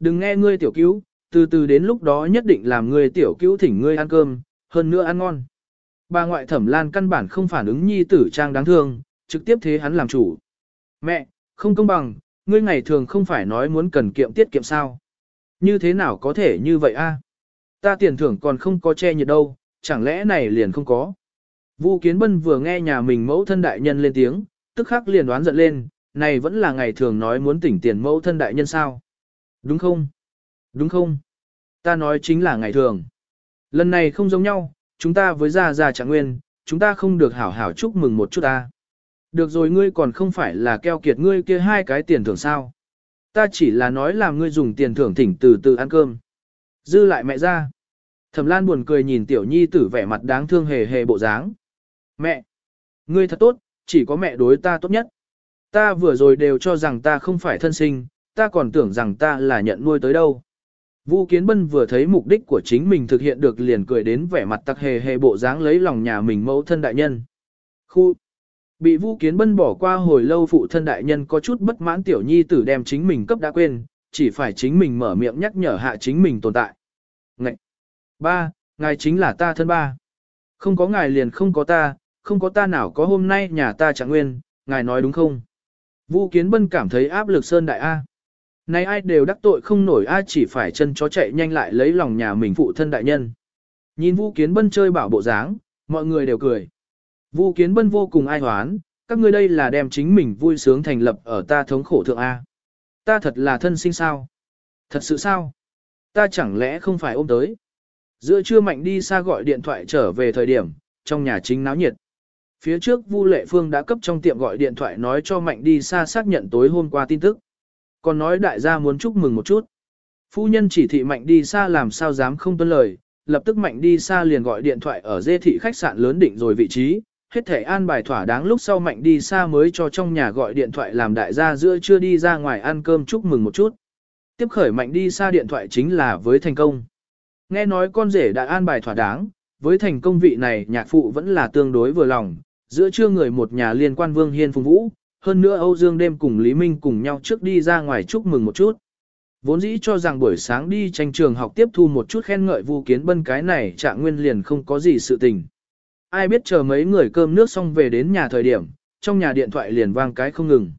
đừng nghe ngươi tiểu cứu, từ từ đến lúc đó nhất định làm ngươi tiểu cứu thỉnh ngươi ăn cơm, hơn nữa ăn ngon. Bà ngoại thẩm lan căn bản không phản ứng nhi tử trang đáng thương, trực tiếp thế hắn làm chủ. Mẹ, không công bằng, ngươi ngày thường không phải nói muốn cần kiệm tiết kiệm sao. Như thế nào có thể như vậy a? Ta tiền thưởng còn không có che nhiệt đâu, chẳng lẽ này liền không có. Vu Kiến Bân vừa nghe nhà mình mẫu thân đại nhân lên tiếng, tức khắc liền đoán giận lên, này vẫn là ngày thường nói muốn tỉnh tiền mẫu thân đại nhân sao. Đúng không? Đúng không? Ta nói chính là ngày thường. Lần này không giống nhau, chúng ta với Gia Gia Trạng Nguyên, chúng ta không được hảo hảo chúc mừng một chút ta. Được rồi ngươi còn không phải là keo kiệt ngươi kia hai cái tiền thưởng sao. Ta chỉ là nói là ngươi dùng tiền thưởng thỉnh từ từ ăn cơm. Dư lại mẹ ra. Thẩm Lan buồn cười nhìn tiểu nhi tử vẻ mặt đáng thương hề hề bộ dáng. Mẹ! Ngươi thật tốt, chỉ có mẹ đối ta tốt nhất. Ta vừa rồi đều cho rằng ta không phải thân sinh, ta còn tưởng rằng ta là nhận nuôi tới đâu. Vu Kiến Bân vừa thấy mục đích của chính mình thực hiện được liền cười đến vẻ mặt tặc hề hề bộ dáng lấy lòng nhà mình mẫu thân đại nhân. Khu! Bị Vu Kiến Bân bỏ qua hồi lâu phụ thân đại nhân có chút bất mãn tiểu nhi tử đem chính mình cấp đã quên, chỉ phải chính mình mở miệng nhắc nhở hạ chính mình tồn tại. Ngậy! Ba, ngài chính là ta thân ba. Không có ngài liền không có ta, không có ta nào có hôm nay nhà ta chẳng nguyên, ngài nói đúng không? Vu Kiến Bân cảm thấy áp lực sơn đại A. Này ai đều đắc tội không nổi ai chỉ phải chân chó chạy nhanh lại lấy lòng nhà mình phụ thân đại nhân. Nhìn Vu Kiến Bân chơi bảo bộ dáng, mọi người đều cười. Vu Kiến Bân vô cùng ai hoán, các ngươi đây là đem chính mình vui sướng thành lập ở ta thống khổ thượng A. Ta thật là thân sinh sao? Thật sự sao? Ta chẳng lẽ không phải ôm tới? Giữa trưa mạnh đi xa gọi điện thoại trở về thời điểm, trong nhà chính náo nhiệt. Phía trước Vu Lệ Phương đã cấp trong tiệm gọi điện thoại nói cho Mạnh đi xa xác nhận tối hôm qua tin tức. Còn nói đại gia muốn chúc mừng một chút. Phu nhân chỉ thị Mạnh đi xa làm sao dám không tuân lời, lập tức Mạnh đi xa liền gọi điện thoại ở dê thị khách sạn lớn định rồi vị trí, hết thể an bài thỏa đáng lúc sau Mạnh đi xa mới cho trong nhà gọi điện thoại làm đại gia giữa chưa đi ra ngoài ăn cơm chúc mừng một chút. Tiếp khởi Mạnh đi xa điện thoại chính là với thành công. Nghe nói con rể đã an bài thỏa đáng, với thành công vị này nhạc phụ vẫn là tương đối vừa lòng, giữa trưa người một nhà liên quan Vương Hiên Phùng Vũ, hơn nữa Âu Dương đêm cùng Lý Minh cùng nhau trước đi ra ngoài chúc mừng một chút. Vốn dĩ cho rằng buổi sáng đi tranh trường học tiếp thu một chút khen ngợi Vu Kiến Bân cái này trạng nguyên liền không có gì sự tình. Ai biết chờ mấy người cơm nước xong về đến nhà thời điểm, trong nhà điện thoại liền vang cái không ngừng.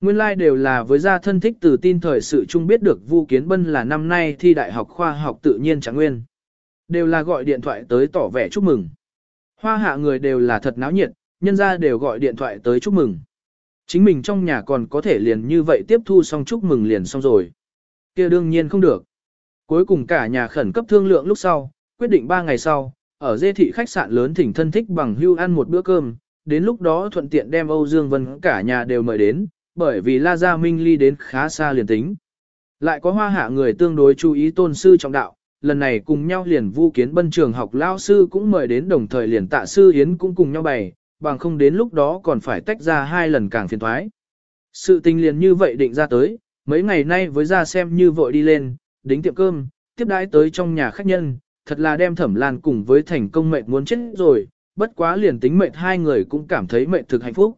Nguyên lai like đều là với gia thân thích từ tin thời sự chung biết được Vu Kiến Bân là năm nay thi đại học khoa học tự nhiên trạng nguyên. Đều là gọi điện thoại tới tỏ vẻ chúc mừng. Hoa hạ người đều là thật náo nhiệt, nhân ra đều gọi điện thoại tới chúc mừng. Chính mình trong nhà còn có thể liền như vậy tiếp thu xong chúc mừng liền xong rồi. kia đương nhiên không được. Cuối cùng cả nhà khẩn cấp thương lượng lúc sau, quyết định 3 ngày sau, ở dê thị khách sạn lớn thỉnh thân thích bằng hưu ăn một bữa cơm, đến lúc đó thuận tiện đem Âu Dương Vân cả nhà đều mời đến, bởi vì La Gia Minh ly đến khá xa liền tính. Lại có hoa hạ người tương đối chú ý tôn sư trọng đạo, lần này cùng nhau liền vu kiến bân trường học lao sư cũng mời đến đồng thời liền tạ sư Yến cũng cùng nhau bày, bằng không đến lúc đó còn phải tách ra hai lần càng phiền thoái. Sự tình liền như vậy định ra tới, mấy ngày nay với ra xem như vội đi lên, đính tiệm cơm, tiếp đãi tới trong nhà khách nhân, thật là đem thẩm lan cùng với thành công mệt muốn chết rồi, bất quá liền tính mệt hai người cũng cảm thấy mệt thực hạnh phúc.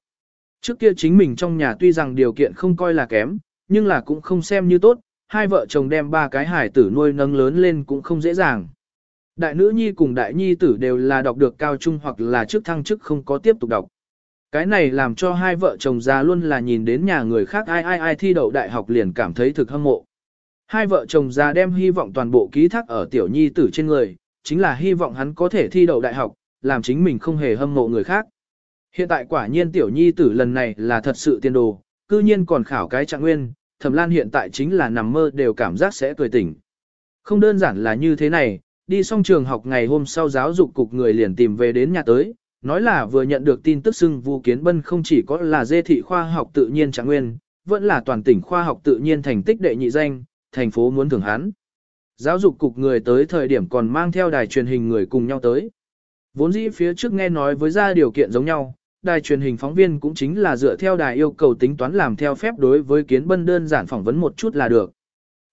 Trước kia chính mình trong nhà tuy rằng điều kiện không coi là kém, nhưng là cũng không xem như tốt, hai vợ chồng đem ba cái hải tử nuôi nâng lớn lên cũng không dễ dàng. Đại nữ nhi cùng đại nhi tử đều là đọc được cao trung hoặc là trước thăng chức không có tiếp tục đọc. Cái này làm cho hai vợ chồng già luôn là nhìn đến nhà người khác ai ai ai thi đậu đại học liền cảm thấy thực hâm mộ. Hai vợ chồng già đem hy vọng toàn bộ ký thác ở tiểu nhi tử trên người, chính là hy vọng hắn có thể thi đậu đại học, làm chính mình không hề hâm mộ người khác. Hiện tại quả nhiên tiểu nhi tử lần này là thật sự tiên đồ, cư nhiên còn khảo cái trạng nguyên, thẩm lan hiện tại chính là nằm mơ đều cảm giác sẽ cười tỉnh. Không đơn giản là như thế này, đi xong trường học ngày hôm sau giáo dục cục người liền tìm về đến nhà tới, nói là vừa nhận được tin tức xưng Vu Kiến Bân không chỉ có là dê thị khoa học tự nhiên trạng nguyên, vẫn là toàn tỉnh khoa học tự nhiên thành tích đệ nhị danh, thành phố muốn thưởng hắn. Giáo dục cục người tới thời điểm còn mang theo đài truyền hình người cùng nhau tới. Vốn dĩ phía trước nghe nói với ra điều kiện giống nhau, đài truyền hình phóng viên cũng chính là dựa theo đài yêu cầu tính toán làm theo phép đối với kiến bân đơn giản phỏng vấn một chút là được.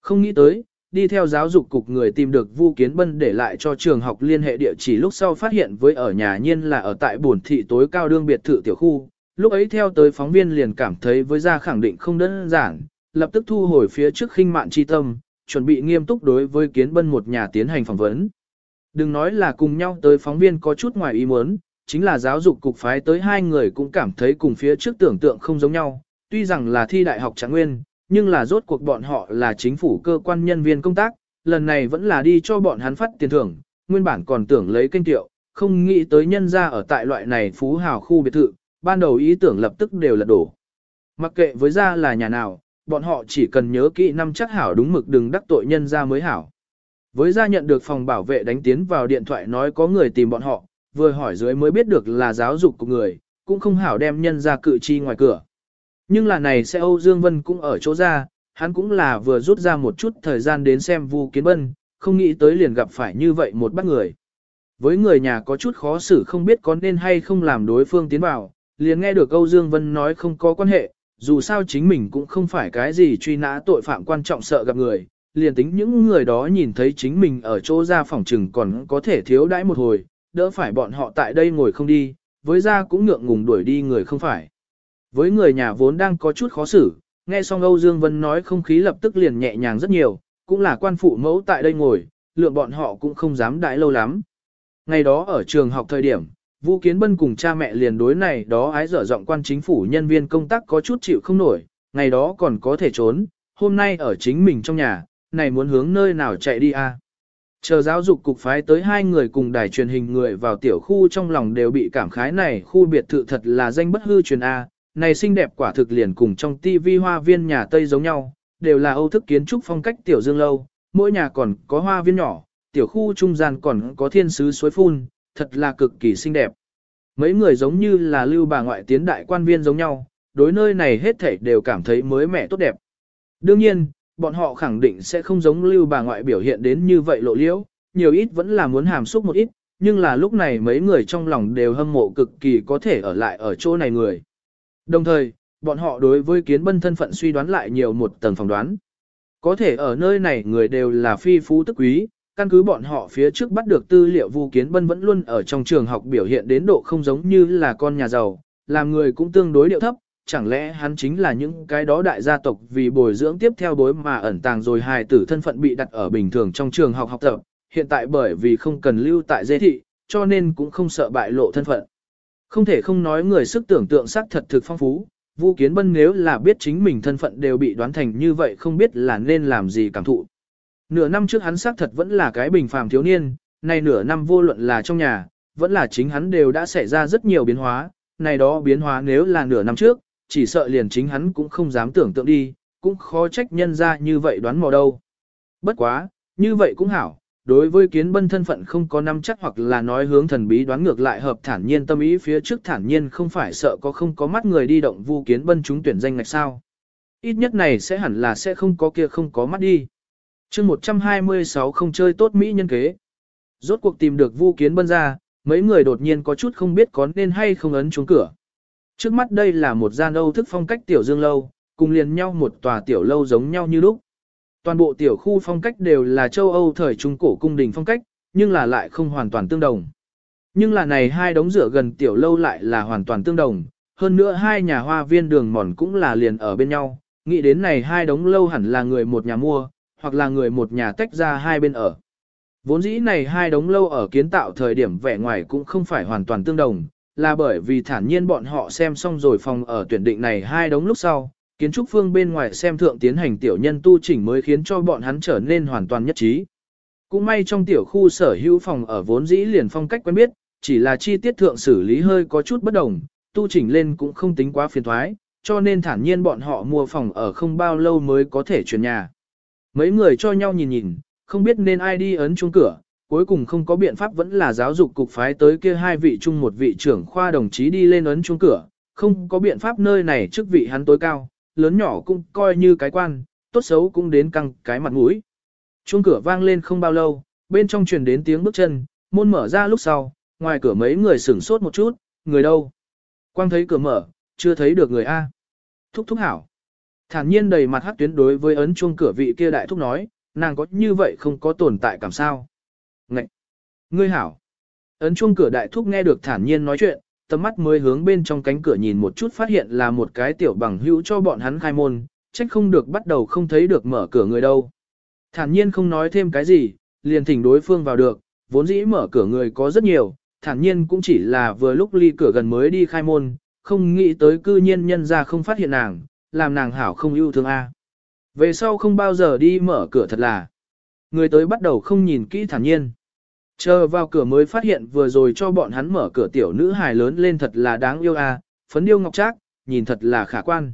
Không nghĩ tới, đi theo giáo dục cục người tìm được Vu Kiến Bân để lại cho trường học liên hệ địa chỉ lúc sau phát hiện với ở nhà nhiên là ở tại bổn thị tối cao đương biệt thự tiểu khu. Lúc ấy theo tới phóng viên liền cảm thấy với ra khẳng định không đơn giản, lập tức thu hồi phía trước khinh mạn chi tâm, chuẩn bị nghiêm túc đối với kiến bân một nhà tiến hành phỏng vấn. Đừng nói là cùng nhau tới phóng viên có chút ngoài ý muốn, chính là giáo dục cục phái tới hai người cũng cảm thấy cùng phía trước tưởng tượng không giống nhau, tuy rằng là thi đại học trạng nguyên, nhưng là rốt cuộc bọn họ là chính phủ cơ quan nhân viên công tác, lần này vẫn là đi cho bọn hắn phát tiền thưởng, nguyên bản còn tưởng lấy kênh tiệu, không nghĩ tới nhân ra ở tại loại này phú hào khu biệt thự, ban đầu ý tưởng lập tức đều là đổ. Mặc kệ với ra là nhà nào, bọn họ chỉ cần nhớ kỹ năm chắc hảo đúng mực đừng đắc tội nhân ra mới hảo. Với ra nhận được phòng bảo vệ đánh tiến vào điện thoại nói có người tìm bọn họ, vừa hỏi dưới mới biết được là giáo dục của người, cũng không hảo đem nhân ra cự chi ngoài cửa. Nhưng là này sẽ Âu Dương Vân cũng ở chỗ ra, hắn cũng là vừa rút ra một chút thời gian đến xem Vu Kiến Bân, không nghĩ tới liền gặp phải như vậy một bắt người. Với người nhà có chút khó xử không biết có nên hay không làm đối phương tiến vào, liền nghe được Âu Dương Vân nói không có quan hệ, dù sao chính mình cũng không phải cái gì truy nã tội phạm quan trọng sợ gặp người, liền tính những người đó nhìn thấy chính mình ở chỗ ra phòng trừng còn có thể thiếu đãi một hồi, đỡ phải bọn họ tại đây ngồi không đi, với ra cũng ngượng ngùng đuổi đi người không phải. Với người nhà vốn đang có chút khó xử, nghe xong Âu Dương Vân nói không khí lập tức liền nhẹ nhàng rất nhiều, cũng là quan phụ mẫu tại đây ngồi, lượng bọn họ cũng không dám đãi lâu lắm. Ngày đó ở trường học thời điểm, Vũ Kiến Bân cùng cha mẹ liền đối này đó ái dở giọng quan chính phủ nhân viên công tác có chút chịu không nổi, ngày đó còn có thể trốn, hôm nay ở chính mình trong nhà, này muốn hướng nơi nào chạy đi a? Chờ giáo dục cục phái tới hai người cùng đài truyền hình người vào tiểu khu trong lòng đều bị cảm khái này khu biệt thự thật là danh bất hư truyền A, này xinh đẹp quả thực liền cùng trong tivi hoa viên nhà Tây giống nhau, đều là âu thức kiến trúc phong cách tiểu dương lâu, mỗi nhà còn có hoa viên nhỏ, tiểu khu trung gian còn có thiên sứ suối phun, thật là cực kỳ xinh đẹp. Mấy người giống như là lưu bà ngoại tiến đại quan viên giống nhau, đối nơi này hết thảy đều cảm thấy mới mẻ tốt đẹp. Đương nhiên, bọn họ khẳng định sẽ không giống lưu bà ngoại biểu hiện đến như vậy lộ liễu, nhiều ít vẫn là muốn hàm xúc một ít, nhưng là lúc này mấy người trong lòng đều hâm mộ cực kỳ có thể ở lại ở chỗ này người. Đồng thời, bọn họ đối với kiến bân thân phận suy đoán lại nhiều một tầng phỏng đoán. Có thể ở nơi này người đều là phi phú tức quý, căn cứ bọn họ phía trước bắt được tư liệu Vu Kiến Bân vẫn luôn ở trong trường học biểu hiện đến độ không giống như là con nhà giàu, làm người cũng tương đối điệu thấp, chẳng lẽ hắn chính là những cái đó đại gia tộc vì bồi dưỡng tiếp theo đối mà ẩn tàng rồi hài tử thân phận bị đặt ở bình thường trong trường học học tập, hiện tại bởi vì không cần lưu tại dê thị, cho nên cũng không sợ bại lộ thân phận. Không thể không nói người sức tưởng tượng sắc thật thực phong phú, Vu Kiến Bân nếu là biết chính mình thân phận đều bị đoán thành như vậy không biết là nên làm gì cảm thụ. Nửa năm trước hắn xác thật vẫn là cái bình phàm thiếu niên, nay nửa năm vô luận là trong nhà, vẫn là chính hắn đều đã xảy ra rất nhiều biến hóa, này đó biến hóa nếu là nửa năm trước, chỉ sợ liền chính hắn cũng không dám tưởng tượng đi, cũng khó trách nhân ra như vậy đoán mò đâu. Bất quá, như vậy cũng hảo, đối với kiến bân thân phận không có năm chắc hoặc là nói hướng thần bí đoán ngược lại hợp thản nhiên tâm ý phía trước thản nhiên không phải sợ có không có mắt người đi động vu kiến bân chúng tuyển danh ngạch sao. Ít nhất này sẽ hẳn là sẽ không có kia không có mắt đi. chương 126 không chơi tốt Mỹ nhân kế. Rốt cuộc tìm được vu kiến bân ra, mấy người đột nhiên có chút không biết có nên hay không ấn chuông cửa. Trước mắt đây là một gian Âu thức phong cách tiểu dương lâu, cùng liền nhau một tòa tiểu lâu giống nhau như lúc. Toàn bộ tiểu khu phong cách đều là châu Âu thời trung cổ cung đình phong cách, nhưng là lại không hoàn toàn tương đồng. Nhưng là này hai đống rửa gần tiểu lâu lại là hoàn toàn tương đồng, hơn nữa hai nhà hoa viên đường mòn cũng là liền ở bên nhau, nghĩ đến này hai đống lâu hẳn là người một nhà mua, hoặc là người một nhà tách ra hai bên ở. Vốn dĩ này hai đống lâu ở kiến tạo thời điểm vẻ ngoài cũng không phải hoàn toàn tương đồng, là bởi vì thản nhiên bọn họ xem xong rồi phòng ở tuyển định này hai đống lúc sau, kiến trúc phương bên ngoài xem thượng tiến hành tiểu nhân tu chỉnh mới khiến cho bọn hắn trở nên hoàn toàn nhất trí. Cũng may trong tiểu khu sở hữu phòng ở vốn dĩ liền phong cách quen biết, chỉ là chi tiết thượng xử lý hơi có chút bất đồng, tu chỉnh lên cũng không tính quá phiền thoái, cho nên thản nhiên bọn họ mua phòng ở không bao lâu mới có thể chuyển nhà. Mấy người cho nhau nhìn nhìn, không biết nên ai đi ấn chuông cửa, cuối cùng không có biện pháp vẫn là giáo dục cục phái tới kia hai vị chung một vị trưởng khoa đồng chí đi lên ấn chuông cửa, không có biện pháp nơi này chức vị hắn tối cao, lớn nhỏ cũng coi như cái quan, tốt xấu cũng đến căng cái mặt mũi. Chuông cửa vang lên không bao lâu, bên trong truyền đến tiếng bước chân, môn mở ra lúc sau, ngoài cửa mấy người sửng sốt một chút, người đâu? Quang thấy cửa mở, chưa thấy được người A. Thúc thúc hảo. Thản nhiên đầy mặt hắc tuyến đối với ấn chuông cửa vị kia đại thúc nói, nàng có như vậy không có tồn tại cảm sao. Ngậy! Ngươi hảo! Ấn chuông cửa đại thúc nghe được thản nhiên nói chuyện, tầm mắt mới hướng bên trong cánh cửa nhìn một chút phát hiện là một cái tiểu bằng hữu cho bọn hắn khai môn, trách không được bắt đầu không thấy được mở cửa người đâu. Thản nhiên không nói thêm cái gì, liền thỉnh đối phương vào được, vốn dĩ mở cửa người có rất nhiều, thản nhiên cũng chỉ là vừa lúc ly cửa gần mới đi khai môn, không nghĩ tới cư nhiên nhân ra không phát hiện nàng, làm nàng hảo không yêu thương a. Về sau không bao giờ đi mở cửa thật là. Người tới bắt đầu không nhìn kỹ thản nhiên. Chờ vào cửa mới phát hiện vừa rồi cho bọn hắn mở cửa tiểu nữ hài lớn lên thật là đáng yêu a, phấn điêu ngọc trác, nhìn thật là khả quan.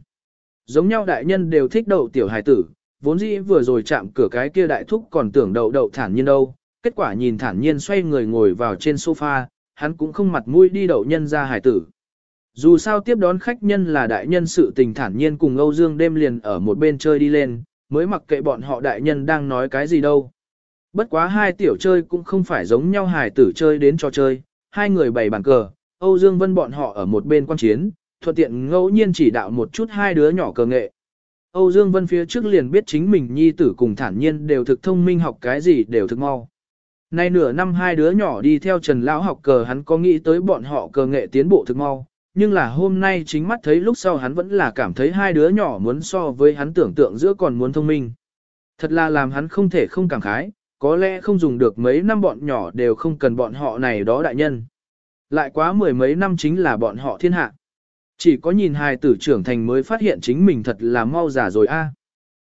Giống nhau đại nhân đều thích đậu tiểu hài tử, vốn dĩ vừa rồi chạm cửa cái kia đại thúc còn tưởng đậu đậu thản nhiên đâu, kết quả nhìn thản nhiên xoay người ngồi vào trên sofa, hắn cũng không mặt mũi đi đậu nhân ra hài tử. Dù sao tiếp đón khách nhân là đại nhân sự tình thản nhiên cùng Âu Dương đêm liền ở một bên chơi đi lên, mới mặc kệ bọn họ đại nhân đang nói cái gì đâu. Bất quá hai tiểu chơi cũng không phải giống nhau hài tử chơi đến trò chơi, hai người bày bàn cờ, Âu Dương Vân bọn họ ở một bên quan chiến, thuận tiện ngẫu nhiên chỉ đạo một chút hai đứa nhỏ cờ nghệ. Âu Dương Vân phía trước liền biết chính mình nhi tử cùng thản nhiên đều thực thông minh học cái gì đều thực mau. Nay nửa năm hai đứa nhỏ đi theo Trần Lão học cờ hắn có nghĩ tới bọn họ cờ nghệ tiến bộ thực mau, nhưng là hôm nay chính mắt thấy lúc sau hắn vẫn là cảm thấy hai đứa nhỏ muốn so với hắn tưởng tượng giữa còn muốn thông minh. Thật là làm hắn không thể không cảm khái, có lẽ không dùng được mấy năm bọn nhỏ đều không cần bọn họ này đó đại nhân. Lại quá mười mấy năm chính là bọn họ thiên hạ. Chỉ có nhìn hài tử trưởng thành mới phát hiện chính mình thật là mau già rồi a.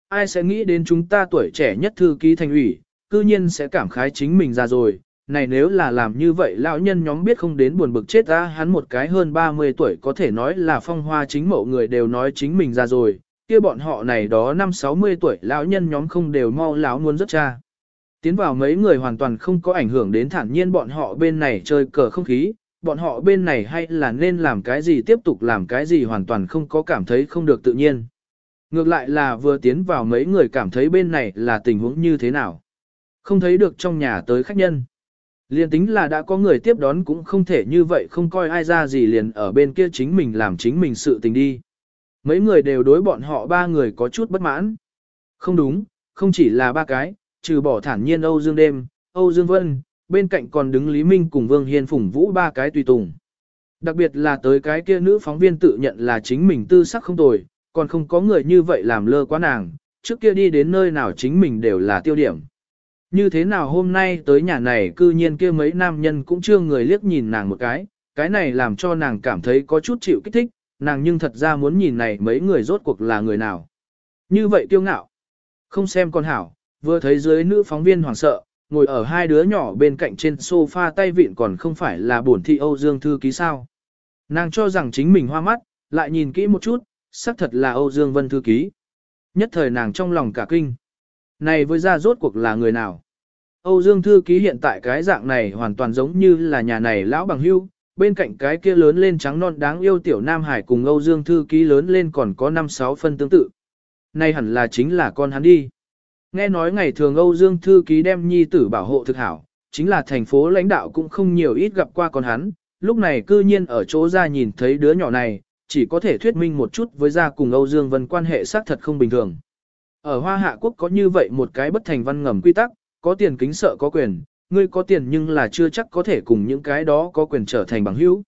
Ai sẽ nghĩ đến chúng ta tuổi trẻ nhất thư ký thành ủy, cư nhiên sẽ cảm khái chính mình già rồi. Này nếu là làm như vậy lão nhân nhóm biết không đến buồn bực chết ra hắn một cái hơn 30 tuổi có thể nói là phong hoa chính mẫu người đều nói chính mình già rồi, kia bọn họ này đó năm 60 tuổi lão nhân nhóm không đều mau lão muốn rất cha. Tiến vào mấy người hoàn toàn không có ảnh hưởng đến thản nhiên bọn họ bên này chơi cờ không khí, bọn họ bên này hay là nên làm cái gì tiếp tục làm cái gì hoàn toàn không có cảm thấy không được tự nhiên. Ngược lại là vừa tiến vào mấy người cảm thấy bên này là tình huống như thế nào. Không thấy được trong nhà tới khách nhân. Liên tính là đã có người tiếp đón cũng không thể như vậy không coi ai ra gì liền ở bên kia chính mình làm chính mình sự tình đi. Mấy người đều đối bọn họ ba người có chút bất mãn. Không đúng, không chỉ là ba cái, trừ bỏ thản nhiên Âu Dương Đêm, Âu Dương Vân, bên cạnh còn đứng Lý Minh cùng Vương Hiên phủng vũ ba cái tùy tùng. Đặc biệt là tới cái kia nữ phóng viên tự nhận là chính mình tư sắc không tồi, còn không có người như vậy làm lơ quá nàng, trước kia đi đến nơi nào chính mình đều là tiêu điểm. Như thế nào hôm nay tới nhà này cư nhiên kia mấy nam nhân cũng chưa người liếc nhìn nàng một cái, cái này làm cho nàng cảm thấy có chút chịu kích thích, nàng nhưng thật ra muốn nhìn này mấy người rốt cuộc là người nào. Như vậy tiêu ngạo, không xem con hảo, vừa thấy dưới nữ phóng viên hoảng sợ, ngồi ở hai đứa nhỏ bên cạnh trên sofa tay vịn còn không phải là bổn thị Âu Dương Thư ký sao. Nàng cho rằng chính mình hoa mắt, lại nhìn kỹ một chút, xác thật là Âu Dương Vân Thư ký. Nhất thời nàng trong lòng cả kinh. Này với ra rốt cuộc là người nào? Âu Dương Thư ký hiện tại cái dạng này hoàn toàn giống như là nhà này lão bằng hưu, bên cạnh cái kia lớn lên trắng non đáng yêu tiểu Nam Hải cùng Âu Dương Thư ký lớn lên còn có 5-6 phân tương tự. Này hẳn là chính là con hắn đi. Nghe nói ngày thường Âu Dương Thư Ký đem nhi tử bảo hộ thực hảo, chính là thành phố lãnh đạo cũng không nhiều ít gặp qua con hắn, lúc này cư nhiên ở chỗ ra nhìn thấy đứa nhỏ này, chỉ có thể thuyết minh một chút với gia cùng Âu Dương Vân quan hệ xác thật không bình thường. Ở Hoa Hạ Quốc có như vậy một cái bất thành văn ngầm quy tắc, có tiền kính sợ có quyền, ngươi có tiền nhưng là chưa chắc có thể cùng những cái đó có quyền trở thành bằng hữu.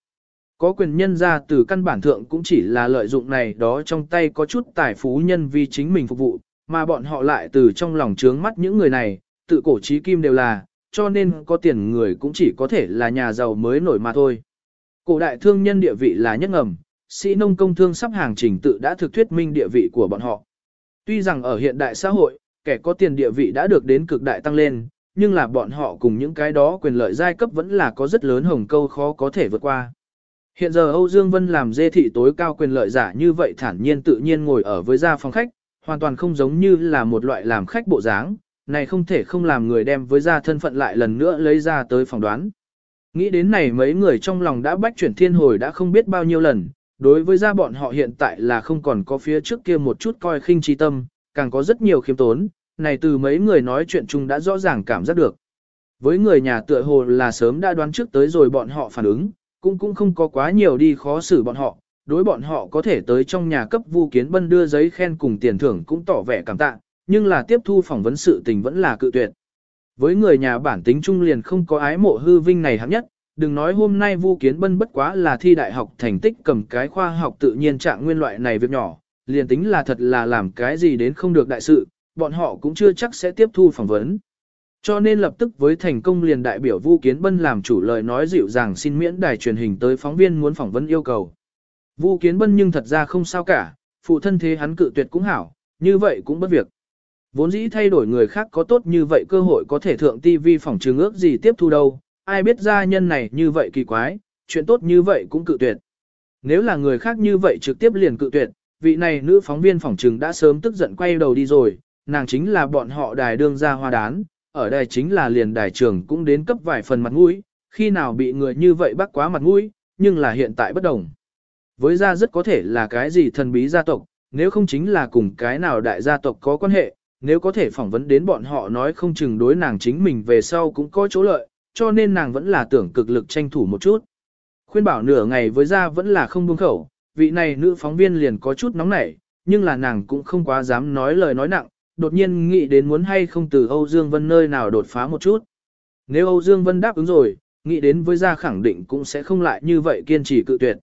Có quyền nhân ra từ căn bản thượng cũng chỉ là lợi dụng này đó trong tay có chút tài phú nhân vì chính mình phục vụ, mà bọn họ lại từ trong lòng trướng mắt những người này, tự cổ trí kim đều là, cho nên có tiền người cũng chỉ có thể là nhà giàu mới nổi mà thôi. Cổ đại thương nhân địa vị là nhất ngầm, sĩ nông công thương sắp hàng trình tự đã thực thuyết minh địa vị của bọn họ. Tuy rằng ở hiện đại xã hội, kẻ có tiền địa vị đã được đến cực đại tăng lên, nhưng là bọn họ cùng những cái đó quyền lợi giai cấp vẫn là có rất lớn hồng câu khó có thể vượt qua. Hiện giờ Âu Dương Vân làm dê thị tối cao quyền lợi giả như vậy thản nhiên tự nhiên ngồi ở với gia phòng khách, hoàn toàn không giống như là một loại làm khách bộ dáng, này không thể không làm người đem với ra thân phận lại lần nữa lấy ra tới phỏng đoán. Nghĩ đến này mấy người trong lòng đã bách chuyển thiên hồi đã không biết bao nhiêu lần, đối với gia bọn họ hiện tại là không còn có phía trước kia một chút coi khinh trí tâm, càng có rất nhiều khiêm tốn, này từ mấy người nói chuyện chung đã rõ ràng cảm giác được. Với người nhà tựa hồ là sớm đã đoán trước tới rồi bọn họ phản ứng, cũng cũng không có quá nhiều đi khó xử bọn họ, đối bọn họ có thể tới trong nhà cấp Vu Kiến Bân đưa giấy khen cùng tiền thưởng cũng tỏ vẻ cảm tạ, nhưng là tiếp thu phỏng vấn sự tình vẫn là cự tuyệt. Với người nhà bản tính trung liền không có ái mộ hư vinh này hạng nhất, đừng nói hôm nay Vu Kiến Bân bất quá là thi đại học thành tích cầm cái khoa học tự nhiên trạng nguyên loại này việc nhỏ, liền tính là thật là làm cái gì đến không được đại sự, bọn họ cũng chưa chắc sẽ tiếp thu phỏng vấn. Cho nên lập tức với thành công liền đại biểu Vu Kiến Bân làm chủ lời nói dịu dàng xin miễn đài truyền hình tới phóng viên muốn phỏng vấn yêu cầu. Vu Kiến Bân nhưng thật ra không sao cả, phụ thân thế hắn cự tuyệt cũng hảo, như vậy cũng bất việc. Vốn dĩ thay đổi người khác có tốt như vậy cơ hội có thể thượng TV phỏng trường ước gì tiếp thu đâu, ai biết gia nhân này như vậy kỳ quái, chuyện tốt như vậy cũng cự tuyệt. Nếu là người khác như vậy trực tiếp liền cự tuyệt, vị này nữ phóng viên phỏng trường đã sớm tức giận quay đầu đi rồi, nàng chính là bọn họ đài đương ra hoa đán, ở đây chính là liền đài trường cũng đến cấp vài phần mặt mũi, khi nào bị người như vậy bắt quá mặt mũi, nhưng là hiện tại bất đồng. Với gia rất có thể là cái gì thần bí gia tộc, nếu không chính là cùng cái nào đại gia tộc có quan hệ, nếu có thể phỏng vấn đến bọn họ nói không chừng đối nàng chính mình về sau cũng có chỗ lợi, cho nên nàng vẫn là tưởng cực lực tranh thủ một chút. Khuyên bảo nửa ngày với gia vẫn là không buông khẩu, vị này nữ phóng viên liền có chút nóng nảy, nhưng là nàng cũng không quá dám nói lời nói nặng, đột nhiên nghĩ đến muốn hay không từ Âu Dương Vân nơi nào đột phá một chút. Nếu Âu Dương Vân đáp ứng rồi, nghĩ đến với gia khẳng định cũng sẽ không lại như vậy kiên trì cự tuyệt.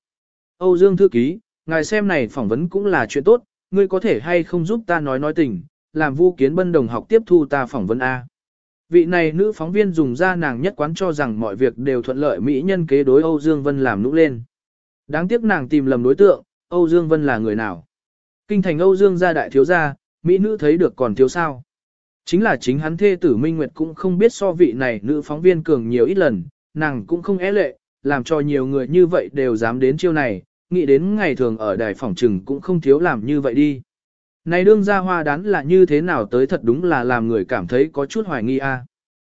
Âu Dương thư ký, ngài xem này phỏng vấn cũng là chuyện tốt, ngươi có thể hay không giúp ta nói nói tình, làm Vu Kiến Bân đồng học tiếp thu ta phỏng vấn A. Vị này nữ phóng viên dùng ra nàng nhất quán cho rằng mọi việc đều thuận lợi mỹ nhân kế đối Âu Dương Vân làm nũng lên. Đáng tiếc nàng tìm lầm đối tượng, Âu Dương Vân là người nào? Kinh thành Âu Dương gia đại thiếu gia, mỹ nữ thấy được còn thiếu sao? Chính là chính hắn thê tử Minh Nguyệt cũng không biết so vị này nữ phóng viên cường nhiều ít lần, nàng cũng không é lệ, làm cho nhiều người như vậy đều dám đến chiêu này, nghĩ đến ngày thường ở đài phòng trừng cũng không thiếu làm như vậy đi. Này đương ra hoa đán là như thế nào tới thật đúng là làm người cảm thấy có chút hoài nghi a.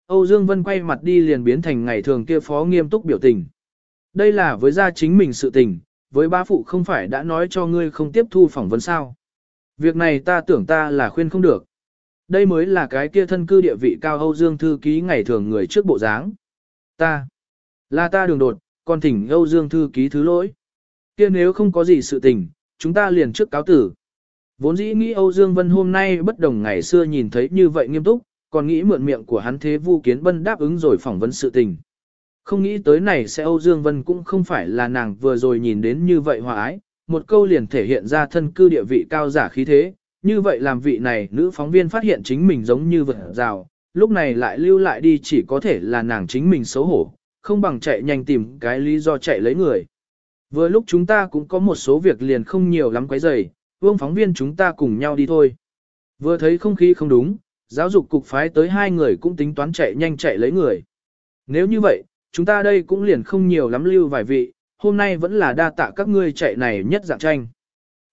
Âu Dương Vân quay mặt đi liền biến thành ngày thường kia phó nghiêm túc biểu tình. Đây là với gia chính mình sự tình, với ba phụ không phải đã nói cho ngươi không tiếp thu phỏng vấn sao. Việc này ta tưởng ta là khuyên không được. Đây mới là cái kia thân cư địa vị cao Âu Dương thư ký ngày thường người trước bộ dáng. Ta, là ta đường đột, còn thỉnh Âu Dương thư ký thứ lỗi. Kia nếu không có gì sự tình, chúng ta liền trước cáo tử. Vốn dĩ nghĩ Âu Dương Vân hôm nay bất đồng ngày xưa nhìn thấy như vậy nghiêm túc, còn nghĩ mượn miệng của hắn thế Vu Kiến Bân đáp ứng rồi phỏng vấn sự tình. Không nghĩ tới này sẽ Âu Dương Vân cũng không phải là nàng vừa rồi nhìn đến như vậy hòa ái, một câu liền thể hiện ra thân cư địa vị cao giả khí thế, như vậy làm vị này nữ phóng viên phát hiện chính mình giống như vật rào, lúc này lại lưu lại đi chỉ có thể là nàng chính mình xấu hổ, không bằng chạy nhanh tìm cái lý do chạy lấy người. Vừa lúc chúng ta cũng có một số việc liền không nhiều lắm quấy rầy, vương phóng viên chúng ta cùng nhau đi thôi. Vừa thấy không khí không đúng, giáo dục cục phái tới hai người cũng tính toán chạy nhanh chạy lấy người. Nếu như vậy, chúng ta đây cũng liền không nhiều lắm lưu vài vị, hôm nay vẫn là đa tạ các ngươi chạy này nhất dạng tranh.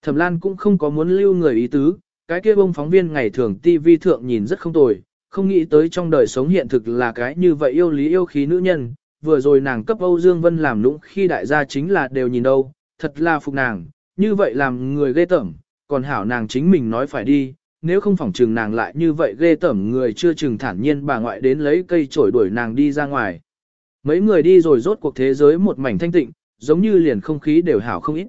Thẩm Lan cũng không có muốn lưu người ý tứ, cái kia bông phóng viên ngày thường TV thượng nhìn rất không tồi, không nghĩ tới trong đời sống hiện thực là cái như vậy yêu lý yêu khí nữ nhân, vừa rồi nàng cấp Âu Dương Vân làm lũng khi đại gia chính là đều nhìn đâu, thật là phục nàng, như vậy làm người ghê tởm, còn hảo nàng chính mình nói phải đi, nếu không phỏng trừng nàng lại như vậy ghê tởm người chưa chừng thản nhiên bà ngoại đến lấy cây chổi đuổi nàng đi ra ngoài. Mấy người đi rồi rốt cuộc thế giới một mảnh thanh tịnh, giống như liền không khí đều hảo không ít.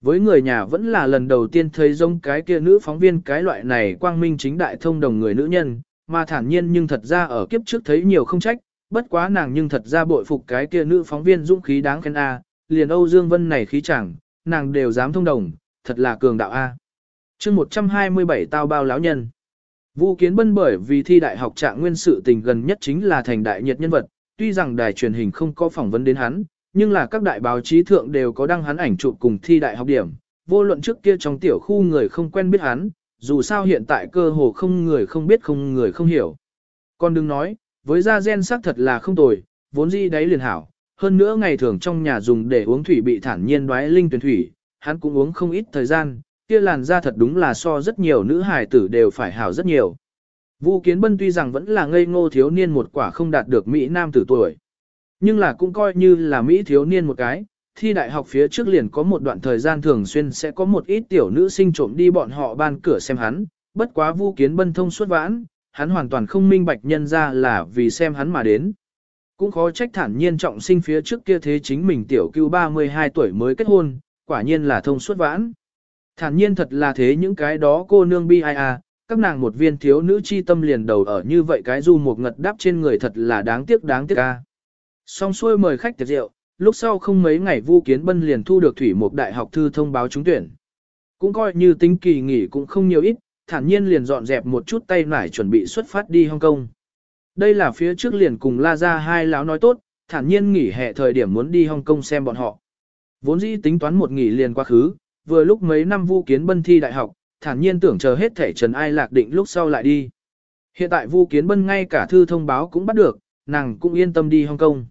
Với người nhà vẫn là lần đầu tiên thấy giống cái kia nữ phóng viên cái loại này quang minh chính đại thông đồng người nữ nhân, mà thản nhiên nhưng thật ra ở kiếp trước thấy nhiều không trách, bất quá nàng nhưng thật ra bội phục cái kia nữ phóng viên dũng khí đáng khen A, liền Âu Dương Vân này khí chẳng, nàng đều dám thông đồng, thật là cường đạo A. chương 127 tao bao lão nhân. Vu Kiến Bân bởi vì thi đại học trạng nguyên sự tình gần nhất chính là thành đại nhiệt nhân vật, tuy rằng đài truyền hình không có phỏng vấn đến hắn, nhưng là các đại báo chí thượng đều có đăng hắn ảnh chụp cùng thi đại học điểm, vô luận trước kia trong tiểu khu người không quen biết hắn, dù sao hiện tại cơ hồ không người không biết không người không hiểu. Còn đừng nói, với da gen sắc thật là không tồi, vốn di đấy liền hảo, hơn nữa ngày thường trong nhà dùng để uống thủy bị thản nhiên đoái linh tuyển thủy, hắn cũng uống không ít thời gian, kia làn da thật đúng là so rất nhiều nữ hài tử đều phải hảo rất nhiều. Vu Kiến Bân tuy rằng vẫn là ngây ngô thiếu niên một quả không đạt được Mỹ Nam tử tuổi, nhưng là cũng coi như là Mỹ thiếu niên một cái. Thi đại học phía trước liền có một đoạn thời gian thường xuyên sẽ có một ít tiểu nữ sinh trộm đi bọn họ ban cửa xem hắn, bất quá Vu Kiến Bân thông suốt vãn, hắn hoàn toàn không minh bạch nhân ra là vì xem hắn mà đến. Cũng khó trách thản nhiên trọng sinh phía trước kia thế chính mình tiểu cưu 32 tuổi mới kết hôn, quả nhiên là thông suốt vãn. Thản nhiên thật là thế những cái đó cô nương bi ai à, các nàng một viên thiếu nữ chi tâm liền đầu ở như vậy cái du một ngật đáp trên người thật là đáng tiếc đáng tiếc ca. Xong xuôi mời khách tiệc rượu, lúc sau không mấy ngày Vu Kiến Bân liền thu được thủy một đại học thư thông báo trúng tuyển. Cũng coi như tính kỳ nghỉ cũng không nhiều ít, thản nhiên liền dọn dẹp một chút tay nải chuẩn bị xuất phát đi Hong Kong. Đây là phía trước liền cùng La Gia hai lão nói tốt, thản nhiên nghỉ hè thời điểm muốn đi Hong Kong xem bọn họ. Vốn dĩ tính toán một nghỉ liền quá khứ, vừa lúc mấy năm Vu Kiến Bân thi đại học, thản nhiên tưởng chờ hết thể Trần Ai Lạc định lúc sau lại đi. Hiện tại Vu Kiến Bân ngay cả thư thông báo cũng bắt được, nàng cũng yên tâm đi Hong Kong.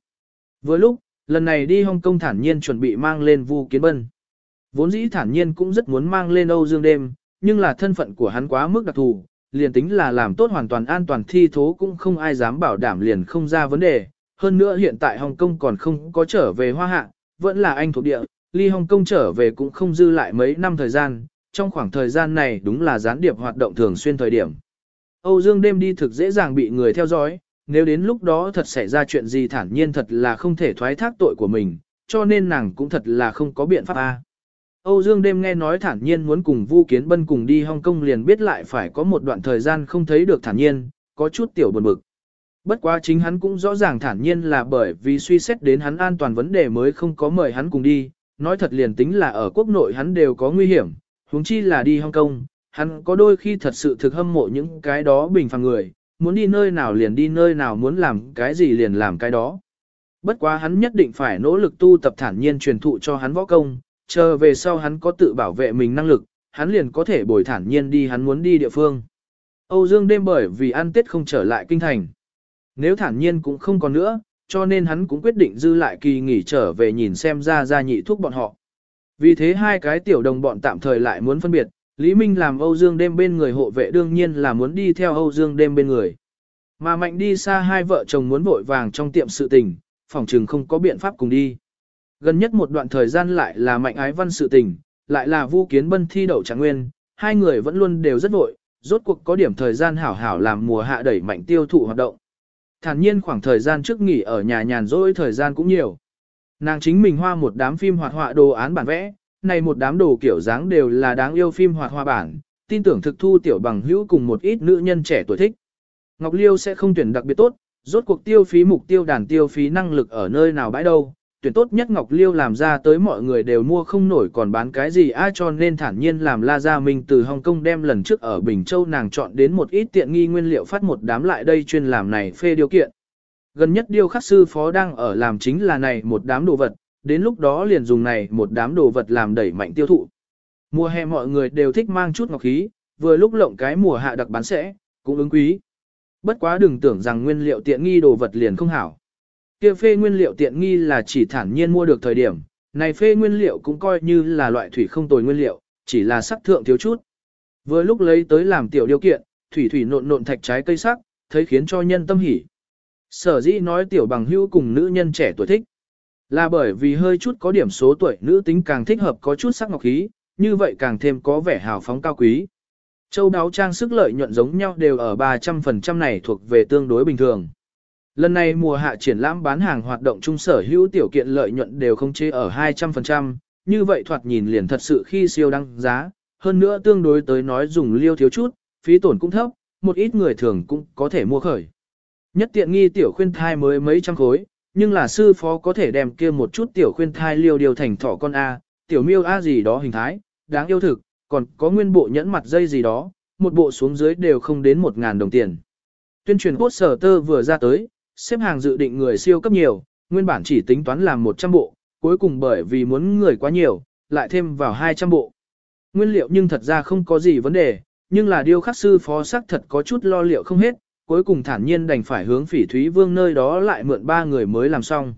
Vừa lúc, lần này đi Hong Kong thản nhiên chuẩn bị mang lên Vu Kiến Bân. Vốn dĩ thản nhiên cũng rất muốn mang lên Âu Dương đêm, nhưng là thân phận của hắn quá mức đặc thù, liền tính là làm tốt hoàn toàn an toàn thi thố cũng không ai dám bảo đảm liền không ra vấn đề. Hơn nữa hiện tại Hồng Kông còn không có trở về hoa hạ, vẫn là anh thuộc địa, ly Hồng Kông trở về cũng không dư lại mấy năm thời gian, trong khoảng thời gian này đúng là gián điệp hoạt động thường xuyên thời điểm. Âu Dương đêm đi thực dễ dàng bị người theo dõi, nếu đến lúc đó thật xảy ra chuyện gì thản nhiên thật là không thể thoái thác tội của mình, cho nên nàng cũng thật là không có biện pháp a. Âu Dương đêm nghe nói thản nhiên muốn cùng Vu Kiến Bân cùng đi Hong Kong liền biết lại phải có một đoạn thời gian không thấy được thản nhiên, có chút tiểu buồn bực. Bất quá chính hắn cũng rõ ràng thản nhiên là bởi vì suy xét đến hắn an toàn vấn đề mới không có mời hắn cùng đi, nói thật liền tính là ở quốc nội hắn đều có nguy hiểm, huống chi là đi Hong Kong, hắn có đôi khi thật sự thực hâm mộ những cái đó bình phàm người, muốn đi nơi nào liền đi nơi nào muốn làm cái gì liền làm cái đó. Bất quá hắn nhất định phải nỗ lực tu tập thản nhiên truyền thụ cho hắn võ công, chờ về sau hắn có tự bảo vệ mình năng lực, hắn liền có thể bồi thản nhiên đi hắn muốn đi địa phương. Âu Dương đêm bởi vì ăn tết không trở lại kinh thành. Nếu thản nhiên cũng không còn nữa, cho nên hắn cũng quyết định dư lại kỳ nghỉ trở về nhìn xem ra ra nhị thuốc bọn họ. Vì thế hai cái tiểu đồng bọn tạm thời lại muốn phân biệt, Lý Minh làm Âu Dương đêm bên người hộ vệ đương nhiên là muốn đi theo Âu Dương đêm bên người. Mà mạnh đi xa hai vợ chồng muốn vội vàng trong tiệm sự tình, phòng trừng không có biện pháp cùng đi. Gần nhất một đoạn thời gian lại là mạnh ái văn sự tình, lại là vu kiến bân thi đậu trạng nguyên, hai người vẫn luôn đều rất vội, rốt cuộc có điểm thời gian hảo hảo làm mùa hạ đẩy mạnh tiêu thụ hoạt động. Thản nhiên khoảng thời gian trước nghỉ ở nhà nhàn rỗi thời gian cũng nhiều. Nàng chính mình hoa một đám phim hoạt họa đồ án bản vẽ, này một đám đồ kiểu dáng đều là đáng yêu phim hoạt họa bản, tin tưởng thực thu tiểu bằng hữu cùng một ít nữ nhân trẻ tuổi thích. Ngọc Liêu sẽ không tuyển đặc biệt tốt, rốt cuộc tiêu phí mục tiêu đàn tiêu phí năng lực ở nơi nào bãi đâu, tuyển tốt nhất Ngọc Liêu làm ra tới mọi người đều mua không nổi còn bán cái gì ai cho nên thản nhiên làm La Gia Minh từ Hồng Kông đem lần trước ở Bình Châu nàng chọn đến một ít tiện nghi nguyên liệu phát một đám lại đây chuyên làm này phê điều kiện. Gần nhất điêu khắc sư phó đang ở làm chính là này một đám đồ vật, đến lúc đó liền dùng này một đám đồ vật làm đẩy mạnh tiêu thụ. Mùa hè mọi người đều thích mang chút ngọc khí, vừa lúc lộng cái mùa hạ đặc bán sẽ, cũng ứng quý. Bất quá đừng tưởng rằng nguyên liệu tiện nghi đồ vật liền không hảo. Kia phê nguyên liệu tiện nghi là chỉ thản nhiên mua được thời điểm, này phê nguyên liệu cũng coi như là loại thủy không tồi nguyên liệu, chỉ là sắc thượng thiếu chút. Vừa lúc lấy tới làm tiểu điều kiện, thủy thủy nộn nộn thạch trái cây sắc, thấy khiến cho nhân tâm hỉ. Sở dĩ nói tiểu bằng hữu cùng nữ nhân trẻ tuổi thích. Là bởi vì hơi chút có điểm số tuổi nữ tính càng thích hợp có chút sắc ngọc khí, như vậy càng thêm có vẻ hào phóng cao quý. Châu đáo trang sức lợi nhuận giống nhau đều ở 300% này thuộc về tương đối bình thường. Lần này mùa hạ triển lãm bán hàng hoạt động trung sở hữu tiểu kiện lợi nhuận đều không chế ở 200%, như vậy thoạt nhìn liền thật sự khi siêu đăng giá, hơn nữa tương đối tới nói dùng liêu thiếu chút, phí tổn cũng thấp, một ít người thường cũng có thể mua khởi. Nhất tiện nghi tiểu khuyên thai mới mấy trăm khối, nhưng là sư phó có thể đem kia một chút tiểu khuyên thai liêu điều thành thỏ con A, tiểu miêu A gì đó hình thái, đáng yêu thực, còn có nguyên bộ nhẫn mặt dây gì đó, một bộ xuống dưới đều không đến một ngàn đồng tiền. Tuyên truyền cốt sở tơ vừa ra tới, xếp hàng dự định người siêu cấp nhiều, nguyên bản chỉ tính toán làm 100 bộ, cuối cùng bởi vì muốn người quá nhiều, lại thêm vào 200 bộ. Nguyên liệu nhưng thật ra không có gì vấn đề, nhưng là điêu khắc sư phó sắc thật có chút lo liệu không hết, cuối cùng thản nhiên đành phải hướng phỉ thúy vương nơi đó lại mượn ba người mới làm xong.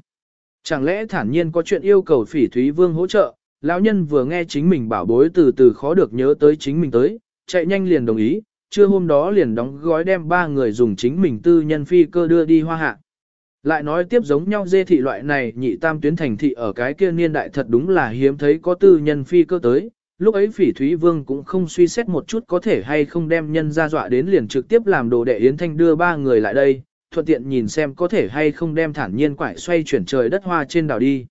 Chẳng lẽ thản nhiên có chuyện yêu cầu phỉ thúy vương hỗ trợ, lão nhân vừa nghe chính mình bảo bối từ từ khó được nhớ tới chính mình tới, chạy nhanh liền đồng ý, trưa hôm đó liền đóng gói đem ba người dùng chính mình tư nhân phi cơ đưa đi hoa hạ. Lại nói tiếp giống nhau dê thị loại này nhị tam tuyến thành thị ở cái kia niên đại thật đúng là hiếm thấy có tư nhân phi cơ tới. Lúc ấy phỉ thúy vương cũng không suy xét một chút có thể hay không đem nhân ra dọa đến liền trực tiếp làm đồ đệ Yến Thanh đưa ba người lại đây, thuận tiện nhìn xem có thể hay không đem thản nhiên quải xoay chuyển trời đất hoa trên đảo đi.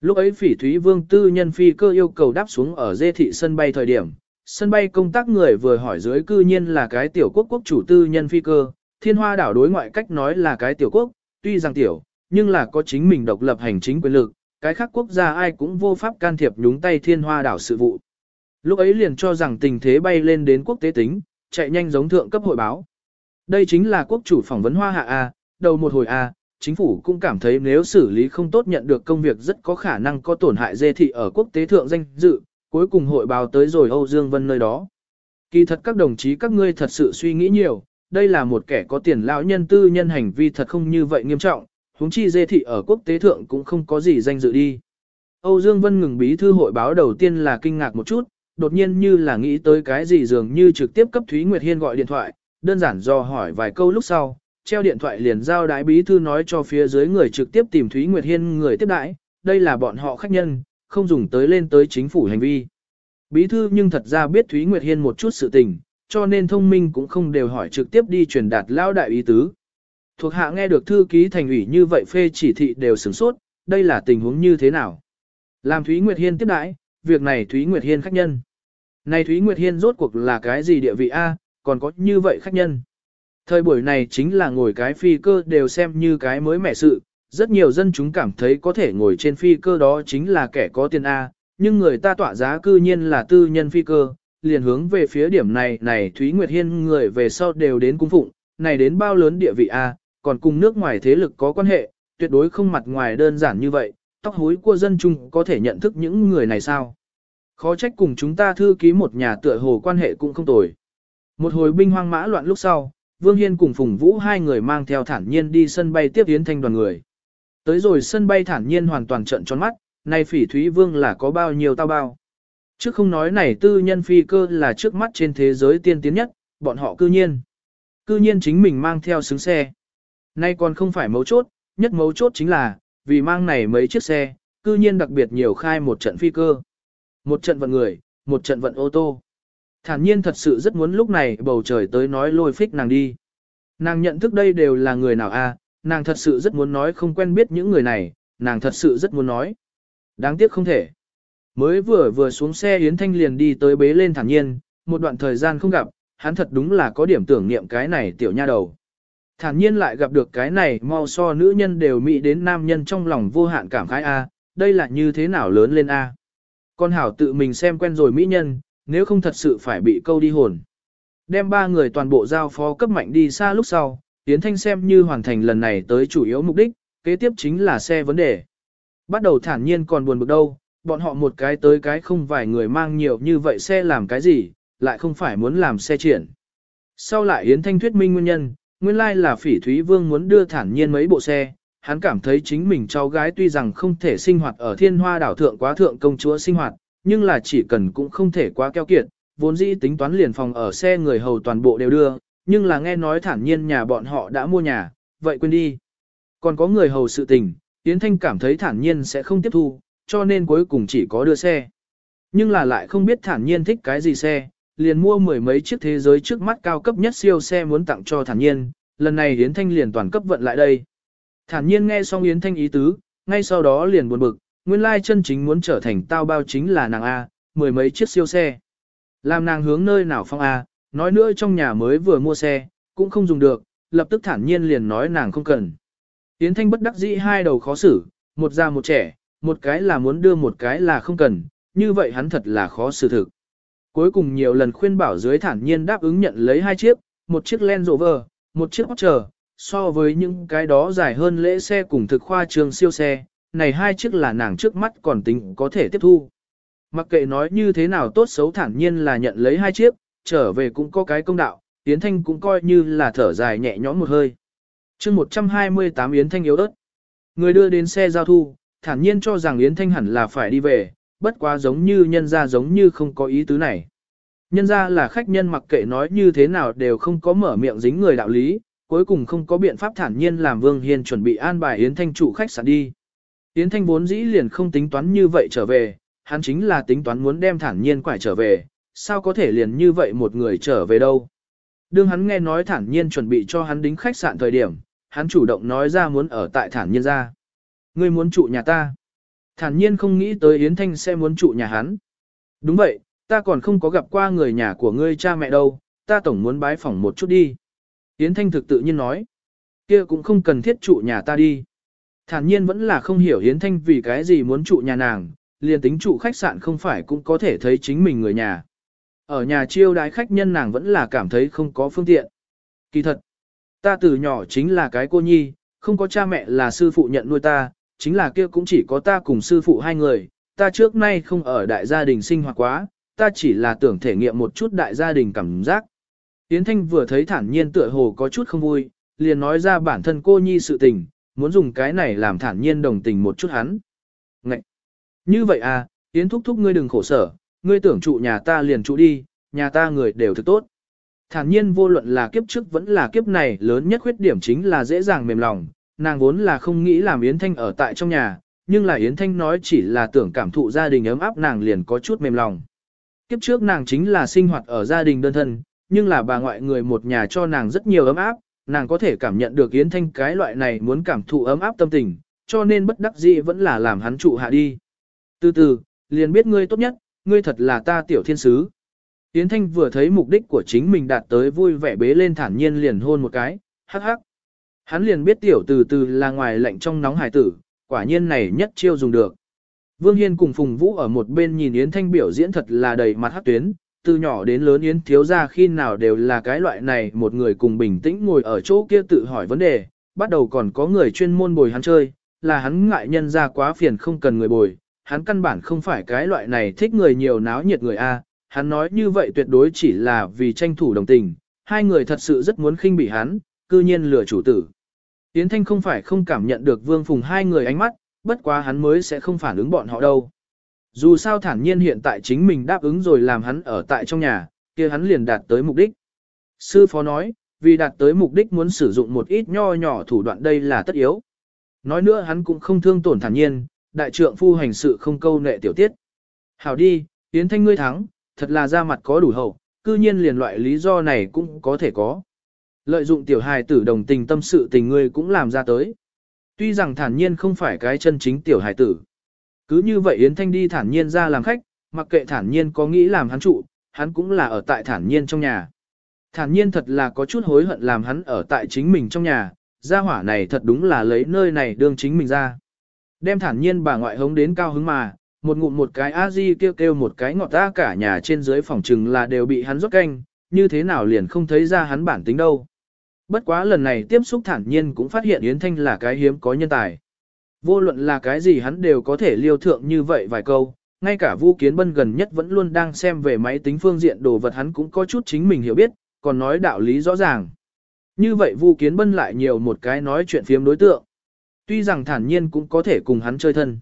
Lúc ấy phỉ thúy vương tư nhân phi cơ yêu cầu đáp xuống ở dê thị sân bay thời điểm, sân bay công tác người vừa hỏi dưới cư nhiên là cái tiểu quốc quốc chủ tư nhân phi cơ, thiên hoa đảo đối ngoại cách nói là cái tiểu quốc, tuy rằng tiểu, nhưng là có chính mình độc lập hành chính quyền lực, cái khác quốc gia ai cũng vô pháp can thiệp nhúng tay thiên hoa đảo sự vụ. Lúc ấy liền cho rằng tình thế bay lên đến quốc tế tính, chạy nhanh giống thượng cấp hội báo. Đây chính là quốc chủ phỏng vấn hoa hạ A, đầu một hồi A, chính phủ cũng cảm thấy nếu xử lý không tốt nhận được công việc rất có khả năng có tổn hại dê thị ở quốc tế thượng danh dự, cuối cùng hội báo tới rồi Âu Dương Vân nơi đó. Kỳ thật các đồng chí các ngươi thật sự suy nghĩ nhiều, đây là một kẻ có tiền lão nhân tư nhân hành vi thật không như vậy nghiêm trọng, huống chi dê thị ở quốc tế thượng cũng không có gì danh dự đi. Âu Dương Vân ngừng bí thư hội báo đầu tiên là kinh ngạc một chút, đột nhiên như là nghĩ tới cái gì dường như trực tiếp cấp Thúy Nguyệt Hiên gọi điện thoại, đơn giản do hỏi vài câu lúc sau, treo điện thoại liền giao đái bí thư nói cho phía dưới người trực tiếp tìm Thúy Nguyệt Hiên người tiếp đãi, đây là bọn họ khách nhân, không dùng tới lên tới chính phủ hành vi. Bí thư nhưng thật ra biết Thúy Nguyệt Hiên một chút sự tình, cho nên thông minh cũng không đều hỏi trực tiếp đi truyền đạt lao đại ý tứ. Thuộc hạ nghe được thư ký thành ủy như vậy phê chỉ thị đều sửng sốt, đây là tình huống như thế nào? Làm Thúy Nguyệt Hiên tiếp đãi, việc này Thúy Nguyệt Hiên khách nhân. Này Thúy Nguyệt Hiên rốt cuộc là cái gì địa vị A, còn có như vậy khách nhân. Thời buổi này chính là ngồi cái phi cơ đều xem như cái mới mẻ sự, rất nhiều dân chúng cảm thấy có thể ngồi trên phi cơ đó chính là kẻ có tiền A, nhưng người ta tỏa giá cư nhiên là tư nhân phi cơ, liền hướng về phía điểm này này Thúy Nguyệt Hiên người về sau đều đến cung phụng, này đến bao lớn địa vị A, còn cùng nước ngoài thế lực có quan hệ, tuyệt đối không mặt ngoài đơn giản như vậy, tóc hối của dân chúng có thể nhận thức những người này sao. Khó trách cùng chúng ta thư ký một nhà tựa hồ quan hệ cũng không tồi. Một hồi binh hoang mã loạn lúc sau, Vương Hiên cùng Phùng Vũ hai người mang theo thản nhiên đi sân bay tiếp Yến Thanh đoàn người. Tới rồi sân bay thản nhiên hoàn toàn trận tròn mắt, này phỉ Thúy Vương là có bao nhiêu tao bao. Trước không nói này tư nhân phi cơ là trước mắt trên thế giới tiên tiến nhất, bọn họ cư nhiên. Cư nhiên chính mình mang theo xứng xe. Nay còn không phải mấu chốt, nhất mấu chốt chính là, vì mang này mấy chiếc xe, cư nhiên đặc biệt nhiều khai một trận phi cơ. Một trận vận người, một trận vận ô tô. Thản nhiên thật sự rất muốn lúc này bầu trời tới nói lôi phích nàng đi. Nàng nhận thức đây đều là người nào a? Nàng thật sự rất muốn nói không quen biết những người này, nàng thật sự rất muốn nói. Đáng tiếc không thể. Mới vừa vừa xuống xe Yến Thanh liền đi tới bế lên thản nhiên, một đoạn thời gian không gặp, hắn thật đúng là có điểm tưởng niệm cái này tiểu nha đầu. Thản nhiên lại gặp được cái này mau so nữ nhân đều mỹ đến nam nhân trong lòng vô hạn cảm khái A, đây là như thế nào lớn lên A. Con hảo tự mình xem quen rồi mỹ nhân, nếu không thật sự phải bị câu đi hồn. Đem ba người toàn bộ giao phó cấp mạnh đi xa lúc sau, Yến Thanh xem như hoàn thành lần này tới chủ yếu mục đích, kế tiếp chính là xe vấn đề. Bắt đầu thản nhiên còn buồn bực đâu, bọn họ một cái tới cái không vài người mang nhiều như vậy xe làm cái gì, lại không phải muốn làm xe triển. Sau lại Yến Thanh thuyết minh nguyên nhân, nguyên lai là phỉ Thúy Vương muốn đưa thản nhiên mấy bộ xe, hắn cảm thấy chính mình cháu gái tuy rằng không thể sinh hoạt ở thiên hoa đảo thượng quá thượng công chúa sinh hoạt, nhưng là chỉ cần cũng không thể quá keo kiệt, vốn dĩ tính toán liền phòng ở xe người hầu toàn bộ đều đưa, nhưng là nghe nói thản nhiên nhà bọn họ đã mua nhà, vậy quên đi. Còn có người hầu sự tình, Yến Thanh cảm thấy thản nhiên sẽ không tiếp thu, cho nên cuối cùng chỉ có đưa xe. Nhưng là lại không biết thản nhiên thích cái gì xe, liền mua mười mấy chiếc thế giới trước mắt cao cấp nhất siêu xe muốn tặng cho thản nhiên, lần này Yến Thanh liền toàn cấp vận lại đây. Thản nhiên nghe xong Yến Thanh ý tứ, ngay sau đó liền buồn bực, nguyên lai chân chính muốn trở thành tao bao chính là nàng A, mười mấy chiếc siêu xe. Làm nàng hướng nơi nào phong A, nói nữa trong nhà mới vừa mua xe, cũng không dùng được, lập tức thản nhiên liền nói nàng không cần. Yến Thanh bất đắc dĩ hai đầu khó xử, một già một trẻ, một cái là muốn đưa một cái là không cần, như vậy hắn thật là khó xử thực. Cuối cùng nhiều lần khuyên bảo dưới thản nhiên đáp ứng nhận lấy hai chiếc, một chiếc Land Rover, một chiếc Porsche, so với những cái đó dài hơn lễ xe cùng thực khoa trường siêu xe, này hai chiếc là nàng trước mắt còn tính có thể tiếp thu. Mặc kệ nói như thế nào tốt xấu thản nhiên là nhận lấy hai chiếc, trở về cũng có cái công đạo, Yến Thanh cũng coi như là thở dài nhẹ nhõm một hơi. chương 128 Yến Thanh yếu ớt. Người đưa đến xe giao thu, thản nhiên cho rằng Yến Thanh hẳn là phải đi về, bất quá giống như nhân ra giống như không có ý tứ này. Nhân ra là khách nhân mặc kệ nói như thế nào đều không có mở miệng dính người đạo lý, cuối cùng không có biện pháp thản nhiên làm Vương Hiên chuẩn bị an bài Yến Thanh chủ khách sạn đi. Yến Thanh vốn dĩ liền không tính toán như vậy trở về, hắn chính là tính toán muốn đem thản nhiên quải trở về, sao có thể liền như vậy một người trở về đâu. Đương hắn nghe nói thản nhiên chuẩn bị cho hắn đính khách sạn thời điểm, hắn chủ động nói ra muốn ở tại thản nhiên ra. Ngươi muốn trụ nhà ta. Thản nhiên không nghĩ tới Yến Thanh sẽ muốn trụ nhà hắn. Đúng vậy, ta còn không có gặp qua người nhà của ngươi cha mẹ đâu, ta tổng muốn bái phỏng một chút đi. Yến Thanh thực tự nhiên nói. kia cũng không cần thiết trụ nhà ta đi. Thản nhiên vẫn là không hiểu Yến Thanh vì cái gì muốn trụ nhà nàng, liền tính trụ khách sạn không phải cũng có thể thấy chính mình người nhà. Ở nhà chiêu đái khách nhân nàng vẫn là cảm thấy không có phương tiện. Kỳ thật, ta từ nhỏ chính là cái cô nhi, không có cha mẹ là sư phụ nhận nuôi ta, chính là kia cũng chỉ có ta cùng sư phụ hai người, ta trước nay không ở đại gia đình sinh hoạt quá, ta chỉ là tưởng thể nghiệm một chút đại gia đình cảm giác. Yến Thanh vừa thấy thản nhiên tựa hồ có chút không vui, liền nói ra bản thân cô nhi sự tình, muốn dùng cái này làm thản nhiên đồng tình một chút hắn. Ngậy! Như vậy à, Yến thúc thúc ngươi đừng khổ sở, ngươi tưởng trụ nhà ta liền trụ đi, nhà ta người đều thực tốt. Thản nhiên vô luận là kiếp trước vẫn là kiếp này lớn nhất khuyết điểm chính là dễ dàng mềm lòng, nàng vốn là không nghĩ làm Yến Thanh ở tại trong nhà, nhưng là Yến Thanh nói chỉ là tưởng cảm thụ gia đình ấm áp nàng liền có chút mềm lòng. Kiếp trước nàng chính là sinh hoạt ở gia đình đơn thân, nhưng là bà ngoại người một nhà cho nàng rất nhiều ấm áp, nàng có thể cảm nhận được Yến Thanh cái loại này muốn cảm thụ ấm áp tâm tình, cho nên bất đắc dĩ vẫn là làm hắn trụ hạ đi. Từ từ, liền biết ngươi tốt nhất, ngươi thật là ta tiểu thiên sứ. Yến Thanh vừa thấy mục đích của chính mình đạt tới vui vẻ bế lên thản nhiên liền hôn một cái, hắc hắc. Hắn liền biết tiểu từ từ là ngoài lạnh trong nóng hải tử, quả nhiên này nhất chiêu dùng được. Vương Hiên cùng Phùng Vũ ở một bên nhìn Yến Thanh biểu diễn thật là đầy mặt hắc tuyến, từ nhỏ đến lớn Yến thiếu ra khi nào đều là cái loại này một người cùng bình tĩnh ngồi ở chỗ kia tự hỏi vấn đề, bắt đầu còn có người chuyên môn bồi hắn chơi, là hắn ngại nhân ra quá phiền không cần người bồi, hắn căn bản không phải cái loại này thích người nhiều náo nhiệt người A, hắn nói như vậy tuyệt đối chỉ là vì tranh thủ đồng tình, hai người thật sự rất muốn khinh bị hắn, cư nhiên lừa chủ tử. Yến Thanh không phải không cảm nhận được Vương Phùng hai người ánh mắt, bất quá hắn mới sẽ không phản ứng bọn họ đâu. Dù sao thản nhiên hiện tại chính mình đáp ứng rồi làm hắn ở tại trong nhà, kia hắn liền đạt tới mục đích. Sư phó nói, vì đạt tới mục đích muốn sử dụng một ít nho nhỏ thủ đoạn đây là tất yếu. Nói nữa hắn cũng không thương tổn thản nhiên, đại trượng phu hành sự không câu nệ tiểu tiết. Hảo đi, Yến Thanh ngươi thắng, thật là ra mặt có đủ hậu, cư nhiên liền loại lý do này cũng có thể có. Lợi dụng tiểu hài tử đồng tình tâm sự tình ngươi cũng làm ra tới. Tuy rằng thản nhiên không phải cái chân chính tiểu hài tử. Cứ như vậy Yến Thanh đi thản nhiên ra làm khách, mặc kệ thản nhiên có nghĩ làm hắn trụ, hắn cũng là ở tại thản nhiên trong nhà. Thản nhiên thật là có chút hối hận làm hắn ở tại chính mình trong nhà, gia hỏa này thật đúng là lấy nơi này đương chính mình ra. Đem thản nhiên bà ngoại hống đến cao hứng mà, một ngụm một cái a di kêu kêu một cái ngọt ta cả nhà trên dưới phòng trừng là đều bị hắn rót canh, như thế nào liền không thấy ra hắn bản tính đâu. Bất quá lần này tiếp xúc thản nhiên cũng phát hiện Yến Thanh là cái hiếm có nhân tài. Vô luận là cái gì hắn đều có thể liêu thượng như vậy vài câu, ngay cả Vu Kiến Bân gần nhất vẫn luôn đang xem về máy tính phương diện đồ vật hắn cũng có chút chính mình hiểu biết, còn nói đạo lý rõ ràng. Như vậy Vu Kiến Bân lại nhiều một cái nói chuyện phiếm đối tượng. Tuy rằng thản nhiên cũng có thể cùng hắn chơi thân.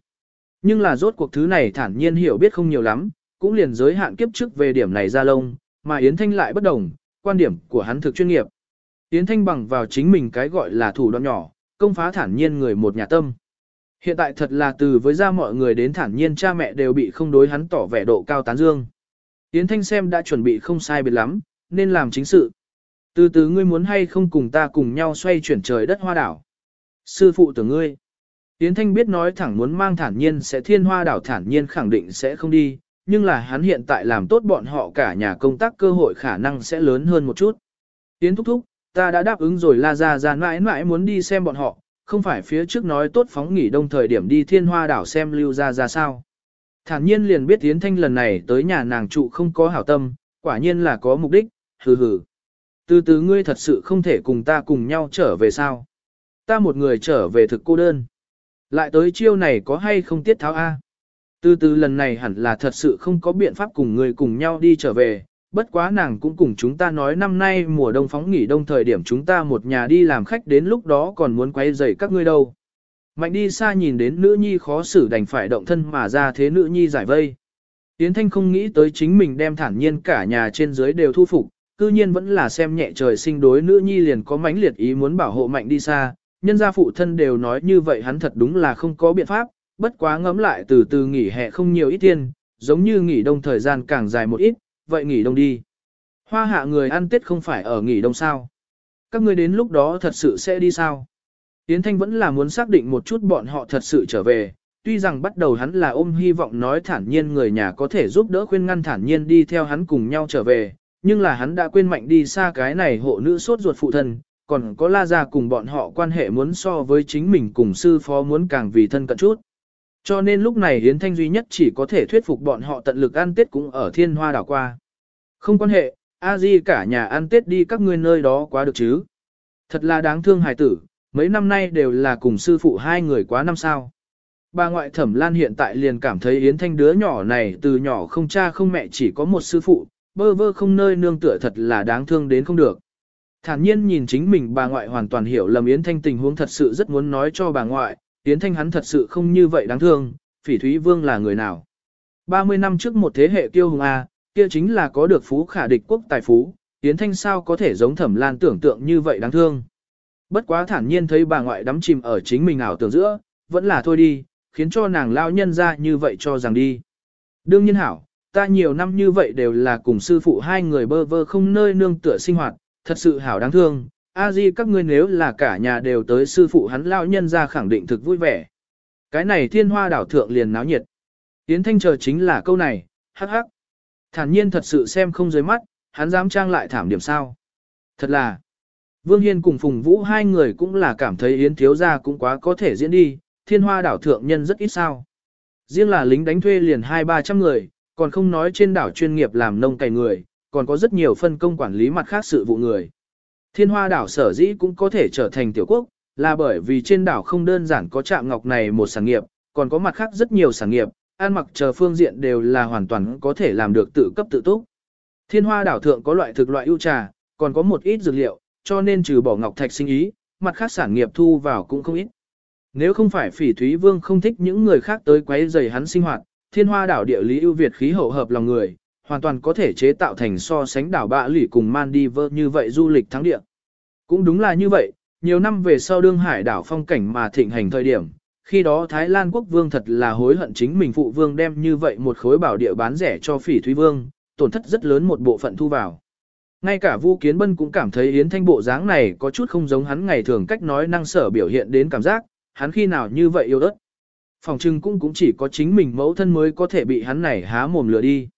Nhưng là rốt cuộc thứ này thản nhiên hiểu biết không nhiều lắm, cũng liền giới hạn kiếp trước về điểm này ra lông, mà Yến Thanh lại bất đồng, quan điểm của hắn thực chuyên nghiệp. Yến Thanh bằng vào chính mình cái gọi là thủ đoạn nhỏ, công phá thản nhiên người một nhà tâm. Hiện tại thật là từ với ra mọi người đến thản nhiên cha mẹ đều bị không đối hắn tỏ vẻ độ cao tán dương. Yến Thanh xem đã chuẩn bị không sai biệt lắm, nên làm chính sự. Từ từ ngươi muốn hay không cùng ta cùng nhau xoay chuyển trời đất hoa đảo. Sư phụ tưởng ngươi. Yến Thanh biết nói thẳng muốn mang thản nhiên sẽ thiên hoa đảo thản nhiên khẳng định sẽ không đi, nhưng là hắn hiện tại làm tốt bọn họ cả nhà công tác cơ hội khả năng sẽ lớn hơn một chút. Yến thúc thúc, ta đã đáp ứng rồi la ra ra mãi mãi muốn đi xem bọn họ, không phải phía trước nói tốt phóng nghỉ đông thời điểm đi thiên hoa đảo xem lưu ra ra sao. Thản nhiên liền biết Yến Thanh lần này tới nhà nàng trụ không có hảo tâm, quả nhiên là có mục đích, hừ hừ. Từ từ ngươi thật sự không thể cùng ta cùng nhau trở về sao. Ta một người trở về thực cô đơn. Lại tới chiêu này có hay không tiết tháo A. Từ từ lần này hẳn là thật sự không có biện pháp cùng người cùng nhau đi trở về, bất quá nàng cũng cùng chúng ta nói năm nay mùa đông phóng nghỉ đông thời điểm chúng ta một nhà đi làm khách đến lúc đó còn muốn quay dậy các ngươi đâu. Mạnh đi xa nhìn đến nữ nhi khó xử đành phải động thân mà ra thế nữ nhi giải vây. Tiến Thanh không nghĩ tới chính mình đem thản nhiên cả nhà trên dưới đều thu phục, cư nhiên vẫn là xem nhẹ trời sinh đối nữ nhi liền có mãnh liệt ý muốn bảo hộ mạnh đi xa, nhân gia phụ thân đều nói như vậy hắn thật đúng là không có biện pháp, bất quá ngẫm lại từ từ nghỉ hè không nhiều ít tiền, giống như nghỉ đông thời gian càng dài một ít, vậy nghỉ đông đi. Hoa hạ người ăn tết không phải ở nghỉ đông sao. Các ngươi đến lúc đó thật sự sẽ đi sao? Yến Thanh vẫn là muốn xác định một chút bọn họ thật sự trở về, tuy rằng bắt đầu hắn là ôm hy vọng nói thản nhiên người nhà có thể giúp đỡ khuyên ngăn thản nhiên đi theo hắn cùng nhau trở về, nhưng là hắn đã quên mạnh đi xa cái này hộ nữ sốt ruột phụ thân, còn có la ra cùng bọn họ quan hệ muốn so với chính mình cùng sư phó muốn càng vì thân cận chút. Cho nên lúc này Yến Thanh duy nhất chỉ có thể thuyết phục bọn họ tận lực ăn tết cũng ở thiên hoa đảo qua. Không quan hệ, a di cả nhà ăn tết đi các ngươi nơi đó quá được chứ. Thật là đáng thương hài tử, mấy năm nay đều là cùng sư phụ hai người quá năm sao. Bà ngoại thẩm lan hiện tại liền cảm thấy Yến Thanh đứa nhỏ này từ nhỏ không cha không mẹ chỉ có một sư phụ, bơ vơ không nơi nương tựa thật là đáng thương đến không được. Thản nhiên nhìn chính mình bà ngoại hoàn toàn hiểu lầm Yến Thanh tình huống thật sự rất muốn nói cho bà ngoại, Yến Thanh hắn thật sự không như vậy đáng thương, phỉ thúy vương là người nào. 30 năm trước một thế hệ kiêu hùng A, kia chính là có được phú khả địch quốc tài phú, Yến Thanh sao có thể giống thẩm lan tưởng tượng như vậy đáng thương. Bất quá thản nhiên thấy bà ngoại đắm chìm ở chính mình ảo tưởng giữa, vẫn là thôi đi, khiến cho nàng lao nhân ra như vậy cho rằng đi. Đương nhiên hảo, ta nhiều năm như vậy đều là cùng sư phụ hai người bơ vơ không nơi nương tựa sinh hoạt, thật sự hảo đáng thương. A Di các ngươi nếu là cả nhà đều tới sư phụ hắn lao nhân ra khẳng định thực vui vẻ. Cái này thiên hoa đảo thượng liền náo nhiệt. Yến Thanh chờ chính là câu này, hắc hắc. Thản nhiên thật sự xem không dưới mắt, hắn dám trang lại thảm điểm sao. Thật là, Vương Hiên cùng Phùng Vũ hai người cũng là cảm thấy Yến thiếu gia cũng quá có thể diễn đi, thiên hoa đảo thượng nhân rất ít sao. Riêng là lính đánh thuê liền hai ba trăm người, còn không nói trên đảo chuyên nghiệp làm nông cày người, còn có rất nhiều phân công quản lý mặt khác sự vụ người. Thiên hoa đảo sở dĩ cũng có thể trở thành tiểu quốc, là bởi vì trên đảo không đơn giản có trạm ngọc này một sản nghiệp, còn có mặt khác rất nhiều sản nghiệp, an mặc chờ phương diện đều là hoàn toàn có thể làm được tự cấp tự túc. Thiên hoa đảo thượng có loại thực loại ưu trà, còn có một ít dược liệu, cho nên trừ bỏ ngọc thạch sinh ý, mặt khác sản nghiệp thu vào cũng không ít. Nếu không phải phỉ thúy vương không thích những người khác tới quấy rầy hắn sinh hoạt, thiên hoa đảo địa lý ưu việt khí hậu hợp lòng người, hoàn toàn có thể chế tạo thành so sánh đảo bạ lỉ cùng Maldives như vậy du lịch thắng địa. Cũng đúng là như vậy, nhiều năm về sau đương hải đảo phong cảnh mà thịnh hành thời điểm, khi đó Thái Lan quốc vương thật là hối hận chính mình phụ vương đem như vậy một khối bảo địa bán rẻ cho phỉ thúy vương, tổn thất rất lớn một bộ phận thu vào. Ngay cả Vu Kiến Bân cũng cảm thấy Yến Thanh bộ dáng này có chút không giống hắn ngày thường cách nói năng sở biểu hiện đến cảm giác, hắn khi nào như vậy yêu đất. Phòng trưng cũng cũng chỉ có chính mình mẫu thân mới có thể bị hắn này há mồm lừa đi.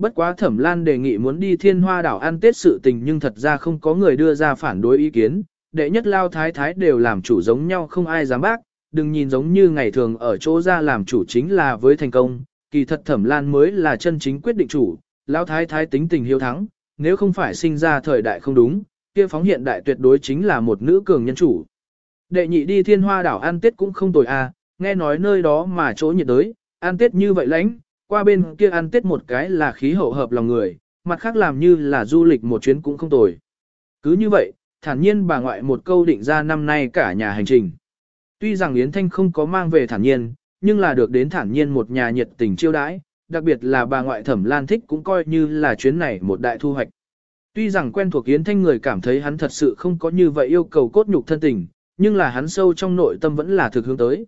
Bất quá Thẩm Lan đề nghị muốn đi Thiên Hoa đảo ăn Tết sự tình nhưng thật ra không có người đưa ra phản đối ý kiến, đệ nhất lao thái thái đều làm chủ giống nhau không ai dám bác, đừng nhìn giống như ngày thường ở chỗ ra làm chủ chính là với thành công, kỳ thật Thẩm Lan mới là chân chính quyết định chủ, lao thái thái tính tình hiếu thắng, nếu không phải sinh ra thời đại không đúng, kia phóng hiện đại tuyệt đối chính là một nữ cường nhân chủ. Đệ nhị đi thiên hoa đảo ăn tết cũng không tồi à, nghe nói nơi đó mà chỗ nhiệt đới, ăn tết như vậy lãnh, qua bên kia ăn tết một cái là khí hậu hợp lòng người, mặt khác làm như là du lịch một chuyến cũng không tồi. Cứ như vậy, thản nhiên bà ngoại một câu định ra năm nay cả nhà hành trình. Tuy rằng Yến Thanh không có mang về thản nhiên, nhưng là được đến thản nhiên một nhà nhiệt tình chiêu đãi, đặc biệt là bà ngoại thẩm lan thích cũng coi như là chuyến này một đại thu hoạch. Tuy rằng quen thuộc Yến Thanh người cảm thấy hắn thật sự không có như vậy yêu cầu cốt nhục thân tình, nhưng là hắn sâu trong nội tâm vẫn là thực hướng tới.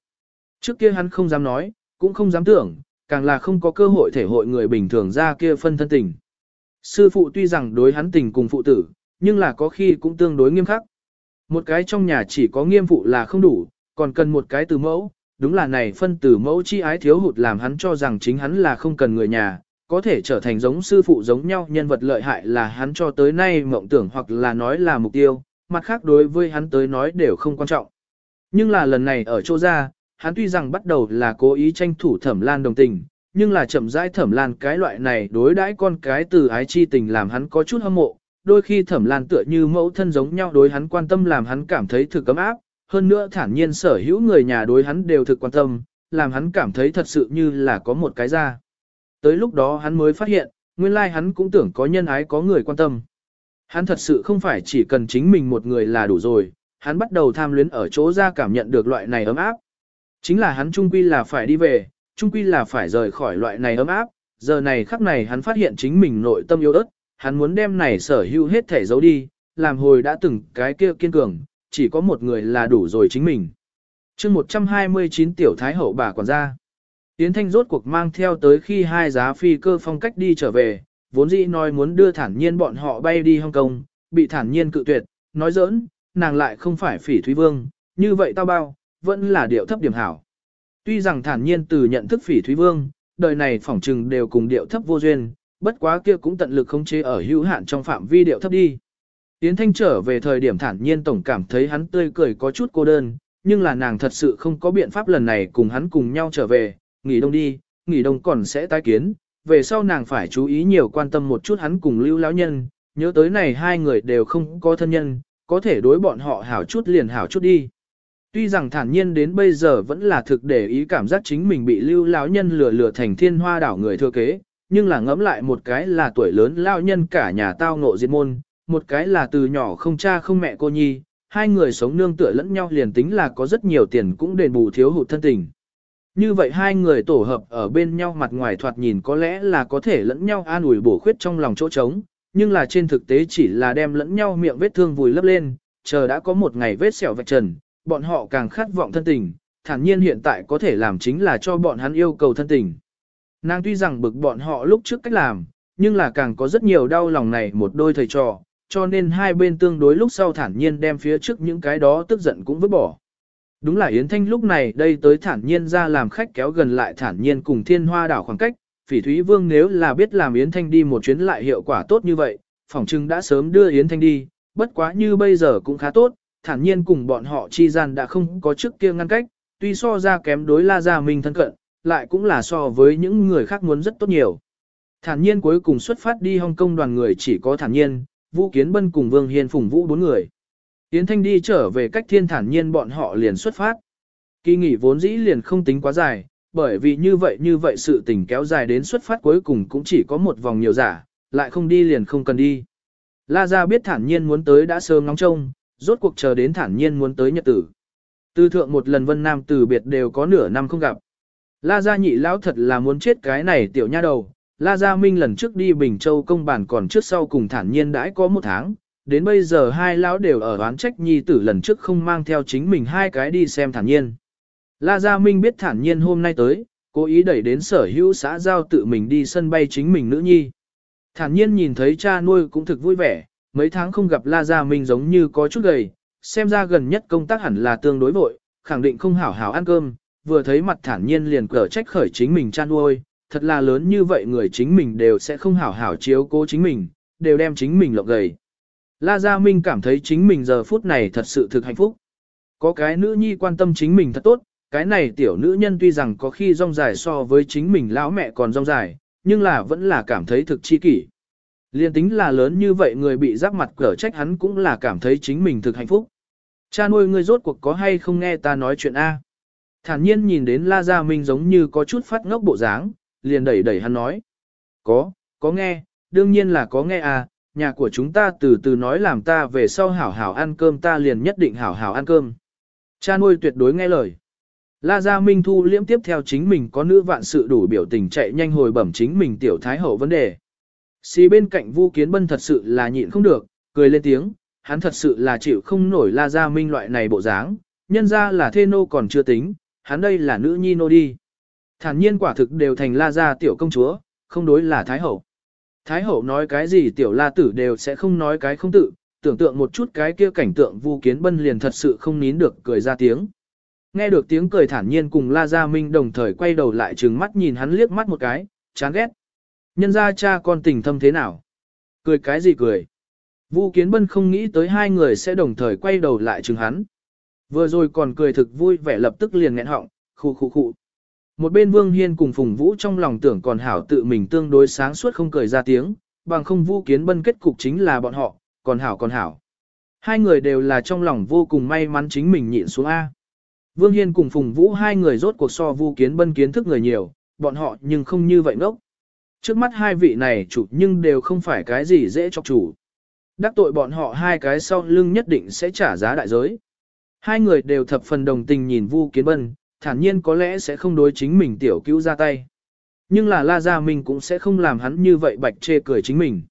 Trước kia hắn không dám nói, cũng không dám tưởng, càng là không có cơ hội thể hội người bình thường ra kia phân thân tình. Sư phụ tuy rằng đối hắn tình cùng phụ tử, nhưng là có khi cũng tương đối nghiêm khắc. Một cái trong nhà chỉ có nghiêm phụ là không đủ, còn cần một cái từ mẫu, đúng là này phân từ mẫu chi ái thiếu hụt làm hắn cho rằng chính hắn là không cần người nhà, có thể trở thành giống sư phụ giống nhau nhân vật lợi hại là hắn cho tới nay mộng tưởng hoặc là nói là mục tiêu, mặt khác đối với hắn tới nói đều không quan trọng. Nhưng là lần này ở chỗ ra, hắn tuy rằng bắt đầu là cố ý tranh thủ thẩm lan đồng tình, nhưng là chậm rãi thẩm lan cái loại này đối đãi con cái từ ái chi tình làm hắn có chút hâm mộ, đôi khi thẩm lan tựa như mẫu thân giống nhau đối hắn quan tâm làm hắn cảm thấy thực cấm áp, hơn nữa thản nhiên sở hữu người nhà đối hắn đều thực quan tâm, làm hắn cảm thấy thật sự như là có một cái ra. Tới lúc đó hắn mới phát hiện, nguyên lai hắn cũng tưởng có nhân ái có người quan tâm. Hắn thật sự không phải chỉ cần chính mình một người là đủ rồi, hắn bắt đầu tham luyến ở chỗ ra cảm nhận được loại này ấm áp. Chính là hắn trung quy là phải đi về, trung quy là phải rời khỏi loại này ấm áp, giờ này khắc này hắn phát hiện chính mình nội tâm yếu ớt, hắn muốn đem này sở hữu hết thể giấu đi, làm hồi đã từng cái kia kiên cường, chỉ có một người là đủ rồi chính mình. chương 129 tiểu thái hậu bà quản gia. Yến Thanh rốt cuộc mang theo tới khi hai giá phi cơ phong cách đi trở về, vốn dĩ nói muốn đưa thản nhiên bọn họ bay đi Hong Kong, bị thản nhiên cự tuyệt, nói giỡn, nàng lại không phải phỉ thúy vương, như vậy tao bao, vẫn là điệu thấp điểm hảo. Tuy rằng thản nhiên từ nhận thức phỉ thúy vương, đời này phỏng trừng đều cùng điệu thấp vô duyên, bất quá kia cũng tận lực khống chế ở hữu hạn trong phạm vi điệu thấp đi. Yến Thanh trở về thời điểm thản nhiên tổng cảm thấy hắn tươi cười có chút cô đơn, nhưng là nàng thật sự không có biện pháp lần này cùng hắn cùng nhau trở về, nghỉ đông đi, nghỉ đông còn sẽ tái kiến, về sau nàng phải chú ý nhiều quan tâm một chút hắn cùng lưu lão nhân, nhớ tới này hai người đều không có thân nhân, có thể đối bọn họ hảo chút liền hảo chút đi. Tuy rằng thản nhiên đến bây giờ vẫn là thực để ý cảm giác chính mình bị lưu lão nhân lừa lừa thành thiên hoa đảo người thừa kế, nhưng là ngẫm lại một cái là tuổi lớn lão nhân cả nhà tao ngộ diệt môn, một cái là từ nhỏ không cha không mẹ cô nhi, hai người sống nương tựa lẫn nhau liền tính là có rất nhiều tiền cũng đền bù thiếu hụt thân tình. Như vậy hai người tổ hợp ở bên nhau mặt ngoài thoạt nhìn có lẽ là có thể lẫn nhau an ủi bổ khuyết trong lòng chỗ trống, nhưng là trên thực tế chỉ là đem lẫn nhau miệng vết thương vùi lấp lên, chờ đã có một ngày vết sẹo vạch trần, bọn họ càng khát vọng thân tình, thản nhiên hiện tại có thể làm chính là cho bọn hắn yêu cầu thân tình. Nàng tuy rằng bực bọn họ lúc trước cách làm, nhưng là càng có rất nhiều đau lòng này một đôi thầy trò, cho nên hai bên tương đối lúc sau thản nhiên đem phía trước những cái đó tức giận cũng vứt bỏ. Đúng là Yến Thanh lúc này đây tới thản nhiên ra làm khách kéo gần lại thản nhiên cùng thiên hoa đảo khoảng cách, phỉ thúy vương nếu là biết làm Yến Thanh đi một chuyến lại hiệu quả tốt như vậy, phỏng chừng đã sớm đưa Yến Thanh đi, bất quá như bây giờ cũng khá tốt, thản nhiên cùng bọn họ chi gian đã không có trước kia ngăn cách, tuy so ra kém đối La Gia Minh thân cận, lại cũng là so với những người khác muốn rất tốt nhiều. Thản nhiên cuối cùng xuất phát đi Hong Kong đoàn người chỉ có thản nhiên, Vũ Kiến Bân cùng Vương Hiên Phùng Vũ bốn người. Yến Thanh đi trở về cách thiên thản nhiên bọn họ liền xuất phát. Kỳ nghỉ vốn dĩ liền không tính quá dài, bởi vì như vậy như vậy sự tình kéo dài đến xuất phát cuối cùng cũng chỉ có một vòng nhiều giả, lại không đi liền không cần đi. La Gia biết thản nhiên muốn tới đã sớm ngóng trông, rốt cuộc chờ đến thản nhiên muốn tới nhật tử. Tư thượng một lần Vân Nam từ biệt đều có nửa năm không gặp. La Gia nhị lão thật là muốn chết cái này tiểu nha đầu. La Gia Minh lần trước đi Bình Châu công bản còn trước sau cùng thản nhiên đãi có một tháng, đến bây giờ hai lão đều ở oán trách nhi tử lần trước không mang theo chính mình hai cái đi xem thản nhiên. La Gia Minh biết thản nhiên hôm nay tới, cố ý đẩy đến sở hữu xã giao tự mình đi sân bay chính mình nữ nhi. Thản nhiên nhìn thấy cha nuôi cũng thực vui vẻ, mấy tháng không gặp La Gia Minh giống như có chút gầy, xem ra gần nhất công tác hẳn là tương đối vội, khẳng định không hảo hảo ăn cơm, vừa thấy mặt thản nhiên liền cở trách khởi chính mình chăn nuôi, thật là lớn như vậy người chính mình đều sẽ không hảo hảo chiếu cố chính mình, đều đem chính mình lộng gầy. La Gia Minh cảm thấy chính mình giờ phút này thật sự thực hạnh phúc. Có cái nữ nhi quan tâm chính mình thật tốt, cái này tiểu nữ nhân tuy rằng có khi rong dài so với chính mình lão mẹ còn rong dài, nhưng là vẫn là cảm thấy thực chi kỷ. Liên tính là lớn như vậy người bị giáp mặt cở trách hắn cũng là cảm thấy chính mình thực hạnh phúc. Cha nuôi ngươi rốt cuộc có hay không nghe ta nói chuyện A. Thản nhiên nhìn đến La Gia Minh giống như có chút phát ngốc bộ dáng, liền đẩy đẩy hắn nói. Có, có nghe, đương nhiên là có nghe à, nhà của chúng ta từ từ nói làm ta về sau hảo hảo ăn cơm ta liền nhất định hảo hảo ăn cơm. Cha nuôi tuyệt đối nghe lời. La Gia Minh thu liễm tiếp theo chính mình có nữ vạn sự đủ biểu tình chạy nhanh hồi bẩm chính mình tiểu thái hậu vấn đề. Xì bên cạnh Vu Kiến Bân thật sự là nhịn không được, cười lên tiếng, hắn thật sự là chịu không nổi La Gia Minh loại này bộ dáng, nhân ra là thê nô còn chưa tính, hắn đây là nữ nhi nô đi. Thản nhiên quả thực đều thành La Gia tiểu công chúa, không đối là Thái Hậu. Thái Hậu nói cái gì tiểu La tử đều sẽ không nói cái không tự, tưởng tượng một chút cái kia cảnh tượng Vu Kiến Bân liền thật sự không nín được cười ra tiếng. Nghe được tiếng cười thản nhiên cùng La Gia Minh đồng thời quay đầu lại trừng mắt nhìn hắn liếc mắt một cái, chán ghét. Nhân ra cha con tình thâm thế nào? Cười cái gì cười? Vu Kiến Bân không nghĩ tới hai người sẽ đồng thời quay đầu lại chừng hắn. Vừa rồi còn cười thực vui vẻ lập tức liền nghẹn họng, khu khu khu. Một bên Vương Hiên cùng Phùng Vũ trong lòng tưởng còn hảo tự mình tương đối sáng suốt không cười ra tiếng, bằng không Vu Kiến Bân kết cục chính là bọn họ, còn hảo còn hảo. Hai người đều là trong lòng vô cùng may mắn chính mình nhịn xuống A. Vương Hiên cùng Phùng Vũ hai người rốt cuộc so Vu Kiến Bân kiến thức người nhiều, bọn họ nhưng không như vậy ngốc. Trước mắt hai vị này chủ nhưng đều không phải cái gì dễ chọc chủ. Đắc tội bọn họ hai cái sau lưng nhất định sẽ trả giá đại giới. Hai người đều thập phần đồng tình nhìn Vu Kiến Bân, thản nhiên có lẽ sẽ không đối chính mình tiểu cứu ra tay. Nhưng là La Gia Minh cũng sẽ không làm hắn như vậy bạch chê cười chính mình.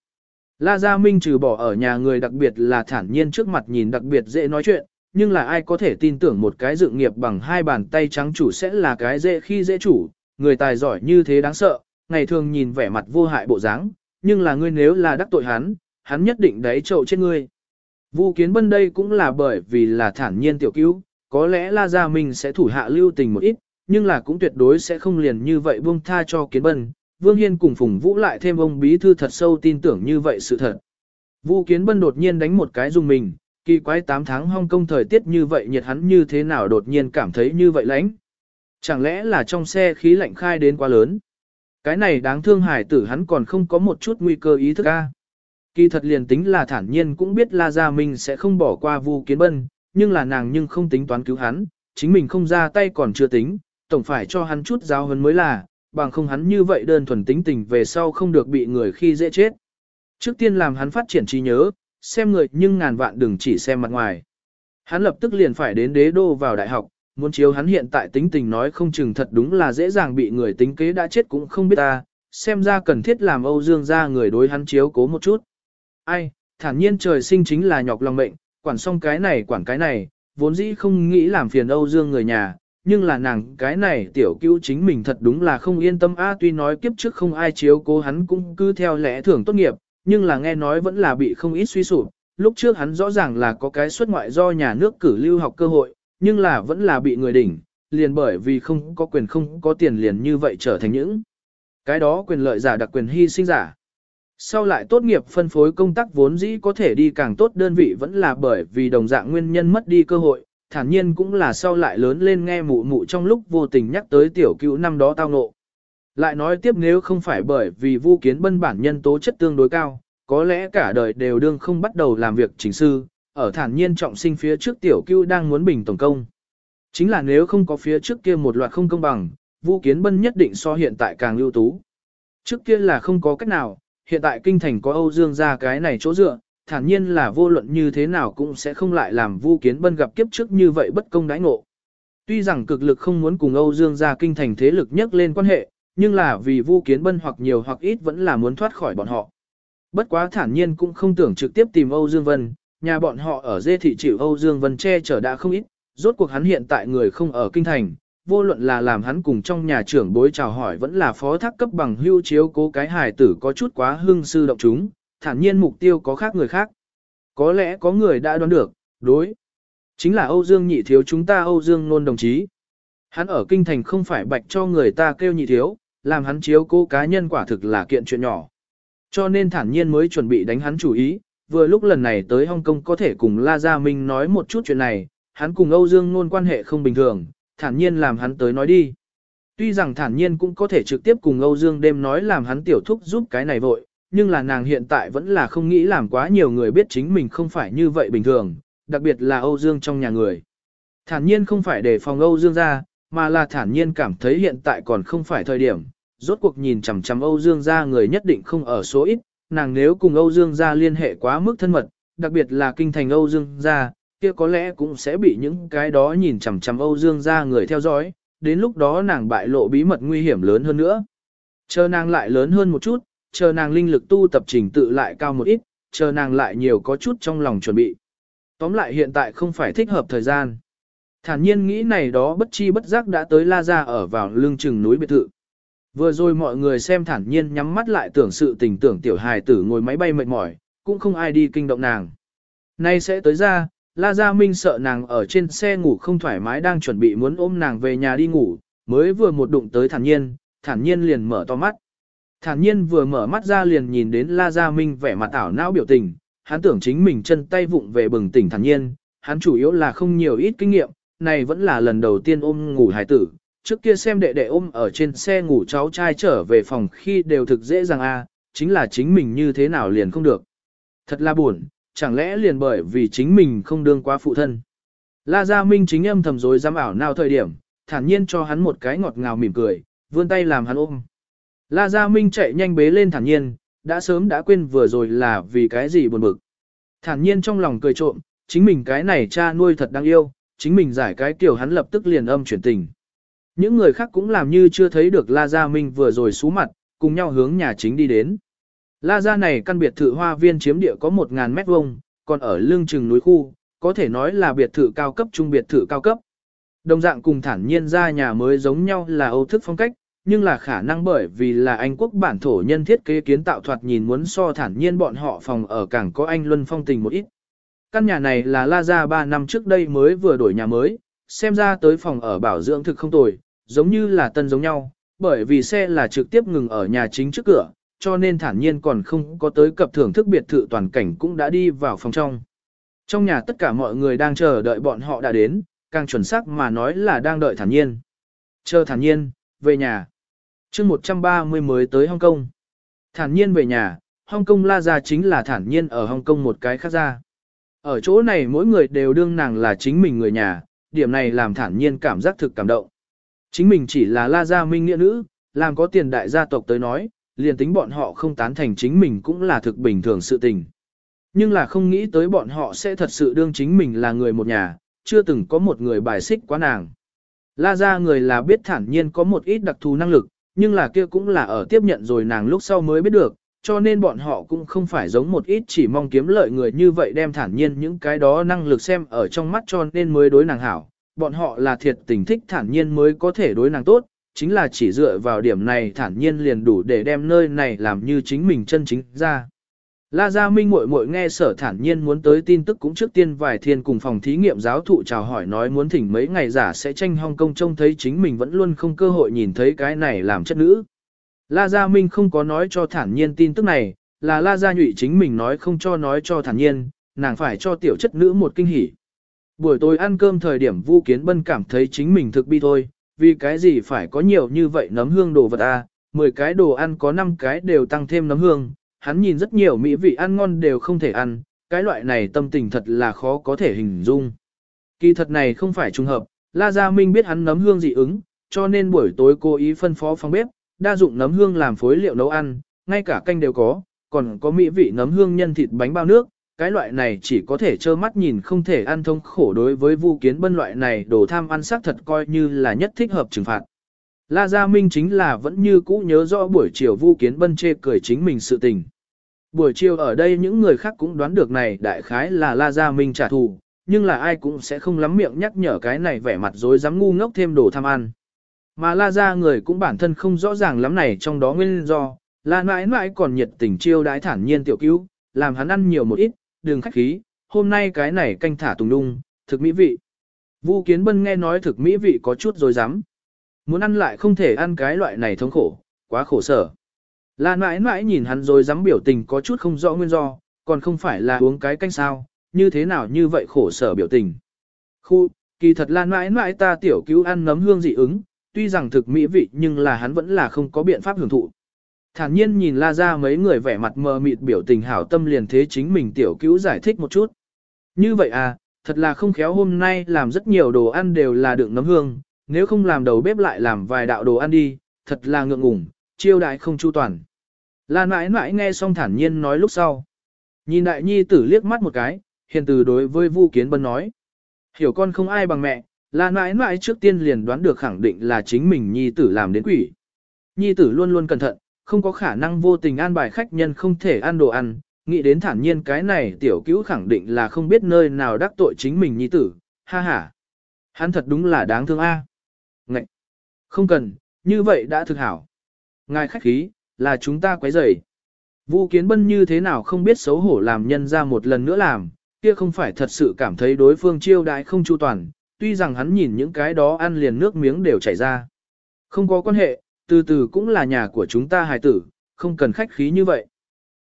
La Gia Minh trừ bỏ ở nhà người đặc biệt là thản nhiên trước mặt nhìn đặc biệt dễ nói chuyện, nhưng là ai có thể tin tưởng một cái dự nghiệp bằng hai bàn tay trắng chủ sẽ là cái dễ khi dễ chủ, người tài giỏi như thế đáng sợ, ngày thường nhìn vẻ mặt vô hại bộ dáng, nhưng là ngươi nếu là đắc tội hắn, hắn nhất định đáy trậu trên ngươi. Vu Kiến Bân đây cũng là bởi vì là thản nhiên tiểu cứu, có lẽ La Gia Minh sẽ thủ hạ lưu tình một ít, nhưng là cũng tuyệt đối sẽ không liền như vậy buông tha cho Kiến Bân. Vương Hiên cùng Phùng Vũ lại thêm ông bí thư thật sâu tin tưởng như vậy sự thật. Vu Kiến Bân đột nhiên đánh một cái dùng mình, kỳ quái 8 tháng Hong Kong thời tiết như vậy nhiệt hắn như thế nào đột nhiên cảm thấy như vậy lạnh. Chẳng lẽ là trong xe khí lạnh khai đến quá lớn? Cái này đáng thương hải tử hắn còn không có một chút nguy cơ ý thức a. Kỳ thật liền tính là thản nhiên cũng biết La Gia Minh sẽ không bỏ qua Vu Kiến Bân, nhưng là nàng nhưng không tính toán cứu hắn, chính mình không ra tay còn chưa tính, tổng phải cho hắn chút giáo huấn mới là, bằng không hắn như vậy đơn thuần tính tình về sau không được bị người khi dễ chết. Trước tiên làm hắn phát triển trí nhớ, xem người nhưng ngàn vạn đừng chỉ xem mặt ngoài. Hắn lập tức liền phải đến đế đô vào đại học, muốn chiếu hắn hiện tại tính tình nói không chừng thật đúng là dễ dàng bị người tính kế đã chết cũng không biết ta, xem ra cần thiết làm Âu Dương ra người đối hắn chiếu cố một chút. Ai, thản nhiên trời sinh chính là nhọc lòng mệnh, quản xong cái này quản cái này, vốn dĩ không nghĩ làm phiền Âu Dương người nhà, nhưng là nàng cái này tiểu cứu chính mình thật đúng là không yên tâm a tuy nói kiếp trước không ai chiếu cố hắn cũng cứ theo lẽ thưởng tốt nghiệp, nhưng là nghe nói vẫn là bị không ít suy sụp, lúc trước hắn rõ ràng là có cái xuất ngoại do nhà nước cử lưu học cơ hội, nhưng là vẫn là bị người đỉnh, liền bởi vì không có quyền không có tiền liền như vậy trở thành những cái đó quyền lợi giả đặc quyền hy sinh giả. Sau lại tốt nghiệp phân phối công tác vốn dĩ có thể đi càng tốt đơn vị vẫn là bởi vì đồng dạng nguyên nhân mất đi cơ hội, thản nhiên cũng là sau lại lớn lên nghe mụ mụ trong lúc vô tình nhắc tới tiểu cữu năm đó tao ngộ. Lại nói tiếp nếu không phải bởi vì vu kiến bân bản nhân tố chất tương đối cao, có lẽ cả đời đều đương không bắt đầu làm việc chính sư, ở thản nhiên trọng sinh phía trước tiểu cưu đang muốn bình tổng công. Chính là nếu không có phía trước kia một loạt không công bằng, Vu Kiến Bân nhất định so hiện tại càng ưu tú. Trước kia là không có cách nào, hiện tại kinh thành có Âu Dương gia cái này chỗ dựa, thản nhiên là vô luận như thế nào cũng sẽ không lại làm Vu Kiến Bân gặp kiếp trước như vậy bất công đãi ngộ. Tuy rằng cực lực không muốn cùng Âu Dương gia kinh thành thế lực nhất lên quan hệ, nhưng là vì Vu Kiến Bân hoặc nhiều hoặc ít vẫn là muốn thoát khỏi bọn họ. Bất quá thản nhiên cũng không tưởng trực tiếp tìm Âu Dương Vân, nhà bọn họ ở dê thị chịu Âu Dương Vân che chở đã không ít, rốt cuộc hắn hiện tại người không ở kinh thành, vô luận là làm hắn cùng trong nhà trưởng bối chào hỏi vẫn là phó thác cấp bằng hưu chiếu cố cái hài tử có chút quá hưng sư động chúng, thản nhiên mục tiêu có khác người khác. Có lẽ có người đã đoán được, đối. Chính là Âu Dương nhị thiếu chúng ta Âu Dương nôn đồng chí. Hắn ở kinh thành không phải bạch cho người ta kêu nhị thiếu, làm hắn chiếu cố cá nhân quả thực là kiện chuyện nhỏ. Cho nên thản nhiên mới chuẩn bị đánh hắn chủ ý, vừa lúc lần này tới Hong Kong có thể cùng La Gia Minh nói một chút chuyện này, hắn cùng Âu Dương Nôn quan hệ không bình thường, thản nhiên làm hắn tới nói đi. Tuy rằng thản nhiên cũng có thể trực tiếp cùng Âu Dương đêm nói làm hắn tiểu thúc giúp cái này vội, nhưng là nàng hiện tại vẫn là không nghĩ làm quá nhiều người biết chính mình không phải như vậy bình thường, đặc biệt là Âu Dương trong nhà người. Thản nhiên không phải để phòng Âu Dương ra, mà là thản nhiên cảm thấy hiện tại còn không phải thời điểm, rốt cuộc nhìn chằm chằm Âu Dương ra người nhất định không ở số ít, nàng nếu cùng Âu Dương gia liên hệ quá mức thân mật, đặc biệt là kinh thành Âu Dương gia, kia có lẽ cũng sẽ bị những cái đó nhìn chằm chằm Âu Dương gia người theo dõi, đến lúc đó nàng bại lộ bí mật nguy hiểm lớn hơn nữa. Chờ nàng lại lớn hơn một chút, chờ nàng linh lực tu tập trình tự lại cao một ít, chờ nàng lại nhiều có chút trong lòng chuẩn bị. Tóm lại hiện tại không phải thích hợp thời gian. Thản nhiên nghĩ này đó bất chi bất giác đã tới La Gia ở vào lưng chừng núi biệt thự. Vừa rồi mọi người xem thản nhiên nhắm mắt lại tưởng sự tình tưởng tiểu hài tử ngồi máy bay mệt mỏi, cũng không ai đi kinh động nàng. Nay sẽ tới ra, La Gia Minh sợ nàng ở trên xe ngủ không thoải mái đang chuẩn bị muốn ôm nàng về nhà đi ngủ, mới vừa một đụng tới thản nhiên, thản nhiên liền mở to mắt. Thản nhiên vừa mở mắt ra liền nhìn đến La Gia Minh vẻ mặt ảo não biểu tình, hắn tưởng chính mình chân tay vụng về bừng tỉnh thản nhiên, hắn chủ yếu là không nhiều ít kinh nghiệm, này vẫn là lần đầu tiên ôm ngủ hài tử, trước kia xem đệ đệ ôm ở trên xe ngủ cháu trai trở về phòng khi đều thực dễ dàng a, chính là chính mình như thế nào liền không được. Thật là buồn, chẳng lẽ liền bởi vì chính mình không đương quá phụ thân. La Gia Minh chính âm thầm dối dám ảo nào thời điểm, thản nhiên cho hắn một cái ngọt ngào mỉm cười, vươn tay làm hắn ôm. La Gia Minh chạy nhanh bế lên thản nhiên, đã sớm đã quên vừa rồi là vì cái gì buồn bực. Thản nhiên trong lòng cười trộm, chính mình cái này cha nuôi thật đáng yêu, chính mình giải cái kiểu hắn lập tức liền âm chuyển tình. Những người khác cũng làm như chưa thấy được La Gia Minh vừa rồi xú mặt, cùng nhau hướng nhà chính đi đến. La Gia này căn biệt thự hoa viên chiếm địa có 1.000 mét vuông, còn ở lương chừng núi khu, có thể nói là biệt thự cao cấp trung biệt thự cao cấp. Đồng dạng cùng thản nhiên ra nhà mới giống nhau là Âu thức phong cách, nhưng là khả năng bởi vì là Anh quốc bản thổ nhân thiết kế kiến tạo thoạt nhìn muốn so thản nhiên bọn họ phòng ở càng có anh luân phong tình một ít. Căn nhà này là La Gia 3 năm trước đây mới vừa đổi nhà mới, xem ra tới phòng ở bảo dưỡng thực không tồi, giống như là tân giống nhau, bởi vì xe là trực tiếp ngừng ở nhà chính trước cửa, cho nên thản nhiên còn không có tới cập thưởng thức biệt thự toàn cảnh cũng đã đi vào phòng trong. Trong nhà tất cả mọi người đang chờ đợi bọn họ đã đến, càng chuẩn xác mà nói là đang đợi thản nhiên. Chờ thản nhiên, về nhà. chương 130 mới tới Hong Kong. Thản nhiên về nhà, Hong Kong La Gia chính là thản nhiên ở Hong Kong một cái khác ra. Ở chỗ này mỗi người đều đương nàng là chính mình người nhà, điểm này làm thản nhiên cảm giác thực cảm động. Chính mình chỉ là La Gia Minh nghĩa nữ, làm có tiền đại gia tộc tới nói, liền tính bọn họ không tán thành chính mình cũng là thực bình thường sự tình. Nhưng là không nghĩ tới bọn họ sẽ thật sự đương chính mình là người một nhà, chưa từng có một người bài xích quá nàng. La Gia người là biết thản nhiên có một ít đặc thù năng lực, nhưng là kia cũng là ở tiếp nhận rồi nàng lúc sau mới biết được, cho nên bọn họ cũng không phải giống một ít chỉ mong kiếm lợi người như vậy đem thản nhiên những cái đó năng lực xem ở trong mắt cho nên mới đối nàng hảo. Bọn họ là thiệt tình thích thản nhiên mới có thể đối nàng tốt, chính là chỉ dựa vào điểm này thản nhiên liền đủ để đem nơi này làm như chính mình chân chính ra. La Gia Minh muội muội nghe sở thản nhiên muốn tới tin tức cũng trước tiên vài thiên cùng phòng thí nghiệm giáo thụ chào hỏi nói muốn thỉnh mấy ngày giả sẽ tranh Hong Kong trông thấy chính mình vẫn luôn không cơ hội nhìn thấy cái này làm chất nữ. La Gia Minh không có nói cho thản nhiên tin tức này, là La Gia Nhụy chính mình nói không cho nói cho thản nhiên, nàng phải cho tiểu chất nữ một kinh hỉ. Buổi tối ăn cơm thời điểm Vu Kiến Bân cảm thấy chính mình thực bi thôi, vì cái gì phải có nhiều như vậy nấm hương đồ vật à? 10 cái đồ ăn có 5 cái đều tăng thêm nấm hương, hắn nhìn rất nhiều mỹ vị ăn ngon đều không thể ăn, cái loại này tâm tình thật là khó có thể hình dung. Kỳ thật này không phải trùng hợp, La Gia Minh biết hắn nấm hương dị ứng, cho nên buổi tối cố ý phân phó phòng bếp, đa dụng nấm hương làm phối liệu nấu ăn, ngay cả canh đều có, còn có mỹ vị nấm hương nhân thịt bánh bao nước, cái loại này chỉ có thể trơ mắt nhìn không thể ăn thông khổ đối với Vu Kiến Bân loại này đồ tham ăn xác thật coi như là nhất thích hợp trừng phạt. La Gia Minh chính là vẫn như cũ nhớ rõ buổi chiều Vu Kiến Bân chê cười chính mình sự tình. Buổi chiều ở đây những người khác cũng đoán được này đại khái là La Gia Minh trả thù, nhưng là ai cũng sẽ không lắm miệng nhắc nhở cái này vẻ mặt dối dám ngu ngốc thêm đồ tham ăn. Mà La ra người cũng bản thân không rõ ràng lắm này trong đó nguyên do, La mãi mãi còn nhiệt tình chiêu đái thản nhiên tiểu cứu, làm hắn ăn nhiều một ít, đừng khách khí, hôm nay cái này canh thả tùng đung, thực mỹ vị. Vu Kiến Bân nghe nói thực mỹ vị có chút rồi dám. Muốn ăn lại không thể ăn cái loại này thống khổ, quá khổ sở. Lan mãi mãi nhìn hắn rồi dám biểu tình có chút không rõ nguyên do, còn không phải là uống cái canh sao, như thế nào như vậy khổ sở biểu tình. Khu, kỳ thật Lan mãi mãi ta tiểu cứu ăn nấm hương dị ứng, tuy rằng thực mỹ vị nhưng là hắn vẫn là không có biện pháp hưởng thụ. Thản nhiên nhìn la ra mấy người vẻ mặt mờ mịt biểu tình hảo tâm liền thế chính mình tiểu cứu giải thích một chút. Như vậy à, thật là không khéo hôm nay làm rất nhiều đồ ăn đều là đựng nấm hương, nếu không làm đầu bếp lại làm vài đạo đồ ăn đi, thật là ngượng ngùng, chiêu đại không chu toàn. Lan mãi mãi nghe xong thản nhiên nói lúc sau. Nhìn đại nhi tử liếc mắt một cái, hiền từ đối với Vu Kiến Bân nói. Hiểu con không ai bằng mẹ, là mãi mãi trước tiên liền đoán được khẳng định là chính mình nhi tử làm đến quỷ. Nhi tử luôn luôn cẩn thận, không có khả năng vô tình an bài khách nhân không thể ăn đồ ăn, nghĩ đến thản nhiên cái này tiểu cứu khẳng định là không biết nơi nào đắc tội chính mình nhi tử, ha ha. Hắn thật đúng là đáng thương a. À. Ngậy! Không cần, như vậy đã thực hảo. Ngài khách khí, là chúng ta quấy rầy. Vu Kiến Bân như thế nào không biết xấu hổ làm nhân ra một lần nữa làm, kia không phải thật sự cảm thấy đối phương chiêu đãi không chu toàn, tuy rằng hắn nhìn những cái đó ăn liền nước miếng đều chảy ra. Không có quan hệ, từ từ cũng là nhà của chúng ta hài tử, không cần khách khí như vậy.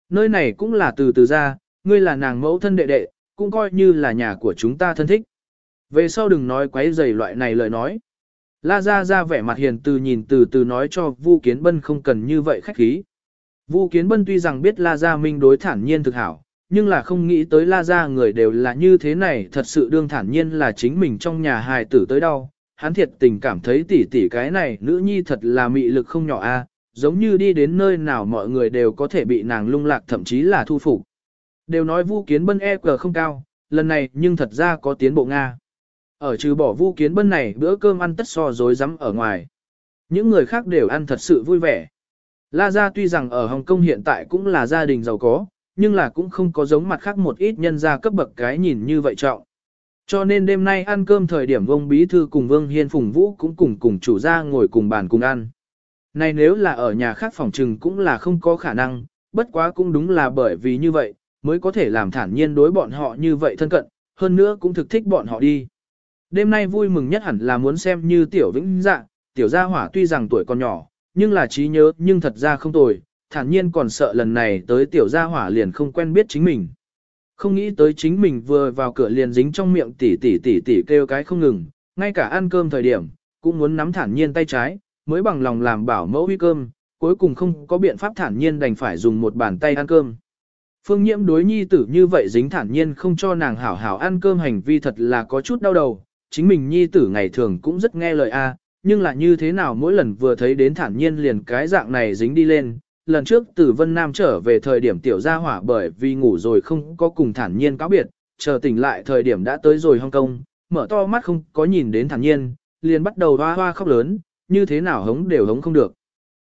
Nơi này cũng là từ từ ra, ngươi là nàng mẫu thân đệ đệ, cũng coi như là nhà của chúng ta thân thích. Về sau đừng nói quấy rầy loại này lời nói. La Gia ra vẻ mặt hiền từ nhìn từ từ nói cho Vu Kiến Bân không cần như vậy khách khí. Vu Kiến Bân tuy rằng biết La Gia Minh đối thản nhiên thực hảo, nhưng là không nghĩ tới La Gia người đều là như thế này thật sự đương thản nhiên là chính mình trong nhà hài tử tới đau. Hắn thiệt tình cảm thấy tỷ tỷ cái này nữ nhi thật là mị lực không nhỏ a, giống như đi đến nơi nào mọi người đều có thể bị nàng lung lạc thậm chí là thu phục. Đều nói Vu Kiến Bân e cờ không cao, lần này nhưng thật ra có tiến bộ Nga. Ở trừ bỏ vu kiến bân này bữa cơm ăn tất so dối rắm ở ngoài. Những người khác đều ăn thật sự vui vẻ. La Gia tuy rằng ở Hồng Kông hiện tại cũng là gia đình giàu có, nhưng là cũng không có giống mặt khác một ít nhân gia cấp bậc cái nhìn như vậy trọng. Cho nên đêm nay ăn cơm thời điểm vông bí thư cùng Vương Hiên Phùng Vũ cũng cùng cùng chủ gia ngồi cùng bàn cùng ăn. Này nếu là ở nhà khác phòng trừng cũng là không có khả năng, bất quá cũng đúng là bởi vì như vậy, mới có thể làm thản nhiên đối bọn họ như vậy thân cận, hơn nữa cũng thực thích bọn họ đi. Đêm nay vui mừng nhất hẳn là muốn xem như tiểu vĩnh dạ, tiểu gia hỏa tuy rằng tuổi còn nhỏ, nhưng là trí nhớ nhưng thật ra không tồi, thản nhiên còn sợ lần này tới tiểu gia hỏa liền không quen biết chính mình. Không nghĩ tới chính mình vừa vào cửa liền dính trong miệng tỉ tỉ tỉ tỉ kêu cái không ngừng, ngay cả ăn cơm thời điểm, cũng muốn nắm thản nhiên tay trái, mới bằng lòng làm bảo mẫu huy cơm, cuối cùng không có biện pháp thản nhiên đành phải dùng một bàn tay ăn cơm. Phương nhiễm đối nhi tử như vậy dính thản nhiên không cho nàng hảo hảo ăn cơm hành vi thật là có chút đau đầu, chính mình nhi tử ngày thường cũng rất nghe lời a, nhưng là như thế nào mỗi lần vừa thấy đến thản nhiên liền cái dạng này dính đi lên. Lần trước từ Vân Nam trở về thời điểm tiểu gia hỏa bởi vì ngủ rồi không có cùng thản nhiên cáo biệt, chờ tỉnh lại thời điểm đã tới rồi Hong Kong, mở to mắt không có nhìn đến thản nhiên, liền bắt đầu hoa hoa khóc lớn, như thế nào hống đều hống không được.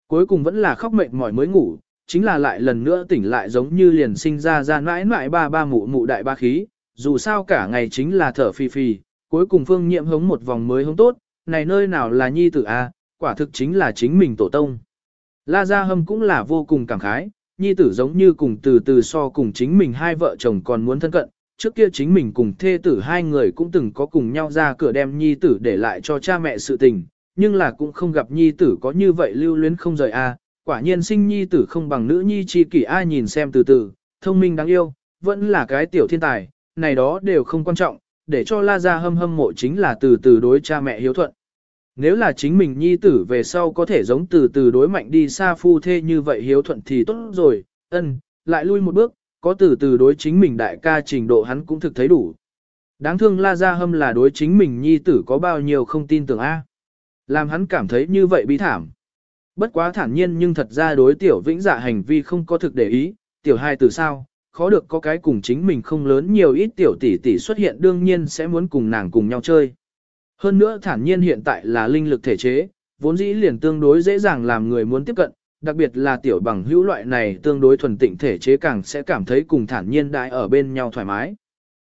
Cuối cùng vẫn là khóc mệt mỏi mới ngủ, chính là lại lần nữa tỉnh lại giống như liền sinh ra ra mãi mãi ba ba mụ mụ đại ba khí, dù sao cả ngày chính là thở phì phì, cuối cùng phương nhiệm hống một vòng mới hống tốt, này nơi nào là nhi tử a, quả thực chính là chính mình tổ tông. La Gia Hâm cũng là vô cùng cảm khái, nhi tử giống như cùng từ từ so cùng chính mình hai vợ chồng còn muốn thân cận, trước kia chính mình cùng thê tử hai người cũng từng có cùng nhau ra cửa đem nhi tử để lại cho cha mẹ sự tình, nhưng là cũng không gặp nhi tử có như vậy lưu luyến không rời a. quả nhiên sinh nhi tử không bằng nữ nhi chi kỷ ai nhìn xem từ từ, thông minh đáng yêu, vẫn là cái tiểu thiên tài, này đó đều không quan trọng, để cho La Gia hâm hâm mộ chính là từ từ đối cha mẹ hiếu thuận. Nếu là chính mình nhi tử về sau có thể giống từ từ đối mạnh đi xa phu thê như vậy hiếu thuận thì tốt rồi, ân, lại lui một bước, có từ từ đối chính mình đại ca trình độ hắn cũng thực thấy đủ. Đáng thương La Gia Hâm là đối chính mình nhi tử có bao nhiêu không tin tưởng A. Làm hắn cảm thấy như vậy bí thảm. Bất quá thản nhiên nhưng thật ra đối tiểu vĩnh dạ hành vi không có thực để ý, tiểu hai từ sao, khó được có cái cùng chính mình không lớn nhiều ít tiểu tỷ tỷ xuất hiện đương nhiên sẽ muốn cùng nàng cùng nhau chơi. Hơn nữa thản nhiên hiện tại là linh lực thể chế, vốn dĩ liền tương đối dễ dàng làm người muốn tiếp cận, đặc biệt là tiểu bằng hữu loại này tương đối thuần tịnh thể chế càng sẽ cảm thấy cùng thản nhiên đại ở bên nhau thoải mái.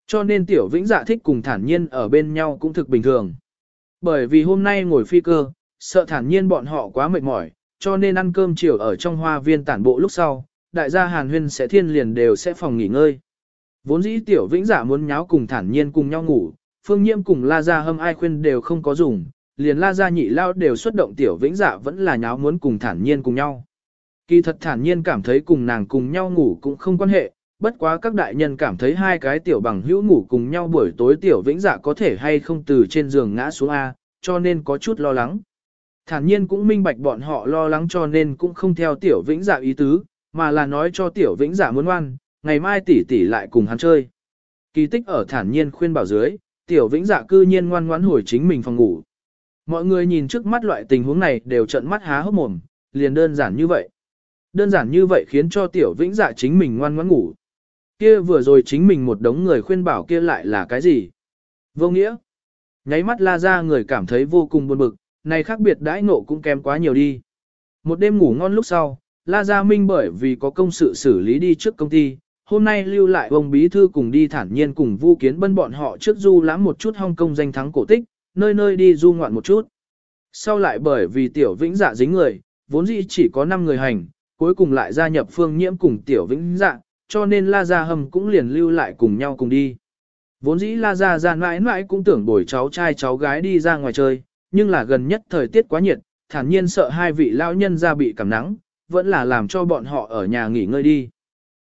Cho nên tiểu vĩnh dạ thích cùng thản nhiên ở bên nhau cũng thực bình thường. Bởi vì hôm nay ngồi phi cơ, sợ thản nhiên bọn họ quá mệt mỏi, cho nên ăn cơm chiều ở trong hoa viên tản bộ lúc sau, đại gia Hàn Huyên sẽ thiên liền đều sẽ phòng nghỉ ngơi. Vốn dĩ tiểu vĩnh giả muốn nháo cùng thản nhiên cùng nhau ngủ, phương nhiễm cùng la gia hâm ai khuyên đều không có dùng, liền la gia nhị lao đều xuất động tiểu vĩnh Dạ vẫn là nháo muốn cùng thản nhiên cùng nhau. Kỳ thật thản nhiên cảm thấy cùng nàng cùng nhau ngủ cũng không quan hệ, bất quá các đại nhân cảm thấy hai cái tiểu bằng hữu ngủ cùng nhau buổi tối tiểu vĩnh dạ có thể hay không từ trên giường ngã xuống A, cho nên có chút lo lắng. Thản nhiên cũng minh bạch bọn họ lo lắng cho nên cũng không theo tiểu vĩnh dạ ý tứ, mà là nói cho tiểu vĩnh dạ muốn ngoan, ngày mai tỷ tỷ lại cùng hắn chơi. Kỳ tích ở thản nhiên khuyên bảo dưới, tiểu vĩnh dạ cư nhiên ngoan ngoãn hồi chính mình phòng ngủ. Mọi người nhìn trước mắt loại tình huống này đều trợn mắt há hốc mồm, liền đơn giản như vậy. Đơn giản như vậy khiến cho tiểu vĩnh dạ chính mình ngoan ngoãn ngủ. Kia vừa rồi chính mình một đống người khuyên bảo kia lại là cái gì? Vô nghĩa. Nháy mắt la ra người cảm thấy vô cùng buồn bực, này khác biệt đãi ngộ cũng kém quá nhiều đi. Một đêm ngủ ngon lúc sau, La Gia Minh bởi vì có công sự xử lý đi trước công ty, hôm nay lưu lại ông bí thư cùng đi thản nhiên cùng Vu Kiến Bân bọn họ trước du lãm một chút Hong Kong danh thắng cổ tích, nơi nơi đi du ngoạn một chút. Sau lại bởi vì tiểu vĩnh dạ dính người, vốn dĩ chỉ có 5 người hành, cuối cùng lại gia nhập phương nhiễm cùng tiểu vĩnh dạ, cho nên La Gia hầm cũng liền lưu lại cùng nhau cùng đi. Vốn dĩ La Gia Gia mãi mãi cũng tưởng bồi cháu trai cháu gái đi ra ngoài chơi, nhưng là gần nhất thời tiết quá nhiệt, thản nhiên sợ hai vị lão nhân ra bị cảm nắng, vẫn là làm cho bọn họ ở nhà nghỉ ngơi đi.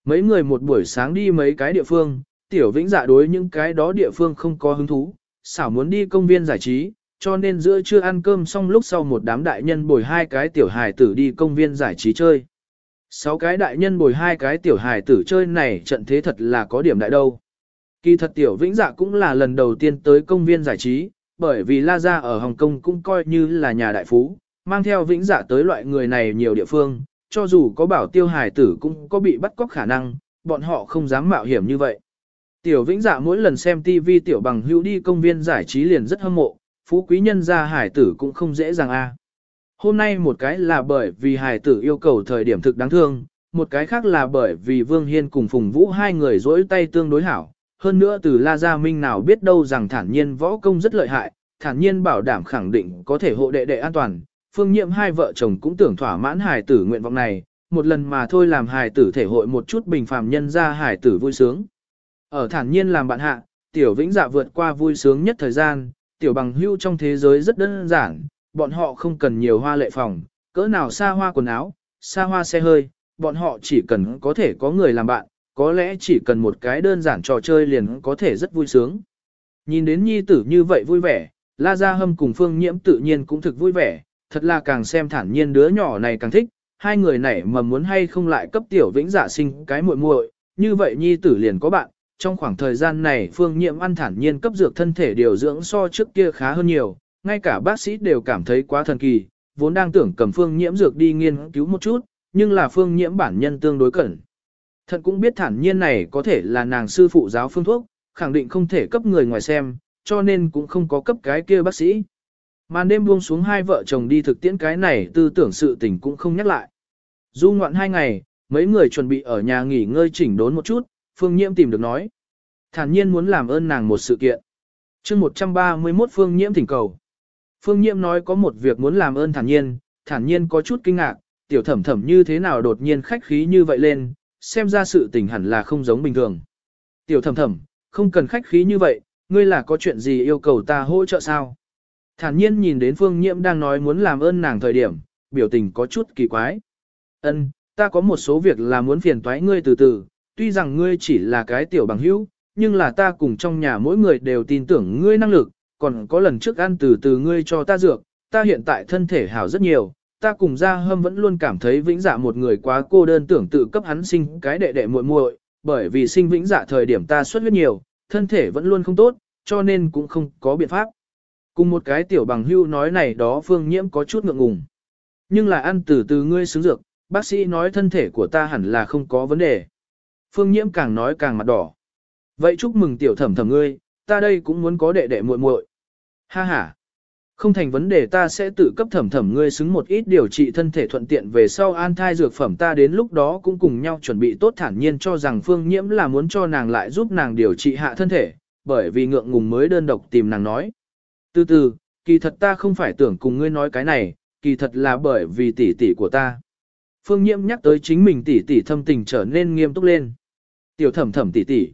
Mấy người một buổi sáng đi mấy cái địa phương, tiểu vĩnh dạ đối những cái đó địa phương không có hứng thú, xảo muốn đi công viên giải trí, cho nên giữa trưa ăn cơm xong lúc sau một đám đại nhân bồi hai cái tiểu hài tử đi công viên giải trí chơi. Sáu cái đại nhân bồi hai cái tiểu hài tử chơi này trận thế thật là có điểm đại đâu. Kỳ thật tiểu vĩnh dạ cũng là lần đầu tiên tới công viên giải trí, bởi vì La Gia ở Hồng Kông cũng coi như là nhà đại phú, mang theo vĩnh dạ tới loại người này nhiều địa phương, cho dù có bảo tiêu hài tử cũng có bị bắt cóc khả năng, bọn họ không dám mạo hiểm như vậy. Tiểu vĩnh dạ mỗi lần xem TV tiểu bằng hữu đi công viên giải trí liền rất hâm mộ, phú quý nhân gia hải tử cũng không dễ dàng a. Hôm nay một cái là bởi vì hải tử yêu cầu thời điểm thực đáng thương, một cái khác là bởi vì Vương Hiên cùng Phùng Vũ hai người dỗi tay tương đối hảo. Hơn nữa từ La Gia Minh nào biết đâu rằng thản nhiên võ công rất lợi hại, thản nhiên bảo đảm khẳng định có thể hộ đệ đệ an toàn, phương nhiệm hai vợ chồng cũng tưởng thỏa mãn hài tử nguyện vọng này, một lần mà thôi làm hài tử thể hội một chút bình phàm nhân ra hài tử vui sướng. Ở thản nhiên làm bạn hạ, tiểu vĩnh dạ vượt qua vui sướng nhất thời gian, tiểu bằng hưu trong thế giới rất đơn giản, bọn họ không cần nhiều hoa lệ phòng, cỡ nào xa hoa quần áo, xa hoa xe hơi, bọn họ chỉ cần có thể có người làm bạn, có lẽ chỉ cần một cái đơn giản trò chơi liền có thể rất vui sướng. Nhìn đến nhi tử như vậy vui vẻ, La Gia Hâm cùng Phương Nhiễm tự nhiên cũng thực vui vẻ, thật là càng xem thản nhiên đứa nhỏ này càng thích, hai người này mà muốn hay không lại cấp tiểu vĩnh giả sinh cái muội muội, như vậy nhi tử liền có bạn, trong khoảng thời gian này phương Nhiệm ăn thản nhiên cấp dược thân thể điều dưỡng so trước kia khá hơn nhiều, ngay cả bác sĩ đều cảm thấy quá thần kỳ, vốn đang tưởng cầm phương nhiễm dược đi nghiên cứu một chút, nhưng là phương nhiễm bản nhân tương đối cẩn. Thận cũng biết thản nhiên này có thể là nàng sư phụ giáo phương thuốc, khẳng định không thể cấp người ngoài xem, cho nên cũng không có cấp cái kia bác sĩ. Màn đêm buông xuống hai vợ chồng đi thực tiễn cái này tư tưởng sự tình cũng không nhắc lại. Du ngoạn hai ngày, mấy người chuẩn bị ở nhà nghỉ ngơi chỉnh đốn một chút, Phương Nhiễm tìm được nói. Thản nhiên muốn làm ơn nàng một sự kiện. chương 131 Phương Nhiễm thỉnh cầu. Phương Nhiễm nói có một việc muốn làm ơn thản nhiên, thản nhiên có chút kinh ngạc, tiểu thẩm thẩm như thế nào đột nhiên khách khí như vậy lên, xem ra sự tình hẳn là không giống bình thường. Tiểu thẩm thẩm, không cần khách khí như vậy, ngươi là có chuyện gì yêu cầu ta hỗ trợ sao? Thản nhiên nhìn đến Phương Nhiễm đang nói muốn làm ơn nàng thời điểm, biểu tình có chút kỳ quái. Ân, ta có một số việc là muốn phiền toái ngươi từ từ, tuy rằng ngươi chỉ là cái tiểu bằng hữu, nhưng là ta cùng trong nhà mỗi người đều tin tưởng ngươi năng lực, còn có lần trước ăn từ từ ngươi cho ta dược, ta hiện tại thân thể hảo rất nhiều, ta cùng gia hâm vẫn luôn cảm thấy vĩnh dạ một người quá cô đơn tưởng tự cấp hắn sinh cái đệ đệ muội muội, bởi vì sinh vĩnh dạ thời điểm ta xuất huyết nhiều, thân thể vẫn luôn không tốt, cho nên cũng không có biện pháp. Cùng một cái tiểu bằng hưu nói này đó phương nhiễm có chút ngượng ngùng. Nhưng là ăn từ từ ngươi xứng dược, bác sĩ nói thân thể của ta hẳn là không có vấn đề. Phương nhiễm càng nói càng mặt đỏ. Vậy chúc mừng tiểu thẩm thẩm ngươi, ta đây cũng muốn có đệ đệ muội muội. Ha ha. Không thành vấn đề ta sẽ tự cấp thẩm thẩm ngươi xứng một ít điều trị thân thể thuận tiện về sau an thai dược phẩm ta đến lúc đó cũng cùng nhau chuẩn bị tốt thản nhiên cho rằng phương nhiễm là muốn cho nàng lại giúp nàng điều trị hạ thân thể, bởi vì ngượng ngùng mới đơn độc tìm nàng nói. Từ từ, kỳ thật ta không phải tưởng cùng ngươi nói cái này, kỳ thật là bởi vì tỷ tỷ của ta. Phương nhiễm nhắc tới chính mình tỷ tỷ thâm tình trở nên nghiêm túc lên. Tiểu thẩm thẩm tỷ tỷ.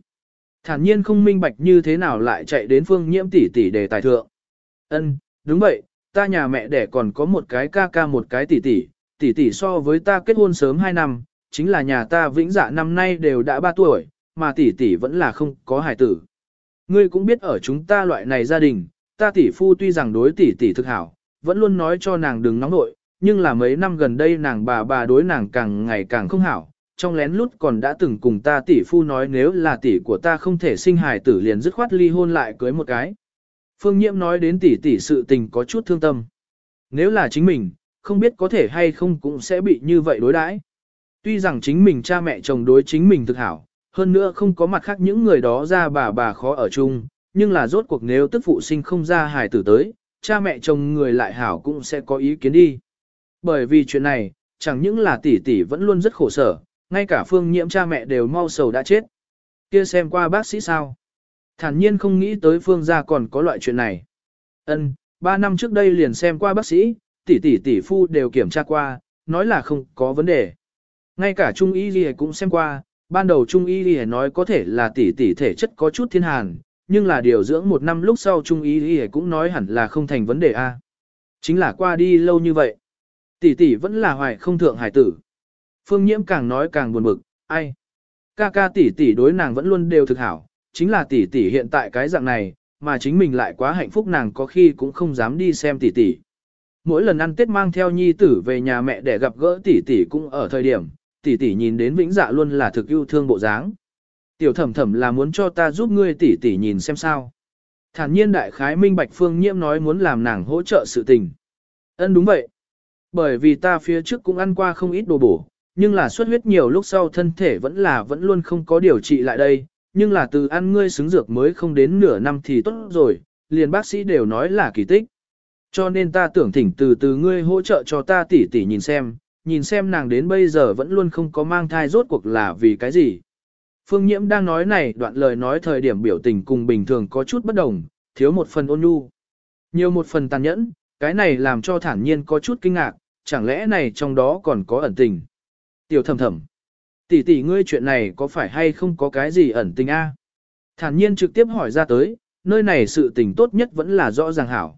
Thản nhiên không minh bạch như thế nào lại chạy đến phương nhiễm tỷ tỷ để tài thượng. Ân, đúng vậy, ta nhà mẹ đẻ còn có một cái ca ca một cái tỷ tỷ, tỷ tỷ so với ta kết hôn sớm 2 năm, chính là nhà ta vĩnh dạ năm nay đều đã 3 tuổi, mà tỷ tỷ vẫn là không có hài tử. Ngươi cũng biết ở chúng ta loại này gia đình, ta tỷ phu tuy rằng đối tỷ tỷ thực hảo, vẫn luôn nói cho nàng đừng nóng nội, nhưng là mấy năm gần đây nàng bà bà đối nàng càng ngày càng không hảo, trong lén lút còn đã từng cùng ta tỷ phu nói nếu là tỷ của ta không thể sinh hài tử liền dứt khoát ly hôn lại cưới một cái. Phương Nhiễm nói đến tỷ tỷ sự tình có chút thương tâm. Nếu là chính mình, không biết có thể hay không cũng sẽ bị như vậy đối đãi. Tuy rằng chính mình cha mẹ chồng đối chính mình thực hảo, hơn nữa không có mặt khác những người đó ra bà bà khó ở chung, nhưng là rốt cuộc nếu tức phụ sinh không ra hài tử tới, cha mẹ chồng người lại hảo cũng sẽ có ý kiến đi. Bởi vì chuyện này, chẳng những là tỷ tỷ vẫn luôn rất khổ sở, ngay cả phương nhiễm cha mẹ đều mau sầu đã chết. Kia xem qua bác sĩ sao? Thản nhiên không nghĩ tới phương gia còn có loại chuyện này. Ân, ba năm trước đây liền xem qua bác sĩ, tỷ tỷ tỷ phu đều kiểm tra qua, nói là không có vấn đề. Ngay cả Trung Y Ghi cũng xem qua, ban đầu Trung Y Ghi nói có thể là tỷ tỷ thể chất có chút thiên hàn, nhưng là điều dưỡng một năm lúc sau Trung Y thì cũng nói hẳn là không thành vấn đề A. Chính là qua đi lâu như vậy. Tỷ tỷ vẫn là hoài không thượng hải tử. Phương Nhiễm càng nói càng buồn bực, ai? Ca ca tỷ tỷ đối nàng vẫn luôn đều thực hảo, chính là tỷ tỷ hiện tại cái dạng này, mà chính mình lại quá hạnh phúc nàng có khi cũng không dám đi xem tỷ tỷ. Mỗi lần ăn Tết mang theo nhi tử về nhà mẹ để gặp gỡ tỷ tỷ cũng ở thời điểm, tỷ tỷ nhìn đến vĩnh dạ luôn là thực yêu thương bộ dáng. Tiểu thẩm thẩm là muốn cho ta giúp ngươi tỉ tỉ nhìn xem sao. Thản nhiên đại khái minh bạch phương nhiễm nói muốn làm nàng hỗ trợ sự tình. Ân đúng vậy. Bởi vì ta phía trước cũng ăn qua không ít đồ bổ, nhưng là xuất huyết nhiều lúc sau thân thể vẫn là vẫn luôn không có điều trị lại đây, nhưng là từ ăn ngươi xứng dược mới không đến nửa năm thì tốt rồi, liền bác sĩ đều nói là kỳ tích. Cho nên ta tưởng thỉnh từ từ ngươi hỗ trợ cho ta tỉ tỉ nhìn xem, nhìn xem nàng đến bây giờ vẫn luôn không có mang thai rốt cuộc là vì cái gì. Phương Nhiễm đang nói này đoạn lời nói thời điểm biểu tình cùng bình thường có chút bất đồng, thiếu một phần ôn nhu, nhiều một phần tàn nhẫn, cái này làm cho thản nhiên có chút kinh ngạc, chẳng lẽ này trong đó còn có ẩn tình. Tiểu thầm thầm, tỷ tỷ ngươi chuyện này có phải hay không có cái gì ẩn tình a? Thản nhiên trực tiếp hỏi ra tới, nơi này sự tình tốt nhất vẫn là rõ ràng hảo.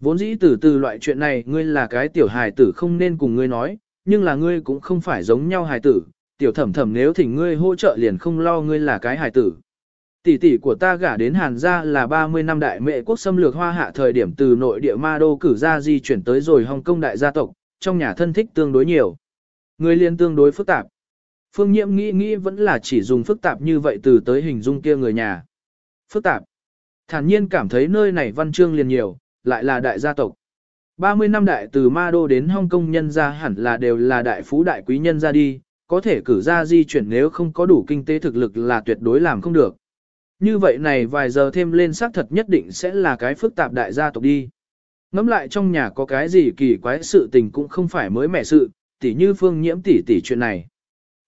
Vốn dĩ từ từ loại chuyện này ngươi là cái tiểu hài tử không nên cùng ngươi nói, nhưng là ngươi cũng không phải giống nhau hài tử, tiểu thẩm thẩm nếu thỉnh ngươi hỗ trợ liền không lo ngươi là cái hài tử. Tỷ tỷ của ta gả đến Hàn gia là 30 năm đại mệ quốc xâm lược hoa hạ thời điểm từ nội địa ma đô cử ra di chuyển tới rồi Hồng Kông đại gia tộc, trong nhà thân thích tương đối nhiều. Người liên tương đối phức tạp. Phương Nhiễm nghĩ nghĩ vẫn là chỉ dùng phức tạp như vậy từ tới hình dung kia người nhà. Phức tạp. Thản nhiên cảm thấy nơi này văn chương liền nhiều, lại là đại gia tộc. 30 năm đại từ Ma Đô đến Hong Kông nhân gia hẳn là đều là đại phú đại quý nhân gia đi, có thể cử ra di chuyển nếu không có đủ kinh tế thực lực là tuyệt đối làm không được. Như vậy này vài giờ thêm lên xác thật nhất định sẽ là cái phức tạp đại gia tộc đi. Ngắm lại trong nhà có cái gì kỳ quái sự tình cũng không phải mới mẻ sự, tỉ như phương nhiễm tỉ tỉ chuyện này.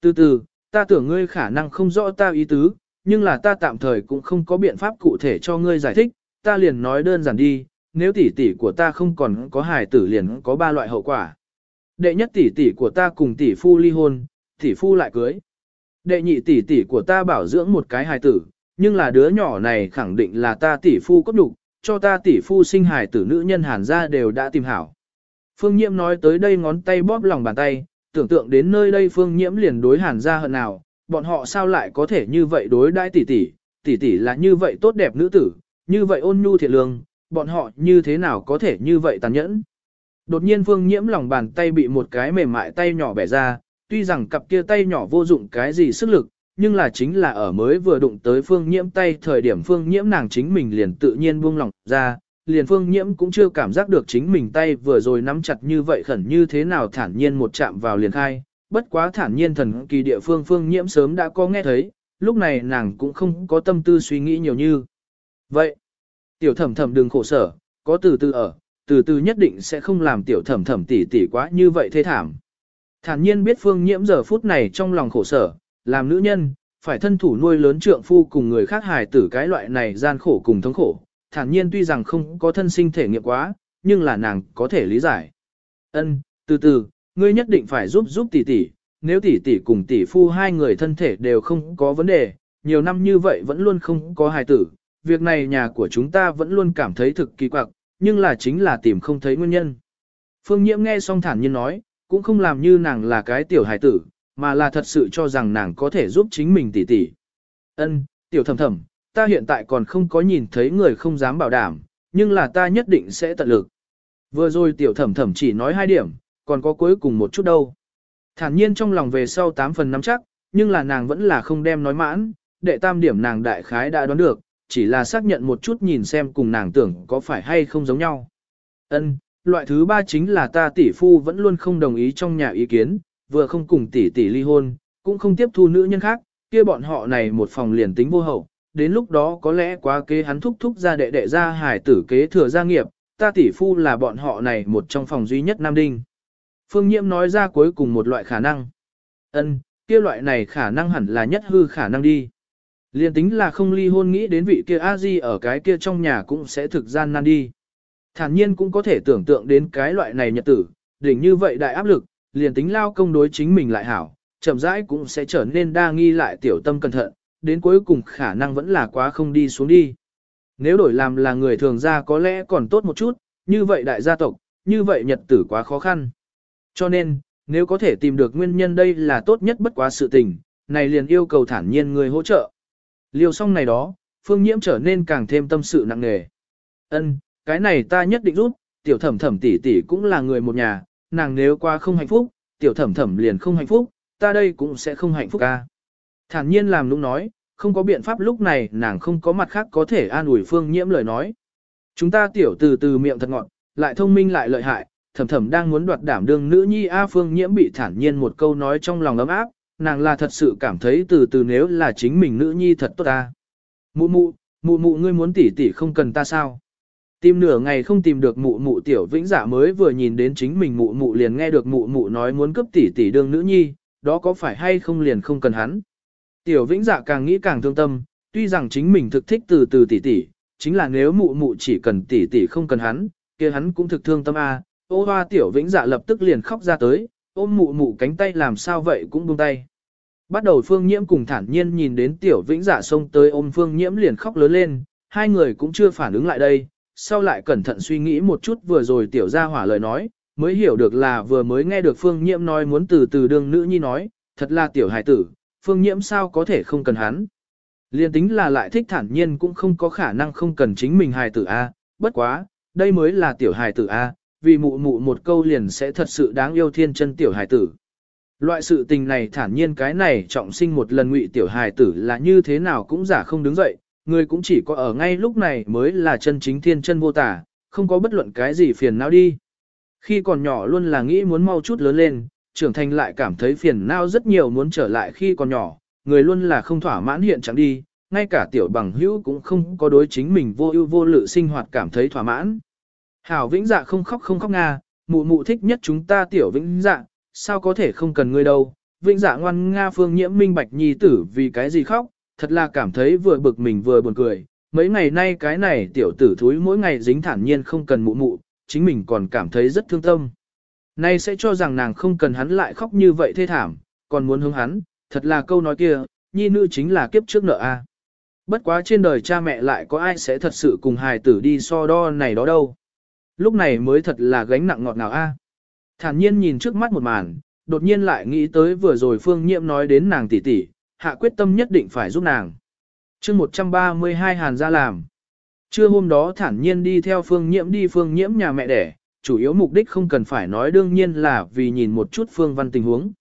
Từ từ, ta tưởng ngươi khả năng không rõ ta ý tứ, nhưng là ta tạm thời cũng không có biện pháp cụ thể cho ngươi giải thích, ta liền nói đơn giản đi, nếu tỷ tỷ của ta không còn có hài tử liền có ba loại hậu quả. Đệ nhất tỷ tỷ của ta cùng tỷ phu ly hôn, tỷ phu lại cưới. Đệ nhị tỷ tỷ của ta bảo dưỡng một cái hài tử, nhưng là đứa nhỏ này khẳng định là ta tỷ phu cốt đục, cho ta tỷ phu sinh hài tử nữ nhân hàn gia đều đã tìm hảo. Phương Nhiễm nói tới đây ngón tay bóp lòng bàn tay, tưởng tượng đến nơi đây Phương Nhiễm liền đối hàn gia hận nào, bọn họ sao lại có thể như vậy đối đãi tỷ tỷ, tỷ tỷ là như vậy tốt đẹp nữ tử, như vậy ôn nhu thiệt lương, bọn họ như thế nào có thể như vậy tàn nhẫn. Đột nhiên Phương Nhiễm lòng bàn tay bị một cái mềm mại tay nhỏ bẻ ra, tuy rằng cặp kia tay nhỏ vô dụng cái gì sức lực, nhưng là chính là ở mới vừa đụng tới Phương Nhiễm tay thời điểm Phương Nhiễm nàng chính mình liền tự nhiên buông lỏng ra, liền Phương Nhiễm cũng chưa cảm giác được chính mình tay vừa rồi nắm chặt như vậy khẩn như thế nào thản nhiên một chạm vào liền khai, bất quá thản nhiên thần kỳ địa phương Phương Nhiễm sớm đã có nghe thấy, lúc này nàng cũng không có tâm tư suy nghĩ nhiều như. Vậy, tiểu thẩm thẩm đừng khổ sở, có từ từ ở, từ từ nhất định sẽ không làm tiểu thẩm thẩm tỉ tỉ quá như vậy thế thảm. Thản nhiên biết Phương Nhiễm giờ phút này trong lòng khổ sở, làm nữ nhân, phải thân thủ nuôi lớn trượng phu cùng người khác hài tử cái loại này gian khổ cùng thống khổ. Thản nhiên tuy rằng không có thân sinh thể nghiệm quá, nhưng là nàng có thể lý giải. Ân, từ từ, ngươi nhất định phải giúp giúp tỷ tỷ, nếu tỷ tỷ cùng tỷ phu hai người thân thể đều không có vấn đề, nhiều năm như vậy vẫn luôn không có hài tử, việc này nhà của chúng ta vẫn luôn cảm thấy thực kỳ quặc, nhưng là chính là tìm không thấy nguyên nhân. Phương Nhiễm nghe xong thản nhiên nói, cũng không làm như nàng là cái tiểu hài tử, mà là thật sự cho rằng nàng có thể giúp chính mình tỷ tỷ. Ân, tiểu thầm thầm, ta hiện tại còn không có nhìn thấy người không dám bảo đảm, nhưng là ta nhất định sẽ tận lực. Vừa rồi tiểu thầm thầm chỉ nói hai điểm, còn có cuối cùng một chút đâu. Thản nhiên trong lòng về sau 8 phần nắm chắc, nhưng là nàng vẫn là không đem nói mãn, đệ tam điểm nàng đại khái đã đoán được, chỉ là xác nhận một chút nhìn xem cùng nàng tưởng có phải hay không giống nhau. Ân, loại thứ ba chính là ta tỷ phu vẫn luôn không đồng ý trong nhà ý kiến, vừa không cùng tỷ tỷ ly hôn, cũng không tiếp thu nữ nhân khác, kia bọn họ này một phòng liền tính vô hậu, đến lúc đó có lẽ quá kế hắn thúc thúc ra đệ đệ ra hải tử kế thừa gia nghiệp, ta tỷ phu là bọn họ này một trong phòng duy nhất Nam Đinh. Phương Nhiễm nói ra cuối cùng một loại khả năng. Ân, kia loại này khả năng hẳn là nhất hư khả năng đi. Liên tính là không ly hôn nghĩ đến vị kia a di ở cái kia trong nhà cũng sẽ thực gian nan đi. Thản nhiên cũng có thể tưởng tượng đến cái loại này nhật tử, đỉnh như vậy đại áp lực, liền tính lao công đối chính mình lại hảo, chậm rãi cũng sẽ trở nên đa nghi lại tiểu tâm cẩn thận, đến cuối cùng khả năng vẫn là quá không đi xuống đi. Nếu đổi làm là người thường ra có lẽ còn tốt một chút, như vậy đại gia tộc, như vậy nhật tử quá khó khăn. Cho nên, nếu có thể tìm được nguyên nhân đây là tốt nhất bất quá sự tình, này liền yêu cầu thản nhiên người hỗ trợ. Liều xong này đó, phương nhiễm trở nên càng thêm tâm sự nặng nề. Ân, cái này ta nhất định rút, tiểu thẩm thẩm tỷ tỷ cũng là người một nhà, nàng nếu qua không hạnh phúc, tiểu thẩm thẩm liền không hạnh phúc, ta đây cũng sẽ không hạnh phúc ca. Thản nhiên làm lúc nói, không có biện pháp lúc này nàng không có mặt khác có thể an ủi phương nhiễm lời nói. Chúng ta tiểu từ từ miệng thật ngọn, lại thông minh lại lợi hại, thẩm thẩm đang muốn đoạt đảm đương nữ nhi A phương nhiễm bị thản nhiên một câu nói trong lòng ấm áp, nàng là thật sự cảm thấy từ từ nếu là chính mình nữ nhi thật tốt ta. Mụ mụ, mụ mụ ngươi muốn tỷ tỷ không cần ta sao? Tìm nửa ngày không tìm được mụ mụ tiểu vĩnh dạ mới vừa nhìn đến chính mình mụ mụ liền nghe được mụ mụ nói muốn cấp tỷ tỷ đương nữ nhi, đó có phải hay không liền không cần hắn. Tiểu vĩnh dạ càng nghĩ càng thương tâm, tuy rằng chính mình thực thích từ từ tỷ tỷ, chính là nếu mụ mụ chỉ cần tỷ tỷ không cần hắn, kia hắn cũng thực thương tâm a. Ô hoa tiểu vĩnh dạ lập tức liền khóc ra tới, ôm mụ mụ cánh tay làm sao vậy cũng buông tay. Bắt đầu phương nhiễm cùng thản nhiên nhìn đến tiểu vĩnh dạ xông tới ôm phương nhiễm liền khóc lớn lên, hai người cũng chưa phản ứng lại đây, sau lại cẩn thận suy nghĩ một chút vừa rồi tiểu gia hỏa lời nói, mới hiểu được là vừa mới nghe được phương nhiễm nói muốn từ từ đương nữ nhi nói, thật là tiểu hài tử, phương nhiễm sao có thể không cần hắn. Liên tính là lại thích thản nhiên cũng không có khả năng không cần chính mình hài tử A, bất quá, đây mới là tiểu hài tử A, vì mụ mụ một câu liền sẽ thật sự đáng yêu thiên chân tiểu hài tử. Loại sự tình này thản nhiên cái này trọng sinh một lần ngụy tiểu hài tử là như thế nào cũng giả không đứng dậy, người cũng chỉ có ở ngay lúc này mới là chân chính thiên chân vô tả, không có bất luận cái gì phiền não đi. Khi còn nhỏ luôn là nghĩ muốn mau chút lớn lên, trưởng thành lại cảm thấy phiền não rất nhiều muốn trở lại khi còn nhỏ, người luôn là không thỏa mãn hiện chẳng đi, ngay cả tiểu bằng hữu cũng không có đối chính mình vô ưu vô lự sinh hoạt cảm thấy thỏa mãn. Hảo vĩnh dạ không khóc không khóc nga, mụ mụ thích nhất chúng ta tiểu vĩnh dạ, sao có thể không cần ngươi đâu. Vĩnh dạ ngoan nga phương nhiễm minh bạch nhi tử vì cái gì khóc, thật là cảm thấy vừa bực mình vừa buồn cười. Mấy ngày nay cái này tiểu tử thúi mỗi ngày dính thản nhiên không cần mụ mụ, chính mình còn cảm thấy rất thương tâm. Nay sẽ cho rằng nàng không cần hắn lại khóc như vậy thê thảm, còn muốn hướng hắn, thật là câu nói kia, nhi nữ chính là kiếp trước nợ a. À. Bất quá trên đời cha mẹ lại có ai sẽ thật sự cùng hài tử đi so đo này đó đâu. Lúc này mới thật là gánh nặng ngọt ngào a. À. Thản nhiên nhìn trước mắt một màn, đột nhiên lại nghĩ tới vừa rồi phương nhiễm nói đến nàng tỷ tỷ, hạ quyết tâm nhất định phải giúp nàng. chương 132 hàn ra làm. Trưa hôm đó thản nhiên đi theo phương nhiễm đi phương nhiễm nhà mẹ đẻ, chủ yếu mục đích không cần phải nói đương nhiên là vì nhìn một chút phương văn tình huống.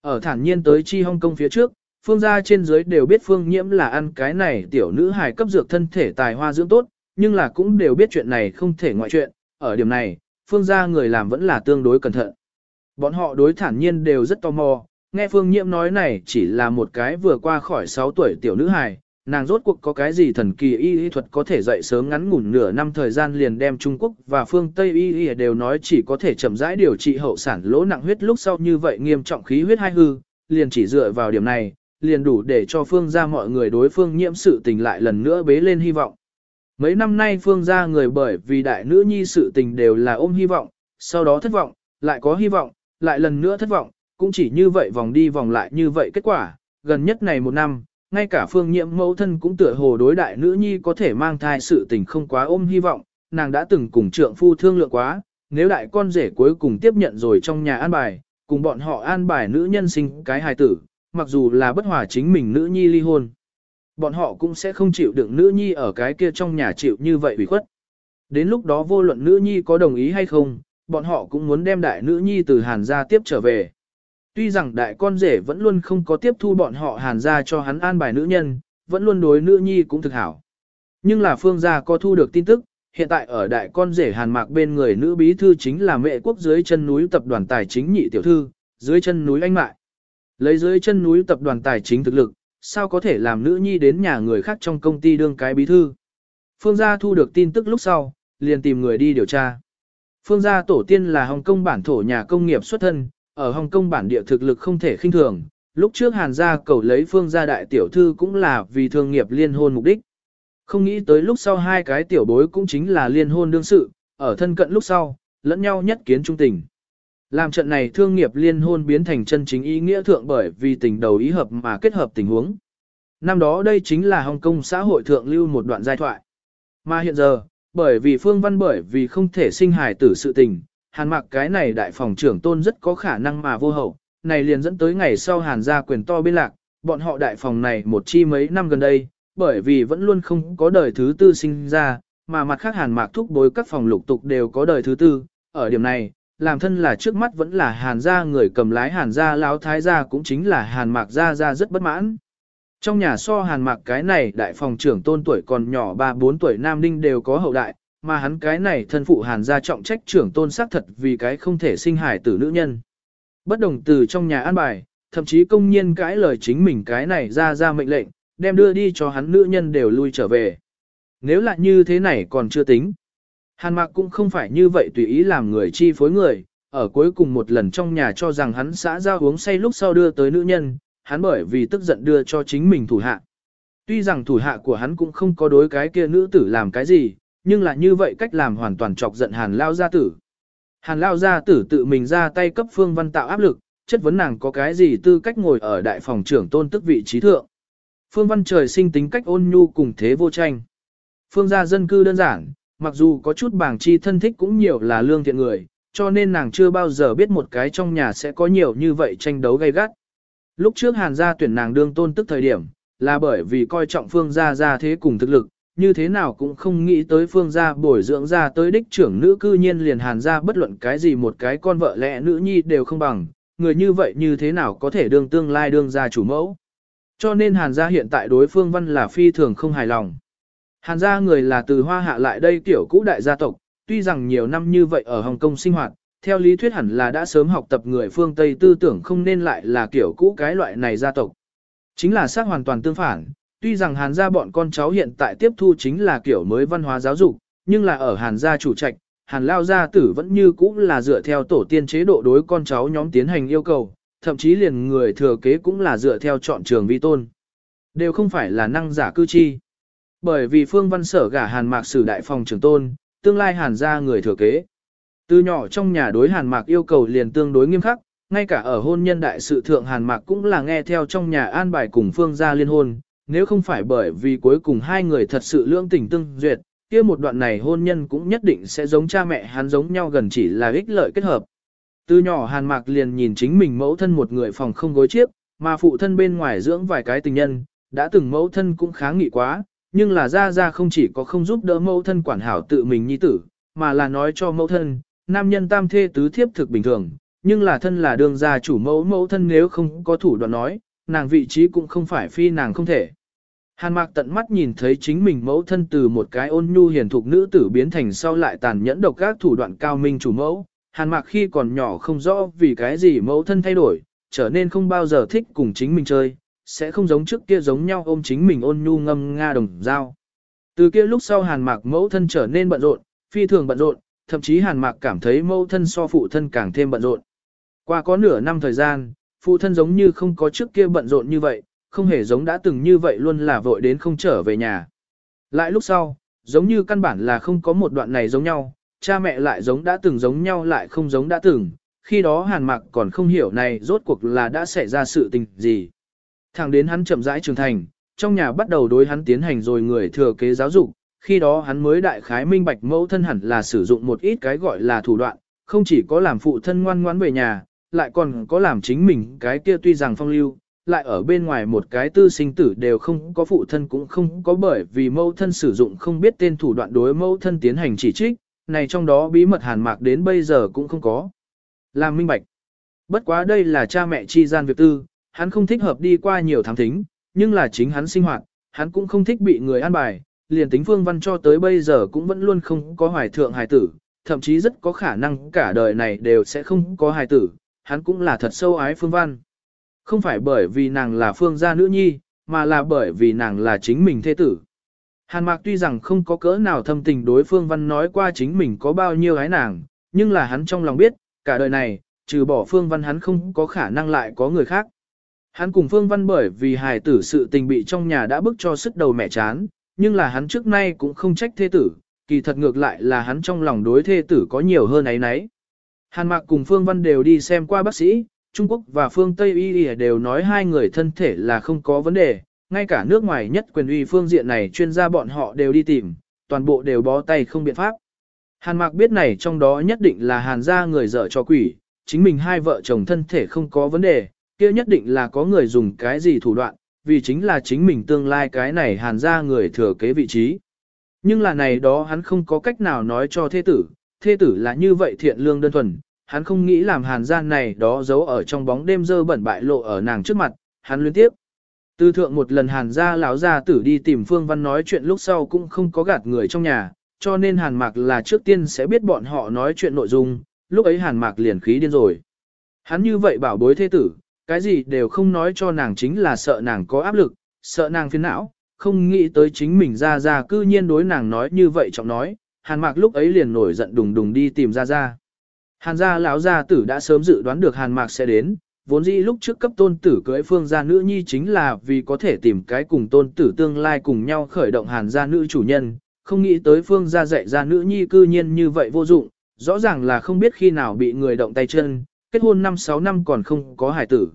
Ở thản nhiên tới chi Hong Kong phía trước, phương gia trên dưới đều biết phương nhiễm là ăn cái này tiểu nữ hài cấp dược thân thể tài hoa dưỡng tốt, nhưng là cũng đều biết chuyện này không thể ngoại chuyện, ở điểm này, phương gia người làm vẫn là tương đối cẩn thận. Bọn họ đối thản nhiên đều rất tò mò, nghe phương nhiễm nói này chỉ là một cái vừa qua khỏi 6 tuổi tiểu nữ hài, nàng rốt cuộc có cái gì thần kỳ y y thuật có thể dậy sớm ngắn ngủn nửa năm thời gian liền đem Trung Quốc và phương Tây y y đều nói chỉ có thể chậm rãi điều trị hậu sản lỗ nặng huyết lúc sau như vậy nghiêm trọng khí huyết hai hư, liền chỉ dựa vào điểm này, liền đủ để cho phương gia mọi người đối phương nhiễm sự tình lại lần nữa bế lên hy vọng. Mấy năm nay phương gia người bởi vì đại nữ nhi sự tình đều là ôm hy vọng, sau đó thất vọng, lại có hy vọng, lại lần nữa thất vọng, cũng chỉ như vậy vòng đi vòng lại như vậy kết quả, gần nhất này một năm, ngay cả phương nhiễm mẫu thân cũng tựa hồ đối đại nữ nhi có thể mang thai sự tình không quá ôm hy vọng, nàng đã từng cùng trượng phu thương lượng quá, nếu đại con rể cuối cùng tiếp nhận rồi trong nhà an bài, cùng bọn họ an bài nữ nhân sinh cái hài tử, mặc dù là bất hòa chính mình nữ nhi ly hôn. Bọn họ cũng sẽ không chịu đựng nữ nhi ở cái kia trong nhà chịu như vậy ủy khuất. Đến lúc đó vô luận nữ nhi có đồng ý hay không, bọn họ cũng muốn đem đại nữ nhi từ Hàn gia tiếp trở về. Tuy rằng đại con rể vẫn luôn không có tiếp thu bọn họ Hàn gia cho hắn an bài nữ nhân, vẫn luôn đối nữ nhi cũng thực hảo. Nhưng là phương gia có thu được tin tức, hiện tại ở đại con rể Hàn Mạc bên người nữ bí thư chính là mẹ quốc dưới chân núi tập đoàn tài chính nhị tiểu thư, dưới chân núi anh mại. Lấy dưới chân núi tập đoàn tài chính thực lực, sao có thể làm nữ nhi đến nhà người khác trong công ty đương cái bí thư. Phương gia thu được tin tức lúc sau, liền tìm người đi điều tra. Phương gia tổ tiên là Hồng Kông bản thổ nhà công nghiệp xuất thân, ở Hồng Kông bản địa thực lực không thể khinh thường. Lúc trước Hàn gia cầu lấy Phương gia đại tiểu thư cũng là vì thương nghiệp liên hôn mục đích. Không nghĩ tới lúc sau hai cái tiểu bối cũng chính là liên hôn đương sự, ở thân cận lúc sau, lẫn nhau nhất kiến trung tình. Làm trận này thương nghiệp liên hôn biến thành chân chính ý nghĩa thượng bởi vì tình đầu ý hợp mà kết hợp tình huống. Năm đó đây chính là Hồng Kông xã hội thượng lưu một đoạn giai thoại. Mà hiện giờ, bởi vì Phương Văn bởi vì không thể sinh hài tử sự tình, Hàn mặc cái này đại phòng trưởng tôn rất có khả năng mà vô hậu, này liền dẫn tới ngày sau Hàn gia quyền to bên lạc, bọn họ đại phòng này một chi mấy năm gần đây, bởi vì vẫn luôn không có đời thứ tư sinh ra, mà mặt khác Hàn mạc thúc bối các phòng lục tục đều có đời thứ tư, ở điểm này, làm thân là trước mắt vẫn là hàn gia người cầm lái hàn gia lão thái gia cũng chính là hàn mạc gia gia rất bất mãn. Trong nhà so hàn mạc cái này đại phòng trưởng tôn tuổi còn nhỏ 3-4 tuổi nam đinh đều có hậu đại, mà hắn cái này thân phụ hàn gia trọng trách trưởng tôn xác thật vì cái không thể sinh hải tử nữ nhân. Bất đồng từ trong nhà an bài, thậm chí công nhiên cãi lời chính mình cái này ra ra mệnh lệnh, đem đưa đi cho hắn nữ nhân đều lui trở về. Nếu là như thế này còn chưa tính. Hàn Mạc cũng không phải như vậy tùy ý làm người chi phối người, ở cuối cùng một lần trong nhà cho rằng hắn xã giao uống say lúc sau đưa tới nữ nhân, hắn bởi vì tức giận đưa cho chính mình thủ hạ. Tuy rằng thủ hạ của hắn cũng không có đối cái kia nữ tử làm cái gì, nhưng là như vậy cách làm hoàn toàn chọc giận Hàn Lao Gia Tử. Hàn Lao Gia Tử tự mình ra tay cấp Phương Văn tạo áp lực, chất vấn nàng có cái gì tư cách ngồi ở đại phòng trưởng tôn tức vị trí thượng. Phương Văn trời sinh tính cách ôn nhu cùng thế vô tranh. Phương gia dân cư đơn giản, mặc dù có chút bảng chi thân thích cũng nhiều là lương thiện người, cho nên nàng chưa bao giờ biết một cái trong nhà sẽ có nhiều như vậy tranh đấu gay gắt. Lúc trước hàn gia tuyển nàng đương tôn tức thời điểm, là bởi vì coi trọng phương gia gia thế cùng thực lực, như thế nào cũng không nghĩ tới phương gia bồi dưỡng ra tới đích trưởng nữ cư nhiên liền hàn ra bất luận cái gì một cái con vợ lẽ nữ nhi đều không bằng, người như vậy như thế nào có thể đương tương lai đương gia chủ mẫu. Cho nên hàn gia hiện tại đối phương văn là phi thường không hài lòng. Hàn gia người là từ hoa hạ lại đây tiểu cũ đại gia tộc, tuy rằng nhiều năm như vậy ở Hồng Kông sinh hoạt, theo lý thuyết hẳn là đã sớm học tập người phương Tây tư tưởng không nên lại là kiểu cũ cái loại này gia tộc. Chính là xác hoàn toàn tương phản, tuy rằng Hàn gia bọn con cháu hiện tại tiếp thu chính là kiểu mới văn hóa giáo dục, nhưng là ở Hàn gia chủ trạch, Hàn Lao gia tử vẫn như cũ là dựa theo tổ tiên chế độ đối con cháu nhóm tiến hành yêu cầu, thậm chí liền người thừa kế cũng là dựa theo chọn trường vi tôn. Đều không phải là năng giả cư chi. Bởi vì Phương Văn Sở gả Hàn Mạc Sử đại phòng trưởng tôn, tương lai Hàn gia người thừa kế. Từ nhỏ trong nhà đối Hàn Mạc yêu cầu liền tương đối nghiêm khắc, ngay cả ở hôn nhân đại sự thượng Hàn Mạc cũng là nghe theo trong nhà an bài cùng Phương gia liên hôn, nếu không phải bởi vì cuối cùng hai người thật sự lưỡng tình tương duyệt, kia một đoạn này hôn nhân cũng nhất định sẽ giống cha mẹ hắn giống nhau gần chỉ là ích lợi kết hợp. Từ nhỏ Hàn Mạc liền nhìn chính mình mẫu thân một người phòng không gối chiếc, mà phụ thân bên ngoài dưỡng vài cái tình nhân, đã từng mẫu thân cũng kháng nghị quá, nhưng là ra ra không chỉ có không giúp đỡ mẫu thân quản hảo tự mình nhi tử, mà là nói cho mẫu thân, nam nhân tam thê tứ thiếp thực bình thường, nhưng là thân là đường gia chủ mẫu mẫu thân nếu không có thủ đoạn nói, nàng vị trí cũng không phải phi nàng không thể. Hàn mạc tận mắt nhìn thấy chính mình mẫu thân từ một cái ôn nhu hiền thục nữ tử biến thành sau lại tàn nhẫn độc các thủ đoạn cao minh chủ mẫu. Hàn mạc khi còn nhỏ không rõ vì cái gì mẫu thân thay đổi, trở nên không bao giờ thích cùng chính mình chơi, sẽ không giống trước kia giống nhau ôm chính mình ôn nhu ngâm nga đồng dao. Từ kia lúc sau hàn mạc mẫu thân trở nên bận rộn, phi thường bận rộn, thậm chí hàn mạc cảm thấy mẫu thân so phụ thân càng thêm bận rộn. Qua có nửa năm thời gian, phụ thân giống như không có trước kia bận rộn như vậy, không hề giống đã từng như vậy luôn là vội đến không trở về nhà. Lại lúc sau, giống như căn bản là không có một đoạn này giống nhau, cha mẹ lại giống đã từng giống nhau lại không giống đã từng, khi đó hàn mạc còn không hiểu này rốt cuộc là đã xảy ra sự tình gì. Thẳng đến hắn chậm rãi trưởng thành, trong nhà bắt đầu đối hắn tiến hành rồi người thừa kế giáo dục, khi đó hắn mới đại khái minh bạch mẫu thân hẳn là sử dụng một ít cái gọi là thủ đoạn, không chỉ có làm phụ thân ngoan ngoãn về nhà, lại còn có làm chính mình cái kia tuy rằng phong lưu, lại ở bên ngoài một cái tư sinh tử đều không có phụ thân cũng không có bởi vì mẫu thân sử dụng không biết tên thủ đoạn đối mẫu thân tiến hành chỉ trích, này trong đó bí mật hàn mạc đến bây giờ cũng không có. Làm minh bạch. Bất quá đây là cha mẹ chi gian việc tư, hắn không thích hợp đi qua nhiều tháng thính, nhưng là chính hắn sinh hoạt, hắn cũng không thích bị người an bài, liền tính phương văn cho tới bây giờ cũng vẫn luôn không có hoài thượng hài tử, thậm chí rất có khả năng cả đời này đều sẽ không có hài tử, hắn cũng là thật sâu ái phương văn. Không phải bởi vì nàng là phương gia nữ nhi, mà là bởi vì nàng là chính mình thế tử. Hàn Mạc tuy rằng không có cỡ nào thâm tình đối phương văn nói qua chính mình có bao nhiêu ái nàng, nhưng là hắn trong lòng biết, cả đời này, trừ bỏ phương văn hắn không có khả năng lại có người khác. Hắn cùng phương văn bởi vì hài tử sự tình bị trong nhà đã bức cho sức đầu mẹ chán, nhưng là hắn trước nay cũng không trách thế tử, kỳ thật ngược lại là hắn trong lòng đối thế tử có nhiều hơn ấy nấy. Hàn Mạc cùng Phương Văn đều đi xem qua bác sĩ, Trung Quốc và phương Tây Y đều nói hai người thân thể là không có vấn đề, ngay cả nước ngoài nhất quyền uy phương diện này chuyên gia bọn họ đều đi tìm, toàn bộ đều bó tay không biện pháp. Hàn Mạc biết này trong đó nhất định là Hàn gia người dở cho quỷ, chính mình hai vợ chồng thân thể không có vấn đề, kia nhất định là có người dùng cái gì thủ đoạn, vì chính là chính mình tương lai cái này Hàn gia người thừa kế vị trí. Nhưng là này đó hắn không có cách nào nói cho thế tử, thế tử là như vậy thiện lương đơn thuần, hắn không nghĩ làm hàn gian này đó giấu ở trong bóng đêm dơ bẩn bại lộ ở nàng trước mặt, hắn liên tiếp. Từ thượng một lần hàn gia lão gia tử đi tìm Phương Văn nói chuyện lúc sau cũng không có gạt người trong nhà, cho nên hàn mạc là trước tiên sẽ biết bọn họ nói chuyện nội dung, lúc ấy hàn mạc liền khí điên rồi. Hắn như vậy bảo bối thế tử, cái gì đều không nói cho nàng chính là sợ nàng có áp lực, sợ nàng phiền não, không nghĩ tới chính mình ra ra cư nhiên đối nàng nói như vậy trọng nói, hàn mạc lúc ấy liền nổi giận đùng đùng đi tìm ra ra. Hàn gia lão gia tử đã sớm dự đoán được Hàn Mạc sẽ đến, vốn dĩ lúc trước cấp tôn tử cưới phương gia nữ nhi chính là vì có thể tìm cái cùng tôn tử tương lai cùng nhau khởi động Hàn gia nữ chủ nhân, không nghĩ tới phương gia dạy ra nữ nhi cư nhiên như vậy vô dụng, rõ ràng là không biết khi nào bị người động tay chân, kết hôn 5-6 năm còn không có hài tử.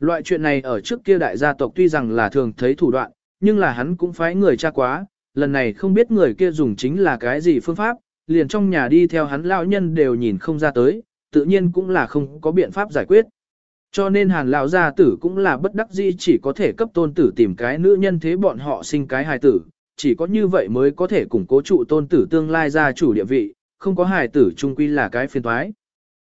Loại chuyện này ở trước kia đại gia tộc tuy rằng là thường thấy thủ đoạn, nhưng là hắn cũng phái người tra quá, lần này không biết người kia dùng chính là cái gì phương pháp, liền trong nhà đi theo hắn lão nhân đều nhìn không ra tới, tự nhiên cũng là không có biện pháp giải quyết. Cho nên hàn lão gia tử cũng là bất đắc dĩ chỉ có thể cấp tôn tử tìm cái nữ nhân thế bọn họ sinh cái hài tử, chỉ có như vậy mới có thể củng cố trụ tôn tử tương lai gia chủ địa vị, không có hài tử trung quy là cái phiền toái.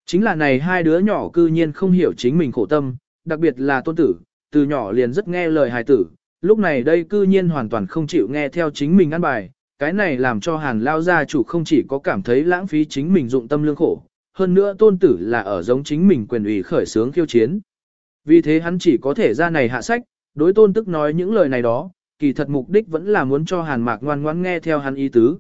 Chính là này hai đứa nhỏ cư nhiên không hiểu chính mình khổ tâm, đặc biệt là tôn tử, từ nhỏ liền rất nghe lời hài tử, lúc này đây cư nhiên hoàn toàn không chịu nghe theo chính mình ăn bài, cái này làm cho hàn lao gia chủ không chỉ có cảm thấy lãng phí chính mình dụng tâm lương khổ, hơn nữa tôn tử là ở giống chính mình quyền ủy khởi sướng khiêu chiến. Vì thế hắn chỉ có thể ra này hạ sách, đối tôn tức nói những lời này đó, kỳ thật mục đích vẫn là muốn cho hàn mạc ngoan ngoãn nghe theo hắn ý tứ.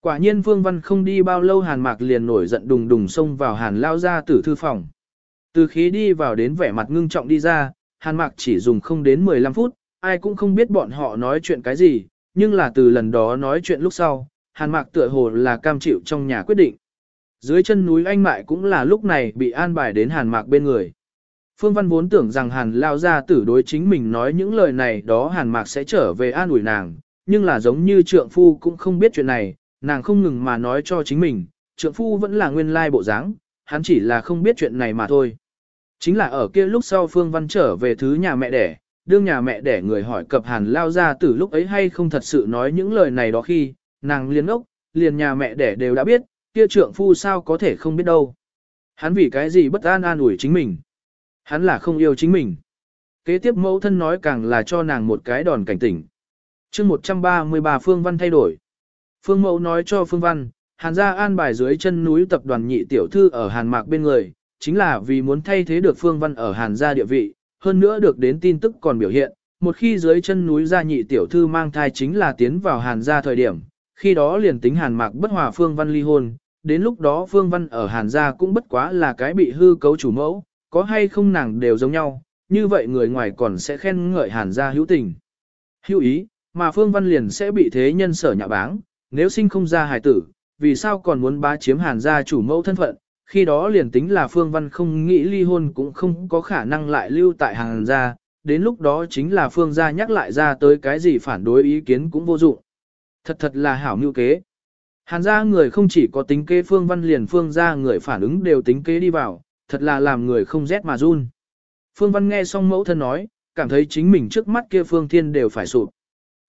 Quả nhiên Phương Văn không đi bao lâu hàn mạc liền nổi giận đùng đùng xông vào hàn lao ra tử thư phòng. Từ khí đi vào đến vẻ mặt ngưng trọng đi ra, hàn mạc chỉ dùng không đến 15 phút, ai cũng không biết bọn họ nói chuyện cái gì, nhưng là từ lần đó nói chuyện lúc sau, hàn mạc tựa hồ là cam chịu trong nhà quyết định. Dưới chân núi anh mại cũng là lúc này bị an bài đến hàn mạc bên người. Phương Văn vốn tưởng rằng hàn lao ra tử đối chính mình nói những lời này đó hàn mạc sẽ trở về an ủi nàng, nhưng là giống như trượng phu cũng không biết chuyện này, nàng không ngừng mà nói cho chính mình, trượng phu vẫn là nguyên lai bộ dáng, hắn chỉ là không biết chuyện này mà thôi. Chính là ở kia lúc sau Phương Văn trở về thứ nhà mẹ đẻ, đương nhà mẹ đẻ người hỏi cập hàn lao ra từ lúc ấy hay không thật sự nói những lời này đó khi, nàng liền ốc, liền nhà mẹ đẻ đều đã biết, kia trượng phu sao có thể không biết đâu. Hắn vì cái gì bất an an ủi chính mình. Hắn là không yêu chính mình. Kế tiếp mẫu thân nói càng là cho nàng một cái đòn cảnh tỉnh. chương 133 Phương Văn thay đổi. Phương mẫu nói cho Phương Văn, hàn gia an bài dưới chân núi tập đoàn nhị tiểu thư ở hàn mạc bên người, chính là vì muốn thay thế được Phương Văn ở hàn gia địa vị, hơn nữa được đến tin tức còn biểu hiện, một khi dưới chân núi gia nhị tiểu thư mang thai chính là tiến vào hàn gia thời điểm, khi đó liền tính hàn mạc bất hòa Phương Văn ly hôn, đến lúc đó Phương Văn ở hàn gia cũng bất quá là cái bị hư cấu chủ mẫu, có hay không nàng đều giống nhau, như vậy người ngoài còn sẽ khen ngợi hàn gia hữu tình. Hữu ý, mà Phương Văn liền sẽ bị thế nhân sở nhạ báng, nếu sinh không ra hài tử, vì sao còn muốn bá chiếm hàn gia chủ mẫu thân phận, khi đó liền tính là Phương Văn không nghĩ ly hôn cũng không có khả năng lại lưu tại hàn gia, đến lúc đó chính là Phương gia nhắc lại ra tới cái gì phản đối ý kiến cũng vô dụng. Thật thật là hảo mưu kế. Hàn gia người không chỉ có tính kế Phương Văn liền Phương gia người phản ứng đều tính kế đi vào, thật là làm người không rét mà run. Phương Văn nghe xong mẫu thân nói, cảm thấy chính mình trước mắt kia Phương Thiên đều phải sụp.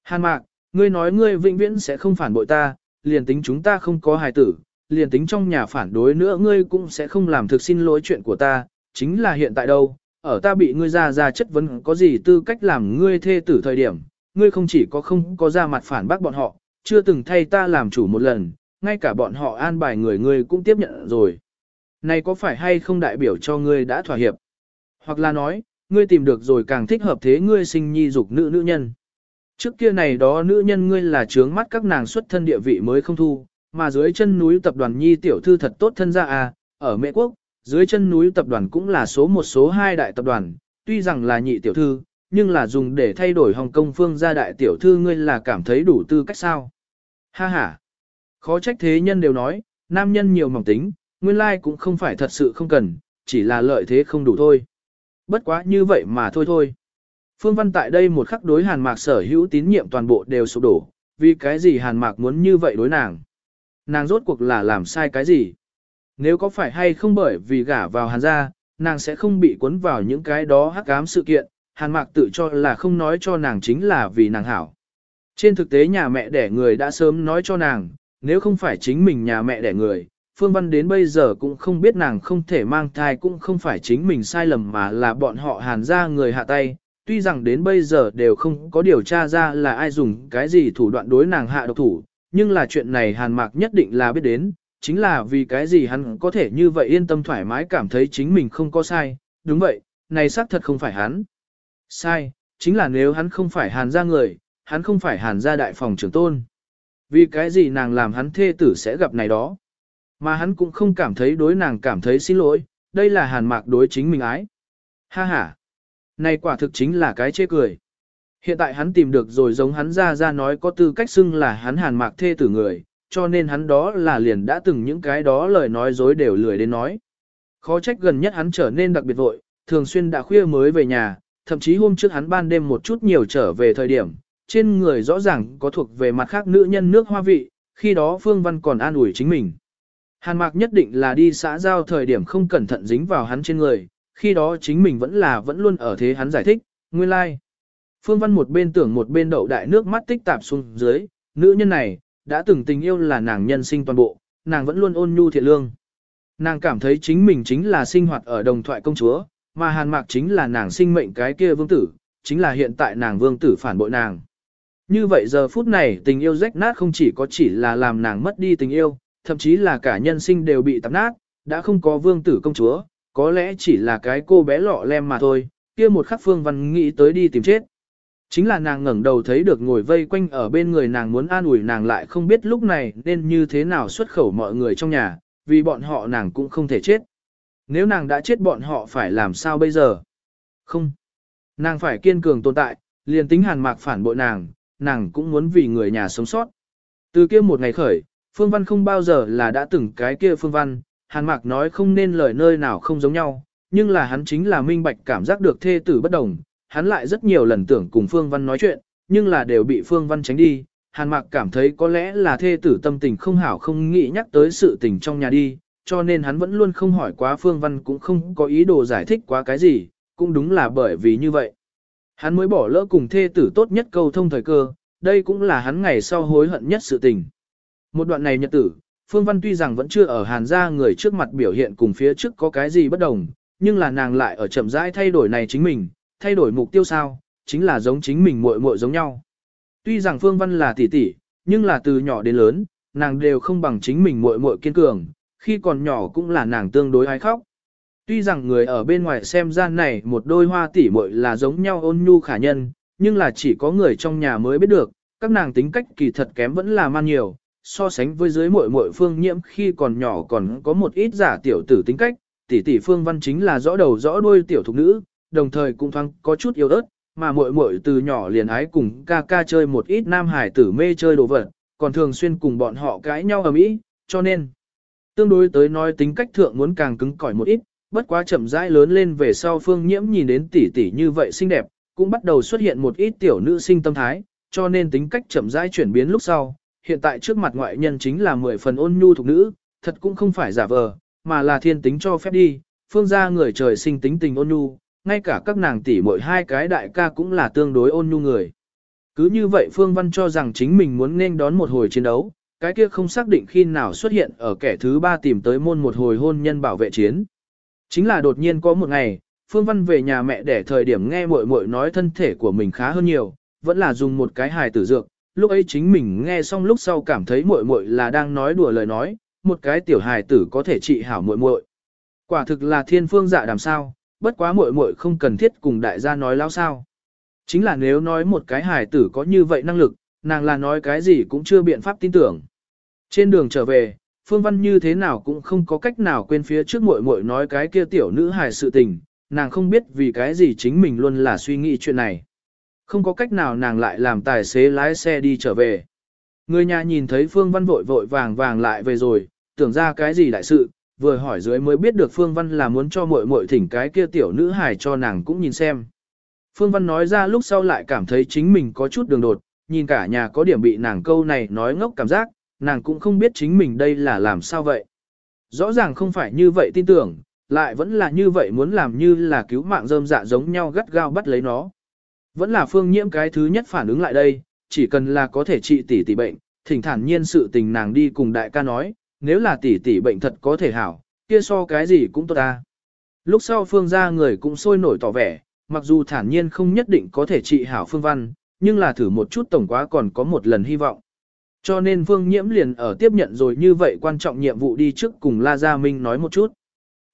Hàn Mạc, ngươi nói ngươi vĩnh viễn sẽ không phản bội ta, liền tính chúng ta không có hài tử, liền tính trong nhà phản đối nữa ngươi cũng sẽ không làm thực xin lỗi chuyện của ta, chính là hiện tại đâu, ở ta bị ngươi ra ra chất vấn có gì tư cách làm ngươi thê tử thời điểm, ngươi không chỉ có không có ra mặt phản bác bọn họ, chưa từng thay ta làm chủ một lần, ngay cả bọn họ an bài người ngươi cũng tiếp nhận rồi. Này có phải hay không đại biểu cho ngươi đã thỏa hiệp? Hoặc là nói, ngươi tìm được rồi càng thích hợp thế ngươi sinh nhi dục nữ nữ nhân. Trước kia này đó nữ nhân ngươi là trướng mắt các nàng xuất thân địa vị mới không thu, mà dưới chân núi tập đoàn nhi tiểu thư thật tốt thân ra à, ở Mễ Quốc, dưới chân núi tập đoàn cũng là số một số hai đại tập đoàn, tuy rằng là nhị tiểu thư, nhưng là dùng để thay đổi Hồng Kông phương gia đại tiểu thư ngươi là cảm thấy đủ tư cách sao. Ha ha! Khó trách thế nhân đều nói, nam nhân nhiều mỏng tính, nguyên lai cũng không phải thật sự không cần, chỉ là lợi thế không đủ thôi. Bất quá như vậy mà thôi thôi. Phương Văn tại đây một khắc đối Hàn Mạc sở hữu tín nhiệm toàn bộ đều sụp đổ, vì cái gì Hàn Mạc muốn như vậy đối nàng. Nàng rốt cuộc là làm sai cái gì? Nếu có phải hay không bởi vì gả vào Hàn gia, nàng sẽ không bị cuốn vào những cái đó hắc ám sự kiện, Hàn Mạc tự cho là không nói cho nàng chính là vì nàng hảo. Trên thực tế nhà mẹ đẻ người đã sớm nói cho nàng, nếu không phải chính mình nhà mẹ đẻ người, Phương Văn đến bây giờ cũng không biết nàng không thể mang thai cũng không phải chính mình sai lầm mà là bọn họ hàn ra người hạ tay, tuy rằng đến bây giờ đều không có điều tra ra là ai dùng cái gì thủ đoạn đối nàng hạ độc thủ, nhưng là chuyện này hàn mạc nhất định là biết đến, chính là vì cái gì hắn có thể như vậy yên tâm thoải mái cảm thấy chính mình không có sai, đúng vậy, này xác thật không phải hắn. Sai, chính là nếu hắn không phải hàn Gia người, hắn không phải hàn Gia đại phòng trưởng tôn. Vì cái gì nàng làm hắn thê tử sẽ gặp này đó. Mà hắn cũng không cảm thấy đối nàng cảm thấy xin lỗi, đây là hàn mạc đối chính mình ái. Ha ha. Này quả thực chính là cái chê cười. Hiện tại hắn tìm được rồi giống hắn ra ra nói có tư cách xưng là hắn hàn mạc thê tử người, cho nên hắn đó là liền đã từng những cái đó lời nói dối đều lười đến nói. Khó trách gần nhất hắn trở nên đặc biệt vội, thường xuyên đã khuya mới về nhà, thậm chí hôm trước hắn ban đêm một chút nhiều trở về thời điểm, trên người rõ ràng có thuộc về mặt khác nữ nhân nước hoa vị, khi đó Phương Văn còn an ủi chính mình. Hàn Mạc nhất định là đi xã giao thời điểm không cẩn thận dính vào hắn trên người, Khi đó chính mình vẫn là vẫn luôn ở thế hắn giải thích, nguyên lai. Like. Phương Văn một bên tưởng một bên đậu đại nước mắt tích tạp xuống dưới, nữ nhân này, đã từng tình yêu là nàng nhân sinh toàn bộ, nàng vẫn luôn ôn nhu thiện lương. Nàng cảm thấy chính mình chính là sinh hoạt ở đồng thoại công chúa, mà hàn mạc chính là nàng sinh mệnh cái kia vương tử, chính là hiện tại nàng vương tử phản bội nàng. Như vậy giờ phút này tình yêu rách nát không chỉ có chỉ là làm nàng mất đi tình yêu, thậm chí là cả nhân sinh đều bị tạp nát, đã không có vương tử công chúa, có lẽ chỉ là cái cô bé lọ lem mà thôi, kia một khắc phương văn nghĩ tới đi tìm chết. Chính là nàng ngẩng đầu thấy được ngồi vây quanh ở bên người nàng muốn an ủi nàng lại không biết lúc này nên như thế nào xuất khẩu mọi người trong nhà, vì bọn họ nàng cũng không thể chết. Nếu nàng đã chết bọn họ phải làm sao bây giờ? Không. Nàng phải kiên cường tồn tại, liền tính hàn mạc phản bội nàng, nàng cũng muốn vì người nhà sống sót. Từ kia một ngày khởi, Phương Văn không bao giờ là đã từng cái kia Phương Văn, hàn mạc nói không nên lời nơi nào không giống nhau, nhưng là hắn chính là minh bạch cảm giác được thê tử bất đồng, hắn lại rất nhiều lần tưởng cùng Phương Văn nói chuyện, nhưng là đều bị Phương Văn tránh đi. Hàn Mạc cảm thấy có lẽ là thê tử tâm tình không hảo không nghĩ nhắc tới sự tình trong nhà đi, cho nên hắn vẫn luôn không hỏi quá Phương Văn cũng không có ý đồ giải thích quá cái gì, cũng đúng là bởi vì như vậy. Hắn mới bỏ lỡ cùng thê tử tốt nhất câu thông thời cơ, đây cũng là hắn ngày sau hối hận nhất sự tình. Một đoạn này nhật tử, Phương Văn tuy rằng vẫn chưa ở Hàn gia người trước mặt biểu hiện cùng phía trước có cái gì bất đồng, nhưng là nàng lại ở chậm rãi thay đổi này chính mình, thay đổi mục tiêu sao, chính là giống chính mình muội muội giống nhau. Tuy rằng Phương Văn là tỷ tỷ, nhưng là từ nhỏ đến lớn, nàng đều không bằng chính mình muội muội kiên cường, khi còn nhỏ cũng là nàng tương đối ai khóc. Tuy rằng người ở bên ngoài xem ra này một đôi hoa tỷ muội là giống nhau ôn nhu khả nhân, nhưng là chỉ có người trong nhà mới biết được, các nàng tính cách kỳ thật kém vẫn là man nhiều, so sánh với dưới muội muội Phương Nhiễm khi còn nhỏ còn có một ít giả tiểu tử tính cách, tỷ tỷ Phương Văn chính là rõ đầu rõ đuôi tiểu thục nữ, đồng thời cũng thoáng có chút yếu ớt, mà muội muội từ nhỏ liền ái cùng ca ca chơi một ít nam hải tử mê chơi đồ vật, còn thường xuyên cùng bọn họ cãi nhau ở mỹ, cho nên tương đối tới nói tính cách thượng muốn càng cứng cỏi một ít, bất quá chậm rãi lớn lên về sau Phương Nhiễm nhìn đến tỷ tỷ như vậy xinh đẹp, cũng bắt đầu xuất hiện một ít tiểu nữ sinh tâm thái, cho nên tính cách chậm rãi chuyển biến lúc sau, hiện tại trước mặt ngoại nhân chính là mười phần ôn nhu thuộc nữ, thật cũng không phải giả vờ, mà là thiên tính cho phép đi, phương gia người trời sinh tính tình ôn nhu, ngay cả các nàng tỷ muội hai cái đại ca cũng là tương đối ôn nhu người. Cứ như vậy Phương Văn cho rằng chính mình muốn nên đón một hồi chiến đấu, cái kia không xác định khi nào xuất hiện ở kẻ thứ ba tìm tới môn một hồi hôn nhân bảo vệ chiến. Chính là đột nhiên có một ngày, Phương Văn về nhà mẹ để thời điểm nghe muội muội nói thân thể của mình khá hơn nhiều, vẫn là dùng một cái hài tử dược, lúc ấy chính mình nghe xong lúc sau cảm thấy muội muội là đang nói đùa lời nói, một cái tiểu hài tử có thể trị hảo muội muội. Quả thực là thiên phương dạ đàm sao, bất quá muội muội không cần thiết cùng đại gia nói lao sao. Chính là nếu nói một cái hài tử có như vậy năng lực, nàng là nói cái gì cũng chưa biện pháp tin tưởng. Trên đường trở về, Phương Văn như thế nào cũng không có cách nào quên phía trước muội muội nói cái kia tiểu nữ hài sự tình, nàng không biết vì cái gì chính mình luôn là suy nghĩ chuyện này. Không có cách nào nàng lại làm tài xế lái xe đi trở về. Người nhà nhìn thấy Phương Văn vội vội vàng vàng lại về rồi, tưởng ra cái gì đại sự, vừa hỏi dưới mới biết được Phương Văn là muốn cho muội muội thỉnh cái kia tiểu nữ hài cho nàng cũng nhìn xem. Phương Văn nói ra lúc sau lại cảm thấy chính mình có chút đường đột, nhìn cả nhà có điểm bị nàng câu này nói ngốc cảm giác, nàng cũng không biết chính mình đây là làm sao vậy. Rõ ràng không phải như vậy tin tưởng, lại vẫn là như vậy muốn làm như là cứu mạng rơm dạ giống nhau gắt gao bắt lấy nó. Vẫn là phương nhiễm cái thứ nhất phản ứng lại đây, chỉ cần là có thể trị tỷ tỷ bệnh, thỉnh thản nhiên sự tình nàng đi cùng đại ca nói, nếu là tỷ tỷ bệnh thật có thể hảo, kia so cái gì cũng tốt ta. Lúc sau phương gia người cũng sôi nổi tỏ vẻ, mặc dù thản nhiên không nhất định có thể trị hảo phương văn, nhưng là thử một chút tổng quá còn có một lần hy vọng. Cho nên phương nhiễm liền ở tiếp nhận rồi như vậy quan trọng nhiệm vụ đi trước cùng La Gia Minh nói một chút.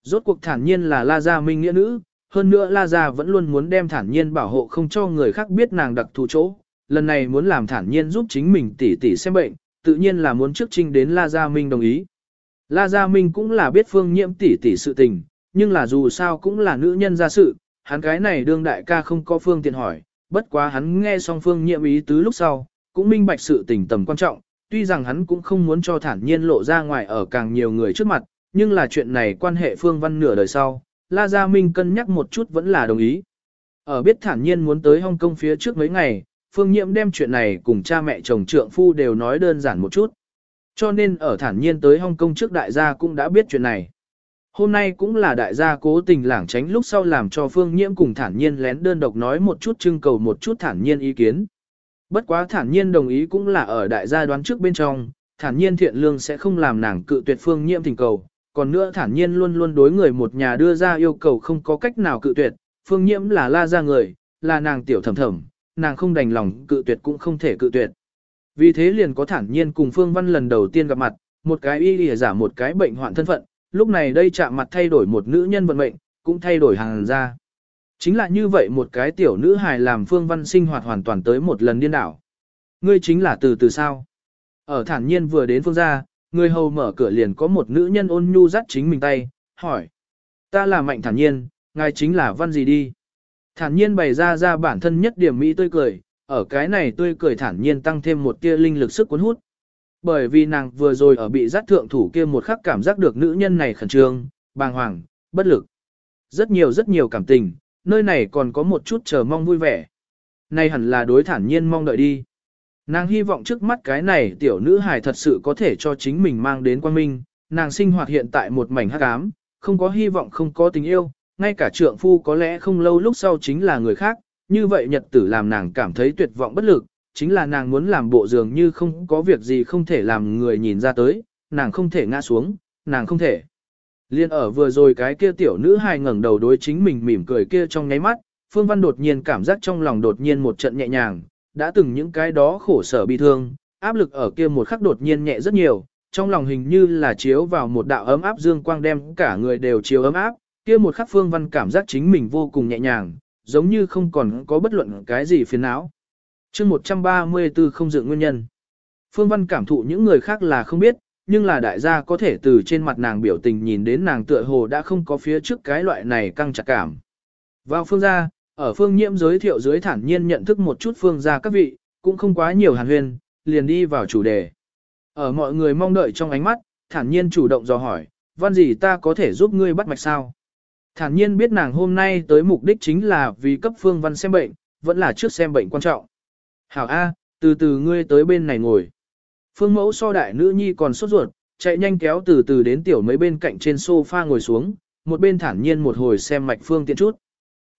Rốt cuộc thản nhiên là La Gia Minh nghĩa nữ, hơn nữa La Gia vẫn luôn muốn đem thản nhiên bảo hộ không cho người khác biết nàng đặc thù chỗ. Lần này muốn làm thản nhiên giúp chính mình tỉ tỉ xem bệnh, tự nhiên là muốn trước trinh đến La Gia Minh đồng ý. La Gia Minh cũng là biết phương nhiễm tỷ tỷ sự tình, nhưng là dù sao cũng là nữ nhân gia sự, hắn cái này đương đại ca không có phương tiện hỏi, bất quá hắn nghe xong phương nhiễm ý tứ lúc sau, cũng minh bạch sự tình tầm quan trọng, tuy rằng hắn cũng không muốn cho thản nhiên lộ ra ngoài ở càng nhiều người trước mặt, nhưng là chuyện này quan hệ phương văn nửa đời sau, La Gia Minh cân nhắc một chút vẫn là đồng ý. Ở biết thản nhiên muốn tới Hong Kong phía trước mấy ngày, Phương Nhiễm đem chuyện này cùng cha mẹ chồng trượng phu đều nói đơn giản một chút. Cho nên ở thản nhiên tới Hong Kong trước đại gia cũng đã biết chuyện này. Hôm nay cũng là đại gia cố tình lảng tránh lúc sau làm cho Phương Nhiễm cùng thản nhiên lén đơn độc nói một chút trưng cầu một chút thản nhiên ý kiến. Bất quá thản nhiên đồng ý cũng là ở đại gia đoán trước bên trong, thản nhiên thiện lương sẽ không làm nàng cự tuyệt Phương Nhiễm thỉnh cầu. Còn nữa thản nhiên luôn luôn đối người một nhà đưa ra yêu cầu không có cách nào cự tuyệt, Phương Nhiễm là la ra người, là nàng tiểu thầm thầm, nàng không đành lòng cự tuyệt cũng không thể cự tuyệt. Vì thế liền có thản nhiên cùng Phương Văn lần đầu tiên gặp mặt, một cái y lìa giả một cái bệnh hoạn thân phận, lúc này đây chạm mặt thay đổi một nữ nhân vận mệnh, cũng thay đổi hàng ra. Chính là như vậy một cái tiểu nữ hài làm Phương Văn sinh hoạt hoàn toàn tới một lần điên đảo. Ngươi chính là từ từ sao? Ở thản nhiên vừa đến phương gia, người hầu mở cửa liền có một nữ nhân ôn nhu dắt chính mình tay, hỏi. Ta là mạnh thản nhiên, ngài chính là văn gì đi? Thản nhiên bày ra ra bản thân nhất điểm mỹ tươi cười, ở cái này tươi cười thản nhiên tăng thêm một tia linh lực sức cuốn hút. Bởi vì nàng vừa rồi ở bị giác thượng thủ kia một khắc cảm giác được nữ nhân này khẩn trương, bàng hoàng, bất lực. Rất nhiều rất nhiều cảm tình, nơi này còn có một chút chờ mong vui vẻ. Này hẳn là đối thản nhiên mong đợi đi. Nàng hy vọng trước mắt cái này tiểu nữ hài thật sự có thể cho chính mình mang đến quan minh, nàng sinh hoạt hiện tại một mảnh hắc ám, không có hy vọng không có tình yêu, ngay cả trượng phu có lẽ không lâu lúc sau chính là người khác, như vậy nhật tử làm nàng cảm thấy tuyệt vọng bất lực, chính là nàng muốn làm bộ dường như không có việc gì không thể làm người nhìn ra tới, nàng không thể ngã xuống, nàng không thể. Liên ở vừa rồi cái kia tiểu nữ hài ngẩng đầu đối chính mình mỉm cười kia trong nháy mắt, Phương Văn đột nhiên cảm giác trong lòng đột nhiên một trận nhẹ nhàng, đã từng những cái đó khổ sở bi thương, áp lực ở kia một khắc đột nhiên nhẹ rất nhiều, trong lòng hình như là chiếu vào một đạo ấm áp dương quang đem cả người đều chiếu ấm áp, kia một khắc Phương Văn cảm giác chính mình vô cùng nhẹ nhàng, giống như không còn có bất luận cái gì phiền não. chương 134 không dựng nguyên nhân. Phương Văn cảm thụ những người khác là không biết, nhưng là đại gia có thể từ trên mặt nàng biểu tình nhìn đến nàng tựa hồ đã không có phía trước cái loại này căng chặt cảm. Vào phương gia, ở phương nhiễm giới thiệu dưới thản nhiên nhận thức một chút phương gia các vị, cũng không quá nhiều hàn huyên, liền đi vào chủ đề. Ở mọi người mong đợi trong ánh mắt, thản nhiên chủ động dò hỏi, văn gì ta có thể giúp ngươi bắt mạch sao? Thản nhiên biết nàng hôm nay tới mục đích chính là vì cấp phương văn xem bệnh, vẫn là trước xem bệnh quan trọng. Hảo A, từ từ ngươi tới bên này ngồi. Phương mẫu so đại nữ nhi còn sốt ruột, chạy nhanh kéo từ từ đến tiểu mấy bên cạnh trên sofa ngồi xuống, một bên thản nhiên một hồi xem mạch phương tiện chút.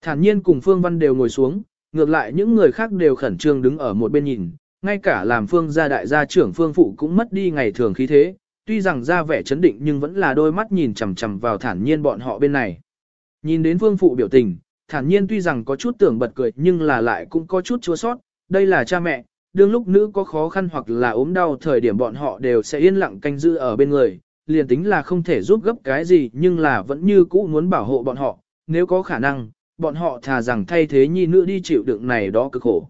Thản nhiên cùng phương văn đều ngồi xuống, ngược lại những người khác đều khẩn trương đứng ở một bên nhìn, ngay cả làm phương gia đại gia trưởng phương phụ cũng mất đi ngày thường khí thế, tuy rằng ra vẻ chấn định nhưng vẫn là đôi mắt nhìn chằm chằm vào thản nhiên bọn họ bên này. Nhìn đến vương phụ biểu tình, thản nhiên tuy rằng có chút tưởng bật cười nhưng là lại cũng có chút chua sót, đây là cha mẹ, đương lúc nữ có khó khăn hoặc là ốm đau thời điểm bọn họ đều sẽ yên lặng canh giữ ở bên người, liền tính là không thể giúp gấp cái gì nhưng là vẫn như cũ muốn bảo hộ bọn họ, nếu có khả năng, bọn họ thà rằng thay thế nhi nữ đi chịu đựng này đó cực khổ.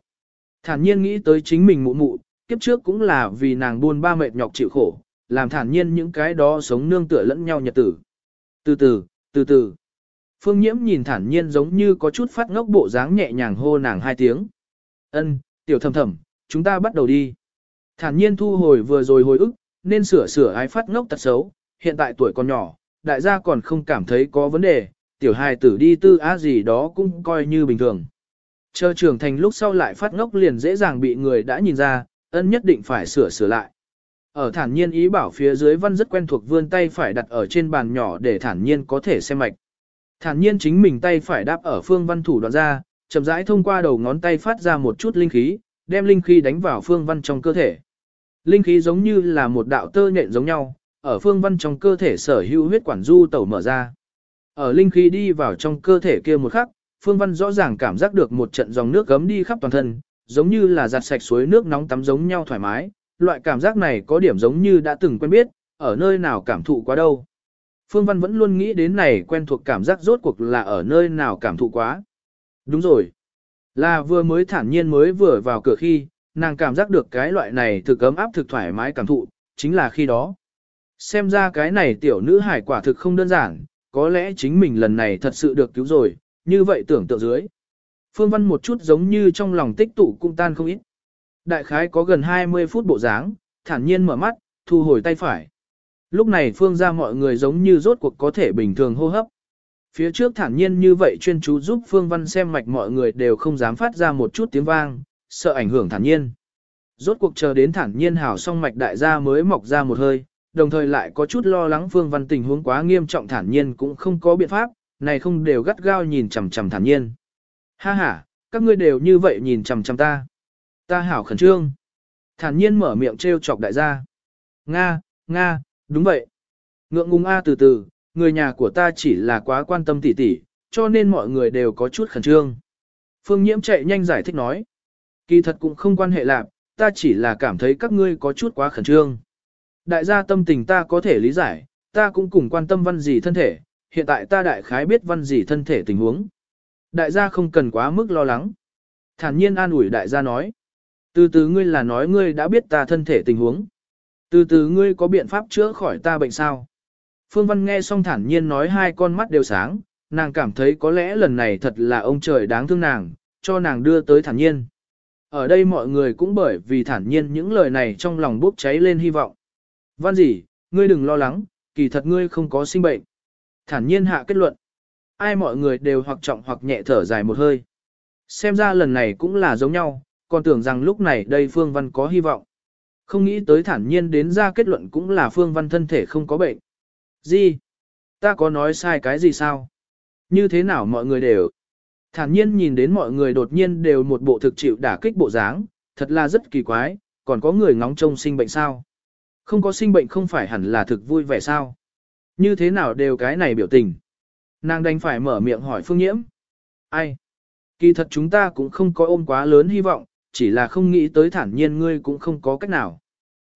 Thản nhiên nghĩ tới chính mình mụ mụ, kiếp trước cũng là vì nàng buôn ba mệt nhọc chịu khổ, làm thản nhiên những cái đó sống nương tựa lẫn nhau nhật tử. Từ từ, từ từ. Phương Nhiễm nhìn thản nhiên giống như có chút phát ngốc bộ dáng nhẹ nhàng hô nàng hai tiếng. Ân, tiểu thầm thầm, chúng ta bắt đầu đi. Thản nhiên thu hồi vừa rồi hồi ức, nên sửa sửa ái phát ngốc tật xấu, hiện tại tuổi còn nhỏ, đại gia còn không cảm thấy có vấn đề, tiểu hài tử đi tư á gì đó cũng coi như bình thường. Chờ trưởng thành lúc sau lại phát ngốc liền dễ dàng bị người đã nhìn ra, ân nhất định phải sửa sửa lại. Ở thản nhiên ý bảo phía dưới văn rất quen thuộc vươn tay phải đặt ở trên bàn nhỏ để thản nhiên có thể xem mạch. Thản nhiên chính mình tay phải đáp ở phương văn thủ đoạn ra, chậm rãi thông qua đầu ngón tay phát ra một chút linh khí, đem linh khí đánh vào phương văn trong cơ thể. Linh khí giống như là một đạo tơ nhện giống nhau, ở phương văn trong cơ thể sở hữu huyết quản du tẩu mở ra. Ở linh khí đi vào trong cơ thể kia một khắc, phương văn rõ ràng cảm giác được một trận dòng nước gấm đi khắp toàn thân, giống như là giặt sạch suối nước nóng tắm giống nhau thoải mái. Loại cảm giác này có điểm giống như đã từng quen biết, ở nơi nào cảm thụ quá đâu. Phương Văn vẫn luôn nghĩ đến này quen thuộc cảm giác rốt cuộc là ở nơi nào cảm thụ quá. Đúng rồi. Là vừa mới thản nhiên mới vừa vào cửa khi, nàng cảm giác được cái loại này thực ấm áp thực thoải mái cảm thụ, chính là khi đó. Xem ra cái này tiểu nữ hải quả thực không đơn giản, có lẽ chính mình lần này thật sự được cứu rồi, như vậy tưởng tượng dưới. Phương Văn một chút giống như trong lòng tích tụ cung tan không ít. Đại khái có gần 20 phút bộ dáng, thản nhiên mở mắt, thu hồi tay phải. Lúc này Phương ra mọi người giống như rốt cuộc có thể bình thường hô hấp. Phía trước thản nhiên như vậy chuyên chú giúp Phương Văn xem mạch mọi người đều không dám phát ra một chút tiếng vang, sợ ảnh hưởng thản nhiên. Rốt cuộc chờ đến thản nhiên hảo xong mạch đại gia mới mọc ra một hơi, đồng thời lại có chút lo lắng Phương Văn tình huống quá nghiêm trọng thản nhiên cũng không có biện pháp, này không đều gắt gao nhìn chằm chằm thản nhiên. Ha ha, các ngươi đều như vậy nhìn chằm chằm ta. Ta hảo khẩn trương. Thản nhiên mở miệng treo chọc đại gia. Nga, Nga, đúng vậy. Ngượng ngùng A từ từ, người nhà của ta chỉ là quá quan tâm tỉ tỉ, cho nên mọi người đều có chút khẩn trương. Phương Nhiễm chạy nhanh giải thích nói. Kỳ thật cũng không quan hệ lạc, ta chỉ là cảm thấy các ngươi có chút quá khẩn trương. Đại gia tâm tình ta có thể lý giải, ta cũng cùng quan tâm văn gì thân thể, hiện tại ta đại khái biết văn gì thân thể tình huống. Đại gia không cần quá mức lo lắng. Thản nhiên an ủi đại gia nói. Từ từ ngươi là nói ngươi đã biết ta thân thể tình huống. Từ từ ngươi có biện pháp chữa khỏi ta bệnh sao? Phương Văn nghe xong thản nhiên nói hai con mắt đều sáng, nàng cảm thấy có lẽ lần này thật là ông trời đáng thương nàng, cho nàng đưa tới thản nhiên. Ở đây mọi người cũng bởi vì thản nhiên những lời này trong lòng bốc cháy lên hy vọng. Văn gì, ngươi đừng lo lắng, kỳ thật ngươi không có sinh bệnh. Thản nhiên hạ kết luận. Ai mọi người đều hoặc trọng hoặc nhẹ thở dài một hơi. Xem ra lần này cũng là giống nhau, còn tưởng rằng lúc này đây Phương Văn có hy vọng. Không nghĩ tới thản nhiên đến ra kết luận cũng là Phương Văn thân thể không có bệnh. Gì? Ta có nói sai cái gì sao? Như thế nào mọi người đều? Thản nhiên nhìn đến mọi người đột nhiên đều một bộ thực chịu đả kích bộ dáng, thật là rất kỳ quái, còn có người ngóng trông sinh bệnh sao? Không có sinh bệnh không phải hẳn là thực vui vẻ sao? Như thế nào đều cái này biểu tình? Nàng đành phải mở miệng hỏi phương nhiễm. Ai? Kỳ thật chúng ta cũng không có ôm quá lớn hy vọng, chỉ là không nghĩ tới thản nhiên ngươi cũng không có cách nào.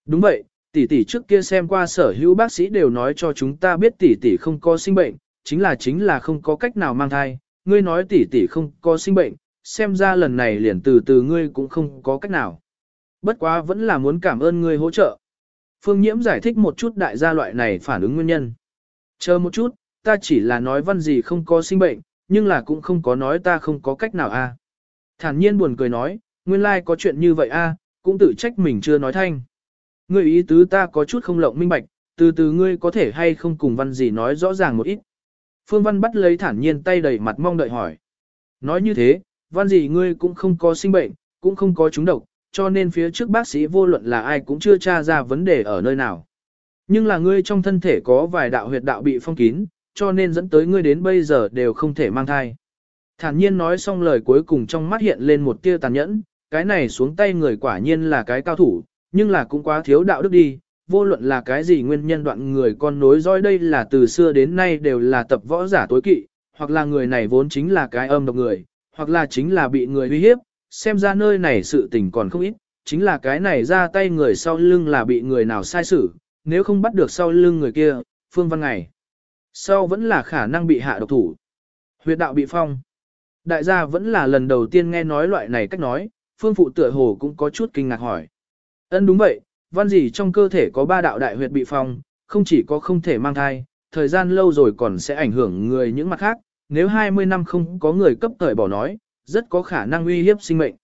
Đúng vậy, tỷ tỷ trước kia xem qua sở hữu bác sĩ đều nói cho chúng ta biết tỷ tỷ không có sinh bệnh, chính là chính là không có cách nào mang thai, ngươi nói tỷ tỷ không có sinh bệnh, xem ra lần này liền từ từ ngươi cũng không có cách nào. Bất quá vẫn là muốn cảm ơn ngươi hỗ trợ. Phương Nhiễm giải thích một chút đại gia loại này phản ứng nguyên nhân. Chờ một chút, ta chỉ là nói văn gì không có sinh bệnh, nhưng là cũng không có nói ta không có cách nào a. Thản nhiên buồn cười nói, nguyên lai like có chuyện như vậy a, cũng tự trách mình chưa nói thanh. Ngươi ý tứ ta có chút không lộng minh bạch, từ từ ngươi có thể hay không cùng văn gì nói rõ ràng một ít. Phương Văn bắt lấy thản nhiên tay đầy mặt mong đợi hỏi. Nói như thế, văn gì ngươi cũng không có sinh bệnh, cũng không có trúng độc, cho nên phía trước bác sĩ vô luận là ai cũng chưa tra ra vấn đề ở nơi nào. Nhưng là ngươi trong thân thể có vài đạo huyệt đạo bị phong kín, cho nên dẫn tới ngươi đến bây giờ đều không thể mang thai. Thản nhiên nói xong lời cuối cùng trong mắt hiện lên một tia tàn nhẫn, cái này xuống tay người quả nhiên là cái cao thủ, nhưng là cũng quá thiếu đạo đức đi, vô luận là cái gì nguyên nhân đoạn người con nối dõi đây là từ xưa đến nay đều là tập võ giả tối kỵ, hoặc là người này vốn chính là cái âm độc người, hoặc là chính là bị người uy hiếp, xem ra nơi này sự tình còn không ít, chính là cái này ra tay người sau lưng là bị người nào sai xử, nếu không bắt được sau lưng người kia, phương văn ngày. Sau vẫn là khả năng bị hạ độc thủ. Huyệt đạo bị phong. Đại gia vẫn là lần đầu tiên nghe nói loại này cách nói, phương phụ tựa hồ cũng có chút kinh ngạc hỏi. Ân đúng vậy, văn gì trong cơ thể có ba đạo đại huyệt bị phong, không chỉ có không thể mang thai, thời gian lâu rồi còn sẽ ảnh hưởng người những mặt khác, nếu 20 năm không có người cấp thời bỏ nói, rất có khả năng uy hiếp sinh mệnh.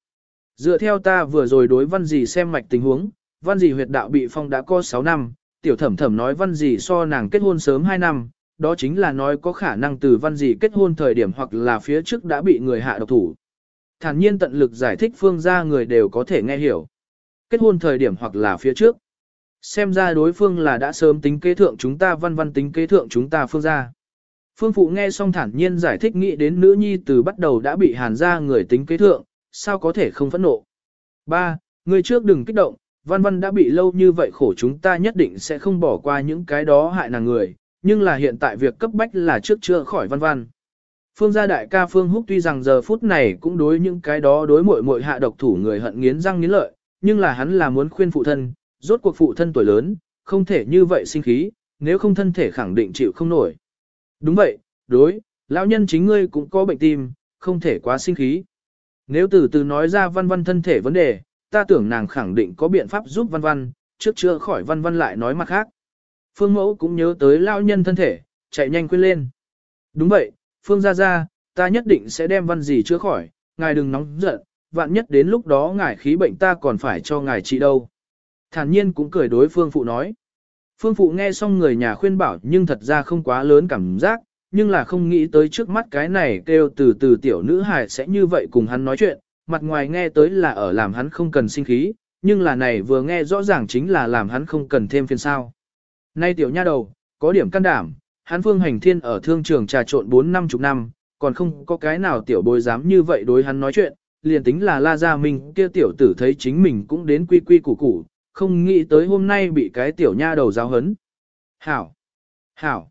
Dựa theo ta vừa rồi đối văn gì xem mạch tình huống, văn gì huyệt đạo bị phong đã có 6 năm, tiểu thẩm thẩm nói văn gì so nàng kết hôn sớm 2 năm, đó chính là nói có khả năng từ văn gì kết hôn thời điểm hoặc là phía trước đã bị người hạ độc thủ. Thản nhiên tận lực giải thích phương ra người đều có thể nghe hiểu. Kết hôn thời điểm hoặc là phía trước. Xem ra đối phương là đã sớm tính kế thượng chúng ta văn văn tính kế thượng chúng ta phương ra. Phương phụ nghe xong thản nhiên giải thích nghĩ đến nữ nhi từ bắt đầu đã bị hàn ra người tính kế thượng, sao có thể không phẫn nộ. Ba, người trước đừng kích động, văn văn đã bị lâu như vậy khổ chúng ta nhất định sẽ không bỏ qua những cái đó hại nàng người, nhưng là hiện tại việc cấp bách là trước chữa khỏi văn văn. Phương gia đại ca Phương Húc tuy rằng giờ phút này cũng đối những cái đó đối muội muội hạ độc thủ người hận nghiến răng nghiến lợi, nhưng là hắn là muốn khuyên phụ thân, rốt cuộc phụ thân tuổi lớn, không thể như vậy sinh khí, nếu không thân thể khẳng định chịu không nổi. Đúng vậy, đối, lão nhân chính ngươi cũng có bệnh tim, không thể quá sinh khí. Nếu từ từ nói ra văn văn thân thể vấn đề, ta tưởng nàng khẳng định có biện pháp giúp văn văn, trước chữa khỏi văn văn lại nói mặt khác. Phương mẫu cũng nhớ tới lão nhân thân thể, chạy nhanh quên lên. Đúng vậy, Phương gia gia, ta nhất định sẽ đem văn gì chữa khỏi, ngài đừng nóng giận, vạn nhất đến lúc đó ngài khí bệnh ta còn phải cho ngài trị đâu. Thản nhiên cũng cười đối phương phụ nói. Phương phụ nghe xong người nhà khuyên bảo nhưng thật ra không quá lớn cảm giác, nhưng là không nghĩ tới trước mắt cái này kêu từ từ tiểu nữ hài sẽ như vậy cùng hắn nói chuyện, mặt ngoài nghe tới là ở làm hắn không cần sinh khí, nhưng là này vừa nghe rõ ràng chính là làm hắn không cần thêm phiền sao. Nay tiểu nha đầu, có điểm can đảm, hắn phương hành thiên ở thương trường trà trộn 4 năm chục năm, còn không có cái nào tiểu bối dám như vậy đối hắn nói chuyện, liền tính là la gia mình kia tiểu tử thấy chính mình cũng đến quy quy củ củ, không nghĩ tới hôm nay bị cái tiểu nha đầu giáo hấn. Hảo! Hảo!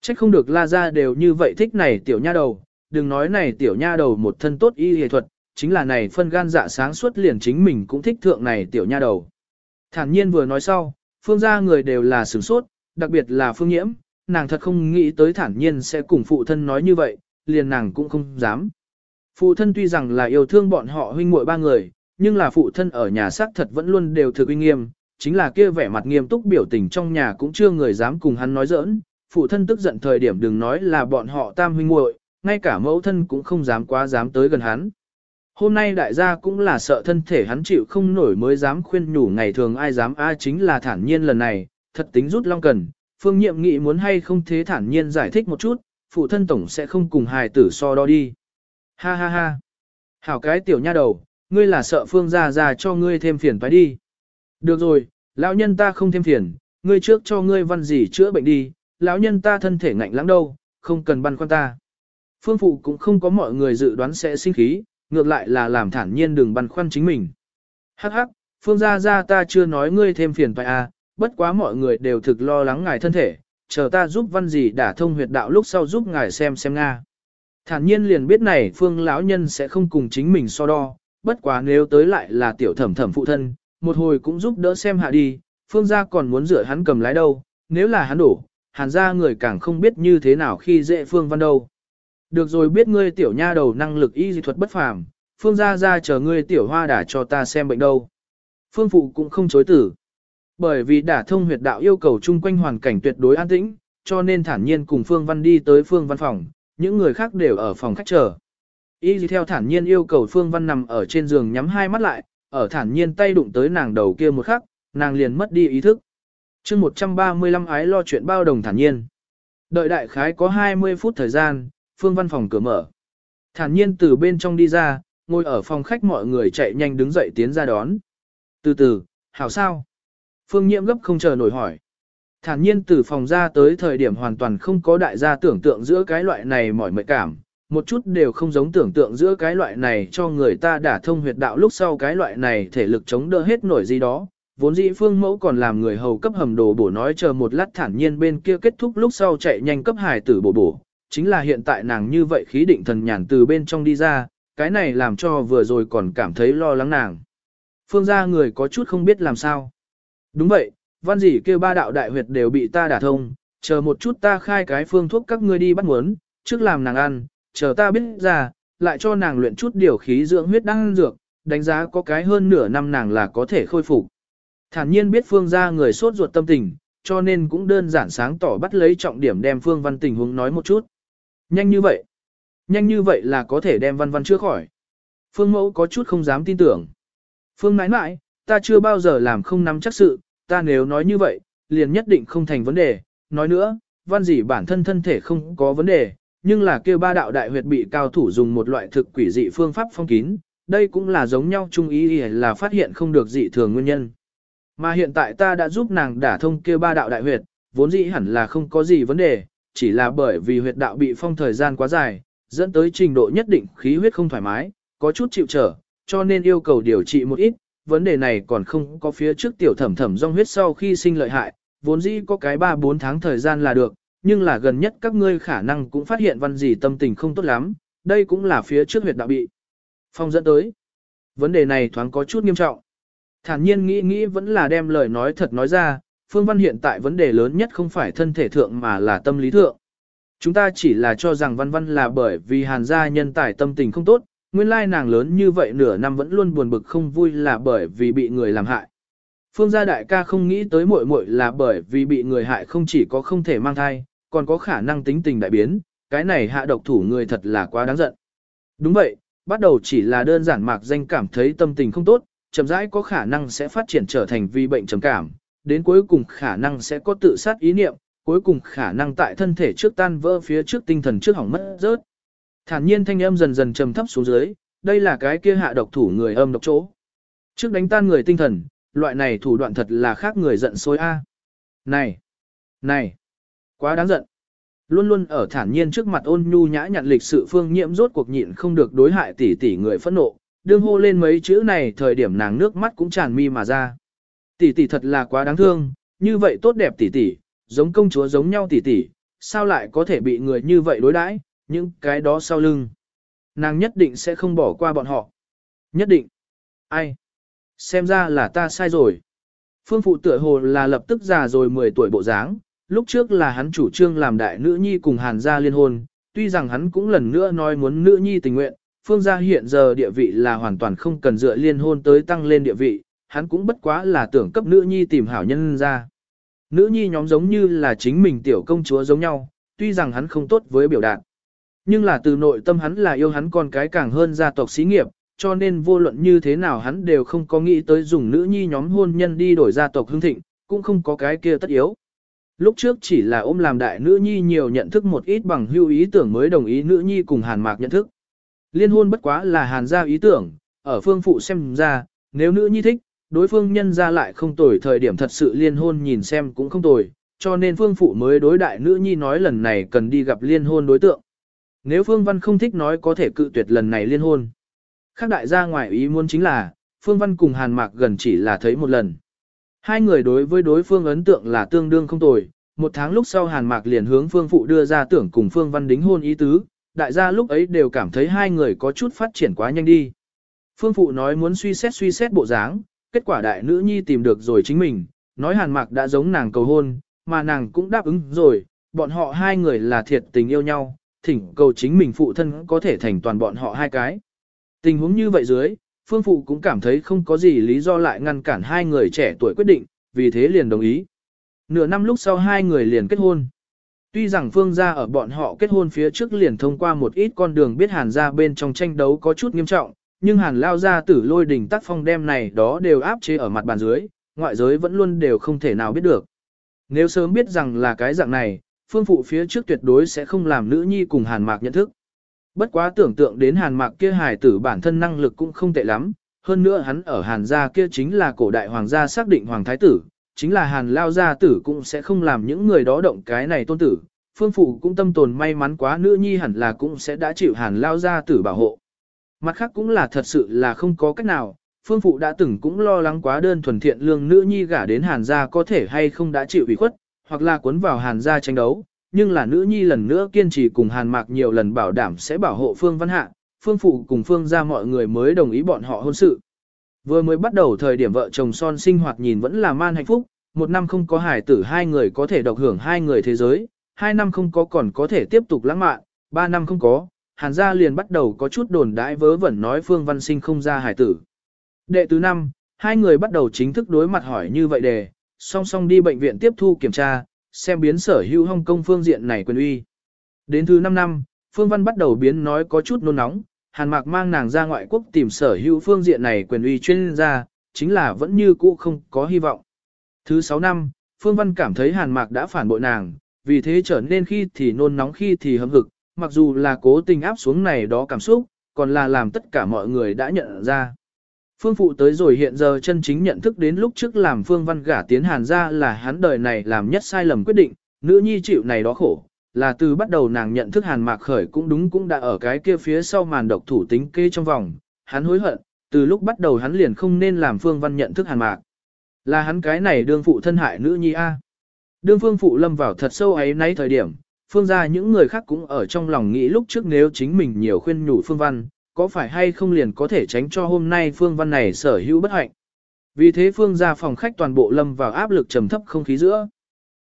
Trách không được la gia đều như vậy thích này tiểu nha đầu, đừng nói này tiểu nha đầu một thân tốt y y thuật, chính là này phân gan dạ sáng suốt liền chính mình cũng thích thượng này tiểu nha đầu. Thản nhiên vừa nói sau, phương gia người đều là sửng sốt, đặc biệt là phương nhiễm, nàng thật không nghĩ tới thản nhiên sẽ cùng phụ thân nói như vậy, liền nàng cũng không dám. Phụ thân tuy rằng là yêu thương bọn họ huynh muội ba người, nhưng là phụ thân ở nhà xác thật vẫn luôn đều thực uy nghiêm, chính là kia vẻ mặt nghiêm túc biểu tình trong nhà cũng chưa người dám cùng hắn nói giỡn. Phụ thân tức giận thời điểm đừng nói là bọn họ tam huynh muội, ngay cả mẫu thân cũng không dám quá dám tới gần hắn. Hôm nay đại gia cũng là sợ thân thể hắn chịu không nổi mới dám khuyên nhủ ngày thường ai dám ai chính là thản nhiên lần này, thật tính rút long cần, phương nhiệm nghị muốn hay không thế thản nhiên giải thích một chút, phụ thân tổng sẽ không cùng hài tử so đo đi. Ha ha ha. Hảo cái tiểu nha đầu, ngươi là sợ phương ra ra cho ngươi thêm phiền phải đi. Được rồi, lão nhân ta không thêm phiền, ngươi trước cho ngươi văn gì chữa bệnh đi, lão nhân ta thân thể ngạnh lắm đâu, không cần băn khoăn ta. Phương phụ cũng không có mọi người dự đoán sẽ sinh khí, ngược lại là làm thản nhiên đừng băn khoăn chính mình. Hắc hắc, phương gia gia ta chưa nói ngươi thêm phiền phải à, bất quá mọi người đều thực lo lắng ngài thân thể, chờ ta giúp văn gì đả thông huyệt đạo lúc sau giúp ngài xem xem nga. Thản nhiên liền biết này phương lão nhân sẽ không cùng chính mình so đo, bất quá nếu tới lại là tiểu thẩm thẩm phụ thân, một hồi cũng giúp đỡ xem hạ đi, phương gia còn muốn rửa hắn cầm lái đâu, nếu là hắn đổ, hàn gia người càng không biết như thế nào khi dễ phương văn đâu. Được rồi biết ngươi tiểu nha đầu năng lực y dị thuật bất phàm, phương gia ra chờ ngươi tiểu hoa đả cho ta xem bệnh đâu. Phương phụ cũng không chối tử. Bởi vì đả thông huyệt đạo yêu cầu chung quanh hoàn cảnh tuyệt đối an tĩnh, cho nên thản nhiên cùng phương văn đi tới phương văn phòng, những người khác đều ở phòng khách chờ. Y dị theo thản nhiên yêu cầu phương văn nằm ở trên giường nhắm hai mắt lại, ở thản nhiên tay đụng tới nàng đầu kia một khắc, nàng liền mất đi ý thức. chương 135 ái lo chuyện bao đồng thản nhiên. Đợi đại khái có 20 phút thời gian, phương văn phòng cửa mở. Thản nhiên từ bên trong đi ra, ngồi ở phòng khách mọi người chạy nhanh đứng dậy tiến ra đón. Từ từ, hảo sao? Phương nhiễm gấp không chờ nổi hỏi. Thản nhiên từ phòng ra tới thời điểm hoàn toàn không có đại gia tưởng tượng giữa cái loại này mỏi mệt cảm, một chút đều không giống tưởng tượng giữa cái loại này cho người ta đả thông huyệt đạo lúc sau cái loại này thể lực chống đỡ hết nổi gì đó. Vốn dĩ phương mẫu còn làm người hầu cấp hầm đồ bổ nói chờ một lát thản nhiên bên kia kết thúc lúc sau chạy nhanh cấp hài tử bổ bổ, chính là hiện tại nàng như vậy khí định thần nhàn từ bên trong đi ra, cái này làm cho vừa rồi còn cảm thấy lo lắng nàng. Phương gia người có chút không biết làm sao. Đúng vậy, văn dĩ kêu ba đạo đại huyệt đều bị ta đả thông, chờ một chút ta khai cái phương thuốc các ngươi đi bắt muốn, trước làm nàng ăn, chờ ta biết ra, lại cho nàng luyện chút điều khí dưỡng huyết đang dược, đánh giá có cái hơn nửa năm nàng là có thể khôi phục. Thản nhiên biết phương gia người sốt ruột tâm tình, cho nên cũng đơn giản sáng tỏ bắt lấy trọng điểm đem phương văn tình huống nói một chút. Nhanh như vậy. Nhanh như vậy là có thể đem văn văn chữa khỏi. Phương mẫu có chút không dám tin tưởng. Phương nãi nãi, ta chưa bao giờ làm không nắm chắc sự, ta nếu nói như vậy, liền nhất định không thành vấn đề. Nói nữa, văn dĩ bản thân thân thể không có vấn đề, nhưng là kêu ba đạo đại huyệt bị cao thủ dùng một loại thực quỷ dị phương pháp phong kín, đây cũng là giống nhau chung ý là phát hiện không được dị thường nguyên nhân. Mà hiện tại ta đã giúp nàng đả thông kêu ba đạo đại huyệt, vốn dĩ hẳn là không có gì vấn đề, chỉ là bởi vì huyệt đạo bị phong thời gian quá dài, dẫn tới trình độ nhất định khí huyết không thoải mái, có chút chịu trở, cho nên yêu cầu điều trị một ít, vấn đề này còn không có phía trước tiểu thẩm thẩm rong huyết sau khi sinh lợi hại, vốn dĩ có cái 3-4 tháng thời gian là được, nhưng là gần nhất các ngươi khả năng cũng phát hiện văn gì tâm tình không tốt lắm, đây cũng là phía trước huyệt đạo bị phong dẫn tới. Vấn đề này thoáng có chút nghiêm trọng. Thản nhiên nghĩ nghĩ vẫn là đem lời nói thật nói ra, Phương Văn hiện tại vấn đề lớn nhất không phải thân thể thượng mà là tâm lý thượng. Chúng ta chỉ là cho rằng Văn Văn là bởi vì hàn gia nhân tài tâm tình không tốt, nguyên lai nàng lớn như vậy nửa năm vẫn luôn buồn bực không vui là bởi vì bị người làm hại. Phương gia đại ca không nghĩ tới muội muội là bởi vì bị người hại không chỉ có không thể mang thai, còn có khả năng tính tình đại biến, cái này hạ độc thủ người thật là quá đáng giận. Đúng vậy, bắt đầu chỉ là đơn giản mạc danh cảm thấy tâm tình không tốt, chậm rãi có khả năng sẽ phát triển trở thành vi bệnh trầm cảm, đến cuối cùng khả năng sẽ có tự sát ý niệm, cuối cùng khả năng tại thân thể trước tan vỡ phía trước tinh thần trước hỏng mất rớt. Thản nhiên thanh âm dần dần trầm thấp xuống dưới, đây là cái kia hạ độc thủ người âm độc chỗ. Trước đánh tan người tinh thần, loại này thủ đoạn thật là khác người giận sôi a. Này, Này, quá đáng giận. Luôn luôn ở thản nhiên trước mặt ôn nhu nhã nhặn lịch sự phương nhiễm rốt cuộc nhịn không được đối hại tỷ tỷ người phẫn nộ, đương hô lên mấy chữ này thời điểm nàng nước mắt cũng tràn mi mà ra. Tỷ tỷ thật là quá đáng thương, như vậy tốt đẹp tỷ tỷ, giống công chúa giống nhau tỷ tỷ, sao lại có thể bị người như vậy đối đãi, những cái đó sau lưng. Nàng nhất định sẽ không bỏ qua bọn họ. Nhất định. Ai? Xem ra là ta sai rồi. Phương phụ tựa hồ là lập tức già rồi 10 tuổi bộ dáng, lúc trước là hắn chủ trương làm đại nữ nhi cùng hàn gia liên hôn, tuy rằng hắn cũng lần nữa nói muốn nữ nhi tình nguyện, phương gia hiện giờ địa vị là hoàn toàn không cần dựa liên hôn tới tăng lên địa vị, hắn cũng bất quá là tưởng cấp nữ nhi tìm hảo nhân ra. Nữ nhi nhóm giống như là chính mình tiểu công chúa giống nhau, tuy rằng hắn không tốt với biểu đạt. Nhưng là từ nội tâm hắn là yêu hắn con cái càng hơn gia tộc xí nghiệp, cho nên vô luận như thế nào hắn đều không có nghĩ tới dùng nữ nhi nhóm hôn nhân đi đổi gia tộc hương thịnh, cũng không có cái kia tất yếu. Lúc trước chỉ là ôm làm đại nữ nhi nhiều nhận thức một ít bằng hưu ý tưởng mới đồng ý nữ nhi cùng hàn mạc nhận thức. Liên hôn bất quá là hàn gia ý tưởng, ở phương phụ xem ra, nếu nữ nhi thích, đối phương nhân ra lại không tồi thời điểm thật sự liên hôn nhìn xem cũng không tồi, cho nên phương phụ mới đối đại nữ nhi nói lần này cần đi gặp liên hôn đối tượng. Nếu phương văn không thích nói có thể cự tuyệt lần này liên hôn. Khác đại gia ngoài ý muốn chính là, phương văn cùng hàn mạc gần chỉ là thấy một lần. Hai người đối với đối phương ấn tượng là tương đương không tồi, một tháng lúc sau hàn mạc liền hướng phương phụ đưa ra tưởng cùng phương văn đính hôn ý tứ, đại gia lúc ấy đều cảm thấy hai người có chút phát triển quá nhanh đi. Phương phụ nói muốn suy xét suy xét bộ dáng, kết quả đại nữ nhi tìm được rồi chính mình, nói hàn mạc đã giống nàng cầu hôn, mà nàng cũng đáp ứng rồi, bọn họ hai người là thiệt tình yêu nhau, thỉnh cầu chính mình phụ thân có thể thành toàn bọn họ hai cái. Tình huống như vậy dưới, phương phụ cũng cảm thấy không có gì lý do lại ngăn cản hai người trẻ tuổi quyết định, vì thế liền đồng ý. Nửa năm lúc sau hai người liền kết hôn. Tuy rằng phương gia ở bọn họ kết hôn phía trước liền thông qua một ít con đường biết hàn gia bên trong tranh đấu có chút nghiêm trọng, nhưng hàn lao gia tử lôi đỉnh tác phong đem này đó đều áp chế ở mặt bàn dưới, ngoại giới vẫn luôn đều không thể nào biết được. Nếu sớm biết rằng là cái dạng này, phương phụ phía trước tuyệt đối sẽ không làm nữ nhi cùng hàn mạc nhận thức. Bất quá tưởng tượng đến hàn mạc kia hài tử bản thân năng lực cũng không tệ lắm, hơn nữa hắn ở hàn gia kia chính là cổ đại hoàng gia xác định hoàng thái tử, chính là hàn lao gia tử cũng sẽ không làm những người đó động cái này tôn tử. Phương phụ cũng tâm tồn may mắn quá nữ nhi hẳn là cũng sẽ đã chịu hàn lao gia tử bảo hộ. Mặt khác cũng là thật sự là không có cách nào, phương phụ đã từng cũng lo lắng quá đơn thuần thiện lương nữ nhi gả đến hàn gia có thể hay không đã chịu ủy khuất, hoặc là cuốn vào hàn gia tranh đấu, nhưng là nữ nhi lần nữa kiên trì cùng hàn mạc nhiều lần bảo đảm sẽ bảo hộ phương văn hạ, phương phụ cùng phương gia mọi người mới đồng ý bọn họ hôn sự. Vừa mới bắt đầu thời điểm vợ chồng son sinh hoạt nhìn vẫn là man hạnh phúc, một năm không có Hải tử hai người có thể độc hưởng hai người thế giới, hai năm không có còn có thể tiếp tục lãng mạn, ba năm không có, hàn gia liền bắt đầu có chút đồn đãi vớ vẩn nói phương văn sinh không ra Hải tử. Đệ tứ năm, hai người bắt đầu chính thức đối mặt hỏi như vậy đề, song song đi bệnh viện tiếp thu kiểm tra, xem biến sở hữu Hong Kong phương diện này quyền uy. Đến thứ 5 năm, Phương Văn bắt đầu biến nói có chút nôn nóng, Hàn Mạc mang nàng ra ngoại quốc tìm sở hữu phương diện này quyền uy chuyên gia, chính là vẫn như cũ không có hy vọng. Thứ 6 năm, Phương Văn cảm thấy Hàn Mạc đã phản bội nàng, vì thế trở nên khi thì nôn nóng khi thì hâm hực, mặc dù là cố tình áp xuống này đó cảm xúc, còn là làm tất cả mọi người đã nhận ra. Phương Phụ tới rồi hiện giờ chân chính nhận thức đến lúc trước làm Phương Văn gả tiến hàn ra là hắn đời này làm nhất sai lầm quyết định, nữ nhi chịu này đó khổ, là từ bắt đầu nàng nhận thức hàn mạc khởi cũng đúng cũng đã ở cái kia phía sau màn độc thủ tính kê trong vòng, hắn hối hận, từ lúc bắt đầu hắn liền không nên làm Phương Văn nhận thức hàn mạc. Là hắn cái này đương phụ thân hại nữ nhi A. Đương Phương Phụ lâm vào thật sâu ấy nay thời điểm, Phương ra những người khác cũng ở trong lòng nghĩ lúc trước nếu chính mình nhiều khuyên nhủ Phương Văn, có phải hay không liền có thể tránh cho hôm nay Phương Văn này sở hữu bất hạnh. Vì thế Phương ra phòng khách toàn bộ lâm vào áp lực trầm thấp không khí giữa.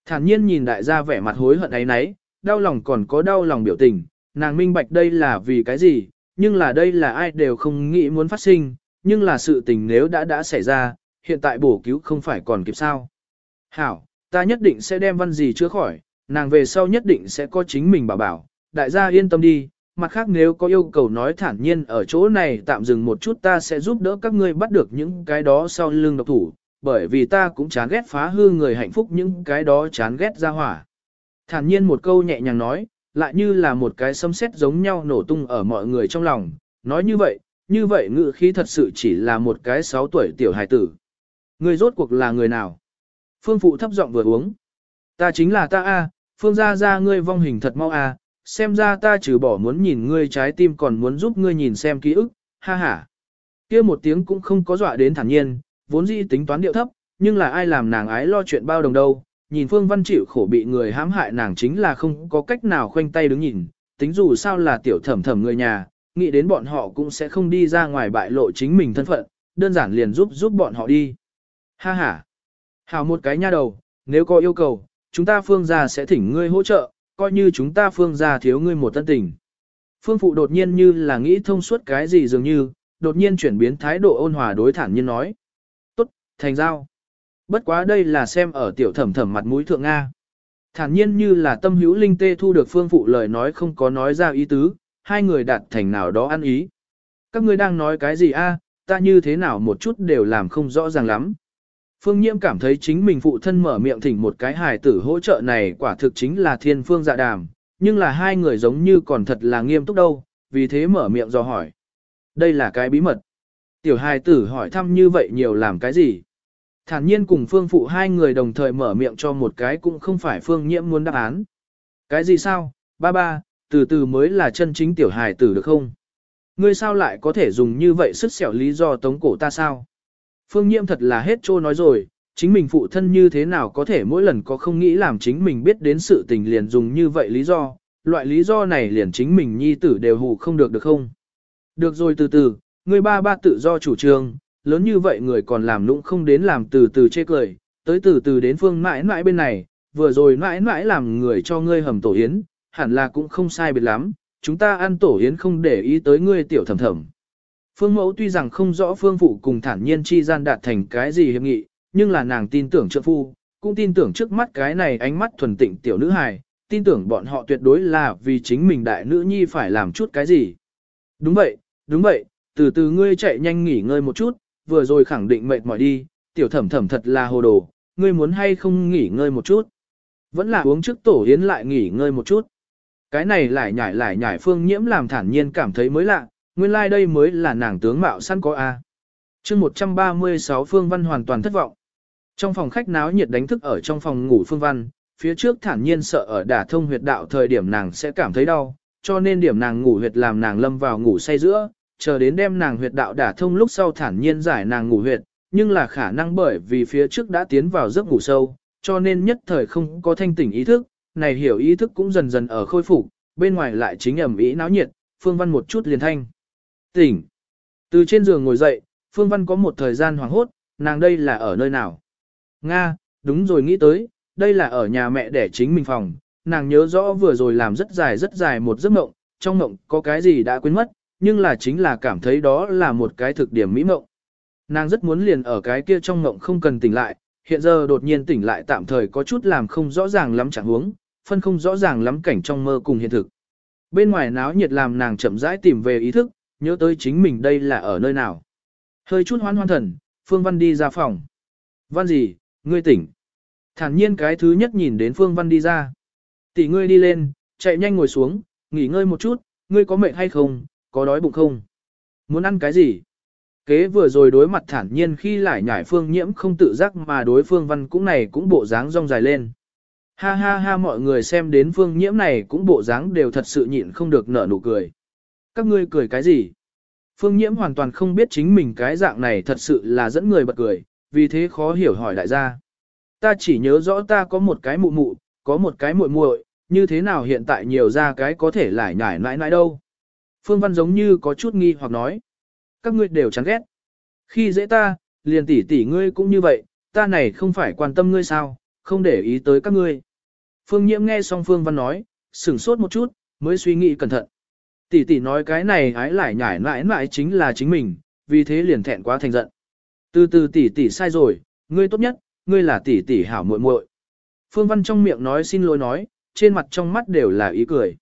Thản nhiên nhìn đại gia vẻ mặt hối hận ấy nấy, đau lòng còn có đau lòng biểu tình, nàng minh bạch đây là vì cái gì, nhưng là đây là ai đều không nghĩ muốn phát sinh, nhưng là sự tình nếu đã đã xảy ra, hiện tại bổ cứu không phải còn kịp sao. Hảo, ta nhất định sẽ đem văn gì chữa khỏi, nàng về sau nhất định sẽ có chính mình bảo bảo, đại gia yên tâm đi, mặt khác nếu có yêu cầu nói thản nhiên ở chỗ này tạm dừng một chút ta sẽ giúp đỡ các ngươi bắt được những cái đó sau lưng độc thủ, bởi vì ta cũng chán ghét phá hư người hạnh phúc những cái đó chán ghét ra hỏa. Thản nhiên một câu nhẹ nhàng nói, lại như là một cái sấm sét giống nhau nổ tung ở mọi người trong lòng, nói như vậy, như vậy ngự khí thật sự chỉ là một cái 6 tuổi tiểu hài tử. Người rốt cuộc là người nào? Phương phụ thấp giọng vừa uống. Ta chính là ta a, phương gia gia ngươi vong hình thật mau a, xem ra ta trừ bỏ muốn nhìn ngươi trái tim còn muốn giúp ngươi nhìn xem ký ức, ha ha. Kia một tiếng cũng không có dọa đến thản nhiên, vốn dĩ tính toán điệu thấp, nhưng là ai làm nàng ái lo chuyện bao đồng đâu, nhìn Phương Văn chịu khổ bị người hãm hại nàng chính là không có cách nào khoanh tay đứng nhìn, tính dù sao là tiểu thẩm thẩm người nhà, nghĩ đến bọn họ cũng sẽ không đi ra ngoài bại lộ chính mình thân phận, đơn giản liền giúp giúp bọn họ đi. Ha ha. Hào một cái nha đầu, nếu có yêu cầu, chúng ta phương gia sẽ thỉnh ngươi hỗ trợ, coi như chúng ta phương gia thiếu ngươi một tân tình. Phương phụ đột nhiên như là nghĩ thông suốt cái gì dường như, đột nhiên chuyển biến thái độ ôn hòa đối thản nhiên nói. Tốt, thành giao. Bất quá đây là xem ở tiểu thẩm thẩm mặt mũi thượng Nga. Thản nhiên như là tâm hữu linh tê thu được phương phụ lời nói không có nói ra ý tứ, hai người đạt thành nào đó ăn ý. Các ngươi đang nói cái gì a? ta như thế nào một chút đều làm không rõ ràng lắm. Phương Nhiễm cảm thấy chính mình phụ thân mở miệng thỉnh một cái hài tử hỗ trợ này quả thực chính là thiên phương dạ đàm, nhưng là hai người giống như còn thật là nghiêm túc đâu, vì thế mở miệng do hỏi. Đây là cái bí mật. Tiểu hài tử hỏi thăm như vậy nhiều làm cái gì? Thản nhiên cùng phương phụ hai người đồng thời mở miệng cho một cái cũng không phải phương nhiễm muốn đáp án. Cái gì sao, ba ba, từ từ mới là chân chính tiểu hài tử được không? Ngươi sao lại có thể dùng như vậy sức xẻo lý do tống cổ ta sao? Phương nhiễm thật là hết trô nói rồi, chính mình phụ thân như thế nào có thể mỗi lần có không nghĩ làm chính mình biết đến sự tình liền dùng như vậy lý do, loại lý do này liền chính mình nhi tử đều hù không được được không? Được rồi từ từ, ngươi ba ba tự do chủ trương, lớn như vậy người còn làm lũng không đến làm từ từ chê cười, tới từ từ đến phương mãi mãi bên này, vừa rồi mãi mãi làm người cho ngươi hầm tổ yến, hẳn là cũng không sai biệt lắm, chúng ta ăn tổ yến không để ý tới ngươi tiểu thầm thầm. Phương mẫu tuy rằng không rõ phương phụ cùng thản nhiên chi gian đạt thành cái gì hiệp nghị, nhưng là nàng tin tưởng trợ phu, cũng tin tưởng trước mắt cái này ánh mắt thuần tịnh tiểu nữ hài, tin tưởng bọn họ tuyệt đối là vì chính mình đại nữ nhi phải làm chút cái gì. Đúng vậy, đúng vậy, từ từ ngươi chạy nhanh nghỉ ngơi một chút, vừa rồi khẳng định mệt mỏi đi, tiểu thẩm thẩm thật là hồ đồ, ngươi muốn hay không nghỉ ngơi một chút. Vẫn là uống trước tổ yến lại nghỉ ngơi một chút. Cái này lại nhảy lại nhảy phương nhiễm làm thản nhiên cảm thấy mới lạ, nguyên lai like đây mới là nàng tướng mạo săn có A. Chương 136 Phương Văn hoàn toàn thất vọng. Trong phòng khách náo nhiệt đánh thức ở trong phòng ngủ Phương Văn, phía trước thản nhiên sợ ở đả thông huyệt đạo thời điểm nàng sẽ cảm thấy đau, cho nên điểm nàng ngủ huyệt làm nàng lâm vào ngủ say giữa, chờ đến đem nàng huyệt đạo đả thông lúc sau thản nhiên giải nàng ngủ huyệt, nhưng là khả năng bởi vì phía trước đã tiến vào giấc ngủ sâu, cho nên nhất thời không có thanh tỉnh ý thức, này hiểu ý thức cũng dần dần ở khôi phục, bên ngoài lại chính ẩm ý náo nhiệt, Phương Văn một chút liền thanh. Tỉnh. Từ trên giường ngồi dậy, Phương Văn có một thời gian hoảng hốt, nàng đây là ở nơi nào? Nga, đúng rồi nghĩ tới, đây là ở nhà mẹ đẻ chính mình phòng, nàng nhớ rõ vừa rồi làm rất dài rất dài một giấc mộng, trong mộng có cái gì đã quên mất, nhưng là chính là cảm thấy đó là một cái thực điểm mỹ mộng. Nàng rất muốn liền ở cái kia trong mộng không cần tỉnh lại, hiện giờ đột nhiên tỉnh lại tạm thời có chút làm không rõ ràng lắm chẳng huống, phân không rõ ràng lắm cảnh trong mơ cùng hiện thực. Bên ngoài náo nhiệt làm nàng chậm rãi tìm về ý thức, nhớ tới chính mình đây là ở nơi nào. Hơi chút hoan hoan thần, Phương Văn đi ra phòng. Văn gì, ngươi tỉnh. Thản nhiên cái thứ nhất nhìn đến Phương Văn đi ra. Tỷ ngươi đi lên, chạy nhanh ngồi xuống, nghỉ ngơi một chút, ngươi có mệt hay không, có đói bụng không? Muốn ăn cái gì? Kế vừa rồi đối mặt thản nhiên khi lại nhảy phương nhiễm không tự giác mà đối phương văn cũng này cũng bộ dáng rong dài lên. Ha ha ha mọi người xem đến phương nhiễm này cũng bộ dáng đều thật sự nhịn không được nở nụ cười. Các ngươi cười cái gì? Phương nhiễm hoàn toàn không biết chính mình cái dạng này thật sự là dẫn người bật cười, vì thế khó hiểu hỏi đại gia. Ta chỉ nhớ rõ ta có một cái mụ mụ, có một cái muội muội, như thế nào hiện tại nhiều ra cái có thể lại nhải nãi nãi đâu. Phương Văn giống như có chút nghi hoặc nói. Các ngươi đều chán ghét. Khi dễ ta, liền tỷ tỷ ngươi cũng như vậy, ta này không phải quan tâm ngươi sao, không để ý tới các ngươi. Phương Nhiễm nghe xong Phương Văn nói, sửng sốt một chút, mới suy nghĩ cẩn thận. Tỷ tỷ nói cái này ái lại nhải mãi mãi chính là chính mình, vì thế liền thẹn quá thành giận. Từ từ tỷ tỷ sai rồi, ngươi tốt nhất, ngươi là tỷ tỷ hảo muội muội. Phương Văn trong miệng nói xin lỗi nói, trên mặt trong mắt đều là ý cười.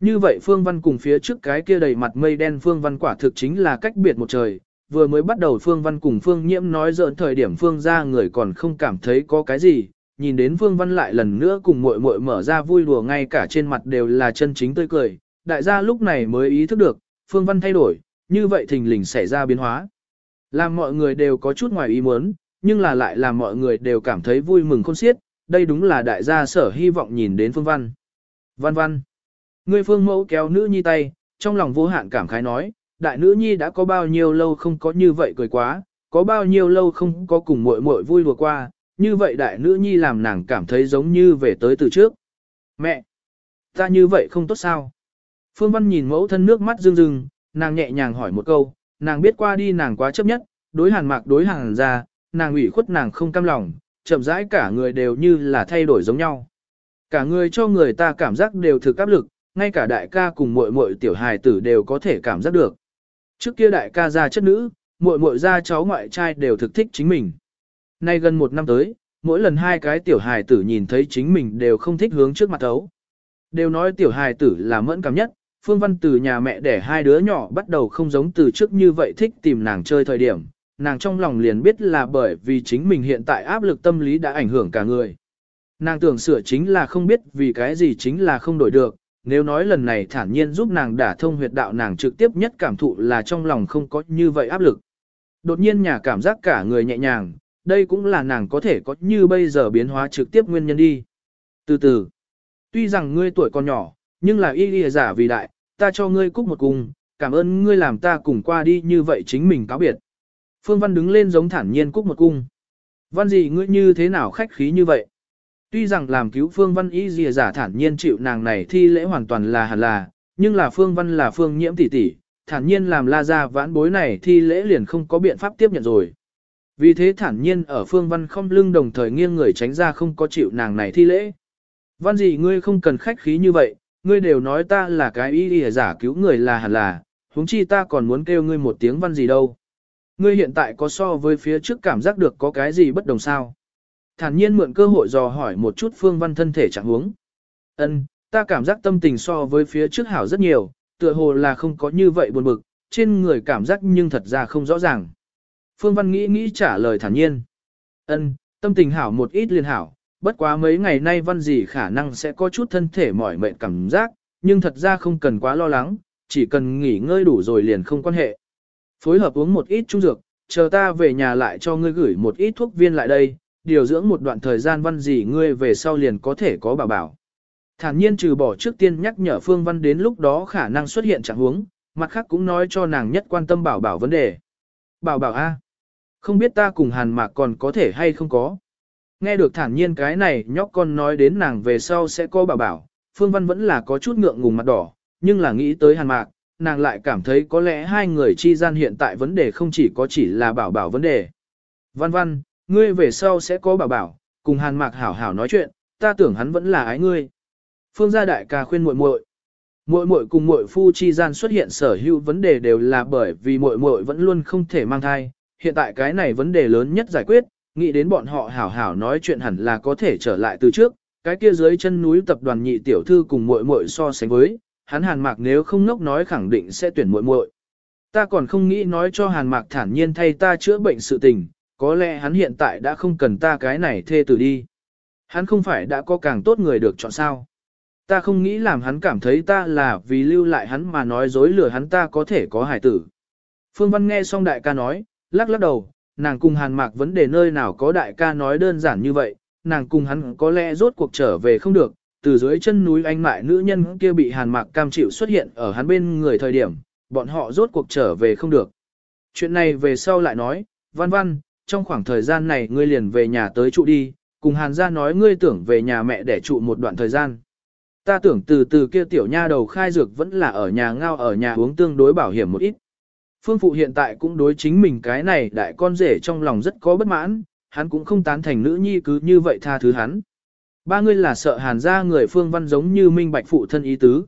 Như vậy Phương Văn cùng phía trước cái kia đầy mặt mây đen Phương Văn quả thực chính là cách biệt một trời. Vừa mới bắt đầu Phương Văn cùng Phương Nhiễm nói giỡn thời điểm Phương ra người còn không cảm thấy có cái gì, nhìn đến Phương Văn lại lần nữa cùng muội muội mở ra vui đùa ngay cả trên mặt đều là chân chính tươi cười. Đại gia lúc này mới ý thức được, Phương Văn thay đổi, như vậy thình lình xảy ra biến hóa. Làm mọi người đều có chút ngoài ý muốn, nhưng là lại làm mọi người đều cảm thấy vui mừng khôn xiết, đây đúng là đại gia sở hy vọng nhìn đến Phương Văn. Văn Văn. người Phương mẫu kéo nữ nhi tay, trong lòng vô hạn cảm khái nói, đại nữ nhi đã có bao nhiêu lâu không có như vậy cười quá, có bao nhiêu lâu không có cùng muội muội vui đùa qua, như vậy đại nữ nhi làm nàng cảm thấy giống như về tới từ trước. Mẹ! Ta như vậy không tốt sao? Phương Văn nhìn mẫu thân nước mắt rưng rưng, nàng nhẹ nhàng hỏi một câu, nàng biết qua đi nàng quá chấp nhất, đối hàn mạc đối hàn ra, nàng ủy khuất nàng không cam lòng, chậm rãi cả người đều như là thay đổi giống nhau. Cả người cho người ta cảm giác đều thực áp lực, ngay cả đại ca cùng muội muội tiểu hài tử đều có thể cảm giác được. Trước kia đại ca ra chất nữ, muội muội ra cháu ngoại trai đều thực thích chính mình. Nay gần một năm tới, mỗi lần hai cái tiểu hài tử nhìn thấy chính mình đều không thích hướng trước mặt thấu. Đều nói tiểu hài tử là mẫn cảm nhất, Phương Văn từ nhà mẹ để hai đứa nhỏ bắt đầu không giống từ trước như vậy thích tìm nàng chơi thời điểm, nàng trong lòng liền biết là bởi vì chính mình hiện tại áp lực tâm lý đã ảnh hưởng cả người. Nàng tưởng sửa chính là không biết vì cái gì chính là không đổi được, nếu nói lần này thản nhiên giúp nàng đả thông huyệt đạo nàng trực tiếp nhất cảm thụ là trong lòng không có như vậy áp lực. Đột nhiên nhà cảm giác cả người nhẹ nhàng, đây cũng là nàng có thể có như bây giờ biến hóa trực tiếp nguyên nhân đi. Từ từ, tuy rằng ngươi tuổi còn nhỏ, nhưng là y lìa giả vì đại, ta cho ngươi cúc một cung, cảm ơn ngươi làm ta cùng qua đi như vậy chính mình cáo biệt. Phương Văn đứng lên giống thản nhiên cúc một cung. Văn gì ngươi như thế nào khách khí như vậy? Tuy rằng làm cứu Phương Văn y gì giả thản nhiên chịu nàng này thi lễ hoàn toàn là hẳn là, nhưng là Phương Văn là Phương nhiễm tỷ tỷ, thản nhiên làm la ra vãn bối này thi lễ liền không có biện pháp tiếp nhận rồi. Vì thế thản nhiên ở phương văn không lưng đồng thời nghiêng người tránh ra không có chịu nàng này thi lễ. Văn gì ngươi không cần khách khí như vậy, ngươi đều nói ta là cái y y giả cứu người là hẳn là, huống chi ta còn muốn kêu ngươi một tiếng văn gì đâu. Ngươi hiện tại có so với phía trước cảm giác được có cái gì bất đồng sao? Thản nhiên mượn cơ hội dò hỏi một chút phương văn thân thể trạng huống. Ân, ta cảm giác tâm tình so với phía trước hảo rất nhiều, tựa hồ là không có như vậy buồn bực, trên người cảm giác nhưng thật ra không rõ ràng. Phương Văn nghĩ nghĩ trả lời thản nhiên. Ân, tâm tình hảo một ít liền hảo, bất quá mấy ngày nay Văn dì khả năng sẽ có chút thân thể mỏi mệt cảm giác, nhưng thật ra không cần quá lo lắng, chỉ cần nghỉ ngơi đủ rồi liền không quan hệ. Phối hợp uống một ít trung dược, chờ ta về nhà lại cho ngươi gửi một ít thuốc viên lại đây, điều dưỡng một đoạn thời gian Văn dì ngươi về sau liền có thể có bảo bảo. Thản nhiên trừ bỏ trước tiên nhắc nhở Phương Văn đến lúc đó khả năng xuất hiện trạng huống, mặt khác cũng nói cho nàng nhất quan tâm bảo bảo vấn đề. Bảo bảo A. Không biết ta cùng hàn mạc còn có thể hay không có. Nghe được thản nhiên cái này nhóc con nói đến nàng về sau sẽ có bảo bảo, Phương Văn vẫn là có chút ngượng ngùng mặt đỏ, nhưng là nghĩ tới hàn mạc, nàng lại cảm thấy có lẽ hai người chi gian hiện tại vấn đề không chỉ có chỉ là bảo bảo vấn đề. Văn văn, ngươi về sau sẽ có bảo bảo, cùng hàn mạc hảo hảo nói chuyện, ta tưởng hắn vẫn là ái ngươi. Phương gia đại ca khuyên muội muội. Muội muội cùng muội phu chi gian xuất hiện sở hữu vấn đề đều là bởi vì muội muội vẫn luôn không thể mang thai, hiện tại cái này vấn đề lớn nhất giải quyết, nghĩ đến bọn họ hảo hảo nói chuyện hẳn là có thể trở lại từ trước, cái kia dưới chân núi tập đoàn nhị tiểu thư cùng muội muội so sánh với, hắn Hàn Mạc nếu không ngốc nói khẳng định sẽ tuyển muội muội. Ta còn không nghĩ nói cho Hàn Mạc thản nhiên thay ta chữa bệnh sự tình, có lẽ hắn hiện tại đã không cần ta cái này thê tử đi. Hắn không phải đã có càng tốt người được chọn sao. Ta không nghĩ làm hắn cảm thấy ta là vì lưu lại hắn mà nói dối lừa hắn ta có thể có hải tử. Phương Văn nghe xong đại ca nói, lắc lắc đầu, nàng cùng hàn mạc vấn đề nơi nào có đại ca nói đơn giản như vậy, nàng cùng hắn có lẽ rốt cuộc trở về không được, từ dưới chân núi anh mại nữ nhân kia bị hàn mạc cam chịu xuất hiện ở hắn bên người thời điểm, bọn họ rốt cuộc trở về không được. Chuyện này về sau lại nói, văn văn, trong khoảng thời gian này ngươi liền về nhà tới trụ đi, cùng hàn gia nói ngươi tưởng về nhà mẹ để trụ một đoạn thời gian. Ta tưởng từ từ kia tiểu nha đầu khai dược vẫn là ở nhà ngao ở nhà uống tương đối bảo hiểm một ít. Phương Phụ hiện tại cũng đối chính mình cái này đại con rể trong lòng rất có bất mãn, hắn cũng không tán thành nữ nhi cứ như vậy tha thứ hắn. Ba ngươi là sợ hàn ra người Phương Văn giống như minh bạch phụ thân ý tứ.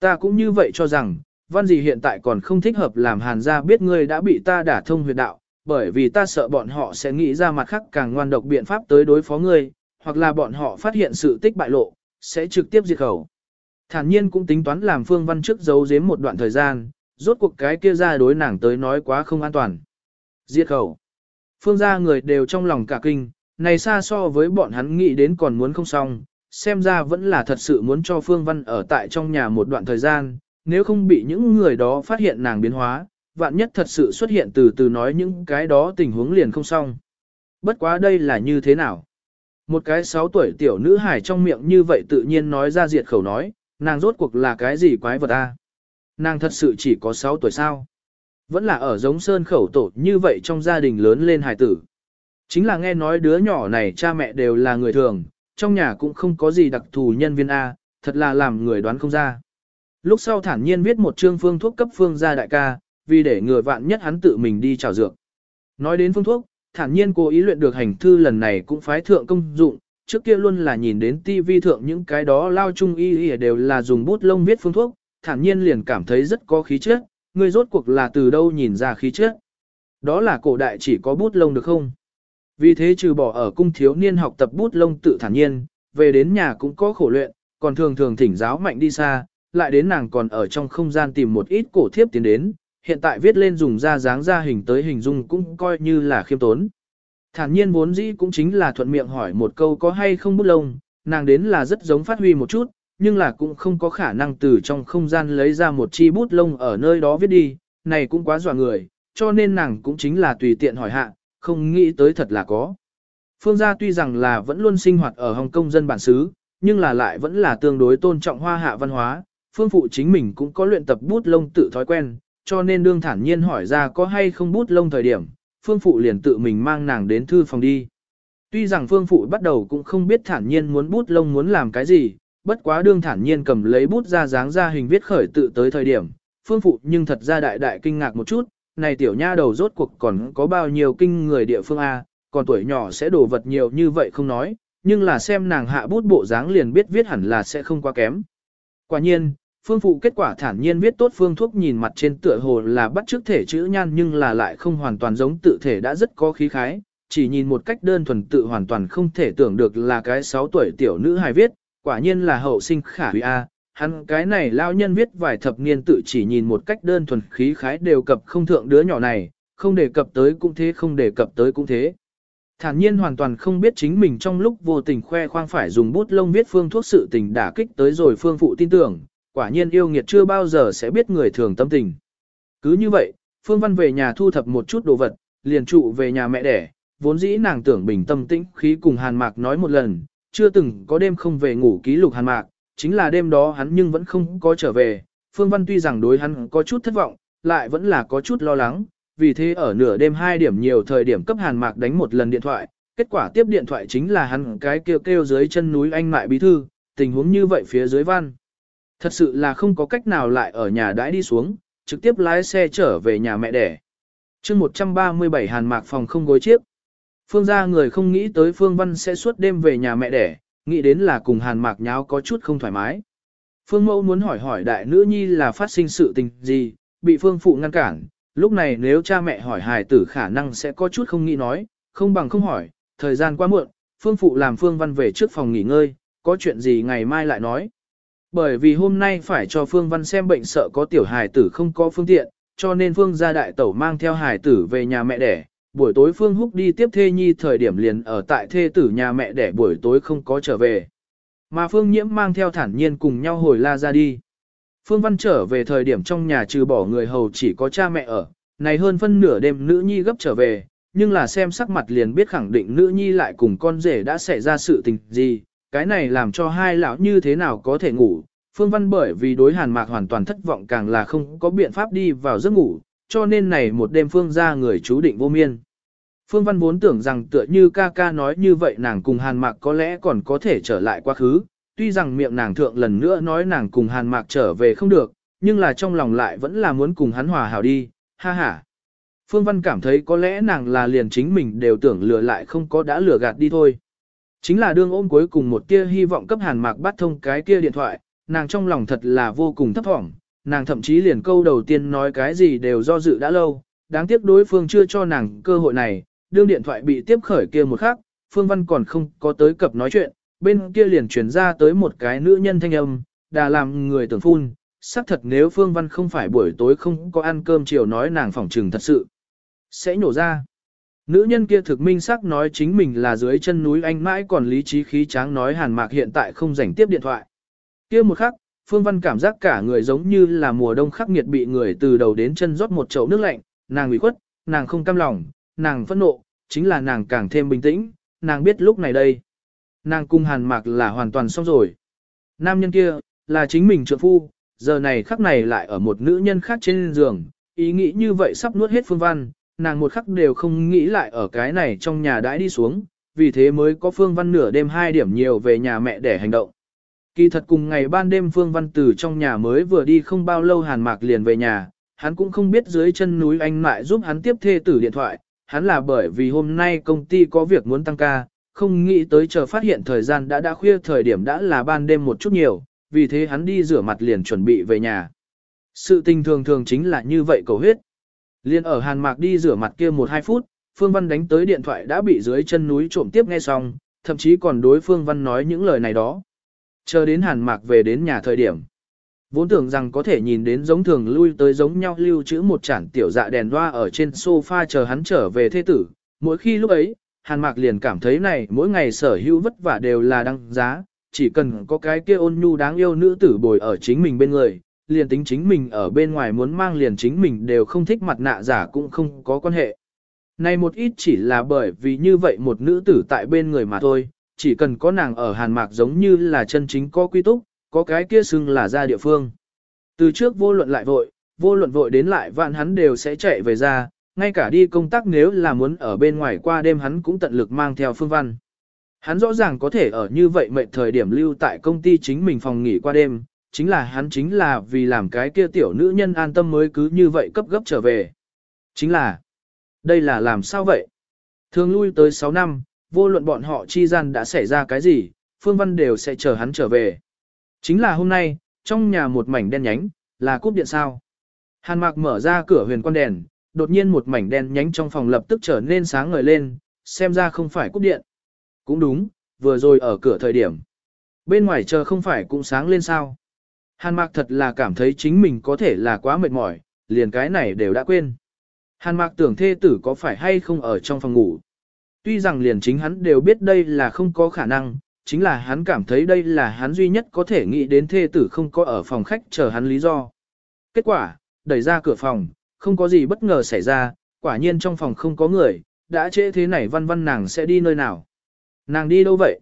Ta cũng như vậy cho rằng, Văn gì hiện tại còn không thích hợp làm hàn ra biết ngươi đã bị ta đả thông huyệt đạo, bởi vì ta sợ bọn họ sẽ nghĩ ra mặt khác càng ngoan độc biện pháp tới đối phó ngươi, hoặc là bọn họ phát hiện sự tích bại lộ, sẽ trực tiếp diệt khẩu. Thản nhiên cũng tính toán làm Phương Văn trước giấu giếm một đoạn thời gian, rốt cuộc cái kia ra đối nàng tới nói quá không an toàn. Diệt khẩu. Phương gia người đều trong lòng cả kinh, này xa so với bọn hắn nghĩ đến còn muốn không xong, xem ra vẫn là thật sự muốn cho Phương Văn ở tại trong nhà một đoạn thời gian, nếu không bị những người đó phát hiện nàng biến hóa, vạn nhất thật sự xuất hiện từ từ nói những cái đó tình huống liền không xong. Bất quá đây là như thế nào? Một cái 6 tuổi tiểu nữ hải trong miệng như vậy tự nhiên nói ra diệt khẩu nói, nàng rốt cuộc là cái gì quái vật a? Nàng thật sự chỉ có 6 tuổi sao? Vẫn là ở giống sơn khẩu tổ như vậy trong gia đình lớn lên hài tử. Chính là nghe nói đứa nhỏ này cha mẹ đều là người thường, trong nhà cũng không có gì đặc thù nhân viên A, thật là làm người đoán không ra. Lúc sau thản nhiên viết một chương phương thuốc cấp phương gia đại ca, vì để người vạn nhất hắn tự mình đi trào dược. Nói đến phương thuốc, thản nhiên cố ý luyện được hành thư lần này cũng phái thượng công dụng, trước kia luôn là nhìn đến tivi thượng những cái đó lao chung y y đều là dùng bút lông viết phương thuốc, thản nhiên liền cảm thấy rất có khí chất, ngươi rốt cuộc là từ đâu nhìn ra khí chất. Đó là cổ đại chỉ có bút lông được không? Vì thế trừ bỏ ở cung thiếu niên học tập bút lông tự thản nhiên, về đến nhà cũng có khổ luyện, còn thường thường thỉnh giáo mạnh đi xa, lại đến nàng còn ở trong không gian tìm một ít cổ thiếp tiến đến, hiện tại viết lên dùng ra dáng ra hình tới hình dung cũng coi như là khiêm tốn. Thản nhiên vốn dĩ cũng chính là thuận miệng hỏi một câu có hay không bút lông, nàng đến là rất giống phát huy một chút, nhưng là cũng không có khả năng từ trong không gian lấy ra một chi bút lông ở nơi đó viết đi, này cũng quá dọa người, cho nên nàng cũng chính là tùy tiện hỏi hạ, không nghĩ tới thật là có. Phương gia tuy rằng là vẫn luôn sinh hoạt ở Hồng Kông dân bản xứ, nhưng là lại vẫn là tương đối tôn trọng hoa hạ văn hóa, phương phụ chính mình cũng có luyện tập bút lông tự thói quen, cho nên đương thản nhiên hỏi ra có hay không bút lông thời điểm, phương phụ liền tự mình mang nàng đến thư phòng đi. Tuy rằng phương phụ bắt đầu cũng không biết thản nhiên muốn bút lông muốn làm cái gì, bất quá đương thản nhiên cầm lấy bút ra dáng ra hình viết khởi tự tới thời điểm, phương phụ nhưng thật ra đại đại kinh ngạc một chút, này tiểu nha đầu rốt cuộc còn có bao nhiêu kinh người địa phương A, còn tuổi nhỏ sẽ đổ vật nhiều như vậy không nói, nhưng là xem nàng hạ bút bộ dáng liền biết viết hẳn là sẽ không quá kém. Quả nhiên, phương phụ kết quả thản nhiên viết tốt phương thuốc nhìn mặt trên tựa hồ là bắt trước thể chữ nhan nhưng là lại không hoàn toàn giống tự thể đã rất có khí khái, chỉ nhìn một cách đơn thuần tự hoàn toàn không thể tưởng được là cái 6 tuổi tiểu nữ hài viết, quả nhiên là hậu sinh khả hủy A, hắn cái này lao nhân viết vài thập niên tự chỉ nhìn một cách đơn thuần khí khái đều cập không thượng đứa nhỏ này, không đề cập tới cũng thế không đề cập tới cũng thế. Thản nhiên hoàn toàn không biết chính mình trong lúc vô tình khoe khoang phải dùng bút lông viết phương thuốc sự tình đả kích tới rồi phương phụ tin tưởng, quả nhiên yêu nghiệt chưa bao giờ sẽ biết người thường tâm tình. Cứ như vậy, Phương Văn về nhà thu thập một chút đồ vật, liền trụ về nhà mẹ đẻ, vốn dĩ nàng tưởng bình tâm tĩnh khí cùng Hàn Mạc nói một lần, chưa từng có đêm không về ngủ ký lục Hàn Mạc, chính là đêm đó hắn nhưng vẫn không có trở về, Phương Văn tuy rằng đối hắn có chút thất vọng, lại vẫn là có chút lo lắng, vì thế ở nửa đêm hai điểm nhiều thời điểm cấp Hàn Mạc đánh một lần điện thoại, kết quả tiếp điện thoại chính là hắn cái kêu kêu dưới chân núi anh mại bí thư, tình huống như vậy phía dưới văn. Thật sự là không có cách nào lại ở nhà đãi đi xuống, trực tiếp lái xe trở về nhà mẹ đẻ. chương 137 Hàn Mạc phòng không gối chiếc. Phương gia người không nghĩ tới Phương Văn sẽ suốt đêm về nhà mẹ đẻ, nghĩ đến là cùng hàn mạc nháo có chút không thoải mái. Phương mẫu muốn hỏi hỏi đại nữ nhi là phát sinh sự tình gì, bị phương phụ ngăn cản, lúc này nếu cha mẹ hỏi hài tử khả năng sẽ có chút không nghĩ nói, không bằng không hỏi, thời gian quá muộn, phương phụ làm phương văn về trước phòng nghỉ ngơi, có chuyện gì ngày mai lại nói. Bởi vì hôm nay phải cho phương văn xem bệnh sợ có tiểu hài tử không có phương tiện, cho nên phương gia đại tẩu mang theo hài tử về nhà mẹ đẻ, buổi tối Phương Húc đi tiếp thê nhi thời điểm liền ở tại thê tử nhà mẹ để buổi tối không có trở về. Mà Phương Nhiễm mang theo thản nhiên cùng nhau hồi la ra đi. Phương Văn trở về thời điểm trong nhà trừ bỏ người hầu chỉ có cha mẹ ở, này hơn phân nửa đêm nữ nhi gấp trở về, nhưng là xem sắc mặt liền biết khẳng định nữ nhi lại cùng con rể đã xảy ra sự tình gì, cái này làm cho hai lão như thế nào có thể ngủ. Phương Văn bởi vì đối hàn mạc hoàn toàn thất vọng càng là không có biện pháp đi vào giấc ngủ, cho nên này một đêm Phương ra người chú định vô miên. Phương Văn vốn tưởng rằng tựa như ca ca nói như vậy nàng cùng Hàn Mạc có lẽ còn có thể trở lại quá khứ, tuy rằng miệng nàng thượng lần nữa nói nàng cùng Hàn Mạc trở về không được, nhưng là trong lòng lại vẫn là muốn cùng hắn hòa hảo đi, ha ha. Phương Văn cảm thấy có lẽ nàng là liền chính mình đều tưởng lừa lại không có đã lừa gạt đi thôi. Chính là đương ôm cuối cùng một tia hy vọng cấp Hàn Mạc bắt thông cái kia điện thoại, nàng trong lòng thật là vô cùng thấp thỏm, nàng thậm chí liền câu đầu tiên nói cái gì đều do dự đã lâu, đáng tiếc đối phương chưa cho nàng cơ hội này, đương điện thoại bị tiếp khởi kia một khắc, Phương Văn còn không có tới cập nói chuyện, bên kia liền chuyển ra tới một cái nữ nhân thanh âm, đã làm người tưởng phun, xác thật nếu Phương Văn không phải buổi tối không có ăn cơm chiều nói nàng phỏng trừng thật sự, sẽ nhổ ra. Nữ nhân kia thực minh xác nói chính mình là dưới chân núi anh mãi còn lý trí khí tráng nói hàn mạc hiện tại không rảnh tiếp điện thoại. kia một khắc, Phương Văn cảm giác cả người giống như là mùa đông khắc nghiệt bị người từ đầu đến chân rót một chậu nước lạnh, nàng ủy khuất, nàng không cam lòng, nàng phẫn nộ, chính là nàng càng thêm bình tĩnh, nàng biết lúc này đây. nàng cung hàn mạc là hoàn toàn xong rồi. Nam nhân kia, là chính mình trợ phu, giờ này khắc này lại ở một nữ nhân khác trên giường, ý nghĩ như vậy sắp nuốt hết phương văn, nàng một khắc đều không nghĩ lại ở cái này trong nhà đãi đi xuống, vì thế mới có phương văn nửa đêm hai điểm nhiều về nhà mẹ để hành động. Kỳ thật cùng ngày ban đêm phương văn từ trong nhà mới vừa đi không bao lâu hàn mạc liền về nhà, hắn cũng không biết dưới chân núi anh lại giúp hắn tiếp thê tử điện thoại, hắn là bởi vì hôm nay công ty có việc muốn tăng ca, không nghĩ tới chờ phát hiện thời gian đã đã khuya thời điểm đã là ban đêm một chút nhiều, vì thế hắn đi rửa mặt liền chuẩn bị về nhà. Sự tình thường thường chính là như vậy cầu huyết. Liên ở Hàn Mạc đi rửa mặt kia một hai phút, Phương Văn đánh tới điện thoại đã bị dưới chân núi trộm tiếp nghe xong, thậm chí còn đối Phương Văn nói những lời này đó. Chờ đến Hàn Mạc về đến nhà thời điểm. Vốn tưởng rằng có thể nhìn đến giống thường lui tới giống nhau lưu trữ một chản tiểu dạ đèn loa ở trên sofa chờ hắn trở về thế tử. Mỗi khi lúc ấy, Hàn Mạc liền cảm thấy này mỗi ngày sở hữu vất vả đều là đăng giá, chỉ cần có cái kia ôn nhu đáng yêu nữ tử bồi ở chính mình bên người, liền tính chính mình ở bên ngoài muốn mang liền chính mình đều không thích mặt nạ giả cũng không có quan hệ. Này một ít chỉ là bởi vì như vậy một nữ tử tại bên người mà thôi, chỉ cần có nàng ở Hàn Mạc giống như là chân chính có quy túc, có cái kia xưng là ra địa phương. Từ trước vô luận lại vội, vô luận vội đến lại vạn hắn đều sẽ chạy về ra, ngay cả đi công tác nếu là muốn ở bên ngoài qua đêm hắn cũng tận lực mang theo phương văn. Hắn rõ ràng có thể ở như vậy mệnh thời điểm lưu tại công ty chính mình phòng nghỉ qua đêm, chính là hắn chính là vì làm cái kia tiểu nữ nhân an tâm mới cứ như vậy cấp gấp trở về. Chính là, đây là làm sao vậy? Thường lui tới 6 năm, vô luận bọn họ chi gian đã xảy ra cái gì, Phương Văn đều sẽ chờ hắn trở về. Chính là hôm nay, trong nhà một mảnh đen nhánh, là cúp điện sao. Hàn Mạc mở ra cửa huyền quan đèn, đột nhiên một mảnh đen nhánh trong phòng lập tức trở nên sáng ngời lên, xem ra không phải cúp điện. Cũng đúng, vừa rồi ở cửa thời điểm. Bên ngoài chờ không phải cũng sáng lên sao. Hàn Mạc thật là cảm thấy chính mình có thể là quá mệt mỏi, liền cái này đều đã quên. Hàn Mạc tưởng thê tử có phải hay không ở trong phòng ngủ. Tuy rằng liền chính hắn đều biết đây là không có khả năng, chính là hắn cảm thấy đây là hắn duy nhất có thể nghĩ đến thê tử không có ở phòng khách chờ hắn lý do. Kết quả, đẩy ra cửa phòng, không có gì bất ngờ xảy ra, quả nhiên trong phòng không có người, đã trễ thế này văn văn nàng sẽ đi nơi nào. Nàng đi đâu vậy?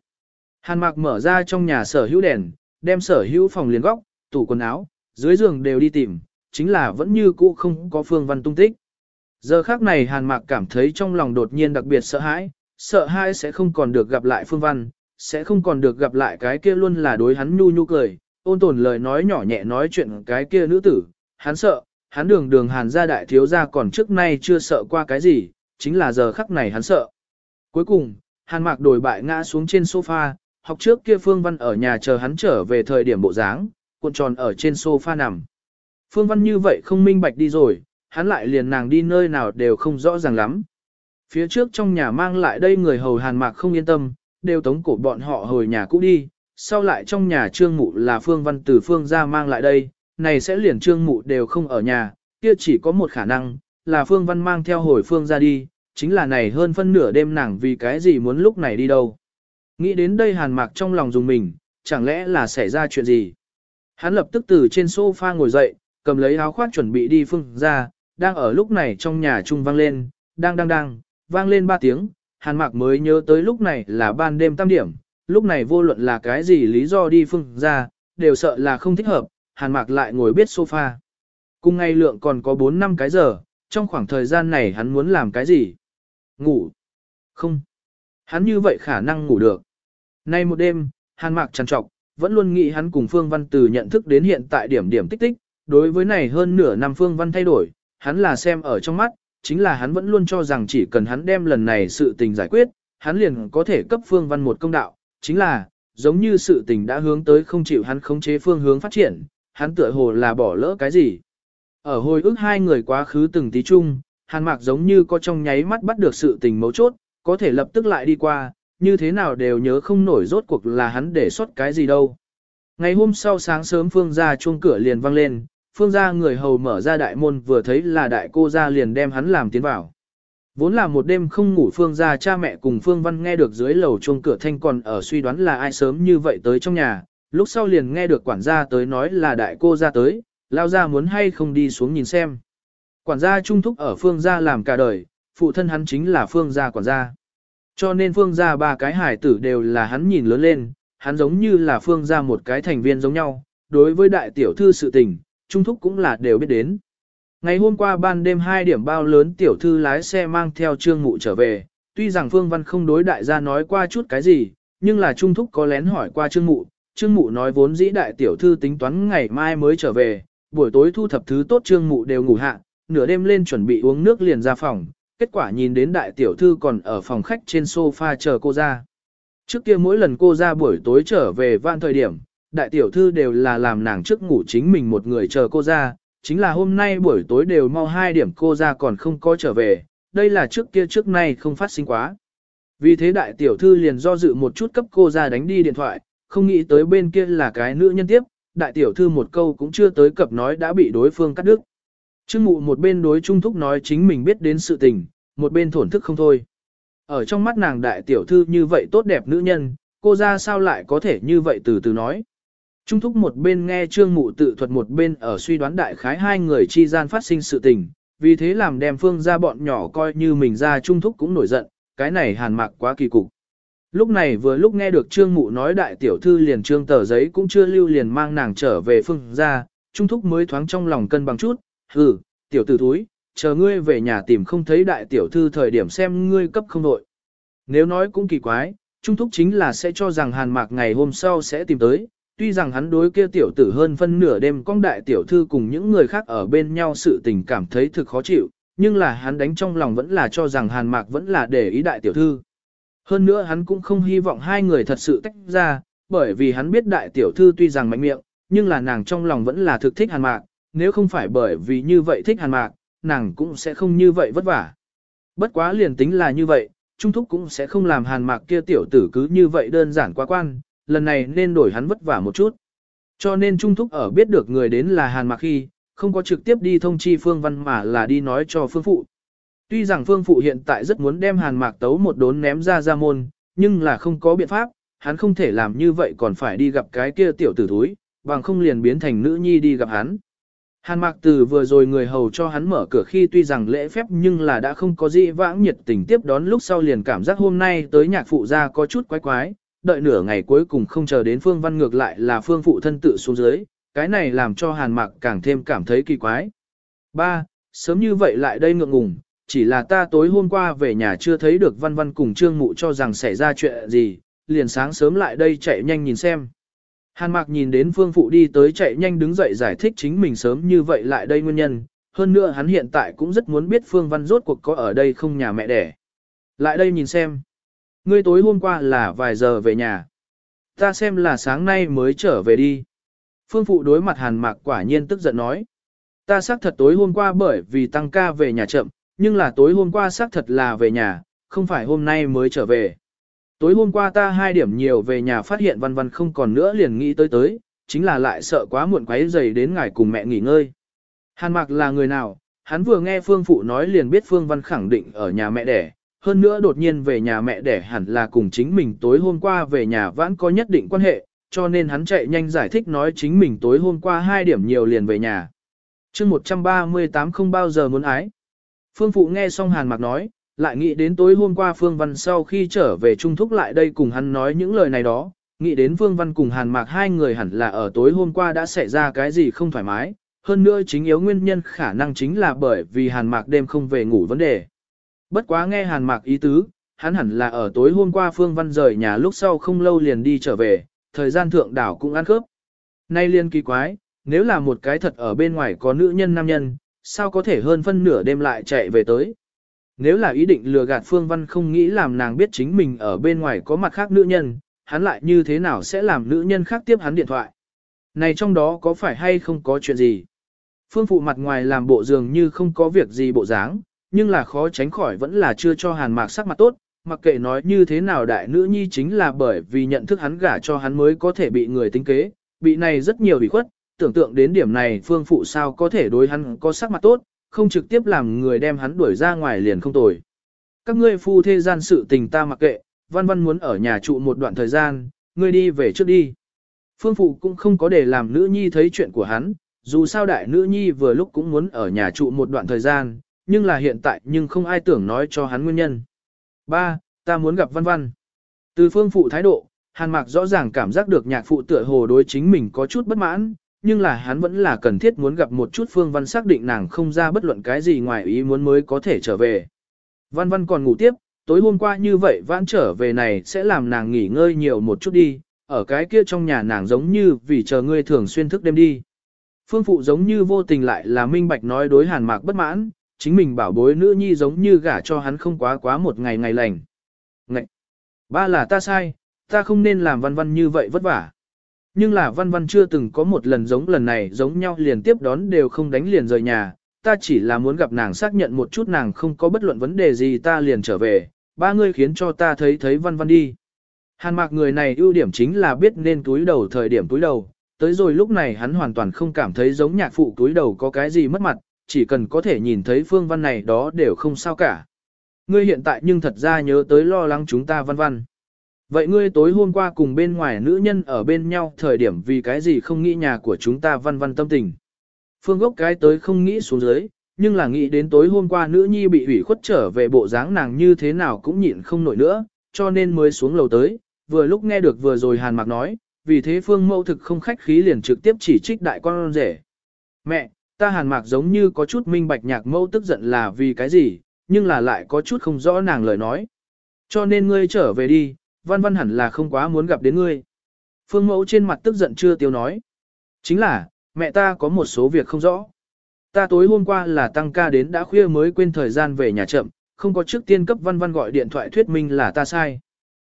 Hàn Mạc mở ra trong nhà sở hữu đèn, đem sở hữu phòng liền góc, tủ quần áo, dưới giường đều đi tìm, chính là vẫn như cũ không có phương văn tung tích. Giờ khác này Hàn Mạc cảm thấy trong lòng đột nhiên đặc biệt sợ hãi, sợ hãi sẽ không còn được gặp lại phương văn, sẽ không còn được gặp lại cái kia luôn là đối hắn nhu nhu cười, ôn tồn lời nói nhỏ nhẹ nói chuyện cái kia nữ tử, hắn sợ, hắn đường đường Hàn gia đại thiếu gia còn trước nay chưa sợ qua cái gì, chính là giờ khắc này hắn sợ. Cuối cùng, Hàn Mạc đổi bại ngã xuống trên sofa, học trước kia Phương Văn ở nhà chờ hắn trở về thời điểm bộ dáng, cuộn tròn ở trên sofa nằm. Phương Văn như vậy không minh bạch đi rồi, hắn lại liền nàng đi nơi nào đều không rõ ràng lắm. Phía trước trong nhà mang lại đây người hầu Hàn Mạc không yên tâm, đều tống cổ bọn họ hồi nhà cũ đi, sau lại trong nhà trương mụ là Phương Văn từ Phương ra mang lại đây, này sẽ liền trương mụ đều không ở nhà, kia chỉ có một khả năng, là Phương Văn mang theo hồi Phương ra đi, chính là này hơn phân nửa đêm nàng vì cái gì muốn lúc này đi đâu. Nghĩ đến đây Hàn Mạc trong lòng dùng mình, chẳng lẽ là xảy ra chuyện gì. Hắn lập tức từ trên sofa ngồi dậy, cầm lấy áo khoác chuẩn bị đi phương ra, đang ở lúc này trong nhà trung vang lên, đang đang đang, vang lên ba tiếng, Hàn Mạc mới nhớ tới lúc này là ban đêm tam điểm, lúc này vô luận là cái gì lý do đi phương ra, đều sợ là không thích hợp, Hàn Mạc lại ngồi biết sofa. Cùng ngày lượng còn có 4 năm cái giờ, trong khoảng thời gian này hắn muốn làm cái gì? Ngủ. Không. Hắn như vậy khả năng ngủ được. Nay một đêm, Hàn Mạc trằn trọc, vẫn luôn nghĩ hắn cùng Phương Văn từ nhận thức đến hiện tại điểm điểm tích tích, đối với này hơn nửa năm Phương Văn thay đổi, hắn là xem ở trong mắt, chính là hắn vẫn luôn cho rằng chỉ cần hắn đem lần này sự tình giải quyết, hắn liền có thể cấp Phương Văn một công đạo, chính là, giống như sự tình đã hướng tới không chịu hắn khống chế phương hướng phát triển, hắn tựa hồ là bỏ lỡ cái gì. Ở hồi ức hai người quá khứ từng tí chung, Hàn Mạc giống như có trong nháy mắt bắt được sự tình mấu chốt, có thể lập tức lại đi qua, như thế nào đều nhớ không nổi rốt cuộc là hắn để xuất cái gì đâu. Ngày hôm sau sáng sớm Phương ra chuông cửa liền vang lên, Phương gia người hầu mở ra đại môn vừa thấy là đại cô gia liền đem hắn làm tiến vào. Vốn là một đêm không ngủ Phương gia cha mẹ cùng Phương Văn nghe được dưới lầu chuông cửa thanh còn ở suy đoán là ai sớm như vậy tới trong nhà, lúc sau liền nghe được quản gia tới nói là đại cô gia tới, lao gia muốn hay không đi xuống nhìn xem. Quản gia trung thúc ở Phương gia làm cả đời, phụ thân hắn chính là Phương gia quản gia. Cho nên phương gia ba cái hải tử đều là hắn nhìn lớn lên, hắn giống như là phương gia một cái thành viên giống nhau, đối với đại tiểu thư sự tình, trung thúc cũng là đều biết đến. Ngày hôm qua ban đêm 2 điểm bao lớn tiểu thư lái xe mang theo trương mụ trở về, tuy rằng phương văn không đối đại gia nói qua chút cái gì, nhưng là trung thúc có lén hỏi qua trương mụ, trương mụ nói vốn dĩ đại tiểu thư tính toán ngày mai mới trở về, buổi tối thu thập thứ tốt trương mụ đều ngủ hạ, nửa đêm lên chuẩn bị uống nước liền ra phòng, kết quả nhìn đến đại tiểu thư còn ở phòng khách trên sofa chờ cô ra. Trước kia mỗi lần cô ra buổi tối trở về vạn thời điểm, đại tiểu thư đều là làm nàng trước ngủ chính mình một người chờ cô ra, chính là hôm nay buổi tối đều mau hai điểm cô ra còn không có trở về, đây là trước kia trước nay không phát sinh quá. Vì thế đại tiểu thư liền do dự một chút cấp cô ra đánh đi điện thoại, không nghĩ tới bên kia là cái nữ nhân tiếp, đại tiểu thư một câu cũng chưa tới cập nói đã bị đối phương cắt đứt. Trương Ngụ một bên đối trung thúc nói chính mình biết đến sự tình, một bên thổn thức không thôi. Ở trong mắt nàng đại tiểu thư như vậy tốt đẹp nữ nhân, cô ra sao lại có thể như vậy từ từ nói. Trung thúc một bên nghe trương mụ tự thuật một bên ở suy đoán đại khái hai người chi gian phát sinh sự tình, vì thế làm đem phương ra bọn nhỏ coi như mình ra trung thúc cũng nổi giận, cái này hàn mạc quá kỳ cục. Lúc này vừa lúc nghe được trương mụ nói đại tiểu thư liền trương tờ giấy cũng chưa lưu liền mang nàng trở về phương ra, trung thúc mới thoáng trong lòng cân bằng chút, hừ, tiểu tử thúi, chờ ngươi về nhà tìm không thấy đại tiểu thư thời điểm xem ngươi cấp không đội. Nếu nói cũng kỳ quái, trung thúc chính là sẽ cho rằng hàn mạc ngày hôm sau sẽ tìm tới, tuy rằng hắn đối kia tiểu tử hơn phân nửa đêm con đại tiểu thư cùng những người khác ở bên nhau sự tình cảm thấy thực khó chịu, nhưng là hắn đánh trong lòng vẫn là cho rằng hàn mạc vẫn là để ý đại tiểu thư. Hơn nữa hắn cũng không hy vọng hai người thật sự tách ra, bởi vì hắn biết đại tiểu thư tuy rằng mạnh miệng, nhưng là nàng trong lòng vẫn là thực thích hàn mạc, nếu không phải bởi vì như vậy thích hàn mạc, nàng cũng sẽ không như vậy vất vả. Bất quá liền tính là như vậy, Trung Thúc cũng sẽ không làm hàn mạc kia tiểu tử cứ như vậy đơn giản quá quan, lần này nên đổi hắn vất vả một chút. Cho nên Trung Thúc ở biết được người đến là hàn mạc khi, không có trực tiếp đi thông chi Phương Văn mà là đi nói cho Phương Phụ. Tuy rằng Phương Phụ hiện tại rất muốn đem hàn mạc tấu một đốn ném ra ra môn, nhưng là không có biện pháp, hắn không thể làm như vậy còn phải đi gặp cái kia tiểu tử thúi, bằng không liền biến thành nữ nhi đi gặp hắn. Hàn Mạc Từ vừa rồi người hầu cho hắn mở cửa khi tuy rằng lễ phép nhưng là đã không có gì vãng nhiệt tình tiếp đón lúc sau liền cảm giác hôm nay tới nhạc phụ ra có chút quái quái, đợi nửa ngày cuối cùng không chờ đến Phương Văn ngược lại là Phương phụ thân tự xuống dưới, cái này làm cho Hàn Mạc càng thêm cảm thấy kỳ quái. Ba, Sớm như vậy lại đây ngượng ngùng, chỉ là ta tối hôm qua về nhà chưa thấy được Văn Văn cùng Trương Mụ cho rằng xảy ra chuyện gì, liền sáng sớm lại đây chạy nhanh nhìn xem. Hàn Mạc nhìn đến Phương Phụ đi tới chạy nhanh đứng dậy giải thích chính mình sớm như vậy lại đây nguyên nhân, hơn nữa hắn hiện tại cũng rất muốn biết Phương Văn rốt cuộc có ở đây không nhà mẹ đẻ. Lại đây nhìn xem. Ngươi tối hôm qua là vài giờ về nhà. Ta xem là sáng nay mới trở về đi. Phương Phụ đối mặt Hàn Mạc quả nhiên tức giận nói. Ta xác thật tối hôm qua bởi vì tăng ca về nhà chậm, nhưng là tối hôm qua xác thật là về nhà, không phải hôm nay mới trở về. Tối hôm qua ta hai điểm nhiều về nhà phát hiện văn văn không còn nữa liền nghĩ tới tới, chính là lại sợ quá muộn quấy dày đến ngài cùng mẹ nghỉ ngơi. Hàn Mạc là người nào, hắn vừa nghe Phương Phụ nói liền biết Phương Văn khẳng định ở nhà mẹ đẻ, hơn nữa đột nhiên về nhà mẹ đẻ hẳn là cùng chính mình tối hôm qua về nhà vãn có nhất định quan hệ, cho nên hắn chạy nhanh giải thích nói chính mình tối hôm qua hai điểm nhiều liền về nhà. chương 138 không bao giờ muốn ái. Phương Phụ nghe xong Hàn Mạc nói, lại nghĩ đến tối hôm qua Phương Văn sau khi trở về Trung Thúc lại đây cùng hắn nói những lời này đó, nghĩ đến Phương Văn cùng Hàn Mạc hai người hẳn là ở tối hôm qua đã xảy ra cái gì không thoải mái, hơn nữa chính yếu nguyên nhân khả năng chính là bởi vì Hàn Mạc đêm không về ngủ vấn đề. Bất quá nghe Hàn Mạc ý tứ, hắn hẳn là ở tối hôm qua Phương Văn rời nhà lúc sau không lâu liền đi trở về, thời gian thượng đảo cũng ăn khớp. Nay liên kỳ quái, nếu là một cái thật ở bên ngoài có nữ nhân nam nhân, sao có thể hơn phân nửa đêm lại chạy về tới. Nếu là ý định lừa gạt Phương Văn không nghĩ làm nàng biết chính mình ở bên ngoài có mặt khác nữ nhân, hắn lại như thế nào sẽ làm nữ nhân khác tiếp hắn điện thoại. Này trong đó có phải hay không có chuyện gì? Phương phụ mặt ngoài làm bộ dường như không có việc gì bộ dáng, nhưng là khó tránh khỏi vẫn là chưa cho hàn mạc sắc mặt tốt, mặc kệ nói như thế nào đại nữ nhi chính là bởi vì nhận thức hắn gả cho hắn mới có thể bị người tính kế, bị này rất nhiều bị khuất, tưởng tượng đến điểm này phương phụ sao có thể đối hắn có sắc mặt tốt, không trực tiếp làm người đem hắn đuổi ra ngoài liền không tồi. Các ngươi phu thế gian sự tình ta mặc kệ, văn văn muốn ở nhà trụ một đoạn thời gian, ngươi đi về trước đi. Phương phụ cũng không có để làm nữ nhi thấy chuyện của hắn, dù sao đại nữ nhi vừa lúc cũng muốn ở nhà trụ một đoạn thời gian, nhưng là hiện tại nhưng không ai tưởng nói cho hắn nguyên nhân. Ba, ta muốn gặp văn văn. Từ phương phụ thái độ, hàn mạc rõ ràng cảm giác được nhạc phụ tựa hồ đối chính mình có chút bất mãn, nhưng là hắn vẫn là cần thiết muốn gặp một chút phương văn xác định nàng không ra bất luận cái gì ngoài ý muốn mới có thể trở về. Văn văn còn ngủ tiếp, tối hôm qua như vậy vãn trở về này sẽ làm nàng nghỉ ngơi nhiều một chút đi, ở cái kia trong nhà nàng giống như vì chờ ngươi thường xuyên thức đêm đi. Phương phụ giống như vô tình lại là minh bạch nói đối hàn mạc bất mãn, chính mình bảo bối nữ nhi giống như gả cho hắn không quá quá một ngày ngày lành. Ngậy! Ba là ta sai, ta không nên làm văn văn như vậy vất vả. Nhưng là văn văn chưa từng có một lần giống lần này giống nhau liền tiếp đón đều không đánh liền rời nhà, ta chỉ là muốn gặp nàng xác nhận một chút nàng không có bất luận vấn đề gì ta liền trở về, ba người khiến cho ta thấy thấy văn văn đi. Hàn mạc người này ưu điểm chính là biết nên túi đầu thời điểm túi đầu, tới rồi lúc này hắn hoàn toàn không cảm thấy giống nhạc phụ túi đầu có cái gì mất mặt, chỉ cần có thể nhìn thấy phương văn này đó đều không sao cả. Ngươi hiện tại nhưng thật ra nhớ tới lo lắng chúng ta văn văn. Vậy ngươi tối hôm qua cùng bên ngoài nữ nhân ở bên nhau thời điểm vì cái gì không nghĩ nhà của chúng ta văn văn tâm tình. Phương gốc cái tới không nghĩ xuống dưới, nhưng là nghĩ đến tối hôm qua nữ nhi bị ủy khuất trở về bộ dáng nàng như thế nào cũng nhịn không nổi nữa, cho nên mới xuống lầu tới, vừa lúc nghe được vừa rồi Hàn Mạc nói, vì thế Phương mẫu thực không khách khí liền trực tiếp chỉ trích đại con rể. Mẹ, ta Hàn Mạc giống như có chút minh bạch nhạc mẫu tức giận là vì cái gì, nhưng là lại có chút không rõ nàng lời nói. Cho nên ngươi trở về đi, văn văn hẳn là không quá muốn gặp đến ngươi. Phương mẫu trên mặt tức giận chưa tiêu nói. Chính là, mẹ ta có một số việc không rõ. Ta tối hôm qua là tăng ca đến đã khuya mới quên thời gian về nhà chậm, không có trước tiên cấp văn văn gọi điện thoại thuyết minh là ta sai.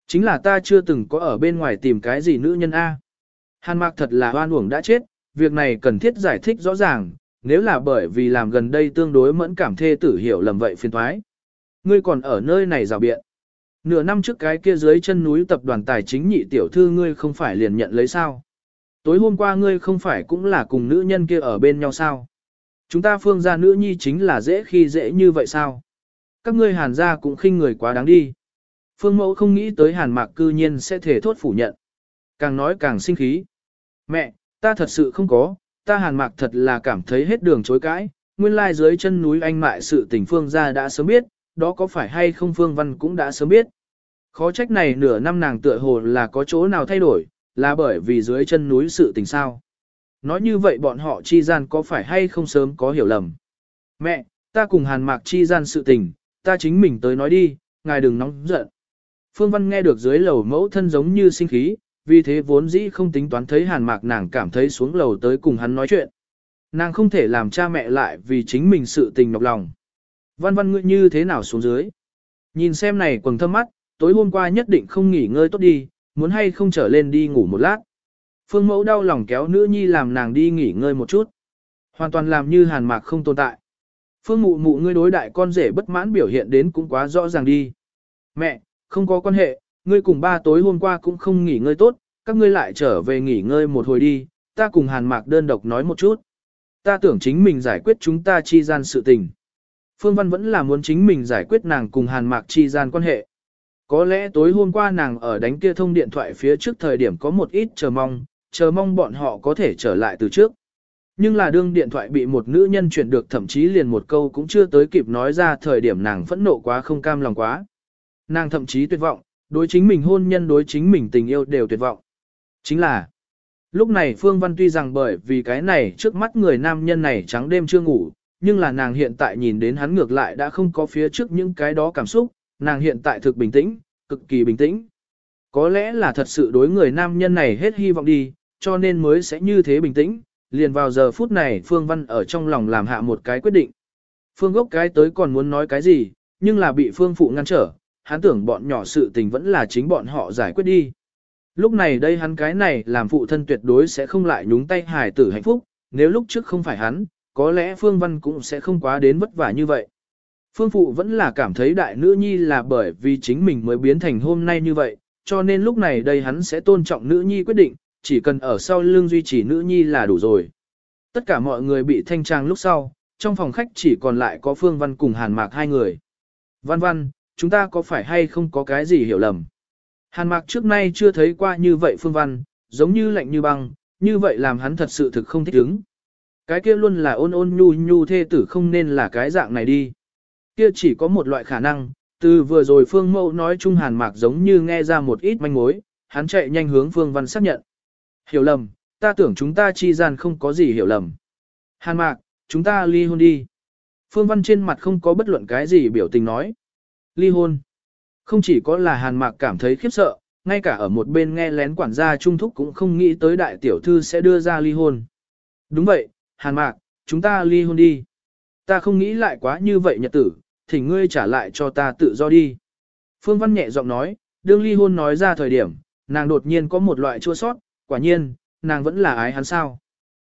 Chính là ta chưa từng có ở bên ngoài tìm cái gì nữ nhân A. Hàn mạc thật là hoan uổng đã chết, việc này cần thiết giải thích rõ ràng, nếu là bởi vì làm gần đây tương đối mẫn cảm thê tử hiểu lầm vậy phiền thoái. Ngươi còn ở nơi này rào biện. Nửa năm trước cái kia dưới chân núi tập đoàn tài chính nhị tiểu thư ngươi không phải liền nhận lấy sao. Tối hôm qua ngươi không phải cũng là cùng nữ nhân kia ở bên nhau sao. Chúng ta phương gia nữ nhi chính là dễ khi dễ như vậy sao. Các ngươi hàn gia cũng khinh người quá đáng đi. Phương mẫu không nghĩ tới hàn mạc cư nhiên sẽ thể thốt phủ nhận. Càng nói càng sinh khí. Mẹ, ta thật sự không có, ta hàn mạc thật là cảm thấy hết đường chối cãi. Nguyên lai dưới chân núi anh mại sự tình phương gia đã sớm biết, đó có phải hay không phương văn cũng đã sớm biết. Khó trách này nửa năm nàng tựa hồ là có chỗ nào thay đổi, là bởi vì dưới chân núi sự tình sao. Nói như vậy bọn họ chi gian có phải hay không sớm có hiểu lầm. Mẹ, ta cùng hàn mạc chi gian sự tình, ta chính mình tới nói đi, ngài đừng nóng giận. Phương Văn nghe được dưới lầu mẫu thân giống như sinh khí, vì thế vốn dĩ không tính toán thấy hàn mạc nàng cảm thấy xuống lầu tới cùng hắn nói chuyện. Nàng không thể làm cha mẹ lại vì chính mình sự tình nhọc lòng. Văn văn ngươi như thế nào xuống dưới? Nhìn xem này quầng thâm mắt, tối hôm qua nhất định không nghỉ ngơi tốt đi, muốn hay không trở lên đi ngủ một lát. Phương mẫu đau lòng kéo nữ nhi làm nàng đi nghỉ ngơi một chút. Hoàn toàn làm như hàn mạc không tồn tại. Phương mụ mụ ngươi đối đại con rể bất mãn biểu hiện đến cũng quá rõ ràng đi. Mẹ, không có quan hệ, ngươi cùng ba tối hôm qua cũng không nghỉ ngơi tốt, các ngươi lại trở về nghỉ ngơi một hồi đi, ta cùng hàn mạc đơn độc nói một chút. Ta tưởng chính mình giải quyết chúng ta chi gian sự tình. Phương Văn vẫn là muốn chính mình giải quyết nàng cùng hàn mạc chi gian quan hệ. Có lẽ tối hôm qua nàng ở đánh kia thông điện thoại phía trước thời điểm có một ít chờ mong, chờ mong bọn họ có thể trở lại từ trước. Nhưng là đương điện thoại bị một nữ nhân chuyển được thậm chí liền một câu cũng chưa tới kịp nói ra thời điểm nàng phẫn nộ quá không cam lòng quá. Nàng thậm chí tuyệt vọng, đối chính mình hôn nhân đối chính mình tình yêu đều tuyệt vọng. Chính là, lúc này Phương Văn tuy rằng bởi vì cái này trước mắt người nam nhân này trắng đêm chưa ngủ, nhưng là nàng hiện tại nhìn đến hắn ngược lại đã không có phía trước những cái đó cảm xúc, nàng hiện tại thực bình tĩnh, cực kỳ bình tĩnh. Có lẽ là thật sự đối người nam nhân này hết hy vọng đi, cho nên mới sẽ như thế bình tĩnh, liền vào giờ phút này Phương Văn ở trong lòng làm hạ một cái quyết định. Phương gốc cái tới còn muốn nói cái gì, nhưng là bị Phương Phụ ngăn trở, hắn tưởng bọn nhỏ sự tình vẫn là chính bọn họ giải quyết đi. Lúc này đây hắn cái này làm phụ thân tuyệt đối sẽ không lại nhúng tay hài tử hạnh phúc, nếu lúc trước không phải hắn, có lẽ Phương Văn cũng sẽ không quá đến vất vả như vậy. Phương Phụ vẫn là cảm thấy đại nữ nhi là bởi vì chính mình mới biến thành hôm nay như vậy, cho nên lúc này đây hắn sẽ tôn trọng nữ nhi quyết định, chỉ cần ở sau lưng duy trì nữ nhi là đủ rồi. Tất cả mọi người bị thanh trang lúc sau, trong phòng khách chỉ còn lại có Phương Văn cùng Hàn Mạc hai người. Văn Văn, chúng ta có phải hay không có cái gì hiểu lầm? Hàn Mạc trước nay chưa thấy qua như vậy Phương Văn, giống như lạnh như băng, như vậy làm hắn thật sự thực không thích ứng. Cái kia luôn là ôn ôn nhu nhu thê tử không nên là cái dạng này đi. Kia chỉ có một loại khả năng, Từ vừa rồi Phương Mẫu nói chung Hàn Mạc giống như nghe ra một ít manh mối, hắn chạy nhanh hướng Phương Văn xác nhận. Hiểu lầm, ta tưởng chúng ta chi gian không có gì hiểu lầm. Hàn Mạc, chúng ta ly hôn đi. Phương Văn trên mặt không có bất luận cái gì biểu tình nói. Ly hôn. Không chỉ có là Hàn Mạc cảm thấy khiếp sợ, ngay cả ở một bên nghe lén quản gia Trung Thúc cũng không nghĩ tới đại tiểu thư sẽ đưa ra ly hôn. Đúng vậy, Hàn Mạc, chúng ta ly hôn đi. Ta không nghĩ lại quá như vậy nhật tử, thỉnh ngươi trả lại cho ta tự do đi. Phương Văn nhẹ giọng nói, đương ly hôn nói ra thời điểm, nàng đột nhiên có một loại chua sót, quả nhiên, nàng vẫn là ái hắn sao.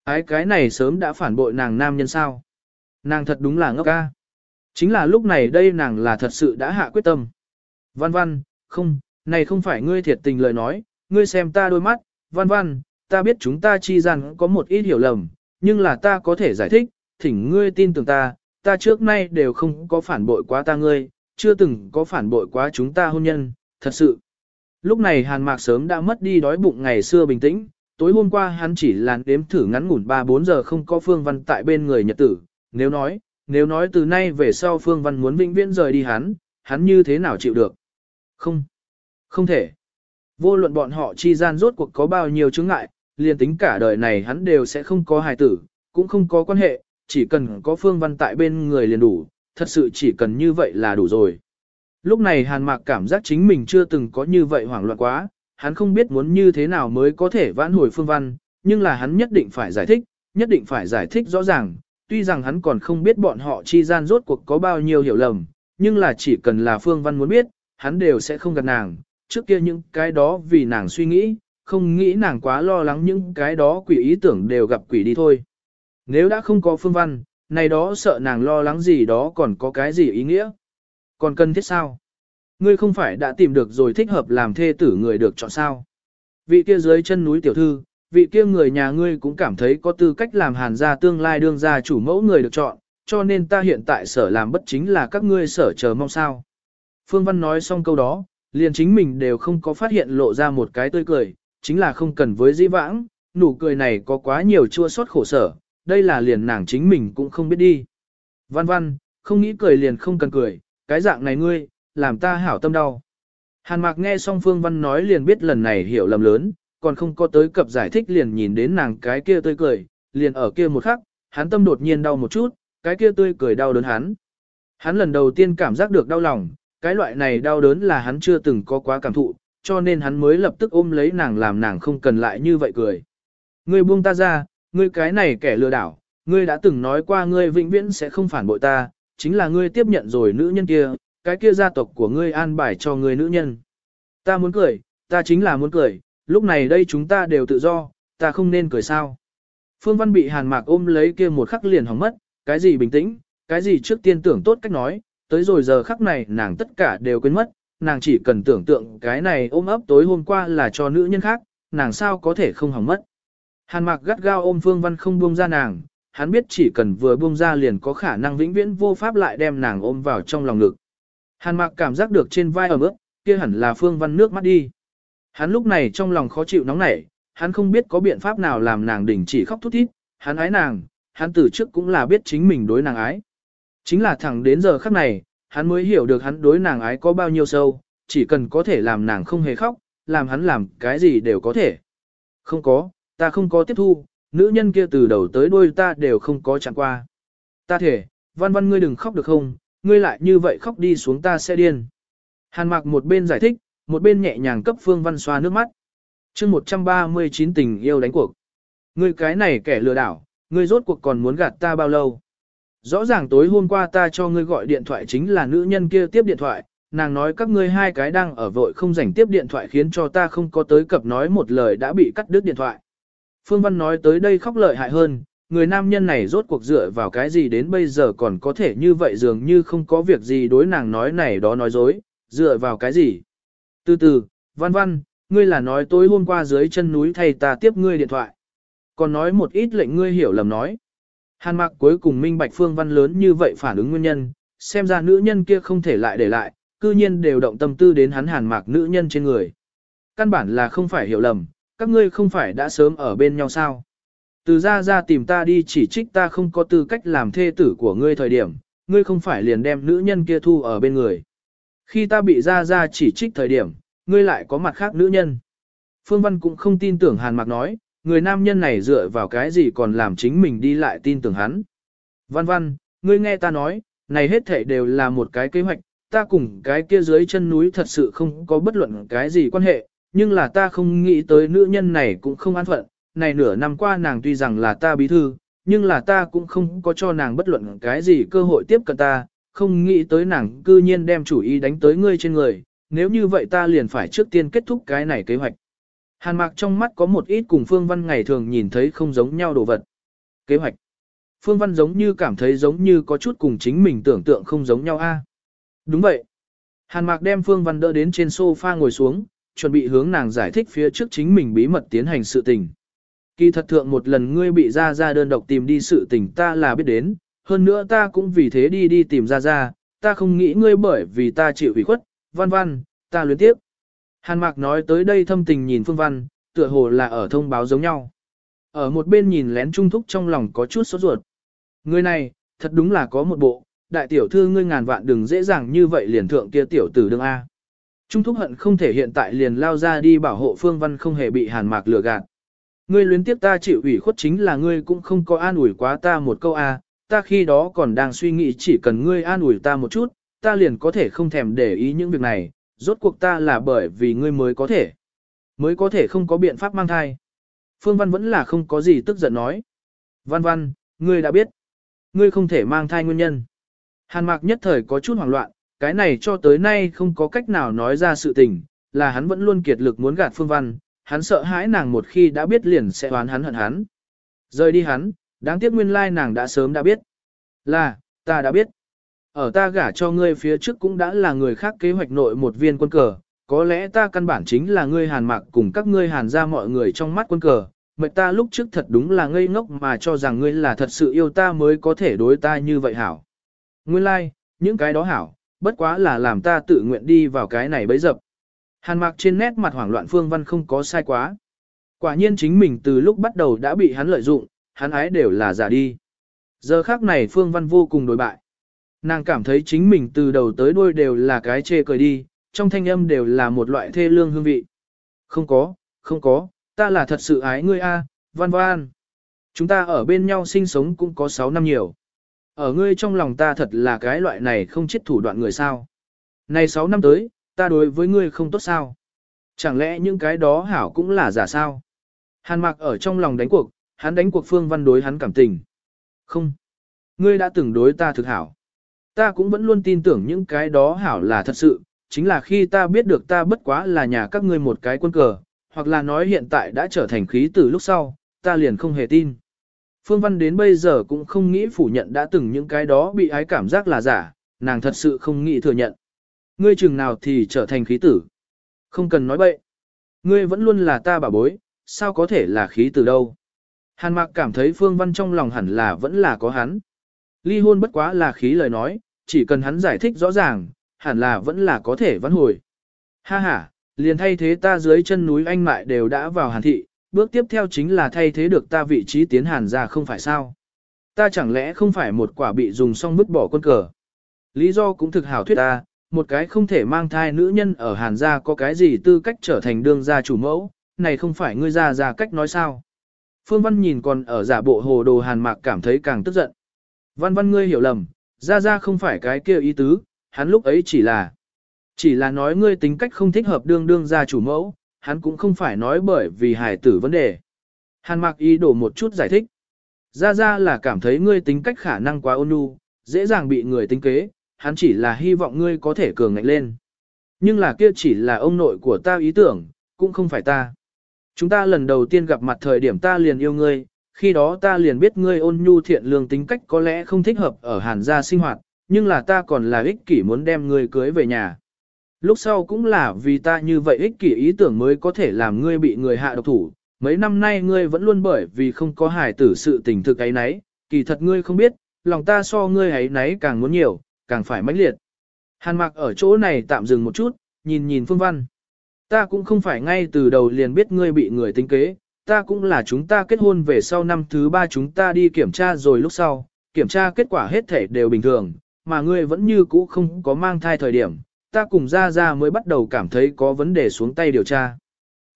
Ái cái này sớm đã phản bội nàng nam nhân sao. Nàng thật đúng là ngốc ca. Chính là lúc này đây nàng là thật sự đã hạ quyết tâm. Văn văn, không, này không phải ngươi thiệt tình lời nói, ngươi xem ta đôi mắt, văn văn, ta biết chúng ta chi gian có một ít hiểu lầm, nhưng là ta có thể giải thích, thỉnh ngươi tin tưởng ta, ta trước nay đều không có phản bội quá ta ngươi, chưa từng có phản bội quá chúng ta hôn nhân, thật sự. Lúc này Hàn Mạc sớm đã mất đi đói bụng ngày xưa bình tĩnh, tối hôm qua hắn chỉ làn đếm thử ngắn ngủn 3-4 giờ không có Phương Văn tại bên người nhật tử, nếu nói, nếu nói từ nay về sau Phương Văn muốn vĩnh viễn rời đi hắn, hắn như thế nào chịu được? Không, không thể. Vô luận bọn họ chi gian rốt cuộc có bao nhiêu chứng ngại, liền tính cả đời này hắn đều sẽ không có hài tử, cũng không có quan hệ, chỉ cần có Phương Văn tại bên người liền đủ, thật sự chỉ cần như vậy là đủ rồi. Lúc này Hàn Mạc cảm giác chính mình chưa từng có như vậy hoảng loạn quá, hắn không biết muốn như thế nào mới có thể vãn hồi Phương Văn, nhưng là hắn nhất định phải giải thích, nhất định phải giải thích rõ ràng, tuy rằng hắn còn không biết bọn họ chi gian rốt cuộc có bao nhiêu hiểu lầm, nhưng là chỉ cần là Phương Văn muốn biết, hắn đều sẽ không gặp nàng, trước kia những cái đó vì nàng suy nghĩ, không nghĩ nàng quá lo lắng những cái đó quỷ ý tưởng đều gặp quỷ đi thôi. Nếu đã không có Phương Văn, này đó sợ nàng lo lắng gì đó còn có cái gì ý nghĩa. Còn cần thiết sao? Ngươi không phải đã tìm được rồi thích hợp làm thê tử người được chọn sao? Vị kia dưới chân núi tiểu thư, vị kia người nhà ngươi cũng cảm thấy có tư cách làm hàn gia tương lai đương gia chủ mẫu người được chọn, cho nên ta hiện tại sở làm bất chính là các ngươi sở chờ mong sao. Phương Văn nói xong câu đó, liền chính mình đều không có phát hiện lộ ra một cái tươi cười, chính là không cần với dĩ vãng, nụ cười này có quá nhiều chua xót khổ sở, đây là liền nàng chính mình cũng không biết đi. Văn văn, không nghĩ cười liền không cần cười, cái dạng này ngươi, làm ta hảo tâm đau. Hàn Mạc nghe xong Phương Văn nói liền biết lần này hiểu lầm lớn, còn không có tới cập giải thích liền nhìn đến nàng cái kia tươi cười, liền ở kia một khắc, hắn tâm đột nhiên đau một chút, cái kia tươi cười đau đớn hắn. Hắn lần đầu tiên cảm giác được đau lòng, cái loại này đau đớn là hắn chưa từng có quá cảm thụ, cho nên hắn mới lập tức ôm lấy nàng làm nàng không cần lại như vậy cười. Ngươi buông ta ra, ngươi cái này kẻ lừa đảo, ngươi đã từng nói qua ngươi vĩnh viễn sẽ không phản bội ta, chính là ngươi tiếp nhận rồi nữ nhân kia, cái kia gia tộc của ngươi an bài cho ngươi nữ nhân. Ta muốn cười, ta chính là muốn cười, lúc này đây chúng ta đều tự do, ta không nên cười sao. Phương Văn bị hàn mạc ôm lấy kia một khắc liền hỏng mất, cái gì bình tĩnh, cái gì trước tiên tưởng tốt cách nói, tới rồi giờ khắc này nàng tất cả đều quên mất, nàng chỉ cần tưởng tượng cái này ôm ấp tối hôm qua là cho nữ nhân khác, nàng sao có thể không hỏng mất. Hàn mạc gắt gao ôm Phương Văn không buông ra nàng, hắn biết chỉ cần vừa buông ra liền có khả năng vĩnh viễn vô pháp lại đem nàng ôm vào trong lòng ngực. Hàn mạc cảm giác được trên vai ở mức, kia hẳn là Phương Văn nước mắt đi. Hắn lúc này trong lòng khó chịu nóng nảy, hắn không biết có biện pháp nào làm nàng đình chỉ khóc thút thít, hắn ái nàng, hắn từ trước cũng là biết chính mình đối nàng ái. Chính là thẳng đến giờ khắc này, hắn mới hiểu được hắn đối nàng ái có bao nhiêu sâu, chỉ cần có thể làm nàng không hề khóc, làm hắn làm cái gì đều có thể. Không có, ta không có tiếp thu, nữ nhân kia từ đầu tới đuôi ta đều không có chẳng qua. Ta thể, văn văn ngươi đừng khóc được không, ngươi lại như vậy khóc đi xuống ta sẽ điên. Hàn mạc một bên giải thích, một bên nhẹ nhàng cấp phương văn xoa nước mắt. chương 139 tình yêu đánh cuộc. Ngươi cái này kẻ lừa đảo, ngươi rốt cuộc còn muốn gạt ta bao lâu? Rõ ràng tối hôm qua ta cho ngươi gọi điện thoại chính là nữ nhân kia tiếp điện thoại, nàng nói các ngươi hai cái đang ở vội không rảnh tiếp điện thoại khiến cho ta không có tới cập nói một lời đã bị cắt đứt điện thoại. Phương Văn nói tới đây khóc lợi hại hơn, người nam nhân này rốt cuộc dựa vào cái gì đến bây giờ còn có thể như vậy dường như không có việc gì đối nàng nói này đó nói dối, dựa vào cái gì. Từ từ, Văn Văn, ngươi là nói tối hôm qua dưới chân núi thầy ta tiếp ngươi điện thoại. Còn nói một ít lệnh ngươi hiểu lầm nói. Hàn Mạc cuối cùng minh bạch Phương Văn lớn như vậy phản ứng nguyên nhân, xem ra nữ nhân kia không thể lại để lại, cư nhiên đều động tâm tư đến hắn Hàn Mạc nữ nhân trên người. Căn bản là không phải hiểu lầm, các ngươi không phải đã sớm ở bên nhau sao? Từ ra ra tìm ta đi chỉ trích ta không có tư cách làm thê tử của ngươi thời điểm, ngươi không phải liền đem nữ nhân kia thu ở bên người. Khi ta bị ra ra chỉ trích thời điểm, ngươi lại có mặt khác nữ nhân. Phương Văn cũng không tin tưởng Hàn Mạc nói, người nam nhân này dựa vào cái gì còn làm chính mình đi lại tin tưởng hắn. Văn Văn, ngươi nghe ta nói, này hết thảy đều là một cái kế hoạch, ta cùng cái kia dưới chân núi thật sự không có bất luận cái gì quan hệ, nhưng là ta không nghĩ tới nữ nhân này cũng không an phận, này nửa năm qua nàng tuy rằng là ta bí thư, nhưng là ta cũng không có cho nàng bất luận cái gì cơ hội tiếp cận ta, không nghĩ tới nàng cư nhiên đem chủ ý đánh tới ngươi trên người, nếu như vậy ta liền phải trước tiên kết thúc cái này kế hoạch. Hàn mạc trong mắt có một ít cùng Phương Văn ngày thường nhìn thấy không giống nhau đồ vật. Kế hoạch. Phương Văn giống như cảm thấy giống như có chút cùng chính mình tưởng tượng không giống nhau a. Đúng vậy. Hàn mạc đem Phương Văn đỡ đến trên sofa ngồi xuống, chuẩn bị hướng nàng giải thích phía trước chính mình bí mật tiến hành sự tình. Kỳ thật thượng một lần ngươi bị ra ra đơn độc tìm đi sự tình ta là biết đến, hơn nữa ta cũng vì thế đi đi tìm ra ra, ta không nghĩ ngươi bởi vì ta chịu ủy khuất, văn văn, ta luyến tiếp. Hàn Mạc nói tới đây thâm tình nhìn Phương Văn, tựa hồ là ở thông báo giống nhau. Ở một bên nhìn lén trung thúc trong lòng có chút sốt ruột. Người này, thật đúng là có một bộ, đại tiểu thư ngươi ngàn vạn đừng dễ dàng như vậy liền thượng kia tiểu tử đương A. Trung thúc hận không thể hiện tại liền lao ra đi bảo hộ Phương Văn không hề bị Hàn Mạc lừa gạt. Ngươi luyến tiếp ta chịu ủy khuất chính là ngươi cũng không có an ủi quá ta một câu A, ta khi đó còn đang suy nghĩ chỉ cần ngươi an ủi ta một chút, ta liền có thể không thèm để ý những việc này, rốt cuộc ta là bởi vì ngươi mới có thể, mới có thể không có biện pháp mang thai. Phương Văn vẫn là không có gì tức giận nói. Văn Văn, ngươi đã biết, ngươi không thể mang thai nguyên nhân. Hàn Mạc nhất thời có chút hoảng loạn, cái này cho tới nay không có cách nào nói ra sự tình, là hắn vẫn luôn kiệt lực muốn gạt Phương Văn, hắn sợ hãi nàng một khi đã biết liền sẽ oán hắn hận hắn. Rời đi hắn, đáng tiếc nguyên lai nàng đã sớm đã biết. Là, ta đã biết. Ở ta gả cho ngươi phía trước cũng đã là người khác kế hoạch nội một viên quân cờ, có lẽ ta căn bản chính là ngươi hàn mạc cùng các ngươi hàn ra mọi người trong mắt quân cờ, mệt ta lúc trước thật đúng là ngây ngốc mà cho rằng ngươi là thật sự yêu ta mới có thể đối ta như vậy hảo. Nguyên lai, like, những cái đó hảo, bất quá là làm ta tự nguyện đi vào cái này bấy dập. Hàn mạc trên nét mặt hoảng loạn phương văn không có sai quá. Quả nhiên chính mình từ lúc bắt đầu đã bị hắn lợi dụng, hắn ái đều là giả đi. Giờ khác này phương văn vô cùng đối bại. Nàng cảm thấy chính mình từ đầu tới đuôi đều là cái chê cười đi, trong thanh âm đều là một loại thê lương hương vị. Không có, không có, ta là thật sự ái ngươi a, văn văn. Chúng ta ở bên nhau sinh sống cũng có 6 năm nhiều. Ở ngươi trong lòng ta thật là cái loại này không chết thủ đoạn người sao. Này 6 năm tới, ta đối với ngươi không tốt sao. Chẳng lẽ những cái đó hảo cũng là giả sao? Hàn mạc ở trong lòng đánh cuộc, hắn đánh cuộc phương văn đối hắn cảm tình. Không. Ngươi đã từng đối ta thực hảo. Ta cũng vẫn luôn tin tưởng những cái đó hảo là thật sự, chính là khi ta biết được ta bất quá là nhà các ngươi một cái quân cờ, hoặc là nói hiện tại đã trở thành khí từ lúc sau, ta liền không hề tin. Phương Văn đến bây giờ cũng không nghĩ phủ nhận đã từng những cái đó bị ái cảm giác là giả, nàng thật sự không nghĩ thừa nhận. Ngươi chừng nào thì trở thành khí tử. Không cần nói bậy. Ngươi vẫn luôn là ta bà bối, sao có thể là khí tử đâu. Hàn Mạc cảm thấy Phương Văn trong lòng hẳn là vẫn là có hắn. Ly hôn bất quá là khí lời nói, chỉ cần hắn giải thích rõ ràng, hẳn là vẫn là có thể vãn hồi. Ha ha, liền thay thế ta dưới chân núi anh mại đều đã vào hàn thị, bước tiếp theo chính là thay thế được ta vị trí tiến hàn ra không phải sao. Ta chẳng lẽ không phải một quả bị dùng xong vứt bỏ quân cờ. Lý do cũng thực hảo thuyết ta, một cái không thể mang thai nữ nhân ở hàn gia có cái gì tư cách trở thành đương gia chủ mẫu, này không phải ngươi ra ra cách nói sao. Phương Văn nhìn còn ở giả bộ hồ đồ hàn mạc cảm thấy càng tức giận. Văn văn ngươi hiểu lầm, ra ra không phải cái kia ý tứ, hắn lúc ấy chỉ là, chỉ là nói ngươi tính cách không thích hợp đương đương gia chủ mẫu, hắn cũng không phải nói bởi vì hài tử vấn đề. Hàn mạc ý đổ một chút giải thích. Ra ra là cảm thấy ngươi tính cách khả năng quá ôn nhu, dễ dàng bị người tính kế, hắn chỉ là hy vọng ngươi có thể cường ngạnh lên. Nhưng là kia chỉ là ông nội của ta ý tưởng, cũng không phải ta. Chúng ta lần đầu tiên gặp mặt thời điểm ta liền yêu ngươi, khi đó ta liền biết ngươi ôn nhu thiện lương tính cách có lẽ không thích hợp ở hàn gia sinh hoạt, nhưng là ta còn là ích kỷ muốn đem ngươi cưới về nhà. Lúc sau cũng là vì ta như vậy ích kỷ ý tưởng mới có thể làm ngươi bị người hạ độc thủ, mấy năm nay ngươi vẫn luôn bởi vì không có hài tử sự tình thực ấy nấy, kỳ thật ngươi không biết, lòng ta so ngươi ấy nấy càng muốn nhiều, càng phải mãnh liệt. Hàn Mặc ở chỗ này tạm dừng một chút, nhìn nhìn Phương Văn. Ta cũng không phải ngay từ đầu liền biết ngươi bị người tính kế, ta cũng là chúng ta kết hôn về sau năm thứ ba chúng ta đi kiểm tra rồi lúc sau, kiểm tra kết quả hết thể đều bình thường, mà ngươi vẫn như cũ không có mang thai thời điểm, ta cùng ra ra mới bắt đầu cảm thấy có vấn đề xuống tay điều tra.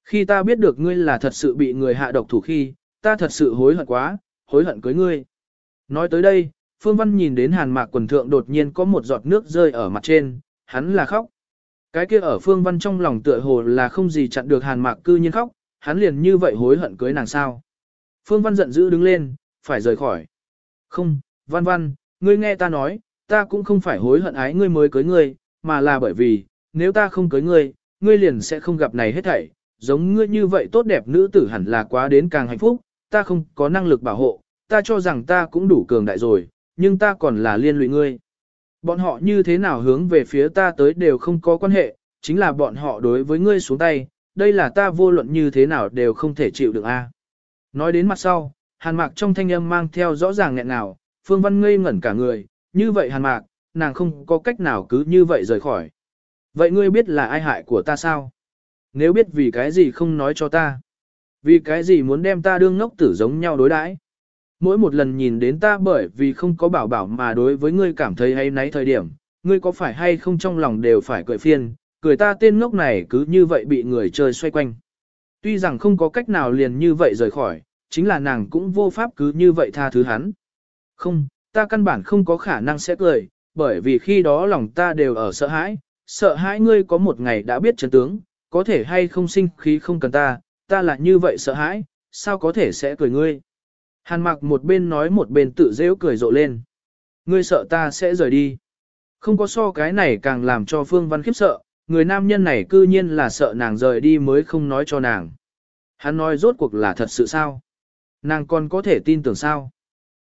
Khi ta biết được ngươi là thật sự bị người hạ độc thủ khi, ta thật sự hối hận quá, hối hận cưới ngươi. Nói tới đây, Phương Văn nhìn đến hàn mạc quần thượng đột nhiên có một giọt nước rơi ở mặt trên, hắn là khóc. Cái kia ở Phương Văn trong lòng tựa hồ là không gì chặn được hàn mạc cư nhiên khóc, hắn liền như vậy hối hận cưới nàng sao. Phương Văn giận dữ đứng lên, phải rời khỏi. Không, Văn Văn, ngươi nghe ta nói, ta cũng không phải hối hận ái ngươi mới cưới ngươi, mà là bởi vì, nếu ta không cưới ngươi, ngươi liền sẽ không gặp này hết thảy. Giống ngươi như vậy tốt đẹp nữ tử hẳn là quá đến càng hạnh phúc, ta không có năng lực bảo hộ, ta cho rằng ta cũng đủ cường đại rồi, nhưng ta còn là liên lụy ngươi. Bọn họ như thế nào hướng về phía ta tới đều không có quan hệ, chính là bọn họ đối với ngươi xuống tay, đây là ta vô luận như thế nào đều không thể chịu được a. Nói đến mặt sau, hàn mạc trong thanh âm mang theo rõ ràng nghẹn nào, phương văn ngây ngẩn cả người, như vậy hàn mạc, nàng không có cách nào cứ như vậy rời khỏi. Vậy ngươi biết là ai hại của ta sao? Nếu biết vì cái gì không nói cho ta? Vì cái gì muốn đem ta đương ngốc tử giống nhau đối đãi? Mỗi một lần nhìn đến ta bởi vì không có bảo bảo mà đối với ngươi cảm thấy hay náy thời điểm, ngươi có phải hay không trong lòng đều phải cười phiền, cười ta tên ngốc này cứ như vậy bị người chơi xoay quanh. Tuy rằng không có cách nào liền như vậy rời khỏi, chính là nàng cũng vô pháp cứ như vậy tha thứ hắn. Không, ta căn bản không có khả năng sẽ cười, bởi vì khi đó lòng ta đều ở sợ hãi, sợ hãi ngươi có một ngày đã biết chân tướng, có thể hay không sinh khí không cần ta, ta là như vậy sợ hãi, sao có thể sẽ cười ngươi. Hàn mặc một bên nói một bên tự dễu cười rộ lên. Ngươi sợ ta sẽ rời đi. Không có so cái này càng làm cho Phương Văn khiếp sợ, người nam nhân này cư nhiên là sợ nàng rời đi mới không nói cho nàng. Hắn nói rốt cuộc là thật sự sao? Nàng còn có thể tin tưởng sao?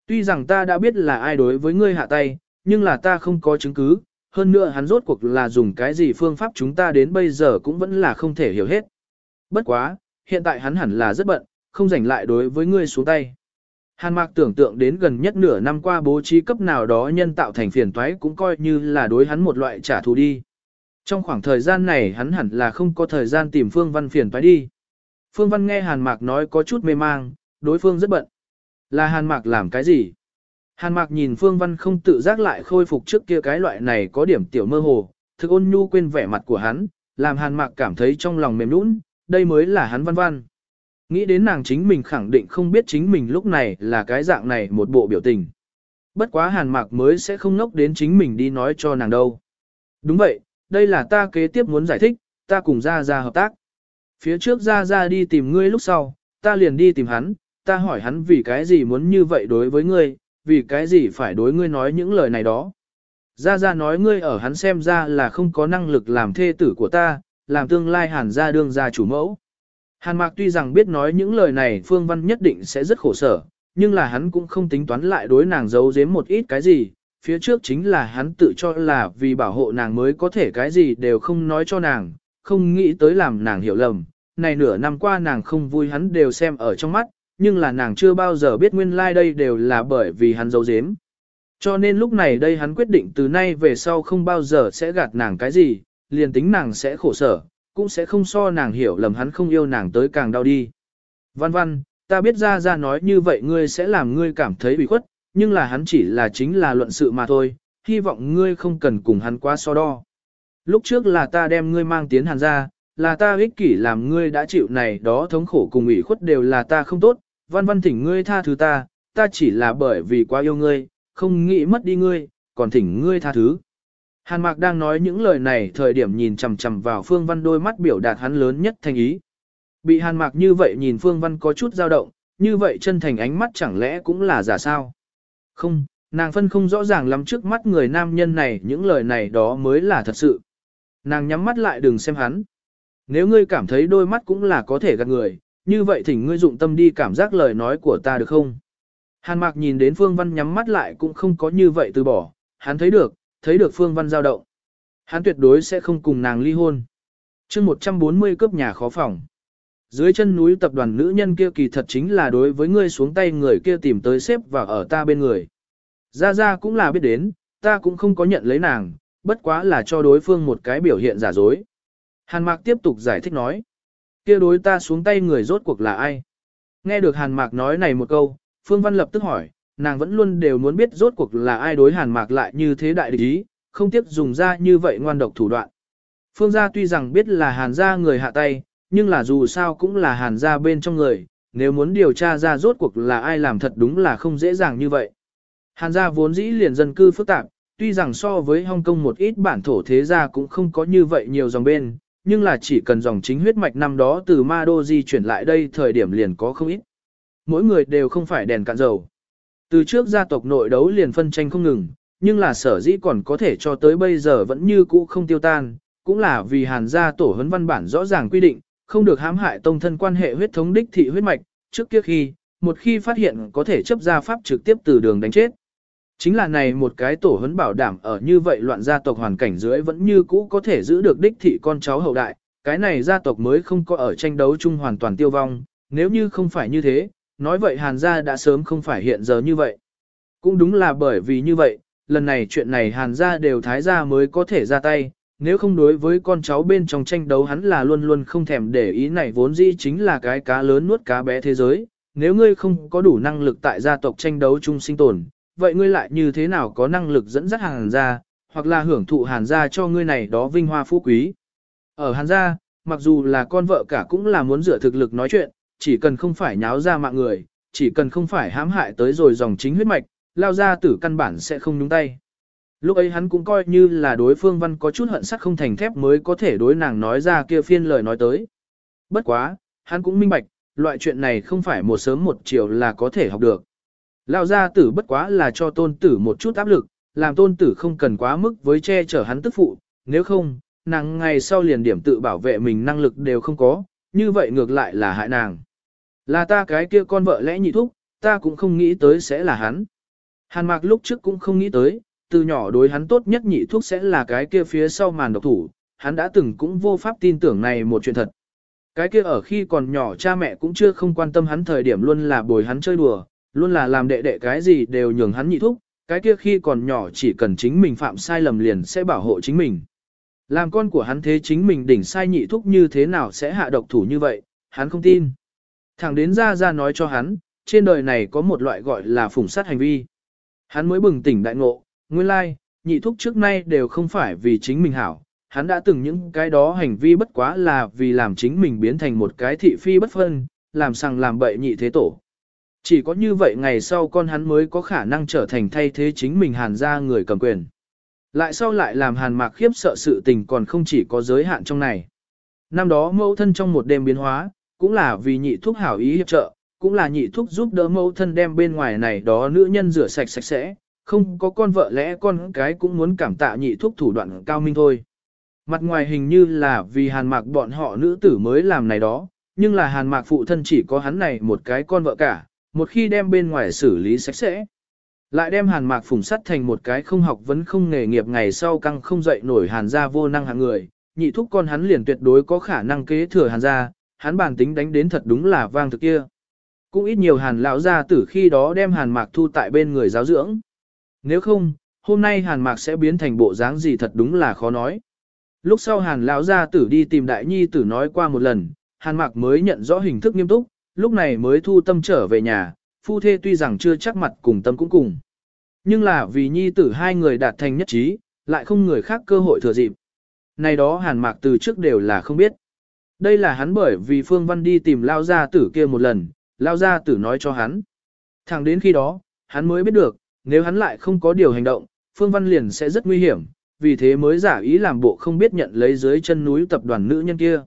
Tuy rằng ta đã biết là ai đối với ngươi hạ tay, nhưng là ta không có chứng cứ, hơn nữa hắn rốt cuộc là dùng cái gì phương pháp chúng ta đến bây giờ cũng vẫn là không thể hiểu hết. Bất quá, hiện tại hắn hẳn là rất bận, không rảnh lại đối với ngươi xuống tay. Hàn Mạc tưởng tượng đến gần nhất nửa năm qua bố trí cấp nào đó nhân tạo thành phiền toái cũng coi như là đối hắn một loại trả thù đi. Trong khoảng thời gian này hắn hẳn là không có thời gian tìm Phương Văn phiền toái đi. Phương Văn nghe Hàn Mạc nói có chút mê mang, đối phương rất bận. Là Hàn Mạc làm cái gì? Hàn Mạc nhìn Phương Văn không tự giác lại khôi phục trước kia cái loại này có điểm tiểu mơ hồ, thực ôn nhu quên vẻ mặt của hắn, làm Hàn Mạc cảm thấy trong lòng mềm nũng, đây mới là hắn Văn Văn. Nghĩ đến nàng chính mình khẳng định không biết chính mình lúc này là cái dạng này một bộ biểu tình. Bất quá Hàn Mạc mới sẽ không ngốc đến chính mình đi nói cho nàng đâu. Đúng vậy, đây là ta kế tiếp muốn giải thích, ta cùng ra ra hợp tác. Phía trước ra ra đi tìm ngươi lúc sau, ta liền đi tìm hắn, ta hỏi hắn vì cái gì muốn như vậy đối với ngươi, vì cái gì phải đối ngươi nói những lời này đó. Ra ra nói ngươi ở hắn xem ra là không có năng lực làm thê tử của ta, làm tương lai hàn gia đương gia chủ mẫu. Hàn Mạc tuy rằng biết nói những lời này Phương Văn nhất định sẽ rất khổ sở, nhưng là hắn cũng không tính toán lại đối nàng giấu giếm một ít cái gì, phía trước chính là hắn tự cho là vì bảo hộ nàng mới có thể cái gì đều không nói cho nàng, không nghĩ tới làm nàng hiểu lầm. Này nửa năm qua nàng không vui hắn đều xem ở trong mắt, nhưng là nàng chưa bao giờ biết nguyên lai like đây đều là bởi vì hắn giấu giếm. Cho nên lúc này đây hắn quyết định từ nay về sau không bao giờ sẽ gạt nàng cái gì, liền tính nàng sẽ khổ sở, cũng sẽ không so nàng hiểu lầm hắn không yêu nàng tới càng đau đi. Văn văn, ta biết ra ra nói như vậy ngươi sẽ làm ngươi cảm thấy bị khuất, nhưng là hắn chỉ là chính là luận sự mà thôi, hy vọng ngươi không cần cùng hắn quá so đo. Lúc trước là ta đem ngươi mang tiến hàn ra, là ta ích kỷ làm ngươi đã chịu này đó thống khổ cùng ủy khuất đều là ta không tốt, văn văn thỉnh ngươi tha thứ ta, ta chỉ là bởi vì quá yêu ngươi, không nghĩ mất đi ngươi, còn thỉnh ngươi tha thứ. Hàn Mạc đang nói những lời này thời điểm nhìn chằm chằm vào Phương Văn đôi mắt biểu đạt hắn lớn nhất thành ý. Bị Hàn Mạc như vậy nhìn Phương Văn có chút dao động, như vậy chân thành ánh mắt chẳng lẽ cũng là giả sao? Không, nàng phân không rõ ràng lắm trước mắt người nam nhân này những lời này đó mới là thật sự. Nàng nhắm mắt lại đừng xem hắn. Nếu ngươi cảm thấy đôi mắt cũng là có thể gạt người, như vậy thỉnh ngươi dụng tâm đi cảm giác lời nói của ta được không? Hàn Mạc nhìn đến Phương Văn nhắm mắt lại cũng không có như vậy từ bỏ, hắn thấy được, thấy được Phương Văn giao động. Hắn tuyệt đối sẽ không cùng nàng ly hôn. chương 140 cướp nhà khó phòng. Dưới chân núi tập đoàn nữ nhân kia kỳ thật chính là đối với ngươi xuống tay người kia tìm tới xếp và ở ta bên người. Ra ra cũng là biết đến, ta cũng không có nhận lấy nàng, bất quá là cho đối phương một cái biểu hiện giả dối. Hàn Mạc tiếp tục giải thích nói. kia đối ta xuống tay người rốt cuộc là ai? Nghe được Hàn Mạc nói này một câu, Phương Văn lập tức hỏi, nàng vẫn luôn đều muốn biết rốt cuộc là ai đối hàn mạc lại như thế đại địch ý, không tiếp dùng ra như vậy ngoan độc thủ đoạn. Phương gia tuy rằng biết là hàn gia người hạ tay, nhưng là dù sao cũng là hàn gia bên trong người, nếu muốn điều tra ra rốt cuộc là ai làm thật đúng là không dễ dàng như vậy. Hàn gia vốn dĩ liền dân cư phức tạp, tuy rằng so với Hong Kong một ít bản thổ thế gia cũng không có như vậy nhiều dòng bên, nhưng là chỉ cần dòng chính huyết mạch năm đó từ Ma Đô di chuyển lại đây thời điểm liền có không ít. Mỗi người đều không phải đèn cạn dầu. Từ trước gia tộc nội đấu liền phân tranh không ngừng, nhưng là sở dĩ còn có thể cho tới bây giờ vẫn như cũ không tiêu tan, cũng là vì hàn gia tổ huấn văn bản rõ ràng quy định, không được hãm hại tông thân quan hệ huyết thống đích thị huyết mạch, trước kia khi, một khi phát hiện có thể chấp gia pháp trực tiếp từ đường đánh chết. Chính là này một cái tổ huấn bảo đảm ở như vậy loạn gia tộc hoàn cảnh dưới vẫn như cũ có thể giữ được đích thị con cháu hậu đại, cái này gia tộc mới không có ở tranh đấu chung hoàn toàn tiêu vong, nếu như không phải như thế, nói vậy hàn gia đã sớm không phải hiện giờ như vậy. Cũng đúng là bởi vì như vậy, lần này chuyện này hàn gia đều thái gia mới có thể ra tay, nếu không đối với con cháu bên trong tranh đấu hắn là luôn luôn không thèm để ý này vốn dĩ chính là cái cá lớn nuốt cá bé thế giới, nếu ngươi không có đủ năng lực tại gia tộc tranh đấu chung sinh tồn, vậy ngươi lại như thế nào có năng lực dẫn dắt hàn gia, hoặc là hưởng thụ hàn gia cho ngươi này đó vinh hoa phú quý. Ở hàn gia, mặc dù là con vợ cả cũng là muốn dựa thực lực nói chuyện, chỉ cần không phải nháo ra mạng người, chỉ cần không phải hãm hại tới rồi dòng chính huyết mạch, lao ra tử căn bản sẽ không nhúng tay. Lúc ấy hắn cũng coi như là đối phương văn có chút hận sắc không thành thép mới có thể đối nàng nói ra kia phiên lời nói tới. Bất quá, hắn cũng minh bạch, loại chuyện này không phải một sớm một chiều là có thể học được. Lao gia tử bất quá là cho tôn tử một chút áp lực, làm tôn tử không cần quá mức với che chở hắn tức phụ, nếu không, nàng ngày sau liền điểm tự bảo vệ mình năng lực đều không có, như vậy ngược lại là hại nàng. Là ta cái kia con vợ lẽ nhị thúc, ta cũng không nghĩ tới sẽ là hắn. Hàn mạc lúc trước cũng không nghĩ tới, từ nhỏ đối hắn tốt nhất nhị thúc sẽ là cái kia phía sau màn độc thủ, hắn đã từng cũng vô pháp tin tưởng này một chuyện thật. Cái kia ở khi còn nhỏ cha mẹ cũng chưa không quan tâm hắn thời điểm luôn là bồi hắn chơi đùa, luôn là làm đệ đệ cái gì đều nhường hắn nhị thúc, cái kia khi còn nhỏ chỉ cần chính mình phạm sai lầm liền sẽ bảo hộ chính mình. Làm con của hắn thế chính mình đỉnh sai nhị thúc như thế nào sẽ hạ độc thủ như vậy, hắn không tin. Thẳng đến ra ra nói cho hắn, trên đời này có một loại gọi là phủng sát hành vi. Hắn mới bừng tỉnh đại ngộ, nguyên lai, nhị thúc trước nay đều không phải vì chính mình hảo, hắn đã từng những cái đó hành vi bất quá là vì làm chính mình biến thành một cái thị phi bất phân, làm sằng làm bậy nhị thế tổ. Chỉ có như vậy ngày sau con hắn mới có khả năng trở thành thay thế chính mình hàn ra người cầm quyền. Lại sau lại làm hàn mạc khiếp sợ sự tình còn không chỉ có giới hạn trong này. Năm đó mẫu thân trong một đêm biến hóa, cũng là vì nhị thuốc hảo ý hiệp trợ, cũng là nhị thuốc giúp đỡ mẫu thân đem bên ngoài này đó nữ nhân rửa sạch sạch sẽ, không có con vợ lẽ con cái cũng muốn cảm tạ nhị thuốc thủ đoạn cao minh thôi. Mặt ngoài hình như là vì hàn mạc bọn họ nữ tử mới làm này đó, nhưng là hàn mạc phụ thân chỉ có hắn này một cái con vợ cả, một khi đem bên ngoài xử lý sạch sẽ. Lại đem hàn mạc phủng sắt thành một cái không học vấn không nghề nghiệp ngày sau căng không dậy nổi hàn gia vô năng hạng người, nhị thúc con hắn liền tuyệt đối có khả năng kế thừa hàn gia, hắn bản tính đánh đến thật đúng là vang thực kia. Cũng ít nhiều hàn lão gia tử khi đó đem hàn mạc thu tại bên người giáo dưỡng. Nếu không, hôm nay hàn mạc sẽ biến thành bộ dáng gì thật đúng là khó nói. Lúc sau hàn lão gia tử đi tìm đại nhi tử nói qua một lần, hàn mạc mới nhận rõ hình thức nghiêm túc, lúc này mới thu tâm trở về nhà, phu thê tuy rằng chưa chắc mặt cùng tâm cũng cùng. Nhưng là vì nhi tử hai người đạt thành nhất trí, lại không người khác cơ hội thừa dịp. Này đó hàn mạc từ trước đều là không biết. Đây là hắn bởi vì Phương Văn đi tìm Lao Gia Tử kia một lần, Lao Gia Tử nói cho hắn. Thẳng đến khi đó, hắn mới biết được, nếu hắn lại không có điều hành động, Phương Văn liền sẽ rất nguy hiểm, vì thế mới giả ý làm bộ không biết nhận lấy dưới chân núi tập đoàn nữ nhân kia.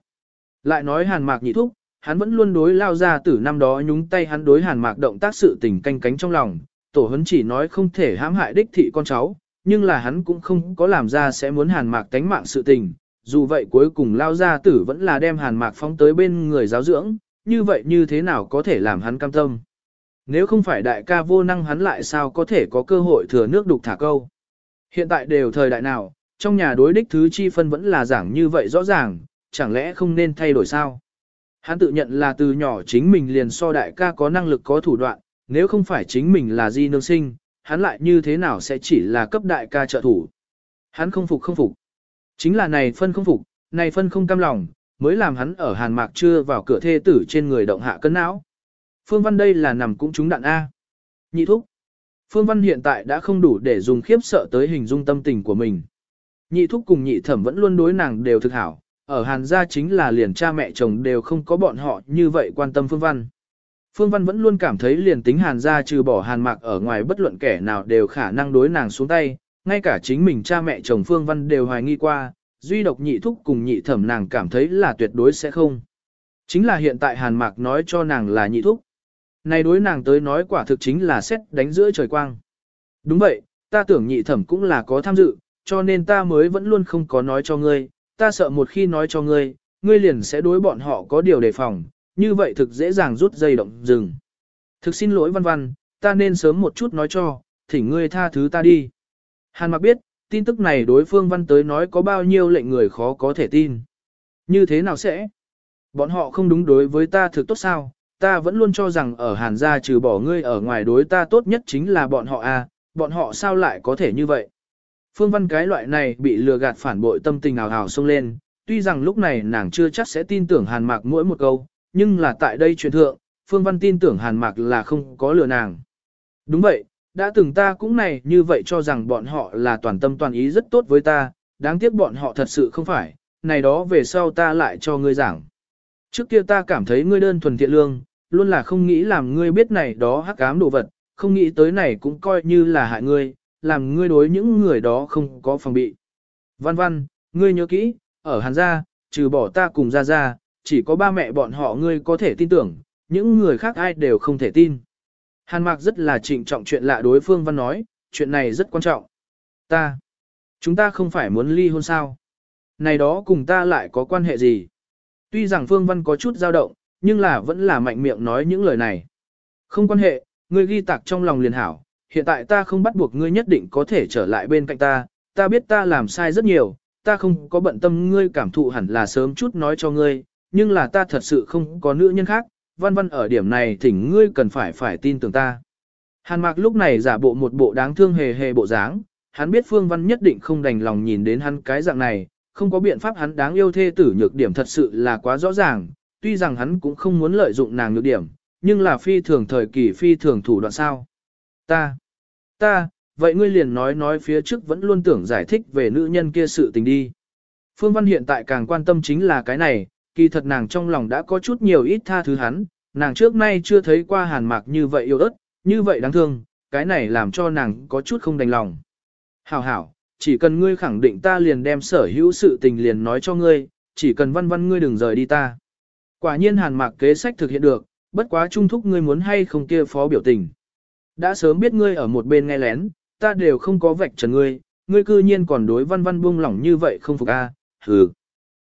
Lại nói hàn mạc nhị thúc, hắn vẫn luôn đối Lao Gia Tử năm đó nhúng tay hắn đối hàn mạc động tác sự tình canh cánh trong lòng, tổ hấn chỉ nói không thể hãm hại đích thị con cháu, nhưng là hắn cũng không có làm ra sẽ muốn hàn mạc tánh mạng sự tình, dù vậy cuối cùng lao gia tử vẫn là đem hàn mạc phóng tới bên người giáo dưỡng, như vậy như thế nào có thể làm hắn cam tâm. Nếu không phải đại ca vô năng hắn lại sao có thể có cơ hội thừa nước đục thả câu. Hiện tại đều thời đại nào, trong nhà đối đích thứ chi phân vẫn là giảng như vậy rõ ràng, chẳng lẽ không nên thay đổi sao? Hắn tự nhận là từ nhỏ chính mình liền so đại ca có năng lực có thủ đoạn, nếu không phải chính mình là di nương sinh, hắn lại như thế nào sẽ chỉ là cấp đại ca trợ thủ. Hắn không phục không phục. Chính là này phân không phục, này phân không cam lòng, mới làm hắn ở hàn mạc chưa vào cửa thê tử trên người động hạ cân não. Phương Văn đây là nằm cũng trúng đạn A. Nhị thúc. Phương Văn hiện tại đã không đủ để dùng khiếp sợ tới hình dung tâm tình của mình. Nhị thúc cùng nhị thẩm vẫn luôn đối nàng đều thực hảo, ở Hàn gia chính là liền cha mẹ chồng đều không có bọn họ như vậy quan tâm Phương Văn. Phương Văn vẫn luôn cảm thấy liền tính Hàn gia trừ bỏ Hàn Mạc ở ngoài bất luận kẻ nào đều khả năng đối nàng xuống tay, ngay cả chính mình cha mẹ chồng Phương Văn đều hoài nghi qua, duy độc nhị thúc cùng nhị thẩm nàng cảm thấy là tuyệt đối sẽ không. Chính là hiện tại Hàn Mạc nói cho nàng là nhị thúc. Này đối nàng tới nói quả thực chính là xét đánh giữa trời quang. Đúng vậy, ta tưởng nhị thẩm cũng là có tham dự, cho nên ta mới vẫn luôn không có nói cho ngươi, ta sợ một khi nói cho ngươi, ngươi liền sẽ đối bọn họ có điều đề phòng, như vậy thực dễ dàng rút dây động dừng. Thực xin lỗi văn văn, ta nên sớm một chút nói cho, thỉnh ngươi tha thứ ta đi. Hàn mặc biết, tin tức này đối phương văn tới nói có bao nhiêu lệnh người khó có thể tin. Như thế nào sẽ? Bọn họ không đúng đối với ta thực tốt sao? Ta vẫn luôn cho rằng ở Hàn gia trừ bỏ ngươi ở ngoài đối ta tốt nhất chính là bọn họ à, bọn họ sao lại có thể như vậy? Phương Văn cái loại này bị lừa gạt phản bội tâm tình ảo ảo xông lên, tuy rằng lúc này nàng chưa chắc sẽ tin tưởng Hàn Mạc mỗi một câu, nhưng là tại đây truyền thượng, Phương Văn tin tưởng Hàn Mạc là không có lừa nàng. Đúng vậy, đã từng ta cũng này như vậy cho rằng bọn họ là toàn tâm toàn ý rất tốt với ta, đáng tiếc bọn họ thật sự không phải, này đó về sau ta lại cho ngươi giảng. Trước kia ta cảm thấy ngươi đơn thuần thiện lương, luôn là không nghĩ làm ngươi biết này đó hắc ám đồ vật, không nghĩ tới này cũng coi như là hại ngươi, làm ngươi đối những người đó không có phòng bị. Văn văn, ngươi nhớ kỹ, ở Hàn gia, trừ bỏ ta cùng ra ra, chỉ có ba mẹ bọn họ ngươi có thể tin tưởng, những người khác ai đều không thể tin. Hàn Mạc rất là trịnh trọng chuyện lạ đối phương văn nói, chuyện này rất quan trọng. Ta, chúng ta không phải muốn ly hôn sao? Này đó cùng ta lại có quan hệ gì? Tuy rằng Phương Văn có chút dao động, nhưng là vẫn là mạnh miệng nói những lời này. Không quan hệ, ngươi ghi tạc trong lòng liền hảo, hiện tại ta không bắt buộc ngươi nhất định có thể trở lại bên cạnh ta, ta biết ta làm sai rất nhiều, ta không có bận tâm ngươi cảm thụ hẳn là sớm chút nói cho ngươi, nhưng là ta thật sự không có nữ nhân khác, văn văn ở điểm này thỉnh ngươi cần phải phải tin tưởng ta. Hàn Mạc lúc này giả bộ một bộ đáng thương hề hề bộ dáng, hắn biết Phương Văn nhất định không đành lòng nhìn đến hắn cái dạng này, không có biện pháp hắn đáng yêu thê tử nhược điểm thật sự là quá rõ ràng, tuy rằng hắn cũng không muốn lợi dụng nàng nhược điểm, nhưng là phi thường thời kỳ phi thường thủ đoạn sao. Ta, ta, vậy ngươi liền nói nói phía trước vẫn luôn tưởng giải thích về nữ nhân kia sự tình đi. Phương Văn hiện tại càng quan tâm chính là cái này, kỳ thật nàng trong lòng đã có chút nhiều ít tha thứ hắn, nàng trước nay chưa thấy qua hàn mạc như vậy yêu ớt, như vậy đáng thương, cái này làm cho nàng có chút không đành lòng. Hảo hảo, chỉ cần ngươi khẳng định ta liền đem sở hữu sự tình liền nói cho ngươi, chỉ cần văn văn ngươi đừng rời đi ta. Quả nhiên hàn mạc kế sách thực hiện được, bất quá trung thúc ngươi muốn hay không kia phó biểu tình. Đã sớm biết ngươi ở một bên nghe lén, ta đều không có vạch trần ngươi, ngươi cư nhiên còn đối văn văn buông lỏng như vậy không phục a, à, hừ.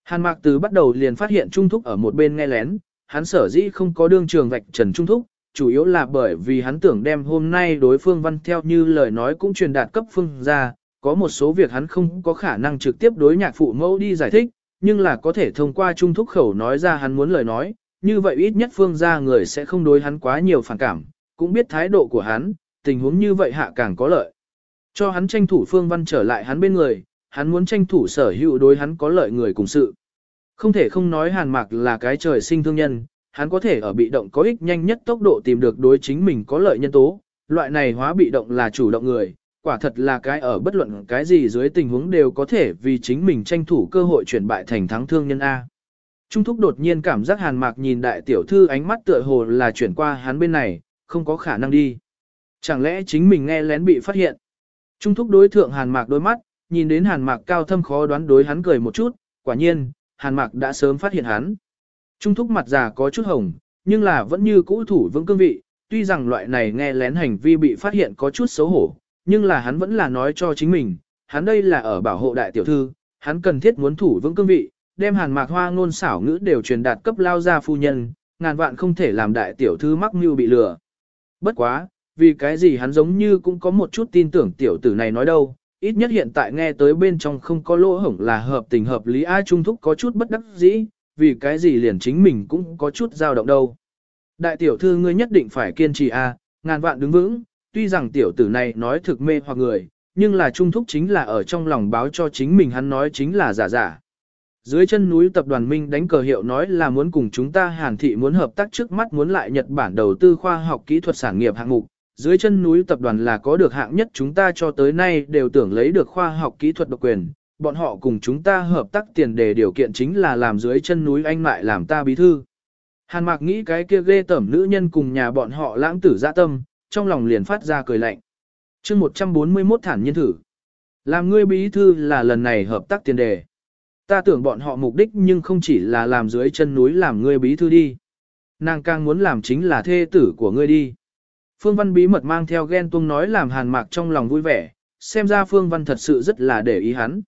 Hàn Mạc từ bắt đầu liền phát hiện Trung Thúc ở một bên nghe lén, hắn sở dĩ không có đương trường vạch trần Trung Thúc, chủ yếu là bởi vì hắn tưởng đem hôm nay đối phương văn theo như lời nói cũng truyền đạt cấp phương ra, có một số việc hắn không có khả năng trực tiếp đối nhạc phụ mẫu đi giải thích, nhưng là có thể thông qua Trung Thúc khẩu nói ra hắn muốn lời nói, như vậy ít nhất phương ra người sẽ không đối hắn quá nhiều phản cảm, cũng biết thái độ của hắn, tình huống như vậy hạ càng có lợi. Cho hắn tranh thủ phương văn trở lại hắn bên người, hắn muốn tranh thủ sở hữu đối hắn có lợi người cùng sự. Không thể không nói hàn mạc là cái trời sinh thương nhân, hắn có thể ở bị động có ích nhanh nhất tốc độ tìm được đối chính mình có lợi nhân tố, loại này hóa bị động là chủ động người, quả thật là cái ở bất luận cái gì dưới tình huống đều có thể vì chính mình tranh thủ cơ hội chuyển bại thành thắng thương nhân A. Trung thúc đột nhiên cảm giác hàn mạc nhìn đại tiểu thư ánh mắt tựa hồ là chuyển qua hắn bên này, không có khả năng đi. Chẳng lẽ chính mình nghe lén bị phát hiện? Trung thúc đối thượng hàn mạc đôi mắt, nhìn đến hàn mạc cao thâm khó đoán đối hắn cười một chút, quả nhiên, hàn mạc đã sớm phát hiện hắn. Trung thúc mặt già có chút hồng, nhưng là vẫn như cũ thủ vững cương vị, tuy rằng loại này nghe lén hành vi bị phát hiện có chút xấu hổ, nhưng là hắn vẫn là nói cho chính mình, hắn đây là ở bảo hộ đại tiểu thư, hắn cần thiết muốn thủ vững cương vị, đem hàn mạc hoa ngôn xảo ngữ đều truyền đạt cấp lao ra phu nhân, ngàn vạn không thể làm đại tiểu thư mắc mưu bị lừa. Bất quá, vì cái gì hắn giống như cũng có một chút tin tưởng tiểu tử này nói đâu, ít nhất hiện tại nghe tới bên trong không có lỗ hổng là hợp tình hợp lý ai trung thúc có chút bất đắc dĩ, vì cái gì liền chính mình cũng có chút dao động đâu. Đại tiểu thư ngươi nhất định phải kiên trì a, ngàn vạn đứng vững, tuy rằng tiểu tử này nói thực mê hoặc người, nhưng là trung thúc chính là ở trong lòng báo cho chính mình hắn nói chính là giả giả. Dưới chân núi tập đoàn Minh đánh cờ hiệu nói là muốn cùng chúng ta Hàn Thị muốn hợp tác trước mắt muốn lại Nhật Bản đầu tư khoa học kỹ thuật sản nghiệp hạng mục. Dưới chân núi tập đoàn là có được hạng nhất chúng ta cho tới nay đều tưởng lấy được khoa học kỹ thuật độc quyền, bọn họ cùng chúng ta hợp tác tiền đề điều kiện chính là làm dưới chân núi anh lại làm ta bí thư. Hàn Mạc nghĩ cái kia ghê tẩm nữ nhân cùng nhà bọn họ lãng tử dạ tâm, trong lòng liền phát ra cười lạnh. chương 141 thản nhiên thử. Làm ngươi bí thư là lần này hợp tác tiền đề. Ta tưởng bọn họ mục đích nhưng không chỉ là làm dưới chân núi làm ngươi bí thư đi. Nàng càng muốn làm chính là thê tử của ngươi đi. Phương Văn bí mật mang theo ghen tuông nói làm Hàn Mạc trong lòng vui vẻ, xem ra Phương Văn thật sự rất là để ý hắn.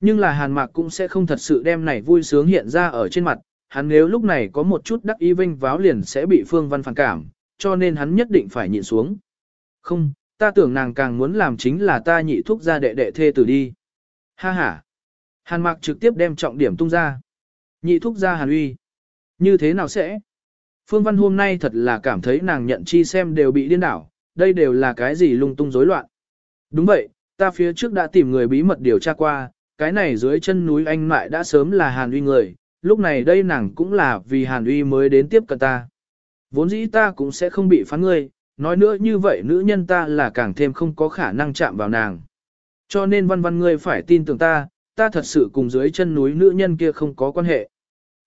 Nhưng là Hàn Mạc cũng sẽ không thật sự đem này vui sướng hiện ra ở trên mặt, hắn nếu lúc này có một chút đắc ý vinh váo liền sẽ bị Phương Văn phản cảm, cho nên hắn nhất định phải nhịn xuống. Không, ta tưởng nàng càng muốn làm chính là ta nhị thúc ra đệ đệ thê tử đi. Ha ha. Hàn Mạc trực tiếp đem trọng điểm tung ra. Nhị thúc ra Hàn Uy. Như thế nào sẽ? Phương Văn hôm nay thật là cảm thấy nàng nhận chi xem đều bị điên đảo, đây đều là cái gì lung tung rối loạn. Đúng vậy, ta phía trước đã tìm người bí mật điều tra qua, cái này dưới chân núi anh mại đã sớm là Hàn Uy người, lúc này đây nàng cũng là vì Hàn Uy mới đến tiếp cận ta. Vốn dĩ ta cũng sẽ không bị phán ngươi, nói nữa như vậy nữ nhân ta là càng thêm không có khả năng chạm vào nàng. Cho nên văn văn ngươi phải tin tưởng ta, ta thật sự cùng dưới chân núi nữ nhân kia không có quan hệ.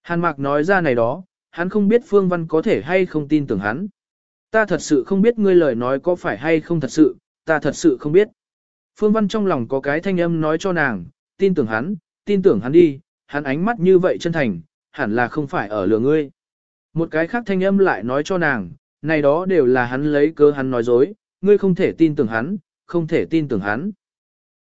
Hàn Mạc nói ra này đó, hắn không biết Phương Văn có thể hay không tin tưởng hắn. Ta thật sự không biết ngươi lời nói có phải hay không thật sự, ta thật sự không biết. Phương Văn trong lòng có cái thanh âm nói cho nàng, tin tưởng hắn, tin tưởng hắn đi, hắn ánh mắt như vậy chân thành, hẳn là không phải ở lừa ngươi. Một cái khác thanh âm lại nói cho nàng, này đó đều là hắn lấy cớ hắn nói dối, ngươi không thể tin tưởng hắn, không thể tin tưởng hắn.